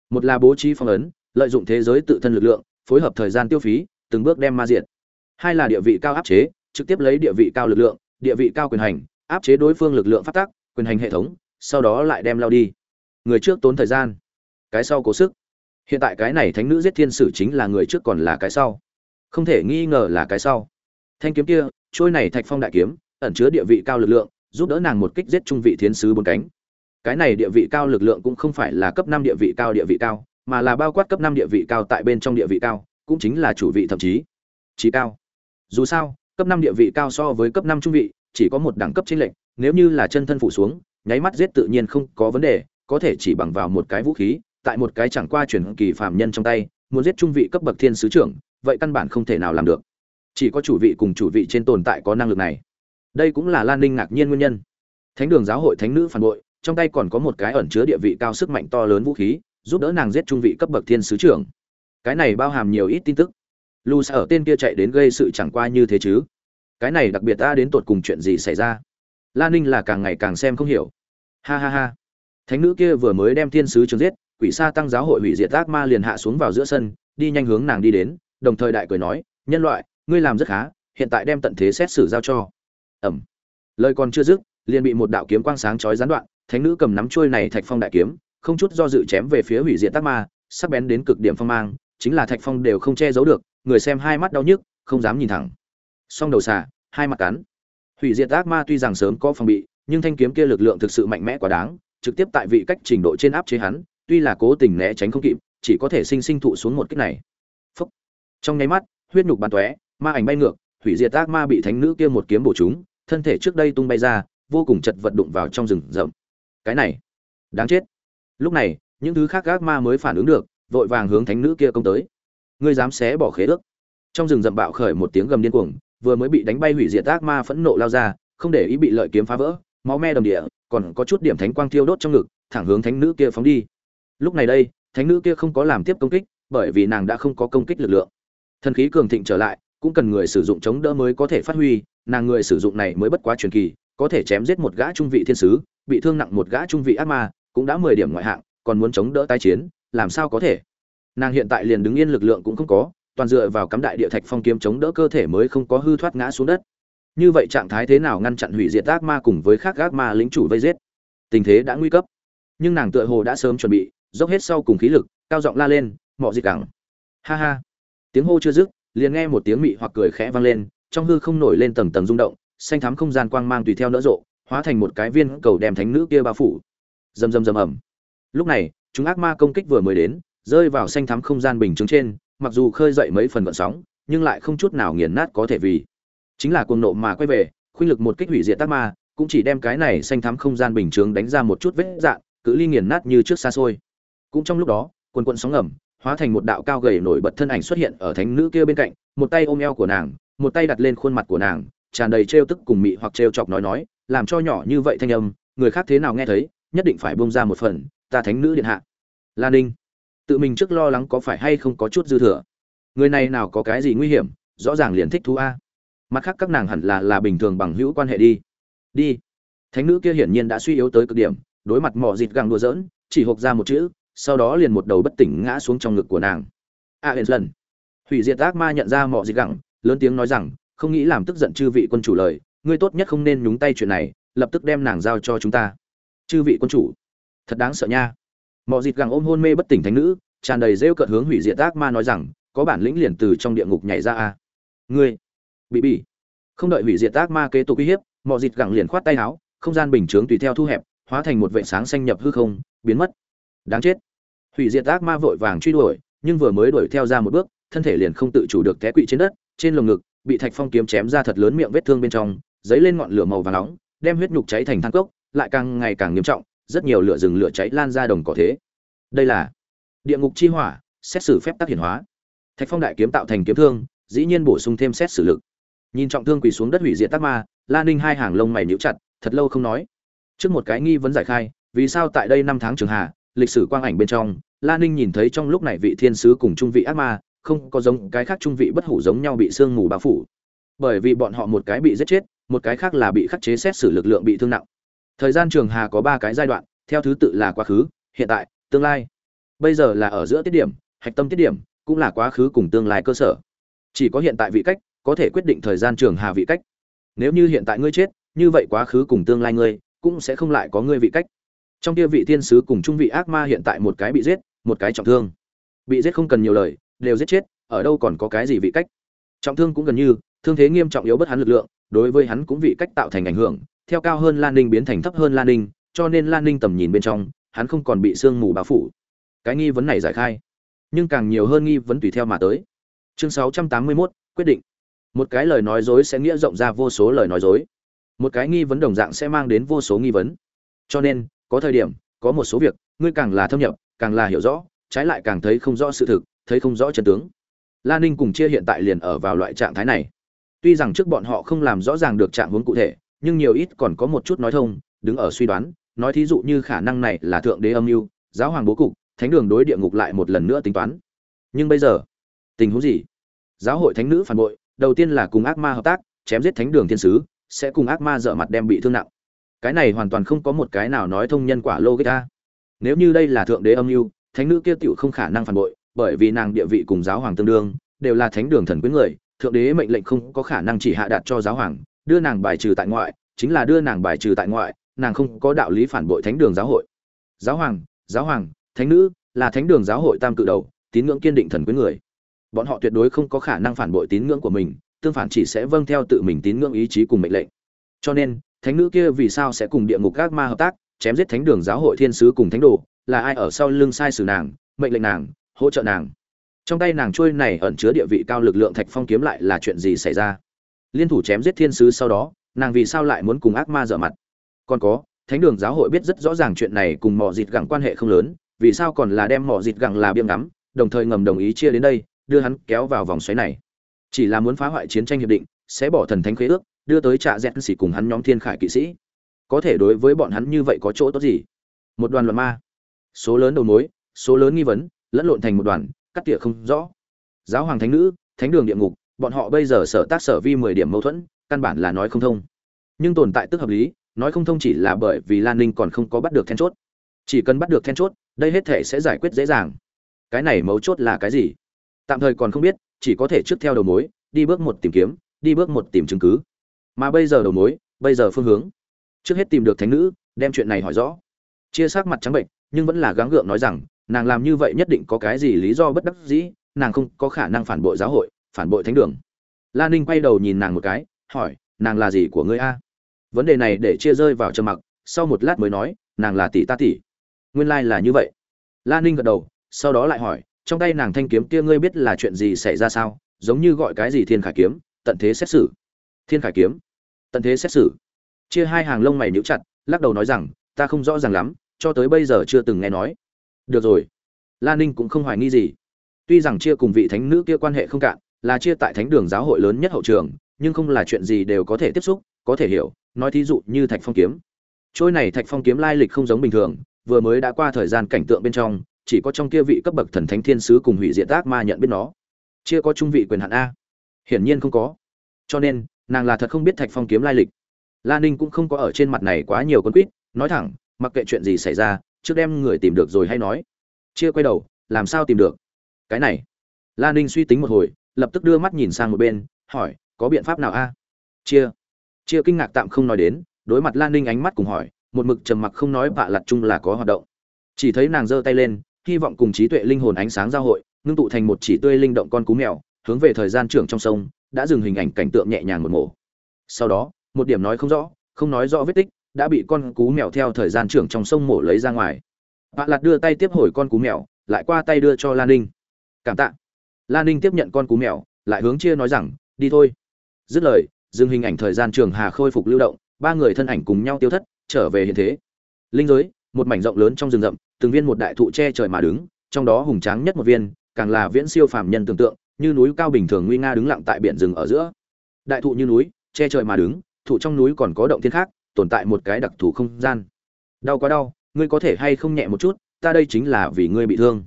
Một là bố trí phong ấn, lợi dụng thế giới tự thân lực lượng, phối hợp thời gian tiêu phí, từng bước đem ma diệt. Hai là địa vị cao áp chế, trực tiếp lấy địa vị cao lực lượng, địa vị cao quyền hành, áp chế đối phương lực lượng phát tác quyền hành hệ thống, sau đó lại đem lao đi. Người trước tốn thời gian. Cái sau cố sức hiện tại cái này thánh nữ giết thiên sử chính là người trước còn là cái sau. Không thể nghi ngờ là cái sau. Thanh kiếm kia, trôi này thạch phong đại kiếm, ẩn chứa địa vị cao lực lượng, giúp đỡ nàng một kích giết trung vị thiên sứ bốn cánh. Cái này địa vị cao lực lượng cũng không phải là cấp năm địa vị cao địa vị cao, mà là bao quát cấp năm địa vị cao tại bên trong địa vị cao, cũng chính là chủ vị thậm chí trí cao. Dù sao, cấp năm địa vị cao so với cấp năm trung vị, chỉ có một đẳng cấp chênh lệch, nếu như là chân thân phủ xuống, nháy mắt giết tự nhiên không có vấn đề, có thể chỉ bằng vào một cái vũ khí tại một cái chẳng qua chuyển kỳ phàm nhân trong tay, muốn giết trung vị cấp bậc thiên sứ trưởng, vậy căn bản không thể nào làm được. Chỉ có chủ vị cùng chủ vị trên tồn tại có năng lực này. Đây cũng là lan ninh ngạc nhiên nguyên nhân. Thánh đường giáo hội thánh nữ phản bội, trong tay còn có một cái ẩn chứa địa vị cao sức mạnh to lớn vũ khí, giúp đỡ nàng giết trung vị cấp bậc thiên sứ trưởng. Cái này bao hàm nhiều ít tin tức. Lu ở tên kia chạy đến gây sự chẳng qua như thế chứ. Cái này đặc biệt ta đến tột cùng chuyện gì xảy ra? Lan ninh là càng ngày càng xem không hiểu. Ha ha ha. Thánh nữ kia vừa mới đem thiên sứ trường giết quỷ sa tăng giáo hội hủy diệt ác ma liền hạ xuống vào giữa sân, đi nhanh hướng nàng đi đến, đồng thời đại cười nói, nhân loại, ngươi làm rất khá, hiện tại đem tận thế xét xử giao cho. Ẩm. Lời còn chưa dứt, liền bị một đạo kiếm quang sáng chói gián đoạn, thánh nữ cầm nắm chuôi này thạch phong đại kiếm, không chút do dự chém về phía hủy diệt ác ma, sắc bén đến cực điểm phong mang, chính là thạch phong đều không che giấu được, người xem hai mắt đau nhức, không dám nhìn thẳng. Song đầu xà, hai mặt cắn. Hủy diệt ác ma tuy rằng sớm có phòng bị, nhưng thanh kiếm kia lực lượng thực sự mạnh mẽ quá đáng, trực tiếp tại vị cách trình độ trên áp chế hắn tuy là cố tình né tránh không kịp, chỉ có thể sinh sinh thụ xuống một kích này. Phốc. trong nháy mắt, huyết nhục bắn tóe, ma ảnh bay ngược, hủy diệt ác ma bị thánh nữ kia một kiếm bổ trúng thân thể trước đây tung bay ra, vô cùng chật vật đụng vào trong rừng rậm. Cái này, đáng chết. Lúc này, những thứ khác ác ma mới phản ứng được, vội vàng hướng thánh nữ kia công tới. Ngươi dám xé bỏ khế ước. Trong rừng rậm bạo khởi một tiếng gầm điên cuồng, vừa mới bị đánh bay hủy diệt ác ma phẫn nộ lao ra, không để ý bị lợi kiếm phá vỡ, máu me đầm địa, còn có chút điểm thánh quang thiêu đốt trong ngực, thẳng hướng thánh nữ kia phóng đi lúc này đây, thánh nữ kia không có làm tiếp công kích, bởi vì nàng đã không có công kích lực lượng. Thần khí cường thịnh trở lại, cũng cần người sử dụng chống đỡ mới có thể phát huy, nàng người sử dụng này mới bất quá truyền kỳ, có thể chém giết một gã trung vị thiên sứ, bị thương nặng một gã trung vị ác ma, cũng đã mười điểm ngoại hạng, còn muốn chống đỡ tai chiến, làm sao có thể? Nàng hiện tại liền đứng yên lực lượng cũng không có, toàn dựa vào cắm đại địa thạch phong kiếm chống đỡ cơ thể mới không có hư thoát ngã xuống đất. Như vậy trạng thái thế nào ngăn chặn hủy diệt ác ma cùng với khác ác ma lính chủ vây giết? Tình thế đã nguy cấp. Nhưng nàng tựa hồ đã sớm chuẩn bị dốc hết sau cùng khí lực, cao giọng la lên, mọ dịch cẳng ha ha. Tiếng hô chưa dứt, liền nghe một tiếng mị hoặc cười khẽ vang lên, trong hư không nổi lên tầng tầng rung động, xanh thắm không gian quang mang tùy theo nỡ rộ, hóa thành một cái viên cầu đem thánh nữ kia bao phủ. Rầm rầm rầm ầm. Lúc này, chúng ác ma công kích vừa mới đến, rơi vào xanh thắm không gian bình chứng trên, mặc dù khơi dậy mấy phần vận sóng, nhưng lại không chút nào nghiền nát có thể vì. Chính là cuồng nộ mà quay về, khuynh lực một kích hủy diệt tác ma, cũng chỉ đem cái này xanh thắm không gian bình chứng đánh ra một chút vết dạn cự ly nghiền nát như trước xa xôi cũng trong lúc đó, quần quận sóng ngầm, hóa thành một đạo cao gầy nổi bật thân ảnh xuất hiện ở thánh nữ kia bên cạnh, một tay ôm eo của nàng, một tay đặt lên khuôn mặt của nàng, tràn đầy trêu tức cùng mị hoặc trêu chọc nói nói, làm cho nhỏ như vậy thanh âm, người khác thế nào nghe thấy, nhất định phải bông ra một phần, ta thánh nữ điện hạ. Lan ninh, tự mình trước lo lắng có phải hay không có chút dư thừa? Người này nào có cái gì nguy hiểm, rõ ràng liền thích thú a. Mặt khác các nàng hẳn là là bình thường bằng hữu quan hệ đi. Đi. Thánh nữ kia hiển nhiên đã suy yếu tới cực điểm, đối mặt mỏ dịt găng đùa giỡn, chỉ hộp ra một chữ sau đó liền một đầu bất tỉnh ngã xuống trong ngực của nàng. A à, lần. Hủy diệt ác ma nhận ra mọ dịt gặng lớn tiếng nói rằng không nghĩ làm tức giận chư vị quân chủ lời ngươi tốt nhất không nên nhúng tay chuyện này lập tức đem nàng giao cho chúng ta. Chư vị quân chủ thật đáng sợ nha. Mọi dịt gẳng ôm hôn mê bất tỉnh thánh nữ tràn đầy rêu cợt hướng hủy diệt ác ma nói rằng có bản lĩnh liền từ trong địa ngục nhảy ra a. Ngươi bị bị không đợi hủy diệt ác ma kế tục uy hiếp mọi dịt gẳng liền khoát tay áo không gian bình chướng tùy theo thu hẹp hóa thành một vệ sáng xanh nhập hư không biến mất đáng chết. Hủy diệt ác ma vội vàng truy đuổi, nhưng vừa mới đuổi theo ra một bước, thân thể liền không tự chủ được té quỵ trên đất, trên lồng ngực, bị thạch phong kiếm chém ra thật lớn miệng vết thương bên trong giấy lên ngọn lửa màu vàng nóng, đem huyết nhục cháy thành than cốc, lại càng ngày càng nghiêm trọng, rất nhiều lửa rừng lửa cháy lan ra đồng cỏ thế. Đây là địa ngục chi hỏa, xét xử phép tác hiển hóa. Thạch phong đại kiếm tạo thành kiếm thương, dĩ nhiên bổ sung thêm xét xử lực. Nhìn trọng thương quỳ xuống đất hủy diệt tác ma, la ninh hai hàng lông mày nhíu chặt, thật lâu không nói. Trước một cái nghi vấn giải khai, vì sao tại đây năm tháng trường hạ lịch sử quang ảnh bên trong, la ninh nhìn thấy trong lúc này vị thiên sứ cùng trung vị ác ma, không có giống cái khác trung vị bất hủ giống nhau bị sương mù bao phủ. Bởi vì bọn họ một cái bị giết chết, một cái khác là bị khắc chế xét xử lực lượng bị thương nặng. Thời gian trường hà có ba cái giai đoạn, theo thứ tự là quá khứ, hiện tại, tương lai. Bây giờ là ở giữa tiết điểm, hạch tâm tiết điểm, cũng là quá khứ cùng tương lai cơ sở. Chỉ có hiện tại vị cách, có thể quyết định thời gian trường hà vị cách. Nếu như hiện tại ngươi chết, như vậy quá khứ cùng tương lai ngươi, cũng sẽ không lại có ngươi vị cách trong kia vị thiên sứ cùng trung vị ác ma hiện tại một cái bị giết một cái trọng thương. Bị giết không cần nhiều lời đều giết chết ở đâu còn có cái gì vị cách. Trọng thương cũng gần như thương thế nghiêm trọng yếu bất hắn lực lượng đối với hắn cũng vị cách tạo thành ảnh hưởng theo cao hơn lan ninh biến thành thấp hơn lan ninh cho nên lan ninh tầm nhìn bên trong hắn không còn bị sương mù bao phủ. Cái nghi vấn này giải khai nhưng càng nhiều hơn nghi vấn tùy theo mà tới. Chương 681, quyết định. Một cái lời nói dối sẽ nghĩa rộng ra vô số lời nói dối. Một cái nghi vấn đồng dạng sẽ mang đến vô số nghi vấn. Cho nên có thời điểm, có một số việc, ngươi càng là thâm nhập, càng là hiểu rõ, trái lại càng thấy không rõ sự thực, thấy không rõ chân tướng. Lan ninh cùng chia hiện tại liền ở vào loại trạng thái này. Tuy rằng trước bọn họ không làm rõ ràng được trạng huống cụ thể, nhưng nhiều ít còn có một chút nói thông, đứng ở suy đoán, nói thí dụ như khả năng này là thượng đế âm mưu, giáo hoàng bố cục, thánh đường đối địa ngục lại một lần nữa tính toán. Nhưng bây giờ, tình huống gì? Giáo hội thánh nữ phản bội, đầu tiên là cùng ác ma hợp tác, chém giết thánh đường thiên sứ, sẽ cùng ác ma dở mặt đem bị thương nặng cái này hoàn toàn không có một cái nào nói thông nhân quả logic a nếu như đây là thượng đế âm mưu, thánh nữ kia tựu không khả năng phản bội, bởi vì nàng địa vị cùng giáo hoàng tương đương, đều là thánh đường thần quyến người, thượng đế mệnh lệnh không có khả năng chỉ hạ đạt cho giáo hoàng, đưa nàng bài trừ tại ngoại, chính là đưa nàng bài trừ tại ngoại, nàng không có đạo lý phản bội thánh đường giáo hội. Giáo hoàng giáo hoàng, thánh nữ, là thánh đường giáo hội tam cự đầu, tín ngưỡng kiên định thần quyến người. Bọn họ tuyệt đối không có khả năng phản bội tín ngưỡng của mình, tương phản chỉ sẽ vâng theo tự mình tín ngưỡng ý chí cùng mệnh lệnh. Cho nên thánh nữ kia vì sao sẽ cùng địa ngục các ma hợp tác, chém giết thánh đường giáo hội thiên sứ cùng thánh đồ, là ai ở sau lưng sai sử nàng, mệnh lệnh nàng, hỗ trợ nàng? Trong tay nàng trôi này ẩn chứa địa vị cao lực lượng thạch phong kiếm lại là chuyện gì xảy ra? Liên thủ chém giết thiên sứ sau đó, nàng vì sao lại muốn cùng ác ma dở mặt? Còn có, thánh đường giáo hội biết rất rõ ràng chuyện này cùng mỏ dịt gẳng quan hệ không lớn, vì sao còn là đem mỏ dịt gẳng là biêm ngắm, đồng thời ngầm đồng ý chia đến đây, đưa hắn kéo vào vòng xoáy này? Chỉ là muốn phá hoại chiến tranh hiệp định, sẽ bỏ thần thánh khế ước đưa tới trạ dẹn xỉ cùng hắn nhóm thiên khải kỵ sĩ. Có thể đối với bọn hắn như vậy có chỗ tốt gì? Một đoàn luận ma. Số lớn đầu mối, số lớn nghi vấn, lẫn lộn thành một đoàn, cắt tỉa không rõ. Giáo hoàng thánh nữ, thánh đường địa ngục, bọn họ bây giờ sở tác sở vi mười điểm mâu thuẫn, căn bản là nói không thông. Nhưng tồn tại tức hợp lý, nói không thông chỉ là bởi vì lan ninh còn không có bắt được then chốt. Chỉ cần bắt được then chốt, đây hết thể sẽ giải quyết dễ dàng. Cái này mấu chốt là cái gì? Tạm thời còn không biết, chỉ có thể trước theo đầu mối, đi bước một tìm kiếm, đi bước một tìm chứng cứ mà bây giờ đầu mối, bây giờ phương hướng. Trước hết tìm được thánh nữ, đem chuyện này hỏi rõ. Chia sắc mặt trắng bệnh, nhưng vẫn là gắng gượng nói rằng, nàng làm như vậy nhất định có cái gì lý do bất đắc dĩ, nàng không có khả năng phản bội giáo hội, phản bội thánh đường. Lan ninh quay đầu nhìn nàng một cái, hỏi, nàng là gì của ngươi a? Vấn đề này để chia rơi vào trầm mặc, sau một lát mới nói, nàng là tỷ ta tỷ. Nguyên lai、like、là như vậy. Lan ninh gật đầu, sau đó lại hỏi, trong tay nàng thanh kiếm kia ngươi biết là chuyện gì xảy ra sao? Giống như gọi cái gì thiên khải kiếm, tận thế xét xử thiên khải kiếm. Tận thế xét xử. Chia hai hàng lông mày nhíu chặt, lắc đầu nói rằng, ta không rõ ràng lắm, cho tới bây giờ chưa từng nghe nói. Được rồi. Lan ninh cũng không hoài nghi gì. Tuy rằng chia cùng vị thánh nữ kia quan hệ không cạn, là chia tại thánh đường giáo hội lớn nhất hậu trường, nhưng không là chuyện gì đều có thể tiếp xúc, có thể hiểu, nói thí dụ như thạch phong kiếm. Trôi này thạch phong kiếm lai lịch không giống bình thường, vừa mới đã qua thời gian cảnh tượng bên trong, chỉ có trong kia vị cấp bậc thần thánh thiên sứ cùng hủy diệt Tác ma nhận biết nó. Chia có trung vị quyền hạn a. Hiển nhiên không có. Cho nên nàng là thật không biết thạch phong kiếm lai lịch. La ninh cũng không có ở trên mặt này quá nhiều con quýt, nói thẳng, mặc kệ chuyện gì xảy ra, trước đem người tìm được rồi hay nói. Chia quay đầu, làm sao tìm được? Cái này. La ninh suy tính một hồi, lập tức đưa mắt nhìn sang một bên, hỏi, có biện pháp nào a? Chia. Chia kinh ngạc tạm không nói đến, đối mặt lan ninh ánh mắt cùng hỏi, một mực trầm mặc không nói bạ lặt chung là có hoạt động. Chỉ thấy nàng giơ tay lên, hy vọng cùng trí tuệ linh hồn ánh sáng giao hội, ngưng tụ thành một chỉ tươi linh động con cú mèo, hướng về thời gian trưởng trong sông đã dừng hình ảnh cảnh tượng nhẹ nhàng một mổ. Sau đó, một điểm nói không rõ, không nói rõ vết tích, đã bị con cú mèo theo thời gian trưởng trong sông mổ lấy ra ngoài. Bạ lạt đưa tay tiếp hồi con cú mèo, lại qua tay đưa cho lan ninh. Cảm tạ. Lan ninh tiếp nhận con cú mèo, lại hướng chia nói rằng, đi thôi. Dứt lời, dừng hình ảnh thời gian trường hà khôi phục lưu động, ba người thân ảnh cùng nhau tiêu thất, trở về hiện thế. Linh giới, một mảnh rộng lớn trong rừng rậm, từng viên một đại thụ che trời mà đứng, trong đó hùng tráng nhất một viên, càng là viễn siêu phàm nhân tưởng tượng như núi cao bình thường nguy nga đứng lặng tại biển rừng ở giữa. Đại thụ như núi, che trời mà đứng, thụ trong núi còn có động thiên khác, tồn tại một cái đặc thù không gian. Đau quá đau, ngươi có thể hay không nhẹ một chút, ta đây chính là vì ngươi bị thương.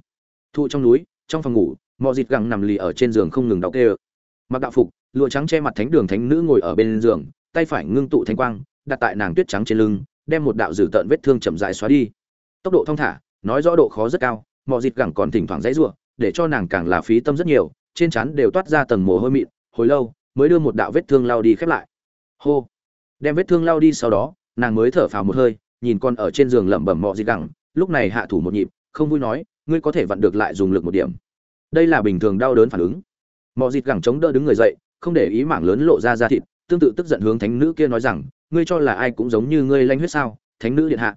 Thụ trong núi, trong phòng ngủ mọi dịt gẳng nằm lì ở trên giường không ngừng đau kê mặc đạo phục, lụa trắng che mặt thánh đường thánh nữ ngồi ở bên giường, tay phải ngưng tụ thánh quang, đặt tại nàng tuyết trắng trên lưng, đem một đạo dử tợn vết thương chậm rãi xóa đi. Tốc độ thong thả, nói rõ độ khó rất cao mọi dịt gẳng còn thỉnh thoảng dãy rủa để cho nàng càng là phí tâm rất nhiều trên trán đều toát ra tầng mồ hôi mịn, hồi lâu, mới đưa một đạo vết thương lao đi khép lại. Hô! Đem vết thương lao đi sau đó, nàng mới thở phào một hơi, nhìn con ở trên giường lẩm bẩm mọ gì gẳng, lúc này hạ thủ một nhịp, không vui nói, ngươi có thể vặn được lại dùng lực một điểm. Đây là bình thường đau đớn phản ứng. Mọ dịt gẳng chống đỡ đứng người dậy, không để ý mảng lớn lộ ra da thịt, tương tự tức giận hướng thánh nữ kia nói rằng, ngươi cho là ai cũng giống như ngươi lanh huyết sao, thánh nữ điện hạ.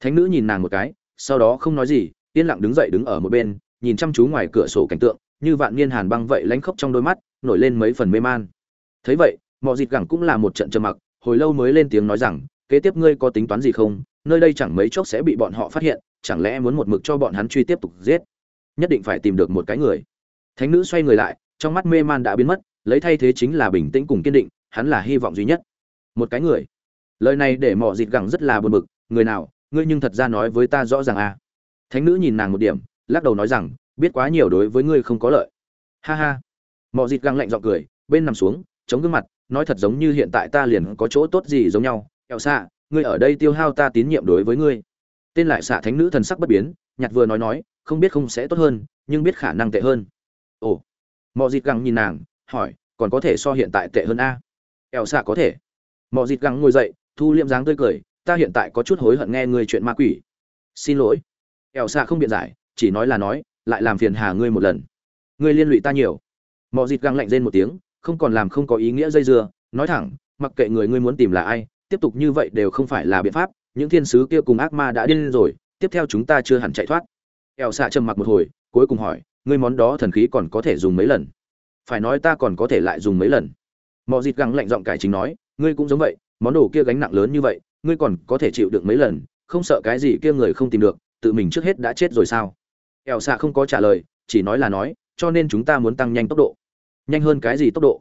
Thánh nữ nhìn nàng một cái, sau đó không nói gì, yên lặng đứng dậy đứng ở một bên, nhìn chăm chú ngoài cửa sổ cảnh tượng như vạn niên hàn băng vậy lánh khốc trong đôi mắt, nổi lên mấy phần mê man. Thấy vậy mọi dịt gẳng cũng là một trận trầm mặc, hồi lâu mới lên tiếng nói rằng, kế tiếp ngươi có tính toán gì không? Nơi đây chẳng mấy chốc sẽ bị bọn họ phát hiện, chẳng lẽ muốn một mực cho bọn hắn truy tiếp tục giết? Nhất định phải tìm được một cái người. Thánh nữ xoay người lại, trong mắt mê man đã biến mất, lấy thay thế chính là bình tĩnh cùng kiên định, hắn là hy vọng duy nhất. Một cái người. Lời này để mỏ dịt gẳng rất là buồn bực, người nào? Ngươi nhưng thật ra nói với ta rõ ràng à? Thánh nữ nhìn nàng một điểm, lắc đầu nói rằng biết quá nhiều đối với ngươi không có lợi. Ha ha. Mộ dịt găng lạnh giọng cười, bên nằm xuống, chống gương mặt, nói thật giống như hiện tại ta liền có chỗ tốt gì giống nhau. Eo xạ ngươi ở đây tiêu hao ta tín nhiệm đối với ngươi. Tên lại xạ thánh nữ thần sắc bất biến nhặt vừa nói nói, không biết không sẽ tốt hơn, nhưng biết khả năng tệ hơn. Ồ. Mọi dịt găng nhìn nàng, hỏi, còn có thể so hiện tại tệ hơn a? Eo xạ có thể. Mọi dịt găng ngồi dậy, thu liệm dáng tươi cười, ta hiện tại có chút hối hận nghe ngươi chuyện ma quỷ. Xin lỗi. Eo xạ không biện giải, chỉ nói là nói lại làm phiền hà ngươi một lần. Ngươi liên lụy ta nhiều. Mọi dịt găng lạnh rên một tiếng, không còn làm không có ý nghĩa dây dưa, nói thẳng, mặc kệ người ngươi muốn tìm là ai, tiếp tục như vậy đều không phải là biện pháp, những thiên sứ kia cùng ác ma đã điên rồi, tiếp theo chúng ta chưa hẳn chạy thoát. Eo xạ trầm mặc một hồi, cuối cùng hỏi, ngươi món đó thần khí còn có thể dùng mấy lần? Phải nói ta còn có thể lại dùng mấy lần. Mọi dịt găng lạnh giọng cải chính nói, ngươi cũng giống vậy, món đồ kia gánh nặng lớn như vậy, ngươi còn có thể chịu được mấy lần, không sợ cái gì kia người không tìm được, tự mình trước hết đã chết rồi sao? Eo xạ không có trả lời, chỉ nói là nói, cho nên chúng ta muốn tăng nhanh tốc độ. Nhanh hơn cái gì tốc độ?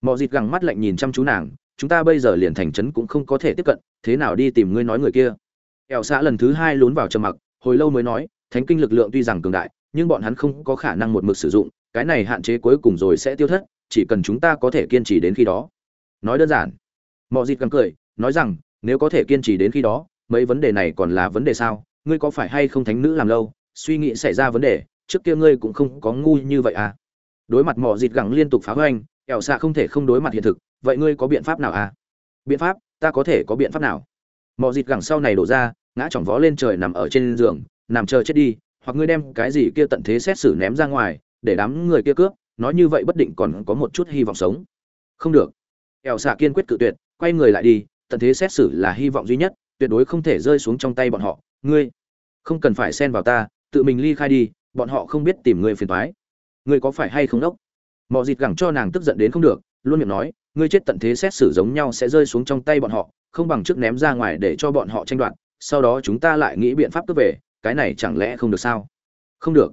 Mọi dịt gẳng mắt lạnh nhìn chăm chú nàng, chúng ta bây giờ liền thành trấn cũng không có thể tiếp cận, thế nào đi tìm ngươi nói người kia? Eo xạ lần thứ hai lún vào trầm mặc, hồi lâu mới nói, thánh kinh lực lượng tuy rằng cường đại, nhưng bọn hắn không có khả năng một mực sử dụng, cái này hạn chế cuối cùng rồi sẽ tiêu thất, chỉ cần chúng ta có thể kiên trì đến khi đó. Nói đơn giản. Mọi dịt gắng cười, nói rằng, nếu có thể kiên trì đến khi đó, mấy vấn đề này còn là vấn đề sao? Ngươi có phải hay không thánh nữ làm lâu? Suy nghĩ xảy ra vấn đề, trước kia ngươi cũng không có ngu như vậy à. Đối mặt mỏ dịt gẳng liên tục phá hoành ẻo xạ không thể không đối mặt hiện thực, vậy ngươi có biện pháp nào à? Biện pháp, ta có thể có biện pháp nào? Mỏ dịt gẳng sau này đổ ra, ngã chỏng vó lên trời nằm ở trên giường, nằm chờ chết đi, hoặc ngươi đem cái gì kia tận thế xét xử ném ra ngoài, để đám người kia cướp, nói như vậy bất định còn có một chút hy vọng sống. Không được. Ẻo xạ kiên quyết cự tuyệt, quay người lại đi, tận thế xét xử là hy vọng duy nhất, tuyệt đối không thể rơi xuống trong tay bọn họ. Ngươi, không cần phải xen vào ta tự mình ly khai đi, bọn họ không biết tìm người phiền toái. Ngươi có phải hay không đốc? Mọi dịt gẳng cho nàng tức giận đến không được, luôn miệng nói, ngươi chết tận thế xét xử giống nhau sẽ rơi xuống trong tay bọn họ, không bằng trước ném ra ngoài để cho bọn họ tranh đoạt, sau đó chúng ta lại nghĩ biện pháp cướp về, cái này chẳng lẽ không được sao? Không được.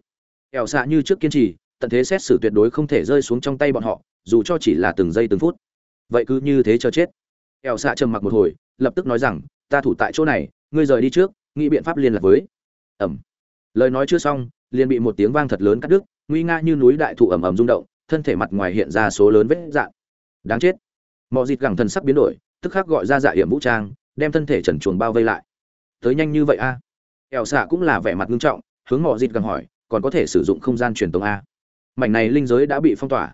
Ẻo xạ như trước kiên trì, tận thế xét xử tuyệt đối không thể rơi xuống trong tay bọn họ, dù cho chỉ là từng giây từng phút. Vậy cứ như thế cho chết. Ẻo xạ trầm mặc một hồi, lập tức nói rằng, ta thủ tại chỗ này, ngươi rời đi trước, nghĩ biện pháp liên lạc với. Ẩm lời nói chưa xong, liền bị một tiếng vang thật lớn cắt đứt, nguy nga như núi đại thụ ầm ầm rung động, thân thể mặt ngoài hiện ra số lớn vết dạn đáng chết. Mọi dịt gẳng thần sắc biến đổi, tức khắc gọi ra dạ hiểm vũ trang, đem thân thể trần chuồng bao vây lại. Tới nhanh như vậy a? À? ẻo xạ cũng là vẻ mặt nghiêm trọng, hướng mọi dịt gẳng hỏi, còn có thể sử dụng không gian truyền tống a? Mảnh này linh giới đã bị phong tỏa.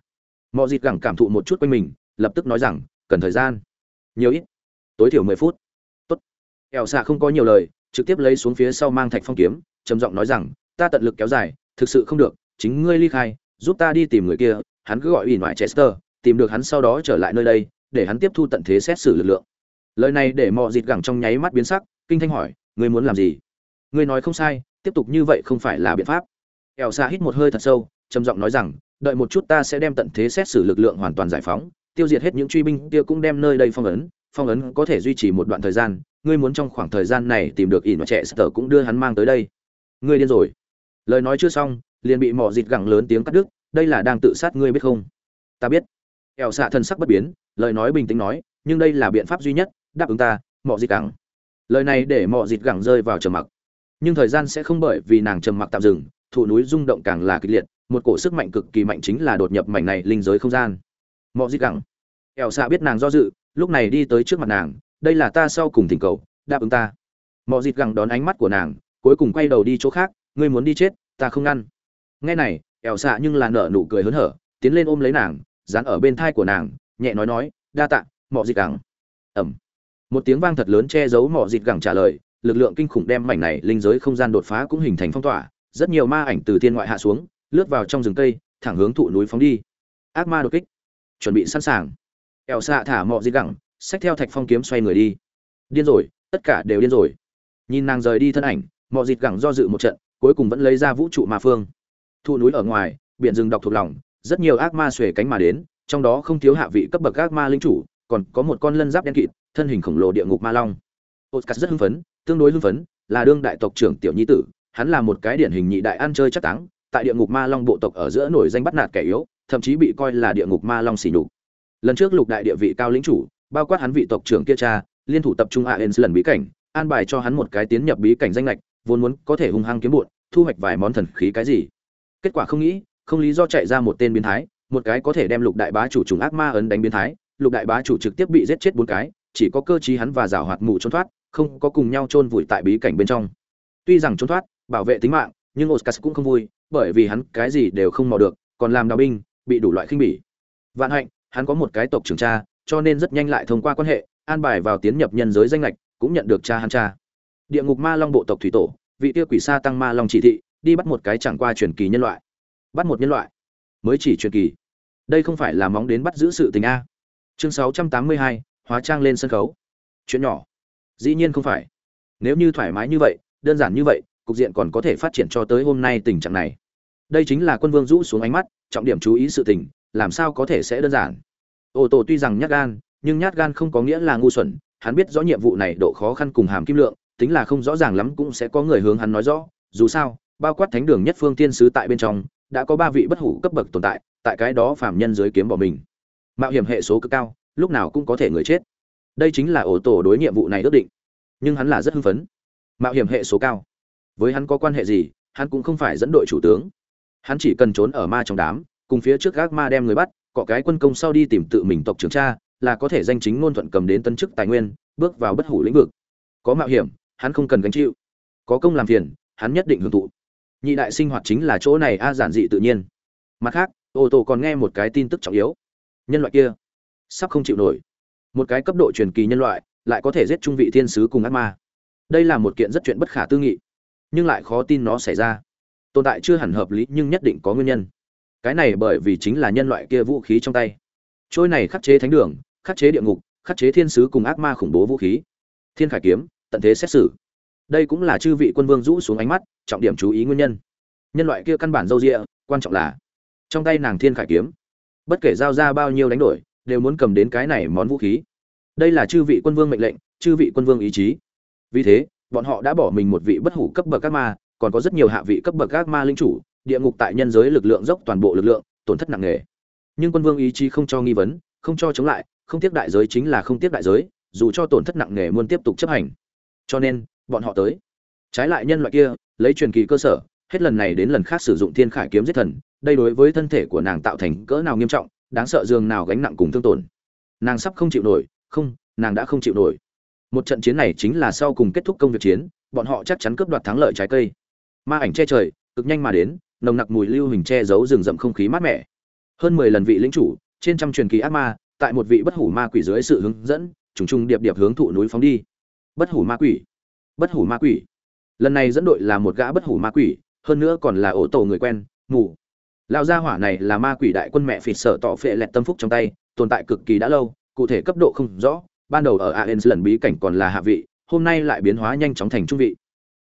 Mọi dịt gẳng cảm thụ một chút quanh mình, lập tức nói rằng, cần thời gian. Nhiều ít. Tối thiểu mười phút. Tốt. Ẻo xạ không có nhiều lời, trực tiếp lấy xuống phía sau mang thạch phong kiếm trầm giọng nói rằng, ta tận lực kéo dài, thực sự không được, chính ngươi ly khai, giúp ta đi tìm người kia, hắn cứ gọi ủy ngoại chester, tìm được hắn sau đó trở lại nơi đây, để hắn tiếp thu tận thế xét xử lực lượng. Lời này để mọi dịt gẳng trong nháy mắt biến sắc, kinh thanh hỏi, ngươi muốn làm gì? Ngươi nói không sai, tiếp tục như vậy không phải là biện pháp. Ẻo xa hít một hơi thật sâu, trầm giọng nói rằng, đợi một chút ta sẽ đem tận thế xét xử lực lượng hoàn toàn giải phóng, tiêu diệt hết những truy binh kia cũng đem nơi đây phong ấn phong ấn có thể duy trì một đoạn thời gian, ngươi muốn trong khoảng thời gian này tìm được ỉn và trẻ sở cũng đưa hắn mang tới đây ngươi điên rồi. Lời nói chưa xong, liền bị mỏ dịt gẳng lớn tiếng cắt đứt, đây là đang tự sát ngươi biết không? Ta biết. Ẻo xạ thân sắc bất biến, lời nói bình tĩnh nói, nhưng đây là biện pháp duy nhất, đáp ứng ta, mỏ dịt gẳng. Lời này để mỏ dịt gẳng rơi vào trầm mặc. Nhưng thời gian sẽ không bởi vì nàng trầm mặc tạm dừng, thụ núi rung động càng là kịch liệt, một cổ sức mạnh cực kỳ mạnh chính là đột nhập mảnh này linh giới không gian. Mỏ dịt gẳng. Ẻo xạ biết nàng do dự, lúc này đi tới trước mặt nàng, đây là ta sau cùng thỉnh cầu, đáp ứng ta. Mỏ dịt gẳng đón ánh mắt của nàng cuối cùng quay đầu đi chỗ khác, ngươi muốn đi chết, ta không ngăn. Nghe này, ẻo xạ nhưng là nở nụ cười hớn hở, tiến lên ôm lấy nàng, dán ở bên thai của nàng, nhẹ nói nói, đa tạ mỏ dịt gẳng. Ẩm. Một tiếng vang thật lớn che giấu mỏ dịt gẳng trả lời, lực lượng kinh khủng đem mảnh này linh giới không gian đột phá cũng hình thành phong tỏa, rất nhiều ma ảnh từ thiên ngoại hạ xuống, lướt vào trong rừng cây, thẳng hướng thụ núi phóng đi. Ác ma đột kích. Chuẩn bị sẵn sàng. Ẻo xạ thả mỏ dịt gẳng, xách theo thạch phong kiếm xoay người đi. Điên rồi, tất cả đều điên rồi. Nhìn nàng rời đi thân ảnh Mọi dịt gẳng do dự một trận, cuối cùng vẫn lấy ra vũ trụ ma phương. Thu núi ở ngoài, biển rừng đọc thuộc lòng, rất nhiều ác ma xuề cánh mà đến, trong đó không thiếu hạ vị cấp bậc ác ma linh chủ, còn có một con lân giáp đen kịt, thân hình khổng lồ địa ngục ma long. Oscar rất hưng phấn, tương đối hưng phấn, là đương đại tộc trưởng tiểu nhi tử, hắn là một cái điển hình nhị đại ăn chơi chắc táng, tại địa ngục ma long bộ tộc ở giữa nổi danh bắt nạt kẻ yếu, thậm chí bị coi là địa ngục ma long xỉ nhục. Lần trước lục đại địa vị cao lĩnh chủ, bao quát hắn vị tộc trưởng kia cha, liên thủ tập trung aens lần bí cảnh, an bài cho hắn một cái tiến nhập bí cảnh danh lệch vốn muốn có thể hung hăng kiếm bụt thu hoạch vài món thần khí cái gì. Kết quả không nghĩ, không lý do chạy ra một tên biến thái, một cái có thể đem lục đại bá chủ trùng ác ma ấn đánh biến thái, lục đại bá chủ trực tiếp bị giết chết bốn cái, chỉ có cơ chí hắn và rào hoạt mù trốn thoát, không có cùng nhau chôn vùi tại bí cảnh bên trong. Tuy rằng trốn thoát, bảo vệ tính mạng, nhưng oscar cũng không vui, bởi vì hắn cái gì đều không mò được, còn làm đào binh, bị đủ loại khinh bỉ. Vạn hạnh, hắn có một cái tộc trưởng cha, cho nên rất nhanh lại thông qua quan hệ, an bài vào tiến nhập nhân giới danh lệch cũng nhận được cha hắn cha địa ngục ma long bộ tộc thủy tổ vị tiêu quỷ sa tăng ma long chỉ thị đi bắt một cái chẳng qua truyền kỳ nhân loại. Bắt một nhân loại. Mới chỉ truyền kỳ. Đây không phải là móng đến bắt giữ sự tình a. Chương 682, hóa trang lên sân khấu. Chuyện nhỏ. Dĩ nhiên không phải. Nếu như thoải mái như vậy đơn giản như vậy cục diện còn có thể phát triển cho tới hôm nay tình trạng này. Đây chính là quân vương rũ xuống ánh mắt trọng điểm chú ý sự tình làm sao có thể sẽ đơn giản. Ô tô tuy rằng nhát gan nhưng nhát gan không có nghĩa là ngu xuẩn hắn biết rõ nhiệm vụ này độ khó khăn cùng hàm kim lượng tính là không rõ ràng lắm cũng sẽ có người hướng hắn nói rõ, dù sao, bao quát thánh đường nhất phương tiên sứ tại bên trong, đã có ba vị bất hủ cấp bậc tồn tại tại cái đó phạm nhân dưới kiếm bỏ mình. Mạo hiểm hệ số cực cao, lúc nào cũng có thể người chết. Đây chính là ổ tổ đối nhiệm vụ này ước định. Nhưng hắn là rất hưng phấn. Mạo hiểm hệ số cao. Với hắn có quan hệ gì, hắn cũng không phải dẫn đội chủ tướng. Hắn chỉ cần trốn ở ma trong đám, cùng phía trước gác ma đem người bắt cọ cái quân công sau đi tìm tự mình tộc trưởng cha, là có thể danh chính ngôn thuận cầm đến tân chức tài nguyên, bước vào bất hủ lĩnh vực. Có mạo hiểm hắn không cần gánh chịu. Có công làm phiền, hắn nhất định hưởng thụ. Nhị đại sinh hoạt chính là chỗ này a, giản dị tự nhiên. Mặt khác, ô tô còn nghe một cái tin tức trọng yếu. Nhân loại kia sắp không chịu nổi. Một cái cấp độ truyền kỳ nhân loại, lại có thể giết trung vị thiên sứ cùng ác ma. Đây là một kiện rất chuyện bất khả tư nghị, nhưng lại khó tin nó xảy ra. Tồn tại chưa hẳn hợp lý, nhưng nhất định có nguyên nhân. Cái này bởi vì chính là nhân loại kia vũ khí trong tay. Trôi này khắc chế thánh đường, khắc chế địa ngục, khắc chế thiên sứ cùng ác ma khủng bố vũ khí. Thiên khải kiếm tận thế xét xử. Đây cũng là chư vị quân vương rũ xuống ánh mắt, trọng điểm chú ý nguyên nhân. Nhân loại kia căn bản dâu rịa quan trọng là trong tay nàng thiên khải kiếm. Bất kể giao ra bao nhiêu đánh đổi, đều muốn cầm đến cái này món vũ khí. Đây là chư vị quân vương mệnh lệnh, chư vị quân vương ý chí. Vì thế, bọn họ đã bỏ mình một vị bất hủ cấp bậc các ma, còn có rất nhiều hạ vị cấp bậc các ma linh chủ, địa ngục tại nhân giới lực lượng dốc toàn bộ lực lượng, tổn thất nặng nề. Nhưng quân vương ý chí không cho nghi vấn, không cho chống lại, không tiếp đại giới chính là không tiếp đại giới, dù cho tổn thất nặng nề muốn tiếp tục chấp hành cho nên, bọn họ tới. Trái lại nhân loại kia, lấy truyền kỳ cơ sở, hết lần này đến lần khác sử dụng thiên khải kiếm giết thần, đây đối với thân thể của nàng tạo thành cỡ nào nghiêm trọng, đáng sợ dường nào gánh nặng cùng thương tổn. Nàng sắp không chịu nổi, không, nàng đã không chịu nổi. Một trận chiến này chính là sau cùng kết thúc công việc chiến, bọn họ chắc chắn cướp đoạt thắng lợi trái cây. Ma ảnh che trời, cực nhanh mà đến, nồng nặc mùi lưu hình che giấu rừng rậm không khí mát mẻ. Hơn mười lần vị lĩnh chủ, trên trăm truyền kỳ ác ma, tại một vị bất hủ ma quỷ dưới sự hướng dẫn, trùng trùng điệp điệp hướng thụ núi phóng đi bất hủ ma quỷ. Bất hủ ma quỷ. Lần này dẫn đội là một gã bất hủ ma quỷ, hơn nữa còn là ổ tổ người quen ngủ lão gia hỏa này là ma quỷ đại quân mẹ phỉ sở tỏ phệ lẹt tâm phúc trong tay, tồn tại cực kỳ đã lâu, cụ thể cấp độ không rõ, ban đầu ở aens lần bí cảnh còn là hạ vị, hôm nay lại biến hóa nhanh chóng thành trung vị.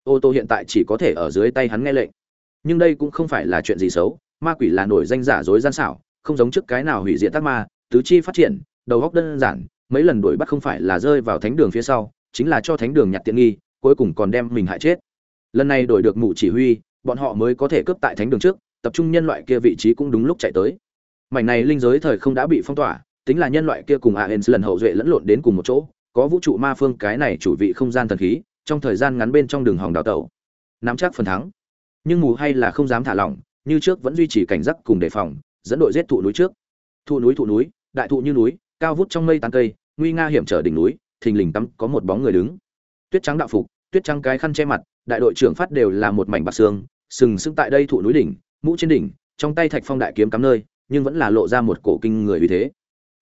Ô tô hiện tại chỉ có thể ở dưới tay hắn nghe lệnh. Nhưng đây cũng không phải là chuyện gì xấu, ma quỷ là nổi danh giả dối gian xảo, không giống trước cái nào hủy diệt tác ma, tứ chi phát triển, đầu góc đơn giản, mấy lần đuổi bắt không phải là rơi vào thánh đường phía sau chính là cho thánh đường nhặt tiện nghi, cuối cùng còn đem mình hại chết. Lần này đổi được mụ chỉ huy, bọn họ mới có thể cướp tại thánh đường trước, tập trung nhân loại kia vị trí cũng đúng lúc chạy tới. Mảnh này linh giới thời không đã bị phong tỏa, tính là nhân loại kia cùng aens lần hậu duệ lẫn lộn đến cùng một chỗ, có vũ trụ ma phương cái này chủ vị không gian thần khí, trong thời gian ngắn bên trong đường hòng đào tẩu. Nắm chắc phần thắng. Nhưng mù hay là không dám thả lỏng, như trước vẫn duy trì cảnh giác cùng đề phòng, dẫn đội giết thụ núi trước. Thụ núi thụ núi, đại thụ như núi, cao vút trong mây tán cây, nguy nga hiểm trở đỉnh núi thình lình tắm có một bóng người đứng. Tuyết trắng đạo phục, tuyết trắng cái khăn che mặt, đại đội trưởng phát đều là một mảnh bạc xương, sừng sững tại đây thụ núi đỉnh, mũ trên đỉnh, trong tay thạch phong đại kiếm cắm nơi, nhưng vẫn là lộ ra một cổ kinh người vì thế.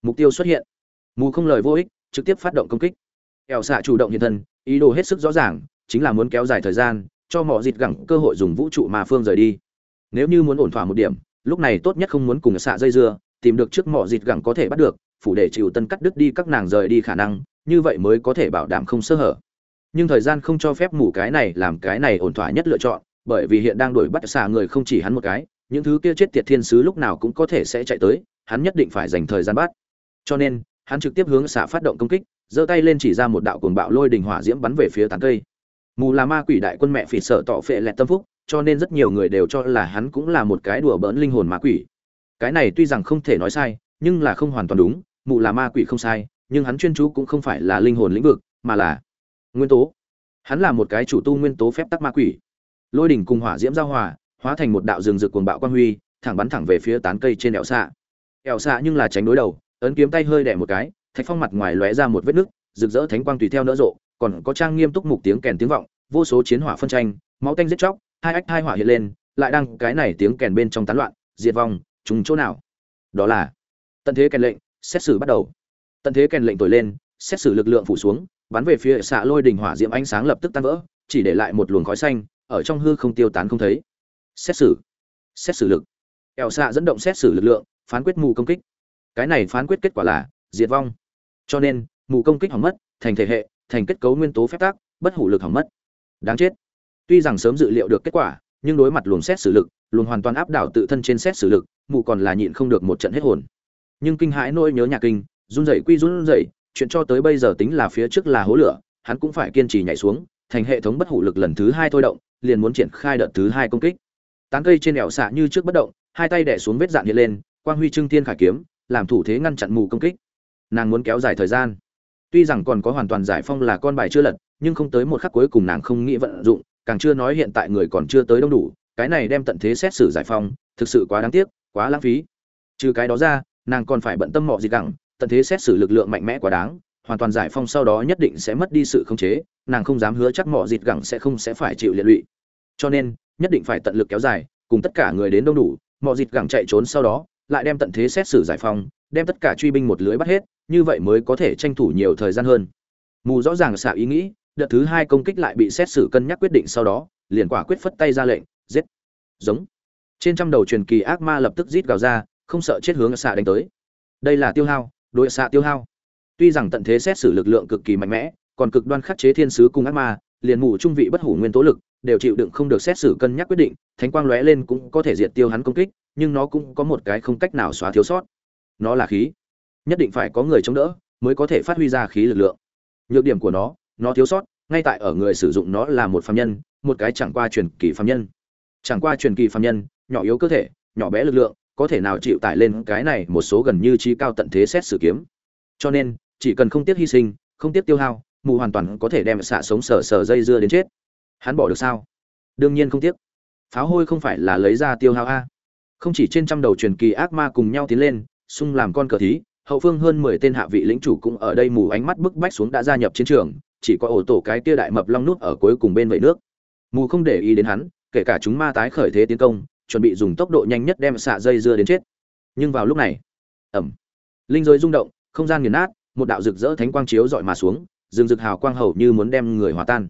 Mục tiêu xuất hiện. Mù không lời vô ích, trực tiếp phát động công kích. Ẻo xạ chủ động hiện thân, ý đồ hết sức rõ ràng, chính là muốn kéo dài thời gian, cho mỏ dịt gẳng cơ hội dùng vũ trụ mà phương rời đi. Nếu như muốn ổn thỏa một điểm, lúc này tốt nhất không muốn cùng xạ dây dưa, tìm được trước mỏ dịt gẳng có thể bắt được, phủ để chịu tân cắt đứt đi các nàng rời đi khả năng như vậy mới có thể bảo đảm không sơ hở. Nhưng thời gian không cho phép mù cái này làm cái này ổn thỏa nhất lựa chọn, bởi vì hiện đang đuổi bắt xả người không chỉ hắn một cái, những thứ kia chết tiệt thiên sứ lúc nào cũng có thể sẽ chạy tới, hắn nhất định phải dành thời gian bắt. Cho nên, hắn trực tiếp hướng xạ phát động công kích, giơ tay lên chỉ ra một đạo cuồng bạo lôi đình hỏa diễm bắn về phía tán cây. Mù là ma quỷ đại quân mẹ phỉ sợ tỏ phệ lẹt tâm phúc, cho nên rất nhiều người đều cho là hắn cũng là một cái đùa bỡn linh hồn ma quỷ. Cái này tuy rằng không thể nói sai, nhưng là không hoàn toàn đúng, mù là ma quỷ không sai nhưng hắn chuyên chú cũng không phải là linh hồn lĩnh vực, mà là nguyên tố. Hắn là một cái chủ tu nguyên tố phép tắc ma quỷ. Lôi đỉnh cùng hỏa diễm giao hòa, hóa thành một đạo rừng rực cuồng bạo quang huy, thẳng bắn thẳng về phía tán cây trên đèo xạ. Đèo xạ nhưng là tránh đối đầu, ấn kiếm tay hơi đè một cái, thạch phong mặt ngoài lóe ra một vết nứt, rực rỡ thánh quang tùy theo nỡ rộ, còn có trang nghiêm túc mục tiếng kèn tiếng vọng, vô số chiến hỏa phân tranh, máu tanh giết chóc, hai ách hai hỏa hiện lên, lại đang cái này tiếng kèn bên trong tán loạn, diệt vong, trùng chỗ nào? Đó là tận thế kèn lệnh, xét xử bắt đầu tận thế kèn lệnh thổi lên, xét xử lực lượng phủ xuống, bắn về phía xạ lôi đình hỏa diễm ánh sáng lập tức tan vỡ, chỉ để lại một luồng khói xanh, ở trong hư không tiêu tán không thấy. Xét xử. Xét xử lực. Ẻo xạ dẫn động xét xử lực lượng, phán quyết mù công kích. Cái này phán quyết kết quả là, diệt vong. Cho nên, mù công kích hỏng mất, thành thể hệ, thành kết cấu nguyên tố phép tác bất hủ lực hỏng mất. Đáng chết. Tuy rằng sớm dự liệu được kết quả, nhưng đối mặt luồng xét xử lực, luồng hoàn toàn áp đảo tự thân trên xét xử lực, mù còn là nhịn không được một trận hết hồn. Nhưng kinh hãi nỗi nhớ nhà kinh run rẩy quy run rẩy, chuyện cho tới bây giờ tính là phía trước là hố lửa, hắn cũng phải kiên trì nhảy xuống, thành hệ thống bất hủ lực lần thứ hai thôi động, liền muốn triển khai đợt thứ hai công kích. Tán cây trên đèo xạ như trước bất động, hai tay đẻ xuống vết dạn hiện lên, quang huy trưng thiên khải kiếm, làm thủ thế ngăn chặn mù công kích. Nàng muốn kéo dài thời gian. Tuy rằng còn có hoàn toàn giải phong là con bài chưa lật, nhưng không tới một khắc cuối cùng nàng không nghĩ vận dụng, càng chưa nói hiện tại người còn chưa tới đông đủ, cái này đem tận thế xét xử giải phong, thực sự quá đáng tiếc, quá lãng phí. Trừ cái đó ra, nàng còn phải bận tâm mọ gì gẳng tận thế xét xử lực lượng mạnh mẽ quá đáng, hoàn toàn giải phong sau đó nhất định sẽ mất đi sự khống chế, nàng không dám hứa chắc mỏ dịt gẳng sẽ không sẽ phải chịu liệt lụy. Cho nên, nhất định phải tận lực kéo dài, cùng tất cả người đến đông đủ mỏ dịt gẳng chạy trốn sau đó, lại đem tận thế xét xử giải phong đem tất cả truy binh một lưới bắt hết, như vậy mới có thể tranh thủ nhiều thời gian hơn. Mù rõ ràng xạ ý nghĩ, đợt thứ hai công kích lại bị xét xử cân nhắc quyết định sau đó, liền quả quyết phất tay ra lệnh, giết. Giống. Trên trăm đầu truyền kỳ ác ma lập tức rít gào ra, không sợ chết hướng xạ đánh tới. Đây là tiêu hao đội xạ tiêu hao. Tuy rằng tận thế xét xử lực lượng cực kỳ mạnh mẽ, còn cực đoan khắc chế thiên sứ cùng ác ma, liền mù trung vị bất hủ nguyên tố lực, đều chịu đựng không được xét xử cân nhắc quyết định, thánh quang lóe lên cũng có thể diệt tiêu hắn công kích, nhưng nó cũng có một cái không cách nào xóa thiếu sót. Nó là khí. Nhất định phải có người chống đỡ, mới có thể phát huy ra khí lực lượng. Nhược điểm của nó nó thiếu sót, ngay tại ở người sử dụng nó là một phạm nhân, một cái chẳng qua truyền kỳ phạm nhân. Chẳng qua truyền kỳ phạm nhân, nhỏ yếu cơ thể, nhỏ bé lực lượng có thể nào chịu tải lên cái này một số gần như trí cao tận thế xét xử kiếm. Cho nên, chỉ cần không tiếc hy sinh, không tiếc tiêu hao, mù hoàn toàn có thể đem xạ sống sờ sờ dây dưa đến chết. Hắn bỏ được sao? Đương nhiên không tiếc. Pháo hôi không phải là lấy ra tiêu hao a. Không chỉ trên trăm đầu truyền kỳ ác ma cùng nhau tiến lên, xung làm con cờ thí, hậu phương hơn mười tên hạ vị lĩnh chủ cũng ở đây mù ánh mắt bức bách xuống đã gia nhập chiến trường, chỉ có ổ tổ cái kia đại mập long nút ở cuối cùng bên vẩy nước. Mù không để ý đến hắn, kể cả chúng ma tái khởi thế tiến công chuẩn bị dùng tốc độ nhanh nhất đem xạ dây dưa đến chết. Nhưng vào lúc này ẩm linh giới rung động, không gian nghiền nát, một đạo rực rỡ thánh quang chiếu dọi mà xuống, rừng rực hào quang hầu như muốn đem người hòa tan.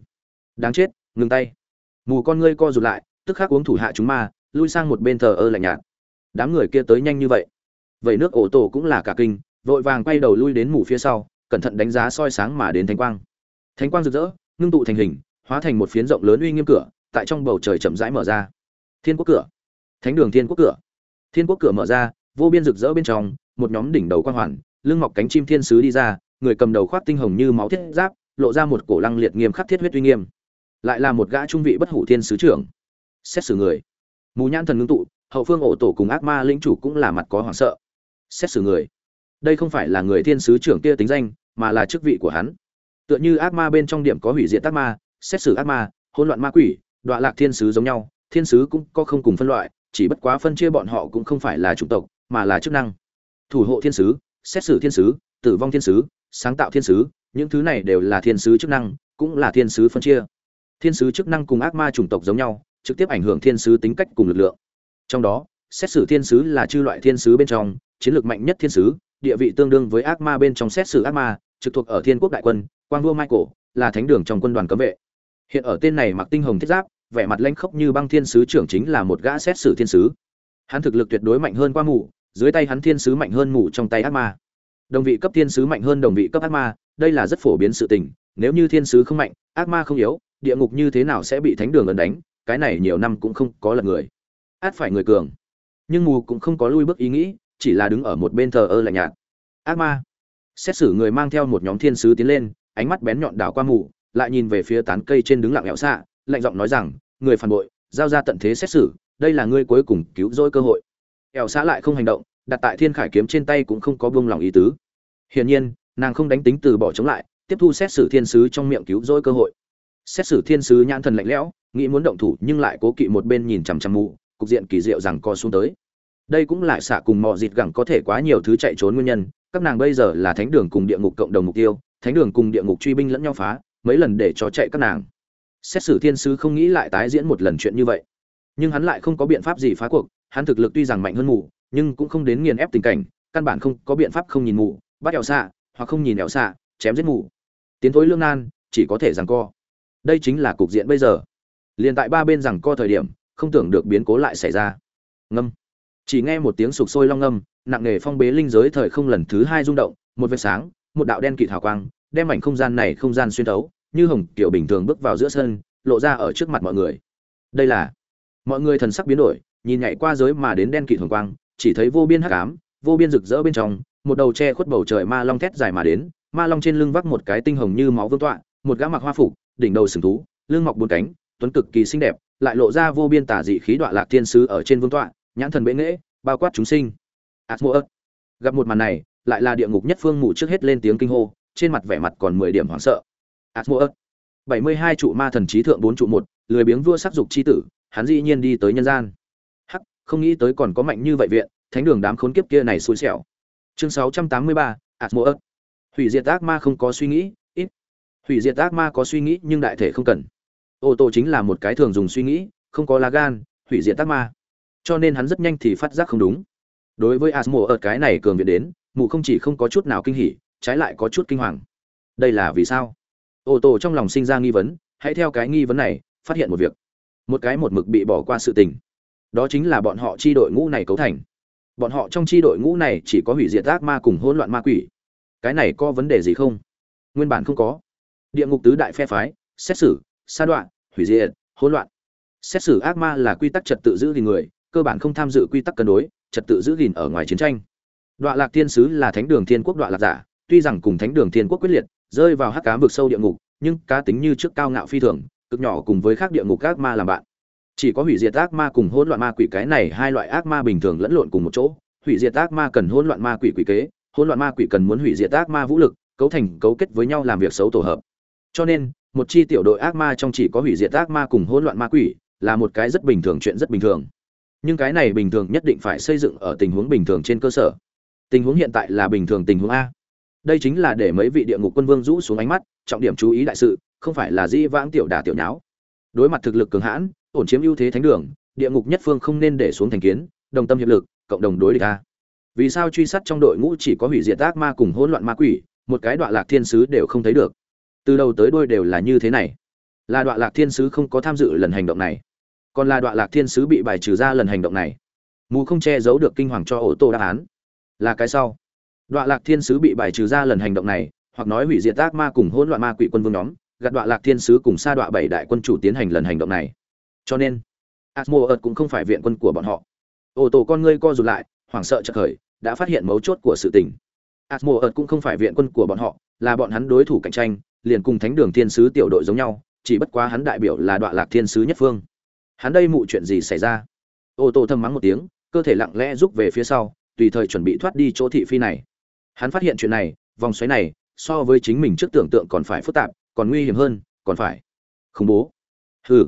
Đáng chết, ngừng tay. Mù con ngươi co rụt lại, tức khắc uống thủ hạ chúng ma, lui sang một bên thờ ơ lạnh nhạt. Đám người kia tới nhanh như vậy. Vậy nước ổ tổ cũng là cả kinh, vội vàng quay đầu lui đến mù phía sau, cẩn thận đánh giá soi sáng mà đến thánh quang. Thánh quang rực rỡ, ngưng tụ thành hình, hóa thành một phiến rộng lớn uy nghiêm cửa, tại trong bầu trời chậm rãi mở ra. Thiên quốc cửa thánh đường thiên quốc cửa. Thiên quốc cửa mở ra, vô biên rực rỡ bên trong, một nhóm đỉnh đầu quan hoàn, lưng mọc cánh chim thiên sứ đi ra, người cầm đầu khoác tinh hồng như máu thiết giáp, lộ ra một cổ lăng liệt nghiêm khắc thiết huyết uy nghiêm. Lại là một gã trung vị bất hủ thiên sứ trưởng. Xét xử người. Mù nhãn thần ngưng tụ, hậu phương ổ tổ cùng ác ma linh chủ cũng là mặt có hoảng sợ. Xét xử người. Đây không phải là người thiên sứ trưởng kia tính danh, mà là chức vị của hắn. Tựa như ác ma bên trong điểm có hủy diệt ác ma, xét xử ác ma, hỗn loạn ma quỷ, đọa lạc thiên sứ giống nhau, thiên sứ cũng có không cùng phân loại chỉ bất quá phân chia bọn họ cũng không phải là chủng tộc, mà là chức năng. Thủ hộ thiên sứ, xét xử thiên sứ, tử vong thiên sứ, sáng tạo thiên sứ, những thứ này đều là thiên sứ chức năng, cũng là thiên sứ phân chia. Thiên sứ chức năng cùng ác ma chủng tộc giống nhau, trực tiếp ảnh hưởng thiên sứ tính cách cùng lực lượng. Trong đó, xét xử thiên sứ là chư loại thiên sứ bên trong, chiến lược mạnh nhất thiên sứ, địa vị tương đương với ác ma bên trong xét xử ác ma, trực thuộc ở thiên quốc đại quân, quang vua michael là thánh đường trong quân đoàn cấm vệ. Hiện ở tên này mặc tinh hồng thiết giáp vẻ mặt lanh khốc như băng thiên sứ trưởng chính là một gã xét xử thiên sứ. Hắn thực lực tuyệt đối mạnh hơn qua mù, dưới tay hắn thiên sứ mạnh hơn mù trong tay ác ma. Đồng vị cấp thiên sứ mạnh hơn đồng vị cấp ác ma, đây là rất phổ biến sự tình, nếu như thiên sứ không mạnh, ác ma không yếu, địa ngục như thế nào sẽ bị thánh đường ấn đánh, cái này nhiều năm cũng không có lần người. Át phải người cường. Nhưng mù cũng không có lui bước ý nghĩ, chỉ là đứng ở một bên thờ ơ lạnh nhạt. Ác ma. Xét xử người mang theo một nhóm thiên sứ tiến lên, ánh mắt bén nhọn đảo qua mù, lại nhìn về phía tán cây trên đứng lặng lẽo xạ, lạnh giọng nói rằng người phản bội, giao ra tận thế xét xử, đây là ngươi cuối cùng cứu rỗi cơ hội. Ẻo xã lại không hành động, đặt tại thiên khải kiếm trên tay cũng không có buông lòng ý tứ. Hiển nhiên, nàng không đánh tính từ bỏ chống lại, tiếp thu xét xử thiên sứ trong miệng cứu rỗi cơ hội. Xét xử thiên sứ nhãn thần lạnh lẽo, nghĩ muốn động thủ nhưng lại cố kỵ một bên nhìn chằm chằm mụ, cục diện kỳ diệu rằng co xuống tới. Đây cũng lại xạ cùng mọi dịt gẳng có thể quá nhiều thứ chạy trốn nguyên nhân, các nàng bây giờ là thánh đường cùng địa ngục cộng đồng mục tiêu, thánh đường cùng địa ngục truy binh lẫn nhau phá, mấy lần để cho chạy các nàng xét xử thiên sứ không nghĩ lại tái diễn một lần chuyện như vậy. Nhưng hắn lại không có biện pháp gì phá cuộc, hắn thực lực tuy rằng mạnh hơn mù, nhưng cũng không đến nghiền ép tình cảnh, căn bản không có biện pháp không nhìn mù, bắt ẻo xạ, hoặc không nhìn ẻo xạ, chém giết mù. Tiến thối lương nan, chỉ có thể rằng co. Đây chính là cục diện bây giờ. Liền tại ba bên rằng co thời điểm, không tưởng được biến cố lại xảy ra. Ngâm. Chỉ nghe một tiếng sục sôi long ngâm, nặng nề phong bế linh giới thời không lần thứ hai rung động, một vệt sáng, một đạo đen kịt hào quang, đem mảnh không gian này không gian xuyên thấu như hồng kiểu bình thường bước vào giữa sân, lộ ra ở trước mặt mọi người. Đây là, mọi người thần sắc biến đổi, nhìn nhảy qua giới mà đến đen kịt hồng quang, chỉ thấy vô biên hắc ám, vô biên rực rỡ bên trong, một đầu che khuất bầu trời ma long thét dài mà đến, ma long trên lưng vác một cái tinh hồng như máu vương tọa, một gã mặc hoa phục, đỉnh đầu sừng thú, lưng mọc bốn cánh, tuấn cực kỳ xinh đẹp, lại lộ ra vô biên tả dị khí đoạn lạc thiên sứ ở trên vương tọa, nhãn thần bệ nghễ, bao quát chúng sinh. Asmodeus. gặp một màn này, lại là địa ngục nhất phương mụ trước hết lên tiếng kinh hô, trên mặt vẻ mặt còn mười điểm hoảng sợ. Asmodeus. bảy mươi hai trụ ma thần trí thượng bốn trụ một, lười biếng vua sắc dục chi tử, hắn dĩ nhiên đi tới nhân gian. Hắc, không nghĩ tới còn có mạnh như vậy viện, thánh đường đám khốn kiếp kia này xui xẻo. Chương sáu trăm tám mươi ba Asmodeus. hủy diệt ác ma không có suy nghĩ, ít. Hủy diệt ác ma có suy nghĩ nhưng đại thể không cần. Ô tô chính là một cái thường dùng suy nghĩ, không có lá gan, hủy diệt ác ma. Cho nên hắn rất nhanh thì phát giác không đúng. Đối với Asmodeus cái này cường viện đến, mụ không chỉ không có chút nào kinh hỉ, trái lại có chút kinh hoàng. Đây là vì sao? Ô tô trong lòng sinh ra nghi vấn, hãy theo cái nghi vấn này, phát hiện một việc. Một cái một mực bị bỏ qua sự tình. Đó chính là bọn họ chi đội ngũ này cấu thành. Bọn họ trong chi đội ngũ này chỉ có hủy diệt ác ma cùng hỗn loạn ma quỷ. Cái này có vấn đề gì không? Nguyên bản không có. Địa ngục tứ đại phe phái, xét xử, sa đoạn hủy diệt, hỗn loạn. Xét xử ác ma là quy tắc trật tự giữ gìn người, cơ bản không tham dự quy tắc cân đối, trật tự giữ gìn ở ngoài chiến tranh. Đoạn lạc thiên sứ là thánh đường thiên quốc đoạn lạc giả, tuy rằng cùng thánh đường thiên quốc quyết liệt rơi vào hắc cá vực sâu địa ngục, nhưng cá tính như trước cao ngạo phi thường, cực nhỏ cùng với khác địa ngục ác ma làm bạn. Chỉ có hủy diệt ác ma cùng hỗn loạn ma quỷ, cái này hai loại ác ma bình thường lẫn lộn cùng một chỗ. Hủy diệt ác ma cần hỗn loạn ma quỷ quỷ kế, hỗn loạn ma quỷ cần muốn hủy diệt ác ma vũ lực, cấu thành, cấu kết với nhau làm việc xấu tổ hợp. Cho nên, một chi tiểu đội ác ma trong chỉ có hủy diệt ác ma cùng hỗn loạn ma quỷ là một cái rất bình thường chuyện rất bình thường. Nhưng cái này bình thường nhất định phải xây dựng ở tình huống bình thường trên cơ sở. Tình huống hiện tại là bình thường tình huống a đây chính là để mấy vị địa ngục quân vương rũ xuống ánh mắt, trọng điểm chú ý đại sự, không phải là di vãng tiểu đả tiểu nháo. Đối mặt thực lực cường hãn, ổn chiếm ưu thế thánh đường, địa ngục nhất phương không nên để xuống thành kiến, đồng tâm hiệp lực, cộng đồng đối địch ta vì sao truy sát trong đội ngũ chỉ có hủy diệt ác ma cùng hỗn loạn ma quỷ, một cái đoạn lạc thiên sứ đều không thấy được? Từ đầu tới đuôi đều là như thế này. Là đoạn lạc thiên sứ không có tham dự lần hành động này. Còn là đoạn lạc thiên sứ bị bài trừ ra lần hành động này. Mù không che giấu được kinh hoàng cho ô tô đáp án. Là cái sau đoạn lạc thiên sứ bị bài trừ ra lần hành động này, hoặc nói hủy diệt ác ma cùng hỗn loạn ma quỷ quân vương nhóm, gạt đoạn lạc thiên sứ cùng sa đoạn bảy đại quân chủ tiến hành lần hành động này. Cho nên, asmo ợt cũng không phải viện quân của bọn họ. Ô tô con ngươi co rụt lại, hoảng sợ chợt khởi, đã phát hiện mấu chốt của sự tình. Asmo ợt cũng không phải viện quân của bọn họ, là bọn hắn đối thủ cạnh tranh, liền cùng thánh đường thiên sứ tiểu đội giống nhau, chỉ bất quá hắn đại biểu là đoạn lạc thiên sứ nhất phương. Hắn đây mụ chuyện gì xảy ra? Ô tô thầm mắng một tiếng, cơ thể lặng lẽ rút về phía sau, tùy thời chuẩn bị thoát đi chỗ thị phi này hắn phát hiện chuyện này, vòng xoáy này, so với chính mình trước tưởng tượng còn phải phức tạp, còn nguy hiểm hơn, còn phải khủng bố. Hừ.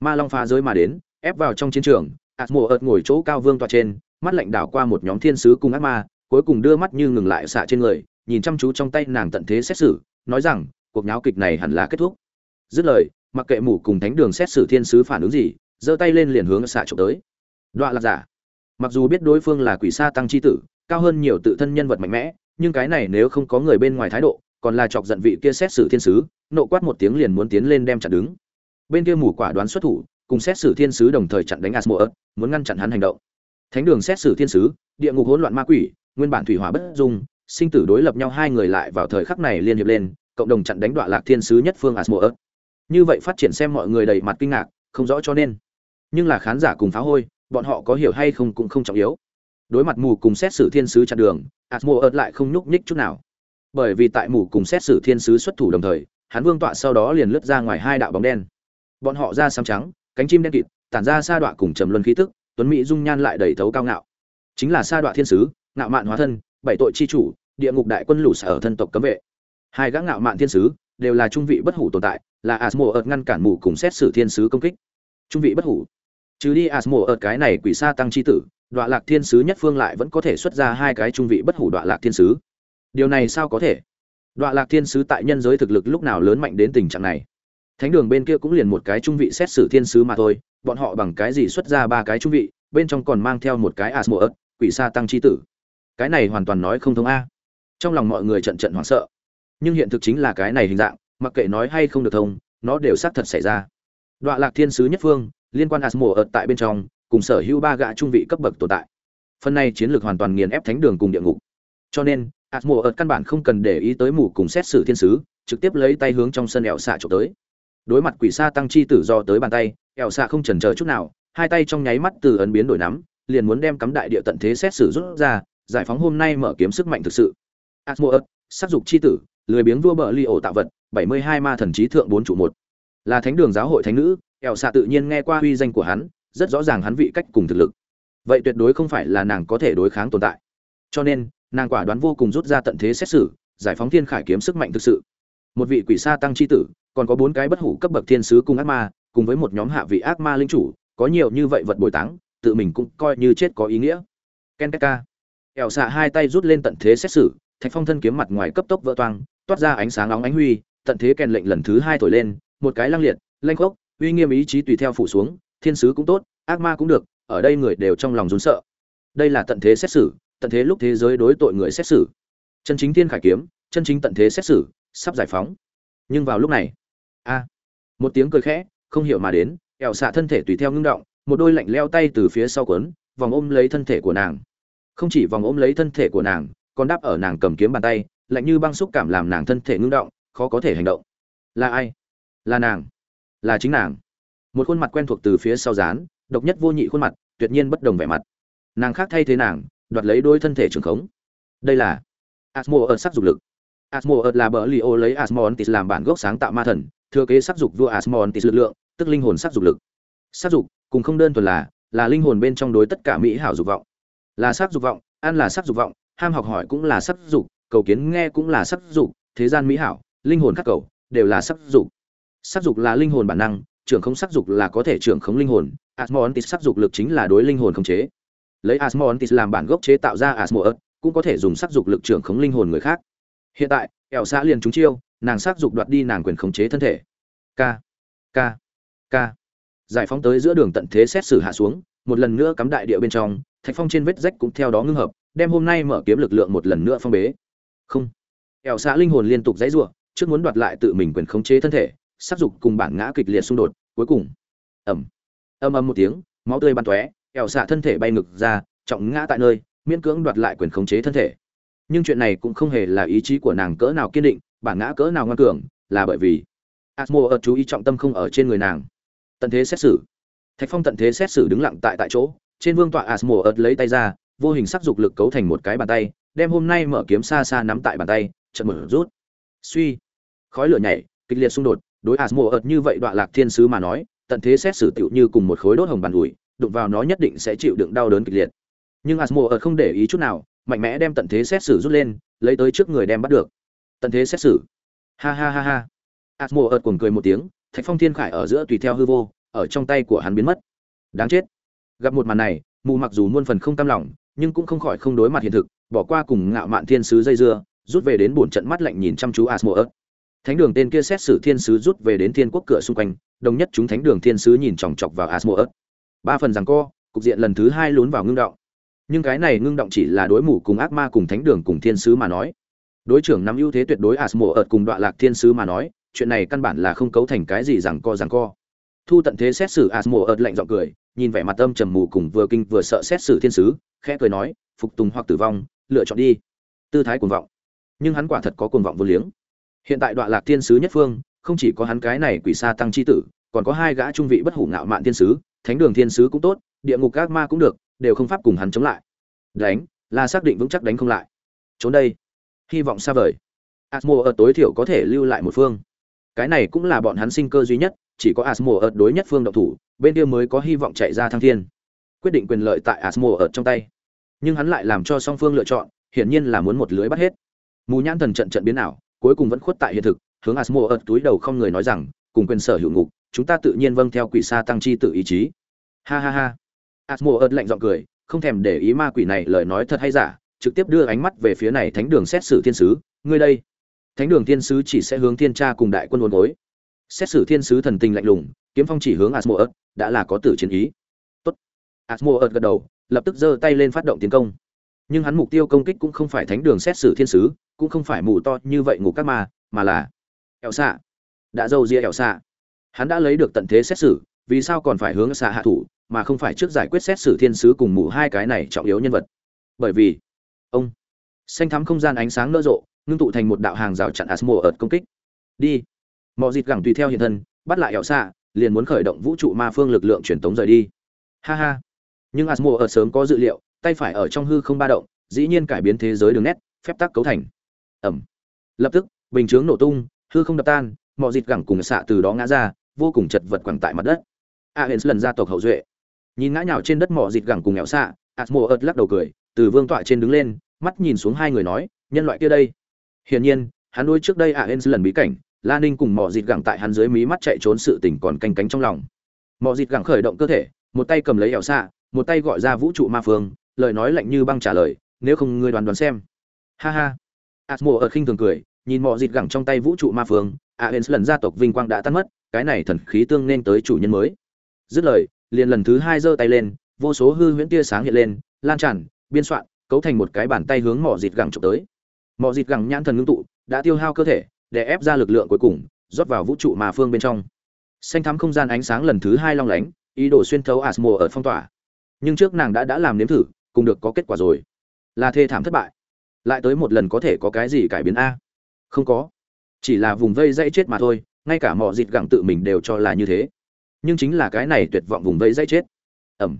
Ma long phá giới mà đến, ép vào trong chiến trường ạt mùa ợt ngồi chỗ cao vương tọa trên, mắt lạnh đảo qua một nhóm thiên sứ cùng ác ma, cuối cùng đưa mắt như ngừng lại xạ trên người, nhìn chăm chú trong tay nàng tận thế xét xử, nói rằng, cuộc nháo kịch này hẳn là kết thúc. Dứt lời, mặc kệ mù cùng thánh đường xét xử thiên sứ phản ứng gì, giơ tay lên liền hướng xạ trộm tới. Đoạn là giả. Mặc dù biết đối phương là quỷ sa tăng c h i tử, cao hơn nhiều tự thân nhân vật mạnh mẽ nhưng cái này nếu không có người bên ngoài thái độ, còn là chọc giận vị kia xét xử thiên sứ, nộ quát một tiếng liền muốn tiến lên đem chặn đứng. Bên kia mù quả đoán xuất thủ, cùng xét xử thiên sứ đồng thời chặn đánh asmo muốn ngăn chặn hắn hành động. Thánh đường xét xử thiên sứ, địa ngục hỗn loạn ma quỷ, nguyên bản thủy hỏa bất dung, sinh tử đối lập nhau hai người lại vào thời khắc này liên hiệp lên, cộng đồng chặn đánh đoạn lạc thiên sứ nhất phương asmo như vậy phát triển xem mọi người đầy mặt kinh ngạc, không rõ cho nên. Nhưng là khán giả cùng phá hôi, bọn họ có hiểu hay không cũng không trọng yếu. Đối mặt mù cùng xét xử thiên sứ chặn đường asmo lại không nhúc nhích chút nào. Bởi vì tại mù cùng xét xử thiên sứ xuất thủ đồng thời, hắn vương tọa sau đó liền lướt ra ngoài hai đạo bóng đen. Bọn họ ra xám trắng, cánh chim đen kịt, tản ra sa đọa cùng trầm luân khí tức, tuấn mỹ dung nhan lại đầy thấu cao ngạo. Chính là sa đọa thiên sứ, ngạo mạn hóa thân, bảy tội chi chủ, địa ngục đại quân lũ sở thân tộc cấm vệ. Hai gã ngạo mạn thiên sứ đều là trung vị bất hủ tồn tại, là asmo ợt ngăn cản mù cùng xét xử thiên sứ công kích. Trung vị bất hủ. Trừ đi asmo ợt cái này quỷ sa tăng chi tử Đoạ lạc thiên sứ nhất phương lại vẫn có thể xuất ra hai cái trung vị bất hủ Đoạ lạc thiên sứ. Điều này sao có thể? Đoạ lạc thiên sứ tại nhân giới thực lực lúc nào lớn mạnh đến tình trạng này? Thánh đường bên kia cũng liền một cái trung vị xét xử thiên sứ mà thôi, bọn họ bằng cái gì xuất ra ba cái trung vị, bên trong còn mang theo một cái asmo ớt quỷ sa tăng c h i tử. Cái này hoàn toàn nói không thông a. Trong lòng mọi người trận trận hoảng sợ. Nhưng hiện thực chính là cái này hình dạng, mặc kệ nói hay không được thông, nó đều xác thật xảy ra. Đoạ lạc thiên sứ nhất phương, liên quan asmo ớt tại bên trong cùng sở hữu ba gã trung vị cấp bậc tồn tại. Phần này chiến lược hoàn toàn nghiền ép thánh đường cùng địa ngục. Cho nên ạt mùa ợt căn bản không cần để ý tới mù cùng xét xử thiên sứ, trực tiếp lấy tay hướng trong sân ẹo xạ trộm tới. Đối mặt quỷ sa tăng chi tử do tới bàn tay ẹo xạ không chần chờ chút nào, hai tay trong nháy mắt từ ấn biến đổi nắm, liền muốn đem cắm đại địa tận thế xét xử rút ra, giải phóng hôm nay mở kiếm sức mạnh thực sự. Asmodeus sắc dục chi tử, lười biếng vua bờ li ổ tạo vật, bảy mươi hai ma thần trí thượng bốn trụ một. Là thánh đường giáo hội thánh nữ ẹo xạ tự nhiên nghe qua uy danh của hắn rất rõ ràng hắn vị cách cùng thực lực. Vậy tuyệt đối không phải là nàng có thể đối kháng tồn tại. Cho nên, nàng quả đoán vô cùng rút ra tận thế xét xử, giải phóng thiên khải kiếm sức mạnh thực sự. Một vị quỷ sa tăng chi tử, còn có bốn cái bất hủ cấp bậc thiên sứ cung ác ma, cùng với một nhóm hạ vị ác ma linh chủ, có nhiều như vậy vật bồi táng, tự mình cũng coi như chết có ý nghĩa. Ken ka ẻo xạ hai tay rút lên tận thế xét xử, thạch phong thân kiếm mặt ngoài cấp tốc vỡ toang, toát ra ánh sáng nóng ánh huy, tận thế kèn lệnh lần thứ hai thổi lên, một cái lăng liệt lanh khốc, uy nghiêm ý chí tùy theo phủ xuống thiên sứ cũng tốt, ác ma cũng được, ở đây người đều trong lòng run sợ. Đây là tận thế xét xử, tận thế lúc thế giới đối tội người xét xử. Chân chính thiên khải kiếm, chân chính tận thế xét xử, sắp giải phóng. Nhưng vào lúc này, a, một tiếng cười khẽ, không hiểu mà đến, ẻo xạ thân thể tùy theo ngưng động, một đôi lạnh leo tay từ phía sau quấn, vòng ôm lấy thân thể của nàng. Không chỉ vòng ôm lấy thân thể của nàng, còn đáp ở nàng cầm kiếm bàn tay, lạnh như băng xúc cảm làm nàng thân thể ngưng động, khó có thể hành động. Là ai? Là nàng. Là chính nàng một khuôn mặt quen thuộc từ phía sau dán, độc nhất vô nhị khuôn mặt, tuyệt nhiên bất đồng vẻ mặt. Nàng khác thay thế nàng, đoạt lấy đôi thân thể trường khống. Đây là asmo ở sắc dục lực. Asmo ở là bờ li ô lấy asmontis làm bản gốc sáng tạo ma thần, thừa kế sắc dục vua asmontis lực lượng, tức linh hồn sắc dục lực. Sắc dục, cùng không đơn thuần là là linh hồn bên trong đối tất cả mỹ hảo dục vọng. Là sắc dục vọng, ăn là sắc dục vọng, ham học hỏi cũng là sắc dục, cầu kiến nghe cũng là sắc dục, thế gian mỹ hảo, linh hồn khắc cầu, đều là sắc dục. Sắc dục là linh hồn bản năng trưởng không sắc dục là có thể trưởng khống linh hồn asmontis sắc dục lực chính là đối linh hồn khống chế. Lấy asmontis làm bản gốc chế tạo ra asmodeus, cũng có thể dùng sắc dục lực trưởng khống linh hồn người khác. Hiện tại Kẻo xã liền trúng chiêu, nàng sắc dục đoạt đi nàng quyền khống chế thân thể. K k k giải phóng tới giữa đường tận thế xét xử hạ xuống, một lần nữa cắm đại địa bên trong, thạch phong trên vết rách cũng theo đó ngưng hợp, đem hôm nay mở kiếm lực lượng một lần nữa phong bế. Không. Kẻo xã linh hồn liên tục dãy rủa, trước muốn đoạt lại tự mình quyền khống chế thân thể sắc dục cùng bản ngã kịch liệt xung đột, cuối cùng ẩm âm âm một tiếng, máu tươi bắn tóe ẻo xạ thân thể bay ngực ra, trọng ngã tại nơi, miễn cưỡng đoạt lại quyền khống chế thân thể. Nhưng chuyện này cũng không hề là ý chí của nàng cỡ nào kiên định, bản ngã cỡ nào ngoan cường, là bởi vì asmo ở chú ý trọng tâm không ở trên người nàng. Tận thế xét xử. Thạch phong tận thế xét xử đứng lặng tại tại chỗ, trên vương tọa asmo ợt lấy tay ra, vô hình sắc dục lực cấu thành một cái bàn tay, đem hôm nay mở kiếm xa xa nắm tại bàn tay, chợt mở rút. Suy. Khói lửa nhảy, kịch liệt xung đột đối asmo ợt như vậy đoạn lạc thiên sứ mà nói, tận thế xét xử tiểu như cùng một khối đốt hồng bàn ủi, đụng vào nó nhất định sẽ chịu đựng đau đớn kịch liệt. Nhưng asmo ợt không để ý chút nào, mạnh mẽ đem tận thế xét xử rút lên, lấy tới trước người đem bắt được. Tận thế xét xử. Ha ha ha ha. Asmo ợt cuồng cười một tiếng, thạch phong thiên khải ở giữa tùy theo hư vô, ở trong tay của hắn biến mất. Đáng chết. Gặp một màn này, mù mặc dù muôn phần không cam lòng, nhưng cũng không khỏi không đối mặt hiện thực, bỏ qua cùng ngạo mạn thiên sứ dây dưa, rút về đến buồn trận mắt lạnh nhìn chăm chú asmo ợt thánh đường tên kia xét xử thiên sứ rút về đến thiên quốc cửa xung quanh, đồng nhất chúng thánh đường thiên sứ nhìn chòng chọc vào asmo ba phần rằng co, cục diện lần thứ hai lún vào ngưng động. Nhưng cái này ngưng động chỉ là đối mù cùng ác ma cùng thánh đường cùng thiên sứ mà nói. Đối trưởng nắm ưu thế tuyệt đối asmo cùng đoạn lạc thiên sứ mà nói, chuyện này căn bản là không cấu thành cái gì rằng co rằng co. Thu tận thế xét xử asmo lạnh giọng cười, nhìn vẻ mặt âm trầm mù cùng vừa kinh vừa sợ xét xử thiên sứ, khẽ cười nói, phục tùng hoặc tử vong, lựa chọn đi. Tư thái cuồng vọng. Nhưng hắn quả thật có cuồng vọng vô liếng hiện tại đoạn lạc thiên sứ nhất phương, không chỉ có hắn cái này quỷ sa tăng chi tử, còn có hai gã trung vị bất hủ ngạo mạn thiên sứ, thánh đường thiên sứ cũng tốt, địa ngục các ma cũng được, đều không pháp cùng hắn chống lại. Đánh, là xác định vững chắc đánh không lại. Trốn đây. Hy vọng xa vời. Asmo ở tối thiểu có thể lưu lại một phương. Cái này cũng là bọn hắn sinh cơ duy nhất, chỉ có asmo ở đối nhất phương độc thủ, bên kia mới có hy vọng chạy ra thăng thiên. Quyết định quyền lợi tại asmo ở trong tay. Nhưng hắn lại làm cho song phương lựa chọn, hiển nhiên là muốn một lưới bắt hết. Mù nhãn thần trận trận biến ảo cuối cùng vẫn khuất tại hiện thực, hướng asmo ở túi đầu không người nói rằng, cùng quyền sở hữu ngục, chúng ta tự nhiên vâng theo quỷ sa tăng chi tự ý chí. Ha ha ha. Asmo ớt lạnh giọng cười, không thèm để ý ma quỷ này lời nói thật hay giả, trực tiếp đưa ánh mắt về phía này thánh đường xét xử thiên sứ, ngươi đây. Thánh đường thiên sứ chỉ sẽ hướng thiên tra cùng đại quân uốn gối. Xét xử thiên sứ thần tình lạnh lùng, kiếm phong chỉ hướng asmo ớt đã là có tử chiến ý. Tốt. Asmo ớt gật đầu, lập tức giơ tay lên phát động tiến công. Nhưng hắn mục tiêu công kích cũng không phải thánh đường xét xử thiên sứ cũng không phải mù to như vậy ngủ các ma, mà là ẻo xạ. Đã dâu ria ẻo xạ. Hắn đã lấy được tận thế xét xử, vì sao còn phải hướng xạ hạ thủ, mà không phải trước giải quyết xét xử thiên sứ cùng mù hai cái này trọng yếu nhân vật? Bởi vì, ông xanh thắm không gian ánh sáng nở rộ, ngưng tụ thành một đạo hàng rào chặn asmo ợt công kích. Đi. Mọi dịt gẳng tùy theo hiện thân, bắt lại ẻo xạ, liền muốn khởi động vũ trụ ma phương lực lượng truyền tống rời đi. Ha ha. Nhưng asmo ợt sớm có dự liệu, tay phải ở trong hư không ba động, dĩ nhiên cải biến thế giới đường nét, phép tắc cấu thành ẩm. Lập tức, bình chướng nổ tung, hư không đập tan mọi dịt gẳng cùng xạ từ đó ngã ra, vô cùng chật vật quẳng tại mặt đất. A hên lần ra tộc hậu duệ. Nhìn ngã nhào trên đất mỏ dịt gẳng cùng nghèo xạ asmo ớt lắc đầu cười, từ vương tọa trên đứng lên, mắt nhìn xuống hai người nói, nhân loại kia đây. Hiển nhiên, hắn nuôi trước đây a hên lần bí cảnh, la ninh cùng mỏ dịt gẳng tại hắn dưới mí mắt chạy trốn sự tình còn canh cánh trong lòng. Mỏ dịt gẳng khởi động cơ thể, một tay cầm lấy ẻo xạ, một tay gọi ra vũ trụ ma phương, lời nói lạnh như băng trả lời, nếu không ngươi đoán đoán xem. Ha ha asmo ở khinh thường cười, nhìn mọ dịt gẳng trong tay vũ trụ ma phương aens lần gia tộc vinh quang đã tan mất, cái này thần khí tương nên tới chủ nhân mới. Dứt lời, liền lần thứ hai giơ tay lên, vô số hư huyễn tia sáng hiện lên, lan tràn, biên soạn, cấu thành một cái bàn tay hướng mỏ dịt gẳng chụp tới. Mỏ dịt gẳng nhãn thần ngưng tụ, đã tiêu hao cơ thể, để ép ra lực lượng cuối cùng, rót vào vũ trụ ma phương bên trong. Xanh thắm không gian ánh sáng lần thứ hai long lánh, ý đồ xuyên thấu asmo ở phong tỏa. Nhưng trước nàng đã đã làm nếm thử, cùng được có kết quả rồi. Là thê thảm thất bại lại tới một lần có thể có cái gì cải biến a? Không có. Chỉ là vùng vây dãy chết mà thôi, ngay cả mọi dịt gẳng tự mình đều cho là như thế. Nhưng chính là cái này tuyệt vọng vùng vây dãy chết. Ẩm.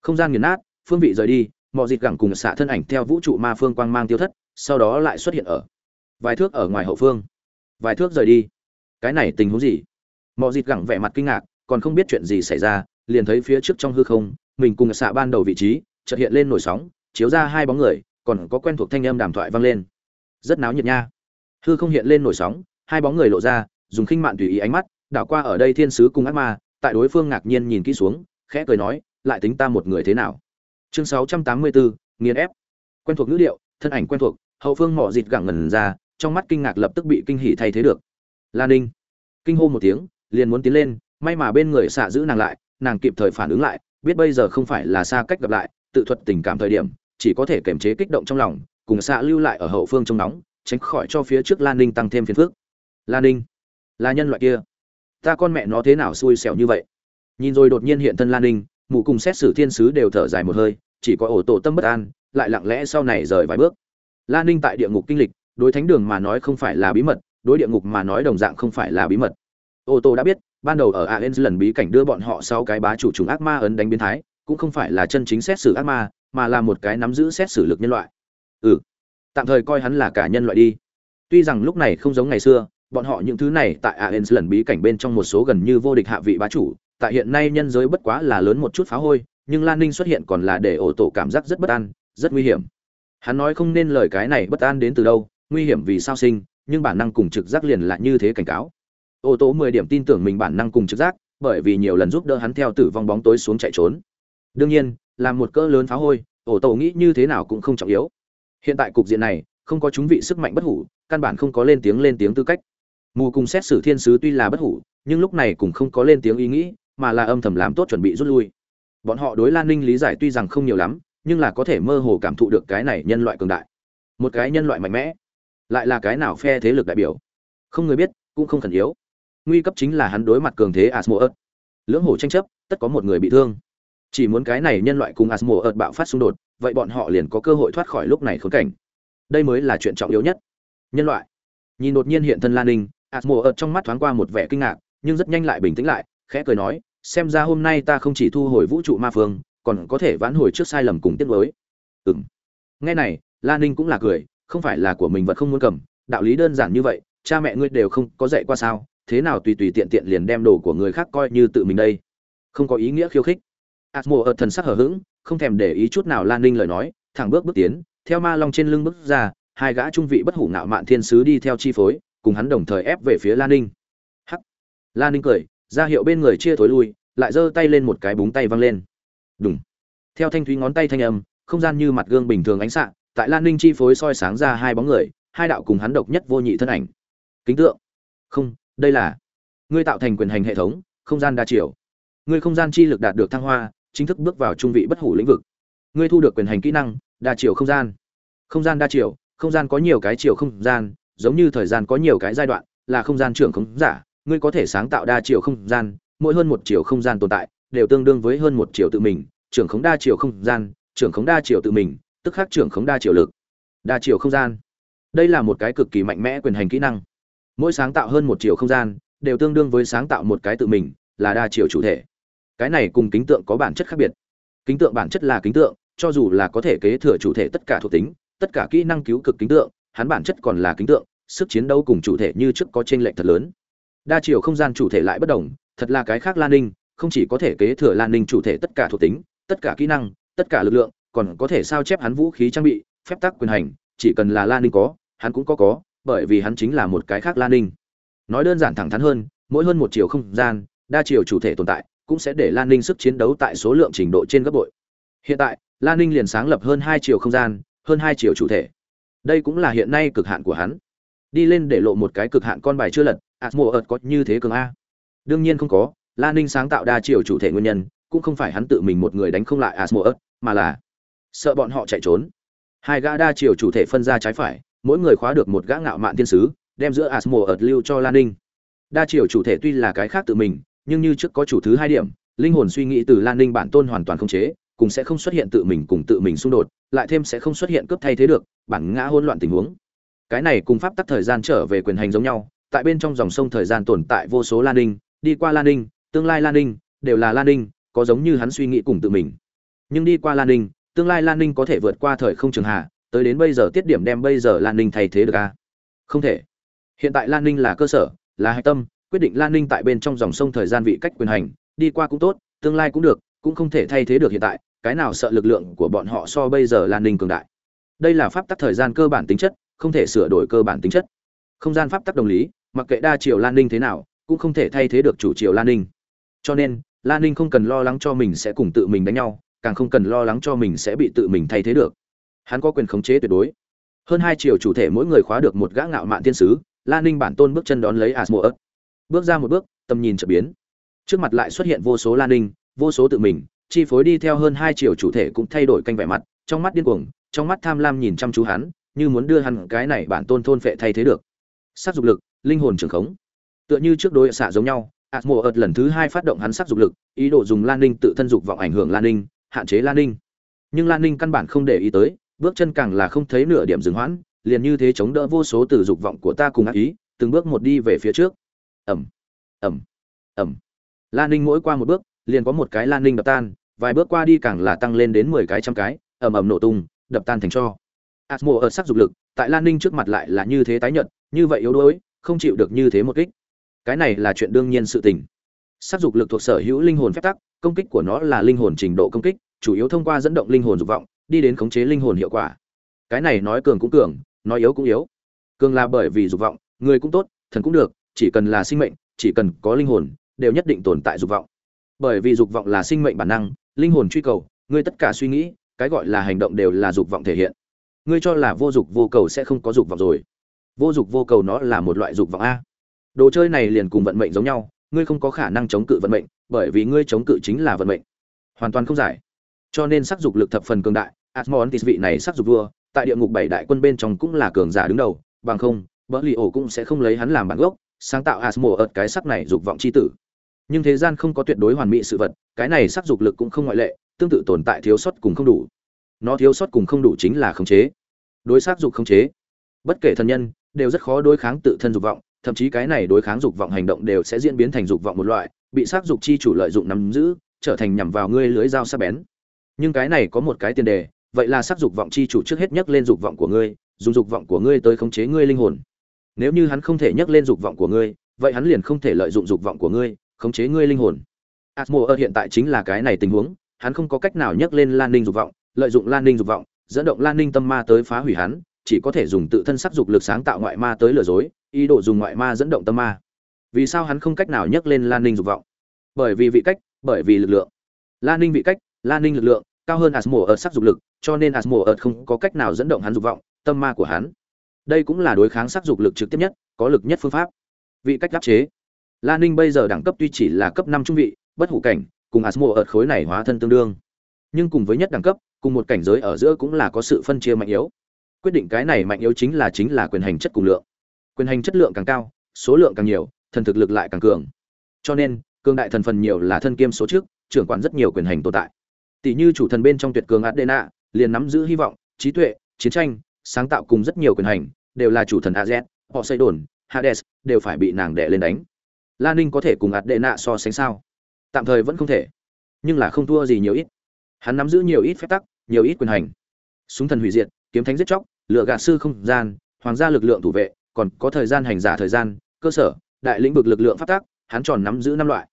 Không gian nghiền nát, phương vị rời đi mọi dịt gẳng cùng xạ thân ảnh theo vũ trụ ma phương quang mang tiêu thất, sau đó lại xuất hiện ở vài thước ở ngoài hậu phương. Vài thước rời đi. Cái này tình huống gì? Mọi dịt gẳng vẻ mặt kinh ngạc, còn không biết chuyện gì xảy ra, liền thấy phía trước trong hư không, mình cùng xạ ban đầu vị trí, chợt hiện lên nổi sóng, chiếu ra hai bóng người còn có quen thuộc thanh âm đàm thoại vang lên. Rất náo nhiệt nha. Hư không hiện lên nổi sóng hai bóng người lộ ra dùng khinh mạn tùy ý ánh mắt đảo qua ở đây thiên sứ cùng ác ma tại đối phương ngạc nhiên nhìn kỹ xuống khẽ cười nói lại tính ta một người thế nào? Chương 684, nghiền ép. Quen thuộc ngữ điệu thân ảnh quen thuộc hậu phương mỏ dịt gẳng ngần ra trong mắt kinh ngạc lập tức bị kinh hỉ thay thế được. Lan ninh. Kinh hô một tiếng liền muốn tiến lên may mà bên người xạ giữ nàng lại nàng kịp thời phản ứng lại biết bây giờ không phải là xa cách gặp lại tự thuật tình cảm thời điểm chỉ có thể kiềm chế kích động trong lòng, cùng xạ lưu lại ở hậu phương trong nóng, tránh khỏi cho phía trước lan ninh tăng thêm phiền phức. Lan ninh, là nhân loại kia. Ta con mẹ nó thế nào xui xẻo như vậy? Nhìn rồi đột nhiên hiện thân lan ninh, mụ cùng xét xử thiên sứ đều thở dài một hơi, chỉ có ổ tổ tâm bất an, lại lặng lẽ sau này rời vài bước. Lan ninh tại địa ngục kinh lịch, đối thánh đường mà nói không phải là bí mật, đối địa ngục mà nói đồng dạng không phải là bí mật. Ô tô đã biết, ban đầu ở aens lần bí cảnh đưa bọn họ sau cái bá chủ trùng ác ma ấn đánh biến thái, cũng không phải là chân chính xét xử ác ma mà là một cái nắm giữ xét xử lực nhân loại. Ừ tạm thời coi hắn là cả nhân loại đi. Tuy rằng lúc này không giống ngày xưa, bọn họ những thứ này tại aens lần bí cảnh bên trong một số gần như vô địch hạ vị bá chủ, tại hiện nay nhân giới bất quá là lớn một chút phá hôi, nhưng lan ninh xuất hiện còn là để ổ tổ cảm giác rất bất an, rất nguy hiểm. Hắn nói không nên lời cái này bất an đến từ đâu, nguy hiểm vì sao sinh, nhưng bản năng cùng trực giác liền lại như thế cảnh cáo. Ô tô mười điểm tin tưởng mình bản năng cùng trực giác, bởi vì nhiều lần giúp đỡ hắn theo tử vong bóng tối xuống chạy trốn. Đương nhiên làm một cỡ lớn phá hôi, Ổ tổ nghĩ như thế nào cũng không trọng yếu. Hiện tại cục diện này, không có chúng vị sức mạnh bất hủ, căn bản không có lên tiếng lên tiếng tư cách. Mù cùng xét xử thiên sứ tuy là bất hủ, nhưng lúc này cũng không có lên tiếng ý nghĩ, mà là âm thầm làm tốt chuẩn bị rút lui. Bọn họ đối lan ninh lý giải tuy rằng không nhiều lắm, nhưng là có thể mơ hồ cảm thụ được cái này nhân loại cường đại. Một cái nhân loại mạnh mẽ, lại là cái nào phe thế lực đại biểu? Không người biết, cũng không khẩn yếu. Nguy cấp chính là hắn đối mặt cường thế asmodeus. Lưỡng hổ tranh chấp, tất có một người bị thương chỉ muốn cái này nhân loại cùng asmo ợt bạo phát xung đột, vậy bọn họ liền có cơ hội thoát khỏi lúc này khốn cảnh. Đây mới là chuyện trọng yếu nhất. Nhân loại. Nhìn đột nhiên hiện thân lan ninh asmodeus trong mắt thoáng qua một vẻ kinh ngạc, nhưng rất nhanh lại bình tĩnh lại, khẽ cười nói, xem ra hôm nay ta không chỉ thu hồi vũ trụ ma phương, còn có thể vãn hồi trước sai lầm cùng tiết mới ừng nghe này, lan ninh cũng là cười, không phải là của mình vật không muốn cầm, đạo lý đơn giản như vậy, cha mẹ ngươi đều không có dạy qua sao, thế nào tùy tùy tiện tiện liền đem đồ của người khác coi như tự mình đây? Không có ý nghĩa khiêu khích asmo ở thần sắc hở h ữ g không thèm để ý chút nào lan ninh lời nói thẳng bước bước tiến theo ma long trên lưng bước ra hai gã trung vị bất hủ ngạo mạn thiên sứ đi theo chi phối cùng hắn đồng thời ép về phía lan ninh. Hắc. Lan ninh cười ra hiệu bên người chia thối lui lại giơ tay lên một cái búng tay văng lên. Đúng theo thanh thúy ngón tay thanh âm không gian như mặt gương bình thường ánh sáng, tại lan ninh chi phối soi sáng ra hai bóng người hai đạo cùng hắn độc nhất vô nhị thân ảnh. Kính tượng. Không đây là. Ngươi tạo thành quyền hành hệ thống không gian đa chiều. Ngươi không gian chi lực đạt được thăng hoa chính thức bước vào trung vị bất hủ lĩnh vực. Ngươi thu được quyền hành kỹ năng, đa chiều không gian. Không gian đa chiều, không gian có nhiều cái chiều không gian, giống như thời gian có nhiều cái giai đoạn, là không gian trưởng không giả. Ngươi có thể sáng tạo đa chiều không gian, mỗi hơn một chiều không gian tồn tại, đều tương đương với hơn một chiều tự mình. Trưởng khống đa chiều không gian, trưởng khống đa chiều tự mình, tức khắc trưởng khống đa chiều lực. Đa chiều không gian. Đây là một cái cực kỳ mạnh mẽ quyền hành kỹ năng. Mỗi sáng tạo hơn một chiều không gian, đều tương đương với sáng tạo một cái tự mình, là đa chiều chủ thể cái này cùng kính tượng có bản chất khác biệt. Kính tượng bản chất là kính tượng, cho dù là có thể kế thừa chủ thể tất cả thuộc tính, tất cả kỹ năng cứu cực kính tượng, hắn bản chất còn là kính tượng, sức chiến đấu cùng chủ thể như trước có chênh lệch thật lớn. Đa chiều không gian chủ thể lại bất đồng, thật là cái khác lan ninh, không chỉ có thể kế thừa lan ninh chủ thể tất cả thuộc tính, tất cả kỹ năng, tất cả lực lượng, còn có thể sao chép hắn vũ khí trang bị, phép tắc quyền hành, chỉ cần là lan ninh có, hắn cũng có có, bởi vì hắn chính là một cái khác lan ninh. Nói đơn giản thẳng thắn hơn, mỗi hơn một chiều không gian, đa chiều chủ thể tồn tại cũng sẽ để lan ninh sức chiến đấu tại số lượng trình độ trên gấp bội. Hiện tại, lan ninh liền sáng lập hơn hai triệu không gian, hơn hai triệu chủ thể. Đây cũng là hiện nay cực hạn của hắn. Đi lên để lộ một cái cực hạn con bài chưa lật atmo ợt có như thế cường a. Đương nhiên không có, lan ninh sáng tạo đa triệu chủ thể nguyên nhân, cũng không phải hắn tự mình một người đánh không lại atmo ợt, mà là sợ bọn họ chạy trốn. Hai gã đa triệu chủ thể phân ra trái phải, mỗi người khóa được một gã ngạo mạn tiên sứ, đem giữa asmo ợt lưu cho lan ninh. Đa triệu chủ thể tuy là cái khác tự mình nhưng như trước có chủ thứ hai điểm, linh hồn suy nghĩ từ lan ninh bản tôn hoàn toàn không chế, cùng sẽ không xuất hiện tự mình cùng tự mình xung đột, lại thêm sẽ không xuất hiện cướp thay thế được, bản ngã hỗn loạn tình huống. Cái này cùng pháp tắc thời gian trở về quyền hành giống nhau, tại bên trong dòng sông thời gian tồn tại vô số lan ninh, đi qua lan ninh, tương lai lan ninh, đều là lan ninh, có giống như hắn suy nghĩ cùng tự mình. Nhưng đi qua lan ninh, tương lai lan ninh có thể vượt qua thời không trường hạ, tới đến bây giờ tiết điểm đem bây giờ lan ninh thay thế được à? không thể. Hiện tại lan ninh là cơ sở, là hạch tâm quyết định lan ninh tại bên trong dòng sông thời gian vị cách quyền hành, đi qua cũng tốt, tương lai cũng được, cũng không thể thay thế được hiện tại, cái nào sợ lực lượng của bọn họ so bây giờ lan ninh cường đại. Đây là pháp tắc thời gian cơ bản tính chất, không thể sửa đổi cơ bản tính chất. Không gian pháp tắc đồng lý, mặc kệ đa chiều lan ninh thế nào, cũng không thể thay thế được chủ chiều lan ninh. Cho nên lan ninh không cần lo lắng cho mình sẽ cùng tự mình đánh nhau, càng không cần lo lắng cho mình sẽ bị tự mình thay thế được. Hắn có quyền khống chế tuyệt đối. Hơn hai triệu chủ thể mỗi người khóa được một gã ngạo mạn thiên sứ lan ninh bản tôn bước chân đón lấy asmo bước ra một bước, tầm nhìn trở biến. Trước mặt lại xuất hiện vô số lan ninh, vô số tự mình, chi phối đi theo hơn hai triệu chủ thể cũng thay đổi canh vẻ mặt, trong mắt điên cuồng, trong mắt tham lam nhìn chăm chú hắn, như muốn đưa hắn cái này bản tôn thôn phệ thay thế được. Sát dục lực, linh hồn trường khống. Tựa như trước đối xạ giống nhau ạt mùa ợt lần thứ hai phát động hắn sát dục lực, ý đồ dùng lan ninh tự thân dục vọng ảnh hưởng lan ninh, hạn chế lan ninh. Nhưng lan ninh căn bản không để ý tới, bước chân càng là không thấy nửa điểm dừng hoãn, liền như thế chống đỡ vô số từ dục vọng của ta cùng ác ý, từng bước một đi về phía trước ẩm ẩm ẩm lan ninh mỗi qua một bước, liền có một cái lan ninh đập tan, vài bước qua đi càng là tăng lên đến mười cái trăm cái Ẩm ẩm nổ tung, đập tan thành cho. Asmo ở sắc dục lực, tại lan ninh trước mặt lại là như thế tái nhận như vậy yếu đuối, không chịu được như thế một kích. Cái này là chuyện đương nhiên sự tình. Sắc dục lực thuộc sở hữu linh hồn phép tắc, công kích của nó là linh hồn trình độ công kích, chủ yếu thông qua dẫn động linh hồn dục vọng, đi đến khống chế linh hồn hiệu quả. Cái này nói cường cũng cường, nói yếu cũng yếu. Cường là bởi vì dục vọng, người cũng tốt, thần cũng được chỉ cần là sinh mệnh, chỉ cần có linh hồn, đều nhất định tồn tại dục vọng. Bởi vì dục vọng là sinh mệnh bản năng, linh hồn truy cầu, ngươi tất cả suy nghĩ, cái gọi là hành động đều là dục vọng thể hiện. Ngươi cho là vô dục vô cầu sẽ không có dục vọng rồi. Vô dục vô cầu nó là một loại dục vọng a. Đồ chơi này liền cùng vận mệnh giống nhau, ngươi không có khả năng chống cự vận mệnh, bởi vì ngươi chống cự chính là vận mệnh. Hoàn toàn không giải. Cho nên sắc dục lực thập phần cường đại asmontis vị này sắc dục vua, tại địa ngục bảy đại quân bên trong cũng là cường giả đứng đầu, bằng không, bỡ lì ổ cũng sẽ không lấy hắn làm bản gốc sáng tạo asmo ợt cái sắc này dục vọng chi tử. Nhưng thế gian không có tuyệt đối hoàn mỹ sự vật, cái này sắc dục lực cũng không ngoại lệ, tương tự tồn tại thiếu sót cùng không đủ. Nó thiếu sót cùng không đủ chính là khống chế. Đối sắc dục khống chế. Bất kể thân nhân, đều rất khó đối kháng tự thân dục vọng, thậm chí cái này đối kháng dục vọng hành động đều sẽ diễn biến thành dục vọng một loại, bị sắc dục chi chủ lợi dụng nắm giữ, trở thành nhằm vào ngươi lưới dao sắc bén. Nhưng cái này có một cái tiền đề, vậy là sắc dục vọng chi chủ trước hết nhất lên dục vọng của ngươi, dùng dục vọng của ngươi tới khống chế ngươi linh hồn nếu như hắn không thể nhắc lên dục vọng của ngươi, vậy hắn liền không thể lợi dụng dục vọng của ngươi, khống chế ngươi linh hồn. Asmo ở hiện tại chính là cái này tình huống, hắn không có cách nào nhắc lên lan ninh dục vọng, lợi dụng lan ninh dục vọng, dẫn động lan ninh tâm ma tới phá hủy hắn, chỉ có thể dùng tự thân sắc dục lực sáng tạo ngoại ma tới lừa dối, ý đồ dùng ngoại ma dẫn động tâm ma. Vì sao hắn không cách nào nhắc lên lan ninh dục vọng? Bởi vì vị cách, bởi vì lực lượng. Lan ninh vị cách, lan ninh lực lượng, cao hơn asmo ở sắc dục lực, cho nên asmo ở không có cách nào dẫn động hắn dục vọng, tâm ma của hắn đây cũng là đối kháng sắc dục lực trực tiếp nhất, có lực nhất phương pháp. Vị cách đáp chế. La ninh bây giờ đẳng cấp tuy chỉ là cấp năm trung vị, bất hủ cảnh, cùng asmo ở khối này hóa thân tương đương. Nhưng cùng với nhất đẳng cấp, cùng một cảnh giới ở giữa cũng là có sự phân chia mạnh yếu. Quyết định cái này mạnh yếu chính là chính là quyền hành chất cùng lượng. Quyền hành chất lượng càng cao, số lượng càng nhiều, thần thực lực lại càng cường. Cho nên, cường đại thần phần nhiều là thân kiêm số trước, trưởng quản rất nhiều quyền hành tồn tại. Tỷ như chủ thần bên trong tuyệt cường adena, liền nắm giữ hy vọng, trí tuệ, chiến tranh, sáng tạo cùng rất nhiều quyền hành đều là chủ thần az họ xây đồn hades, đều phải bị nàng đè lên đánh. Lan ninh có thể cùng ạt đệ nạ so sánh sao? Tạm thời vẫn không thể. Nhưng là không thua gì nhiều ít. Hắn nắm giữ nhiều ít phép tắc, nhiều ít quyền hành. Súng thần hủy diệt, kiếm thánh giết chóc lựa gạt sư không gian, hoàng gia lực lượng thủ vệ, còn có thời gian hành giả thời gian, cơ sở, đại lĩnh vực lực lượng pháp tắc, hắn tròn nắm giữ năm loại.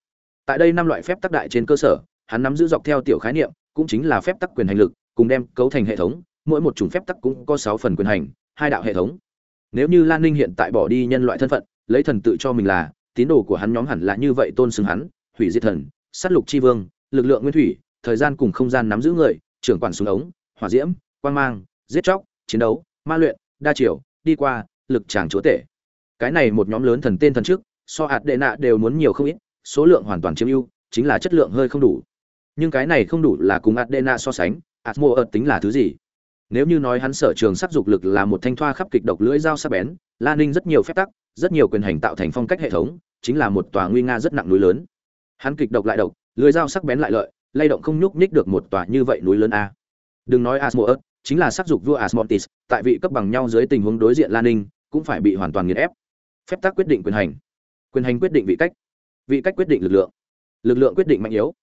Tại đây năm loại phép tắc đại trên cơ sở, hắn nắm giữ dọc theo tiểu khái niệm, cũng chính là phép tắc quyền hành lực, cùng đem cấu thành hệ thống, mỗi một chủng phép tắc cũng có sáu phần quyền hành, hai đạo hệ thống nếu như lan ninh hiện tại bỏ đi nhân loại thân phận, lấy thần tự cho mình là, tín đồ của hắn nhóm hẳn là như vậy tôn xưng hắn, hủy diệt thần, sát lục chi vương, lực lượng nguyên thủy, thời gian cùng không gian nắm giữ người, trưởng quản súng ống, hỏa diễm, quang mang, giết chóc, chiến đấu, ma luyện, đa triều đi qua, lực tràng chúa tể. Cái này một nhóm lớn thần tên thần trước, so hạt đệ nạ đều muốn nhiều không ít, số lượng hoàn toàn chiếm ưu, chính là chất lượng hơi không đủ. Nhưng cái này không đủ là cùng hạt đế nạ so sánh, hạt mô ợt tính là thứ gì? Nếu như nói hắn sở trường sắc dục lực là một thanh thoa khắp kịch độc lưỡi dao sắc bén, la ninh rất nhiều phép tắc, rất nhiều quyền hành tạo thành phong cách hệ thống, chính là một tòa nguy nga rất nặng núi lớn. Hắn kịch độc lại độc, lưỡi dao sắc bén lại lợi, lay động không nhúc nhích được một tòa như vậy núi lớn a. Đừng nói asmodeus, chính là sắc dục vua asmontis tại vị cấp bằng nhau dưới tình huống đối diện lan ninh, cũng phải bị hoàn toàn nghiền ép. Phép tắc quyết định quyền hành. Quyền hành quyết định vị cách. Vị cách quyết định lực lượng. Lực lượng quyết định mạnh yếu.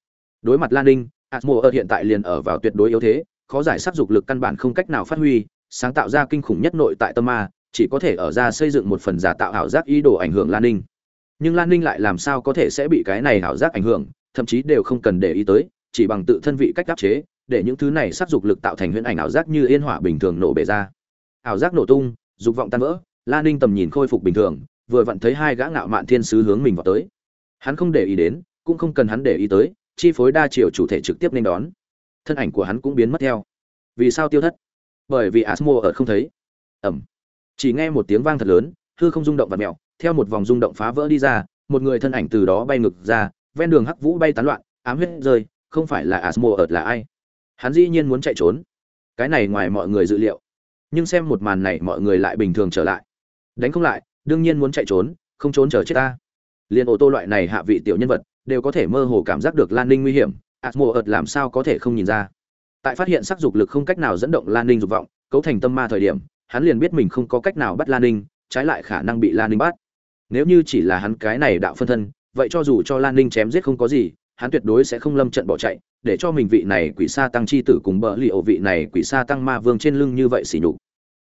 Đối mặt lan ninh, asmodeus hiện tại liền ở vào tuyệt đối yếu thế khó giải sắc dục lực căn bản không cách nào phát huy, sáng tạo ra kinh khủng nhất nội tại tâm ma, chỉ có thể ở ra xây dựng một phần giả tạo ảo giác ý đồ ảnh hưởng lan ninh. Nhưng lan ninh lại làm sao có thể sẽ bị cái này ảo giác ảnh hưởng, thậm chí đều không cần để ý tới, chỉ bằng tự thân vị cách áp chế, để những thứ này sắc dục lực tạo thành huyễn ảnh ảo giác như yên hỏa bình thường nổ bể ra. Ảo giác nổ tung, dục vọng tan vỡ, lan ninh tầm nhìn khôi phục bình thường, vừa vặn thấy hai gã ngạo mạn thiên sứ hướng mình vào tới. Hắn không để ý đến, cũng không cần hắn để ý tới, chi phối đa chiều chủ thể trực tiếp nên đón thân ảnh của hắn cũng biến mất theo. Vì sao tiêu thất? Bởi vì asmo ở không thấy. Ẩm. Chỉ nghe một tiếng vang thật lớn, hư không rung động và mèo, theo một vòng rung động phá vỡ đi ra, một người thân ảnh từ đó bay ngực ra, ven đường hắc vũ bay tán loạn, ám huyết rơi, không phải là asmo ở là ai? Hắn dĩ nhiên muốn chạy trốn. Cái này ngoài mọi người dự liệu. Nhưng xem một màn này mọi người lại bình thường trở lại. Đánh không lại, đương nhiên muốn chạy trốn, không trốn chờ chết ta. Liền ô tô loại này hạ vị tiểu nhân vật, đều có thể mơ hồ cảm giác được lan ninh nguy hiểm asmo ợt làm sao có thể không nhìn ra. Tại phát hiện sắc dục lực không cách nào dẫn động lan ninh dục vọng, cấu thành tâm ma thời điểm, hắn liền biết mình không có cách nào bắt lan ninh, trái lại khả năng bị lan ninh bắt. Nếu như chỉ là hắn cái này đạo phân thân, vậy cho dù cho lan ninh chém giết không có gì, hắn tuyệt đối sẽ không lâm trận bỏ chạy, để cho mình vị này quỷ sa tăng chi tử cùng bờ lì ổ vị này quỷ sa tăng ma vương trên lưng như vậy xỉ nhục.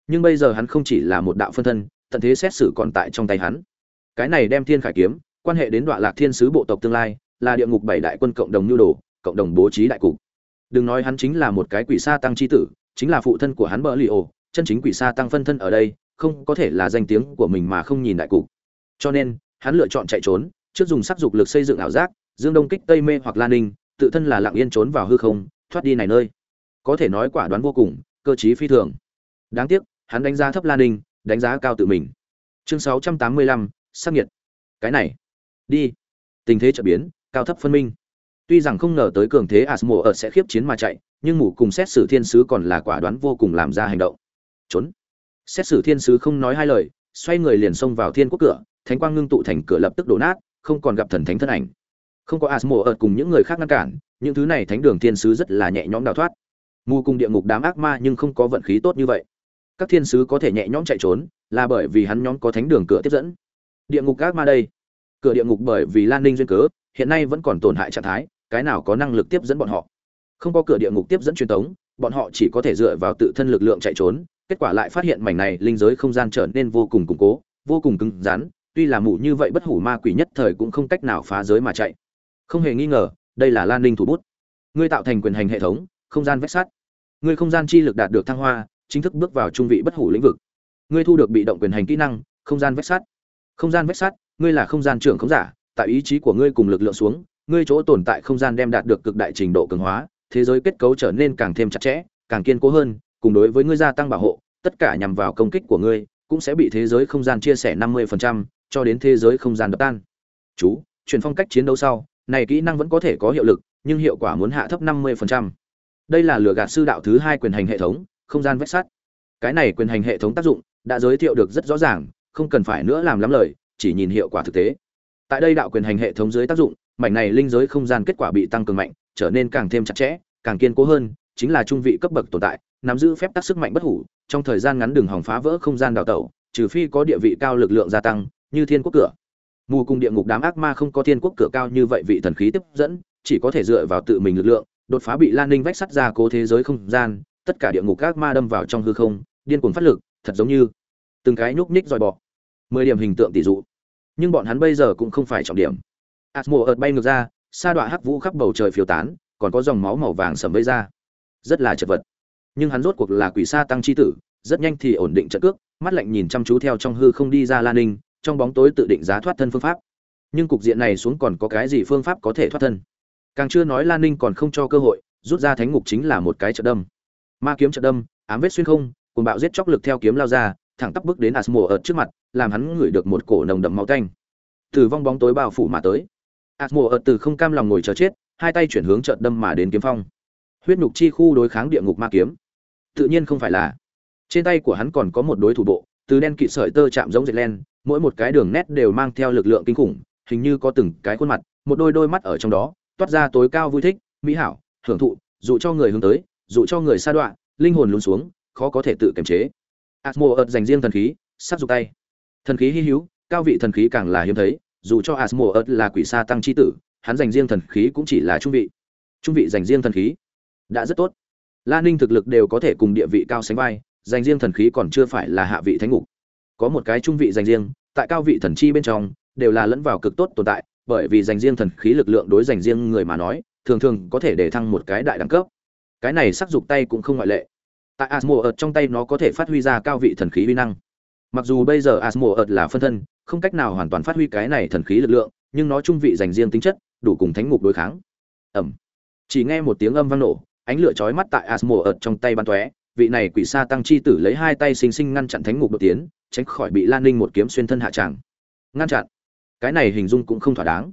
Nhưng bây giờ hắn không chỉ là một đạo phân thân, tận thế xét xử còn tại trong tay hắn. Cái này đem thiên khải kiếm, quan hệ đến đoạn lạc thiên sứ bộ tộc tương lai, là địa ngục bảy đại quân cộng đồng nhu đồ cộng đồng bố trí đại cục. Đừng nói hắn chính là một cái quỷ sa tăng chi tử, chính là phụ thân của hắn bờ lì ổ chân chính quỷ sa tăng phân thân ở đây, không có thể là danh tiếng của mình mà không nhìn đại cục. Cho nên, hắn lựa chọn chạy trốn, trước dùng sắc dục lực xây dựng ảo giác, dương đông kích tây mê hoặc lan ninh, tự thân là lặng yên trốn vào hư không, thoát đi này nơi. Có thể nói quả đoán vô cùng, cơ trí phi thường. Đáng tiếc, hắn đánh giá thấp lan ninh, đánh giá cao tự mình. Chương sáu trăm tám mươi lăm, sắc nhiệt. Cái này. Đi. Tình thế trở biến, cao thấp phân minh tuy rằng không ngờ tới cường thế asmo ở sẽ khiếp chiến mà chạy, nhưng mù cùng xét xử thiên sứ còn là quả đoán vô cùng làm ra hành động. Trốn. Xét xử thiên sứ không nói hai lời, xoay người liền xông vào thiên quốc cửa, thánh quang ngưng tụ thành cửa lập tức đổ nát, không còn gặp thần thánh thân ảnh. Không có asmo ở cùng những người khác ngăn cản, những thứ này thánh đường thiên sứ rất là nhẹ nhõm đào thoát. Mù cùng địa ngục đám ác ma nhưng không có vận khí tốt như vậy. Các thiên sứ có thể nhẹ nhõm chạy trốn, là bởi vì hắn nhóm có thánh đường cửa tiếp dẫn. Địa ngục ác ma đây. Cửa địa ngục bởi vì lan ninh duyên cớ, hiện nay vẫn còn tổn hại trạng thái cái nào có năng lực tiếp dẫn bọn họ. Không có cửa địa ngục tiếp dẫn truyền thống bọn họ chỉ có thể dựa vào tự thân lực lượng chạy trốn kết quả lại phát hiện mảnh này linh giới không gian trở nên vô cùng củng cố vô cùng cứng rắn tuy là mù như vậy bất hủ ma quỷ nhất thời cũng không cách nào phá giới mà chạy. Không hề nghi ngờ đây là lan ninh thủ bút. Ngươi tạo thành quyền hành hệ thống không gian vét sát, ngươi không gian chi lực đạt được thăng hoa chính thức bước vào trung vị bất hủ lĩnh vực. Ngươi thu được bị động quyền hành kỹ năng không gian vét sát, không gian vét sát, ngươi là không gian trưởng không giả tại ý chí của ngươi cùng lực lượng xuống ngươi chỗ tồn tại không gian đem đạt được cực đại trình độ cường hóa thế giới kết cấu trở nên càng thêm chặt chẽ càng kiên cố hơn cùng đối với ngươi gia tăng bảo hộ tất cả nhằm vào công kích của ngươi cũng sẽ bị thế giới không gian chia sẻ 50%, cho đến thế giới không gian đập tan. Chú chuyển phong cách chiến đấu sau này kỹ năng vẫn có thể có hiệu lực nhưng hiệu quả muốn hạ thấp 50%. đây là lừa gạt sư đạo thứ hai quyền hành hệ thống không gian vách sắt. Cái này quyền hành hệ thống tác dụng đã giới thiệu được rất rõ ràng không cần phải nữa làm lắm lời chỉ nhìn hiệu quả thực tế. Tại đây đạo quyền hành hệ thống dưới tác dụng mảnh này linh giới không gian kết quả bị tăng cường mạnh trở nên càng thêm chặt chẽ càng kiên cố hơn chính là trung vị cấp bậc tồn tại nắm giữ phép tác sức mạnh bất hủ trong thời gian ngắn đường hỏng phá vỡ không gian đào tẩu trừ phi có địa vị cao lực lượng gia tăng như thiên quốc cửa. Mù cung địa ngục đám ác ma không có thiên quốc cửa cao như vậy vị thần khí tiếp dẫn chỉ có thể dựa vào tự mình lực lượng đột phá bị lan ninh vách sắt ra cố thế giới không gian tất cả địa ngục ác ma đâm vào trong hư không điên cuồng phát lực thật giống như từng cái nhúc nhích dòi bỏ, mười điểm hình tượng tỷ dụ. Nhưng bọn hắn bây giờ cũng không phải trọng điểm asmo ợt bay ngược ra, sa đọa hắc vũ khắp bầu trời phiêu tán, còn có dòng máu màu vàng sầm vây ra. Rất là chật vật. Nhưng hắn rốt cuộc là quỷ sa tăng chi tử, rất nhanh thì ổn định trận cước, mắt lạnh nhìn chăm chú theo trong hư không đi ra lan ninh, trong bóng tối tự định giá thoát thân phương pháp. Nhưng cục diện này xuống còn có cái gì phương pháp có thể thoát thân? Càng chưa nói lan ninh còn không cho cơ hội, rút ra thánh ngục chính là một cái trợ đâm. Ma kiếm trợ đâm, ám vết xuyên không, cuồng bạo giết chóc lực theo kiếm lao ra, thẳng tắp bước đến asmo ở trước mặt, làm hắn ngửi được một cổ nồng đậm máu tanh. Từ vong bóng tối bao phủ mà tới asmo ở từ không cam lòng ngồi chờ chết, hai tay chuyển hướng chợt đâm mà đến kiếm phong. Huyết nhục chi khu đối kháng địa ngục ma kiếm. Tự nhiên không phải là. Trên tay của hắn còn có một đối thủ bộ, từ đen kịt sợi tơ chạm giống dệt len, mỗi một cái đường nét đều mang theo lực lượng kinh khủng, hình như có từng cái khuôn mặt, một đôi đôi mắt ở trong đó, toát ra tối cao vui thích, mỹ hảo, hưởng thụ, dụ cho người hướng tới, dụ cho người sa đoạn linh hồn lún xuống, khó có thể tự kiềm chế. Asmo ợt dành riêng thần khí, sắc dục tay. Thần khí hy hữu, cao vị thần khí càng là hiếm thấy dù cho asmo là quỷ sa tăng chi tử, hắn dành riêng thần khí cũng chỉ là trung vị. Trung vị dành riêng thần khí. Đã rất tốt. La ninh thực lực đều có thể cùng địa vị cao sánh vai, dành riêng thần khí còn chưa phải là hạ vị thánh ngục. Có một cái trung vị dành riêng, tại cao vị thần chi bên trong, đều là lẫn vào cực tốt tồn tại, bởi vì dành riêng thần khí lực lượng đối dành riêng người mà nói, thường thường có thể để thăng một cái đại đẳng cấp. Cái này sắc dục tay cũng không ngoại lệ. Tại asmo ở trong tay nó có thể phát huy ra cao vị thần khí uy năng. Mặc dù bây giờ asmo ở là phân thân không cách nào hoàn toàn phát huy cái này thần khí lực lượng, nhưng nó trung vị dành riêng tính chất, đủ cùng thánh ngục đối kháng. Ẩm chỉ nghe một tiếng âm vang nổ, ánh lửa chói mắt tại asmo ở trong tay bắn tóe, vị này quỷ sa tăng chi tử lấy hai tay xinh xinh ngăn chặn thánh ngục đột tiến, tránh khỏi bị lan ninh một kiếm xuyên thân hạ tràng. Ngăn chặn. Cái này hình dung cũng không thỏa đáng.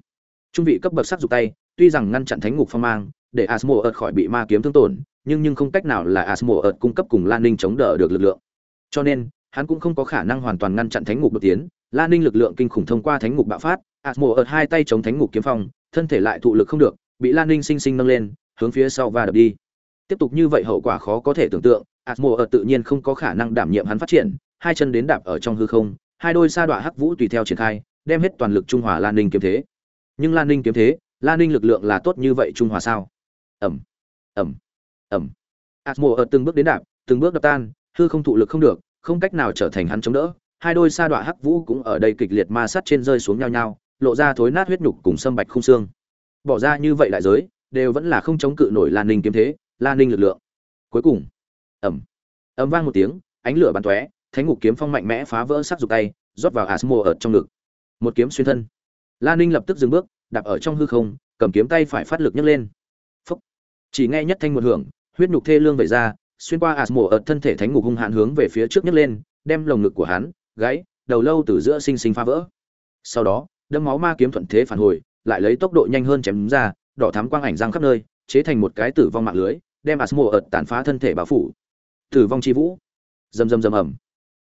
Trung vị cấp bậc sắc dục tay, tuy rằng ngăn chặn thánh ngục phong mang, để asmo ợt khỏi bị ma kiếm thương tổn, nhưng nhưng không cách nào là asmo ợt cung cấp cùng lan ninh chống đỡ được lực lượng. Cho nên hắn cũng không có khả năng hoàn toàn ngăn chặn thánh ngục đột tiến. Lan ninh lực lượng kinh khủng thông qua thánh ngục bạo phát, atmo ợt hai tay chống thánh ngục kiếm phong, thân thể lại thụ lực không được, bị lan ninh sinh sinh nâng lên, hướng phía sau và đập đi. Tiếp tục như vậy hậu quả khó có thể tưởng tượng, atmo ợt tự nhiên không có khả năng đảm nhiệm hắn phát triển, hai chân đến đạp ở trong hư không, hai đôi sa đọa hắc vũ tùy theo triển khai, đem hết toàn lực trung hòa lan ninh kiếm thế. Nhưng lan ninh kiếm thế lan ninh lực lượng là tốt như vậy trung hòa sao? Ẩm ẩm ẩm atmo ở từng bước đến đạp, từng bước đập tan, hư không thụ lực không được không cách nào trở thành hắn chống đỡ, hai đôi sa đọa hắc vũ cũng ở đây kịch liệt ma sát trên rơi xuống nhau nhau, lộ ra thối nát huyết nhục cùng sâm bạch không xương. Bỏ ra như vậy đại giới, đều vẫn là không chống cự nổi lan ninh kiếm thế, lan ninh lực lượng. Cuối cùng ẩm ẩm vang một tiếng, ánh lửa bắn tóe, thánh ngục kiếm phong mạnh mẽ phá vỡ sắc dục tay, rót vào asmo ở trong ngực. Một kiếm xuyên thân. Lan ninh lập tức dừng bước, đạp ở trong hư không, cầm kiếm tay phải phát lực nhấc lên. Phúc. chỉ nghe nhất thanh một hưởng, huyết nhục thê lương vẩy ra xuyên qua asmo ở thân thể thánh ngục hung hạn hướng về phía trước nhấc lên, đem lồng ngực của hắn, gáy, đầu lâu từ giữa sinh sinh phá vỡ. Sau đó đâm máu ma kiếm thuận thế phản hồi, lại lấy tốc độ nhanh hơn chém ra, đỏ thắm quang ảnh răng khắp nơi, chế thành một cái tử vong mạng lưới, đem asmo ợt tàn phá thân thể bao phủ. Tử vong chi vũ. Rầm rầm rầm ầm.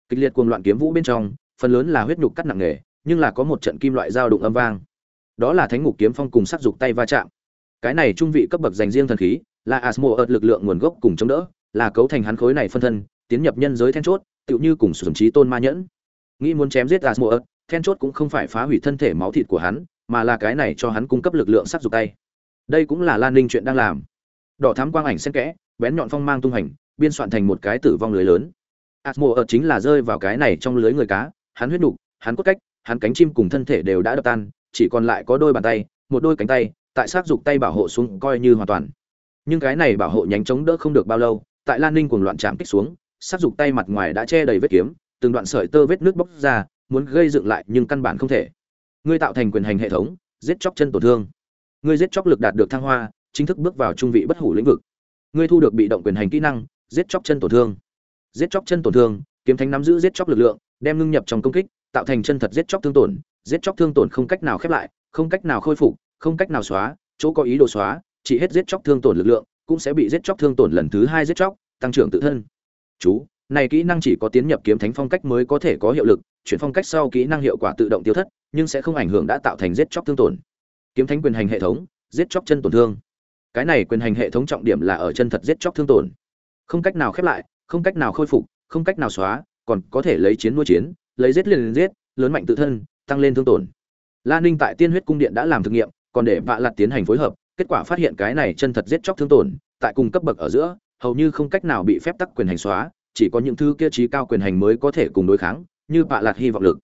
Kịch liệt cuồng loạn kiếm vũ bên trong, phần lớn là huyết nhục cắt nặng nề, nhưng là có một trận kim loại dao đụng âm vang. Đó là thánh ngục kiếm phong cùng sắc dục tay va chạm. Cái này trung vị cấp bậc dành riêng thần khí, là asmo ợt lực lượng nguồn gốc cùng chống đỡ là cấu thành hắn khối này phân thân, tiến nhập nhân giới then chốt, tựu như cùng sử trí tôn ma nhẫn. Nghĩ muốn chém giết asmo ợt then chốt cũng không phải phá hủy thân thể máu thịt của hắn, mà là cái này cho hắn cung cấp lực lượng sắc dục tay. Đây cũng là lan ninh chuyện đang làm. Đỏ thám quang ảnh xen kẽ, bén nhọn phong mang tung hành, biên soạn thành một cái tử vong lưới lớn. Asmo ở chính là rơi vào cái này trong lưới người cá, hắn huyết đục hắn cốt cách, hắn cánh chim cùng thân thể đều đã đập tan, chỉ còn lại có đôi bàn tay, một đôi cánh tay, tại sát dục tay bảo hộ xuống coi như hoàn toàn. Nhưng cái này bảo hộ nhánh chống đỡ không được bao lâu tại lan ninh cuồng loạn chạm kích xuống sát dục tay mặt ngoài đã che đầy vết kiếm, từng đoạn sợi tơ vết nước bốc ra, muốn gây dựng lại nhưng căn bản không thể. Ngươi tạo thành quyền hành hệ thống, giết chóc chân tổn thương. Ngươi giết chóc lực đạt được thăng hoa, chính thức bước vào trung vị bất hủ lĩnh vực. Ngươi thu được bị động quyền hành kỹ năng, giết chóc chân tổn thương. Giết chóc chân tổn thương, kiếm thánh nắm giữ giết chóc lực lượng, đem ngưng nhập trong công kích, tạo thành chân thật giết chóc thương tổn. Giết chóc thương tổn không cách nào khép lại, không cách nào khôi phục, không cách nào xóa, chỗ có ý đồ xóa, chỉ hết giết chóc thương tổn lực lượng cũng sẽ bị giết chóc thương tổn lần thứ hai giết chóc, tăng trưởng tự thân. Chú, này kỹ năng chỉ có tiến nhập kiếm thánh phong cách mới có thể có hiệu lực, chuyển phong cách sau kỹ năng hiệu quả tự động tiêu thất, nhưng sẽ không ảnh hưởng đã tạo thành giết chóc thương tổn. Kiếm thánh quyền hành hệ thống, giết chóc chân tổn thương. Cái này quyền hành hệ thống trọng điểm là ở chân thật giết chóc thương tổn. Không cách nào khép lại, không cách nào khôi phục, không cách nào xóa, còn có thể lấy chiến nuôi chiến, lấy giết liền giết, lớn mạnh tự thân, tăng lên thương tổn. La ninh tại tiên huyết cung điện đã làm thực nghiệm, còn để vạ lặt tiến hành phối hợp kết quả phát hiện cái này chân thật giết chóc thương tổn, tại cùng cấp bậc ở giữa, hầu như không cách nào bị phép tắc quyền hành xóa, chỉ có những thứ kia trí cao quyền hành mới có thể cùng đối kháng, như bạ lạc hy vọng lực.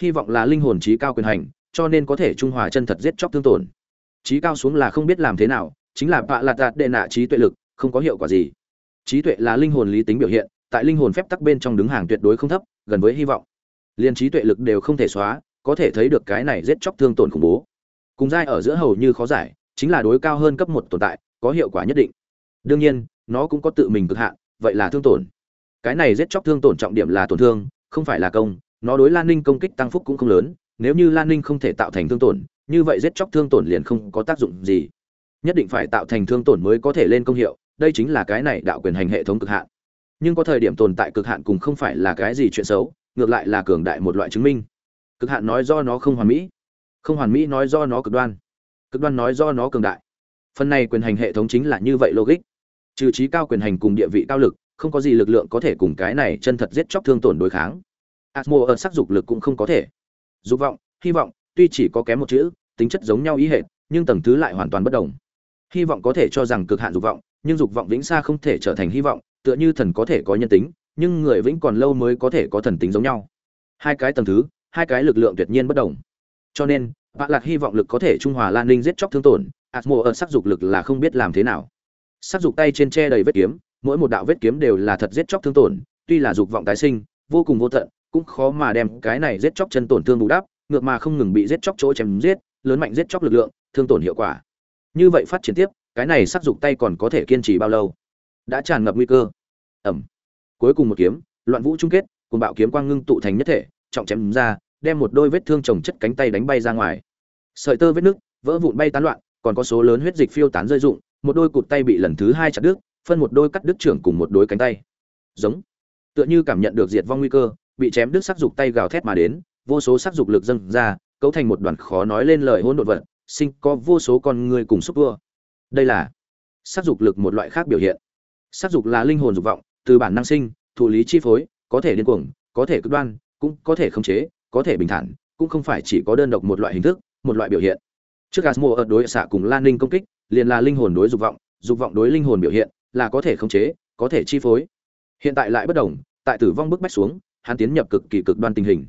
Hy vọng là linh hồn trí cao quyền hành, cho nên có thể trung hòa chân thật giết chóc thương tổn. Trí cao xuống là không biết làm thế nào, chính là bạ lạc đạt đệ nạ trí tuệ lực, không có hiệu quả gì. Trí tuệ là linh hồn lý tính biểu hiện, tại linh hồn phép tắc bên trong đứng hàng tuyệt đối không thấp, gần với hy vọng. Liên trí tuệ lực đều không thể xóa, có thể thấy được cái này giết chóc thương tổn khủng bố. Cùng giai ở giữa hầu như khó giải chính là đối cao hơn cấp một tồn tại, có hiệu quả nhất định. Đương nhiên, nó cũng có tự mình cực hạn, vậy là thương tổn. Cái này giết chóc thương tổn trọng điểm là tổn thương, không phải là công, nó đối lan ninh công kích tăng phúc cũng không lớn, nếu như lan ninh không thể tạo thành thương tổn, như vậy giết chóc thương tổn liền không có tác dụng gì. Nhất định phải tạo thành thương tổn mới có thể lên công hiệu, đây chính là cái này đạo quyền hành hệ thống cực hạn. Nhưng có thời điểm tồn tại cực hạn cùng không phải là cái gì chuyện xấu, ngược lại là cường đại một loại chứng minh. Cực hạn nói do nó không hoàn mỹ, không hoàn mỹ nói do nó cực đoan cực đoan nói do nó cường đại. Phần này quyền hành hệ thống chính là như vậy logic. Trừ trí cao quyền hành cùng địa vị cao lực, không có gì lực lượng có thể cùng cái này chân thật giết chóc thương tổn đối kháng. Atmo ở sắc dục lực cũng không có thể. Dục vọng, hy vọng, tuy chỉ có kém một chữ, tính chất giống nhau ý hệ nhưng tầng thứ lại hoàn toàn bất đồng. Hy vọng có thể cho rằng cực hạn dục vọng, nhưng dục vọng vĩnh xa không thể trở thành hy vọng, tựa như thần có thể có nhân tính, nhưng người vĩnh còn lâu mới có thể có thần tính giống nhau. Hai cái tầng thứ, hai cái lực lượng tuyệt nhiên bất đồng. Cho nên vạ lạc hy vọng lực có thể trung hòa lan ninh giết chóc thương tổn ạt atmo ở sắc dục lực là không biết làm thế nào. Sắc dục tay trên che đầy vết kiếm, mỗi một đạo vết kiếm đều là thật giết chóc thương tổn, tuy là dục vọng tái sinh, vô cùng vô tận, cũng khó mà đem cái này giết chóc chân tổn thương bù đắp, ngược mà không ngừng bị giết chóc chỗ chém giết, lớn mạnh giết chóc lực lượng, thương tổn hiệu quả. Như vậy phát triển tiếp, cái này sắc dục tay còn có thể kiên trì bao lâu? Đã tràn ngập nguy cơ. Ẩm. Cuối cùng một kiếm, loạn vũ chung kết cùng bạo kiếm quang ngưng tụ thành nhất thể, trọng chém ra đem một đôi vết thương trồng chất cánh tay đánh bay ra ngoài. Sợi tơ vết nước, vỡ vụn bay tán loạn, còn có số lớn huyết dịch phiêu tán rơi rụng, một đôi cụt tay bị lần thứ hai chặt đứt, phân một đôi cắt đứt trưởng cùng một đôi cánh tay. Giống. Tựa như cảm nhận được diệt vong nguy cơ, bị chém đứt sắc dục tay gào thét mà đến, vô số sắc dục lực dâng ra, cấu thành một đoàn khó nói lên lời hỗn độn vật, sinh có vô số con người cùng xúc vua. Đây là sắc dục lực một loại khác biểu hiện. Sắc dục là linh hồn dục vọng, từ bản năng sinh, thụ lý chi phối, có thể điên cuồng, có thể cực đoan, cũng có thể khống chế có thể bình thản, cũng không phải chỉ có đơn độc một loại hình thức, một loại biểu hiện. Trước asmo ở đối xạ cùng lan ninh công kích, liền là linh hồn đối dục vọng dục vọng đối linh hồn biểu hiện, là có thể khống chế, có thể chi phối. Hiện tại lại bất đồng, tại tử vong bức bách xuống, hắn tiến nhập cực kỳ cực đoan tình hình.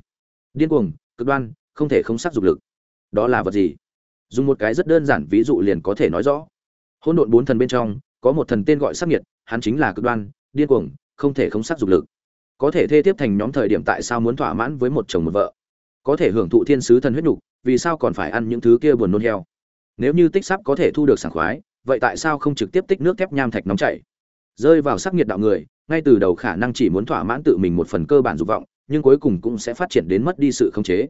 Điên cuồng, cực đoan, không thể không sắc dục lực. Đó là vật gì? Dùng một cái rất đơn giản ví dụ liền có thể nói rõ. Hỗn độn bốn thần bên trong, có một thần tên gọi sắc nhiệt hắn chính là cực đoan, điên cuồng, không thể không sắc dục lực có thể thê tiếp thành nhóm thời điểm tại sao muốn thỏa mãn với một chồng một vợ? Có thể hưởng thụ thiên sứ thần huyết nhục, vì sao còn phải ăn những thứ kia buồn nôn heo? Nếu như tích sắp có thể thu được sảng khoái, vậy tại sao không trực tiếp tích nước thép nham thạch nóng chảy? Rơi vào sắc nhiệt đạo người, ngay từ đầu khả năng chỉ muốn thỏa mãn tự mình một phần cơ bản dục vọng, nhưng cuối cùng cũng sẽ phát triển đến mất đi sự khống chế.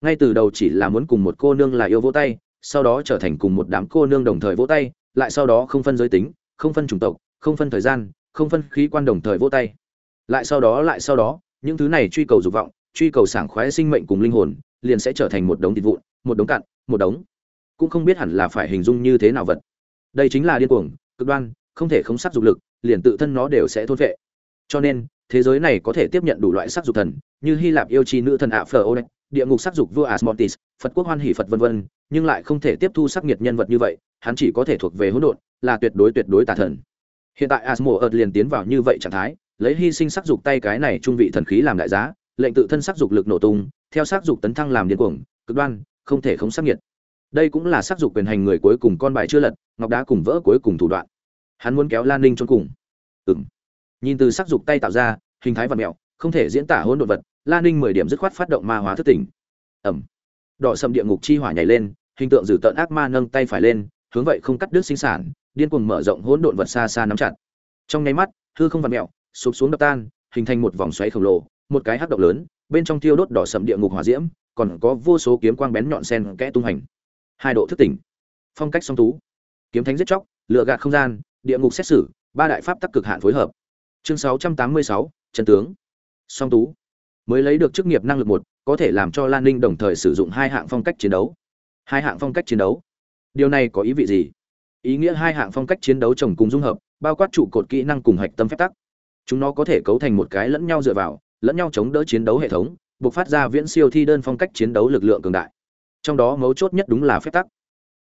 Ngay từ đầu chỉ là muốn cùng một cô nương là yêu vỗ tay, sau đó trở thành cùng một đám cô nương đồng thời vỗ tay, lại sau đó không phân giới tính, không phân chủng tộc, không phân thời gian, không phân khí quan đồng thời vỗ tay lại sau đó lại sau đó, những thứ này truy cầu dục vọng, truy cầu sảng khoái sinh mệnh cùng linh hồn, liền sẽ trở thành một đống thịt vụn, một đống cặn, một đống. Cũng không biết hẳn là phải hình dung như thế nào vật. Đây chính là điên cuồng, cực đoan, không thể không sắc dục lực, liền tự thân nó đều sẽ thôn vệ cho nên, thế giới này có thể tiếp nhận đủ loại sắc dục thần, như hy lạp yêu chi nữ thần ạ phờ ô địa ngục sắc dục vua asmontis phật quốc hoan hỷ phật vân vân, nhưng lại không thể tiếp thu sắc nhiệt nhân vật như vậy, hắn chỉ có thể thuộc về hỗn độn, là tuyệt đối tuyệt đối tà thần. Hiện tại asmo liền tiến vào như vậy trạng thái lấy hy sinh sắc dục tay cái này trung vị thần khí làm đại giá lệnh tự thân sắc dục lực nổ tung theo sắc dục tấn thăng làm điên cuồng cực đoan không thể không sắc nhiệt. Đây cũng là sắc dục quyền hành người cuối cùng con bài chưa lật ngọc đá cùng vỡ cuối cùng thủ đoạn. Hắn muốn kéo lan ninh chôn cùng. Ừm. nhìn từ sắc dục tay tạo ra hình thái vật mèo không thể diễn tả hỗn độn vật lan ninh mười điểm dứt khoát phát động ma hóa thức tỉnh. Ầm. Đỏ sầm địa ngục chi hỏa nhảy lên hình tượng dự tận ác ma nâng tay phải lên hướng vậy không cắt đứt sinh sản điên cuồng mở rộng hỗn độn vật xa xa nắm chặt. Trong nháy mắt hư không vặn mèo, sụp xuống đập tan hình thành một vòng xoáy khổng lồ một cái hắc động lớn bên trong thiêu đốt đỏ sầm địa ngục hỏa diễm còn có vô số kiếm quang bén nhọn sen kẽ tung hành. Hai độ thức tỉnh. Phong cách song tú. Kiếm thánh giết chóc lựa gạt không gian địa ngục xét xử ba đại pháp tắc cực hạn phối hợp. Chương 686, chân tướng. Song tú. Mới lấy được chức nghiệp năng lực một có thể làm cho lan ninh đồng thời sử dụng hai hạng phong cách chiến đấu. Hai hạng phong cách chiến đấu. Điều này có ý vị gì? Ý nghĩa hai hạng phong cách chiến đấu chồng cùng dung hợp bao quát trụ cột kỹ năng cùng hạch tâm phép tắc chúng nó có thể cấu thành một cái lẫn nhau dựa vào, lẫn nhau chống đỡ chiến đấu hệ thống buộc phát ra viễn siêu thi đơn phong cách chiến đấu lực lượng cường đại. Trong đó mấu chốt nhất đúng là phép tắc.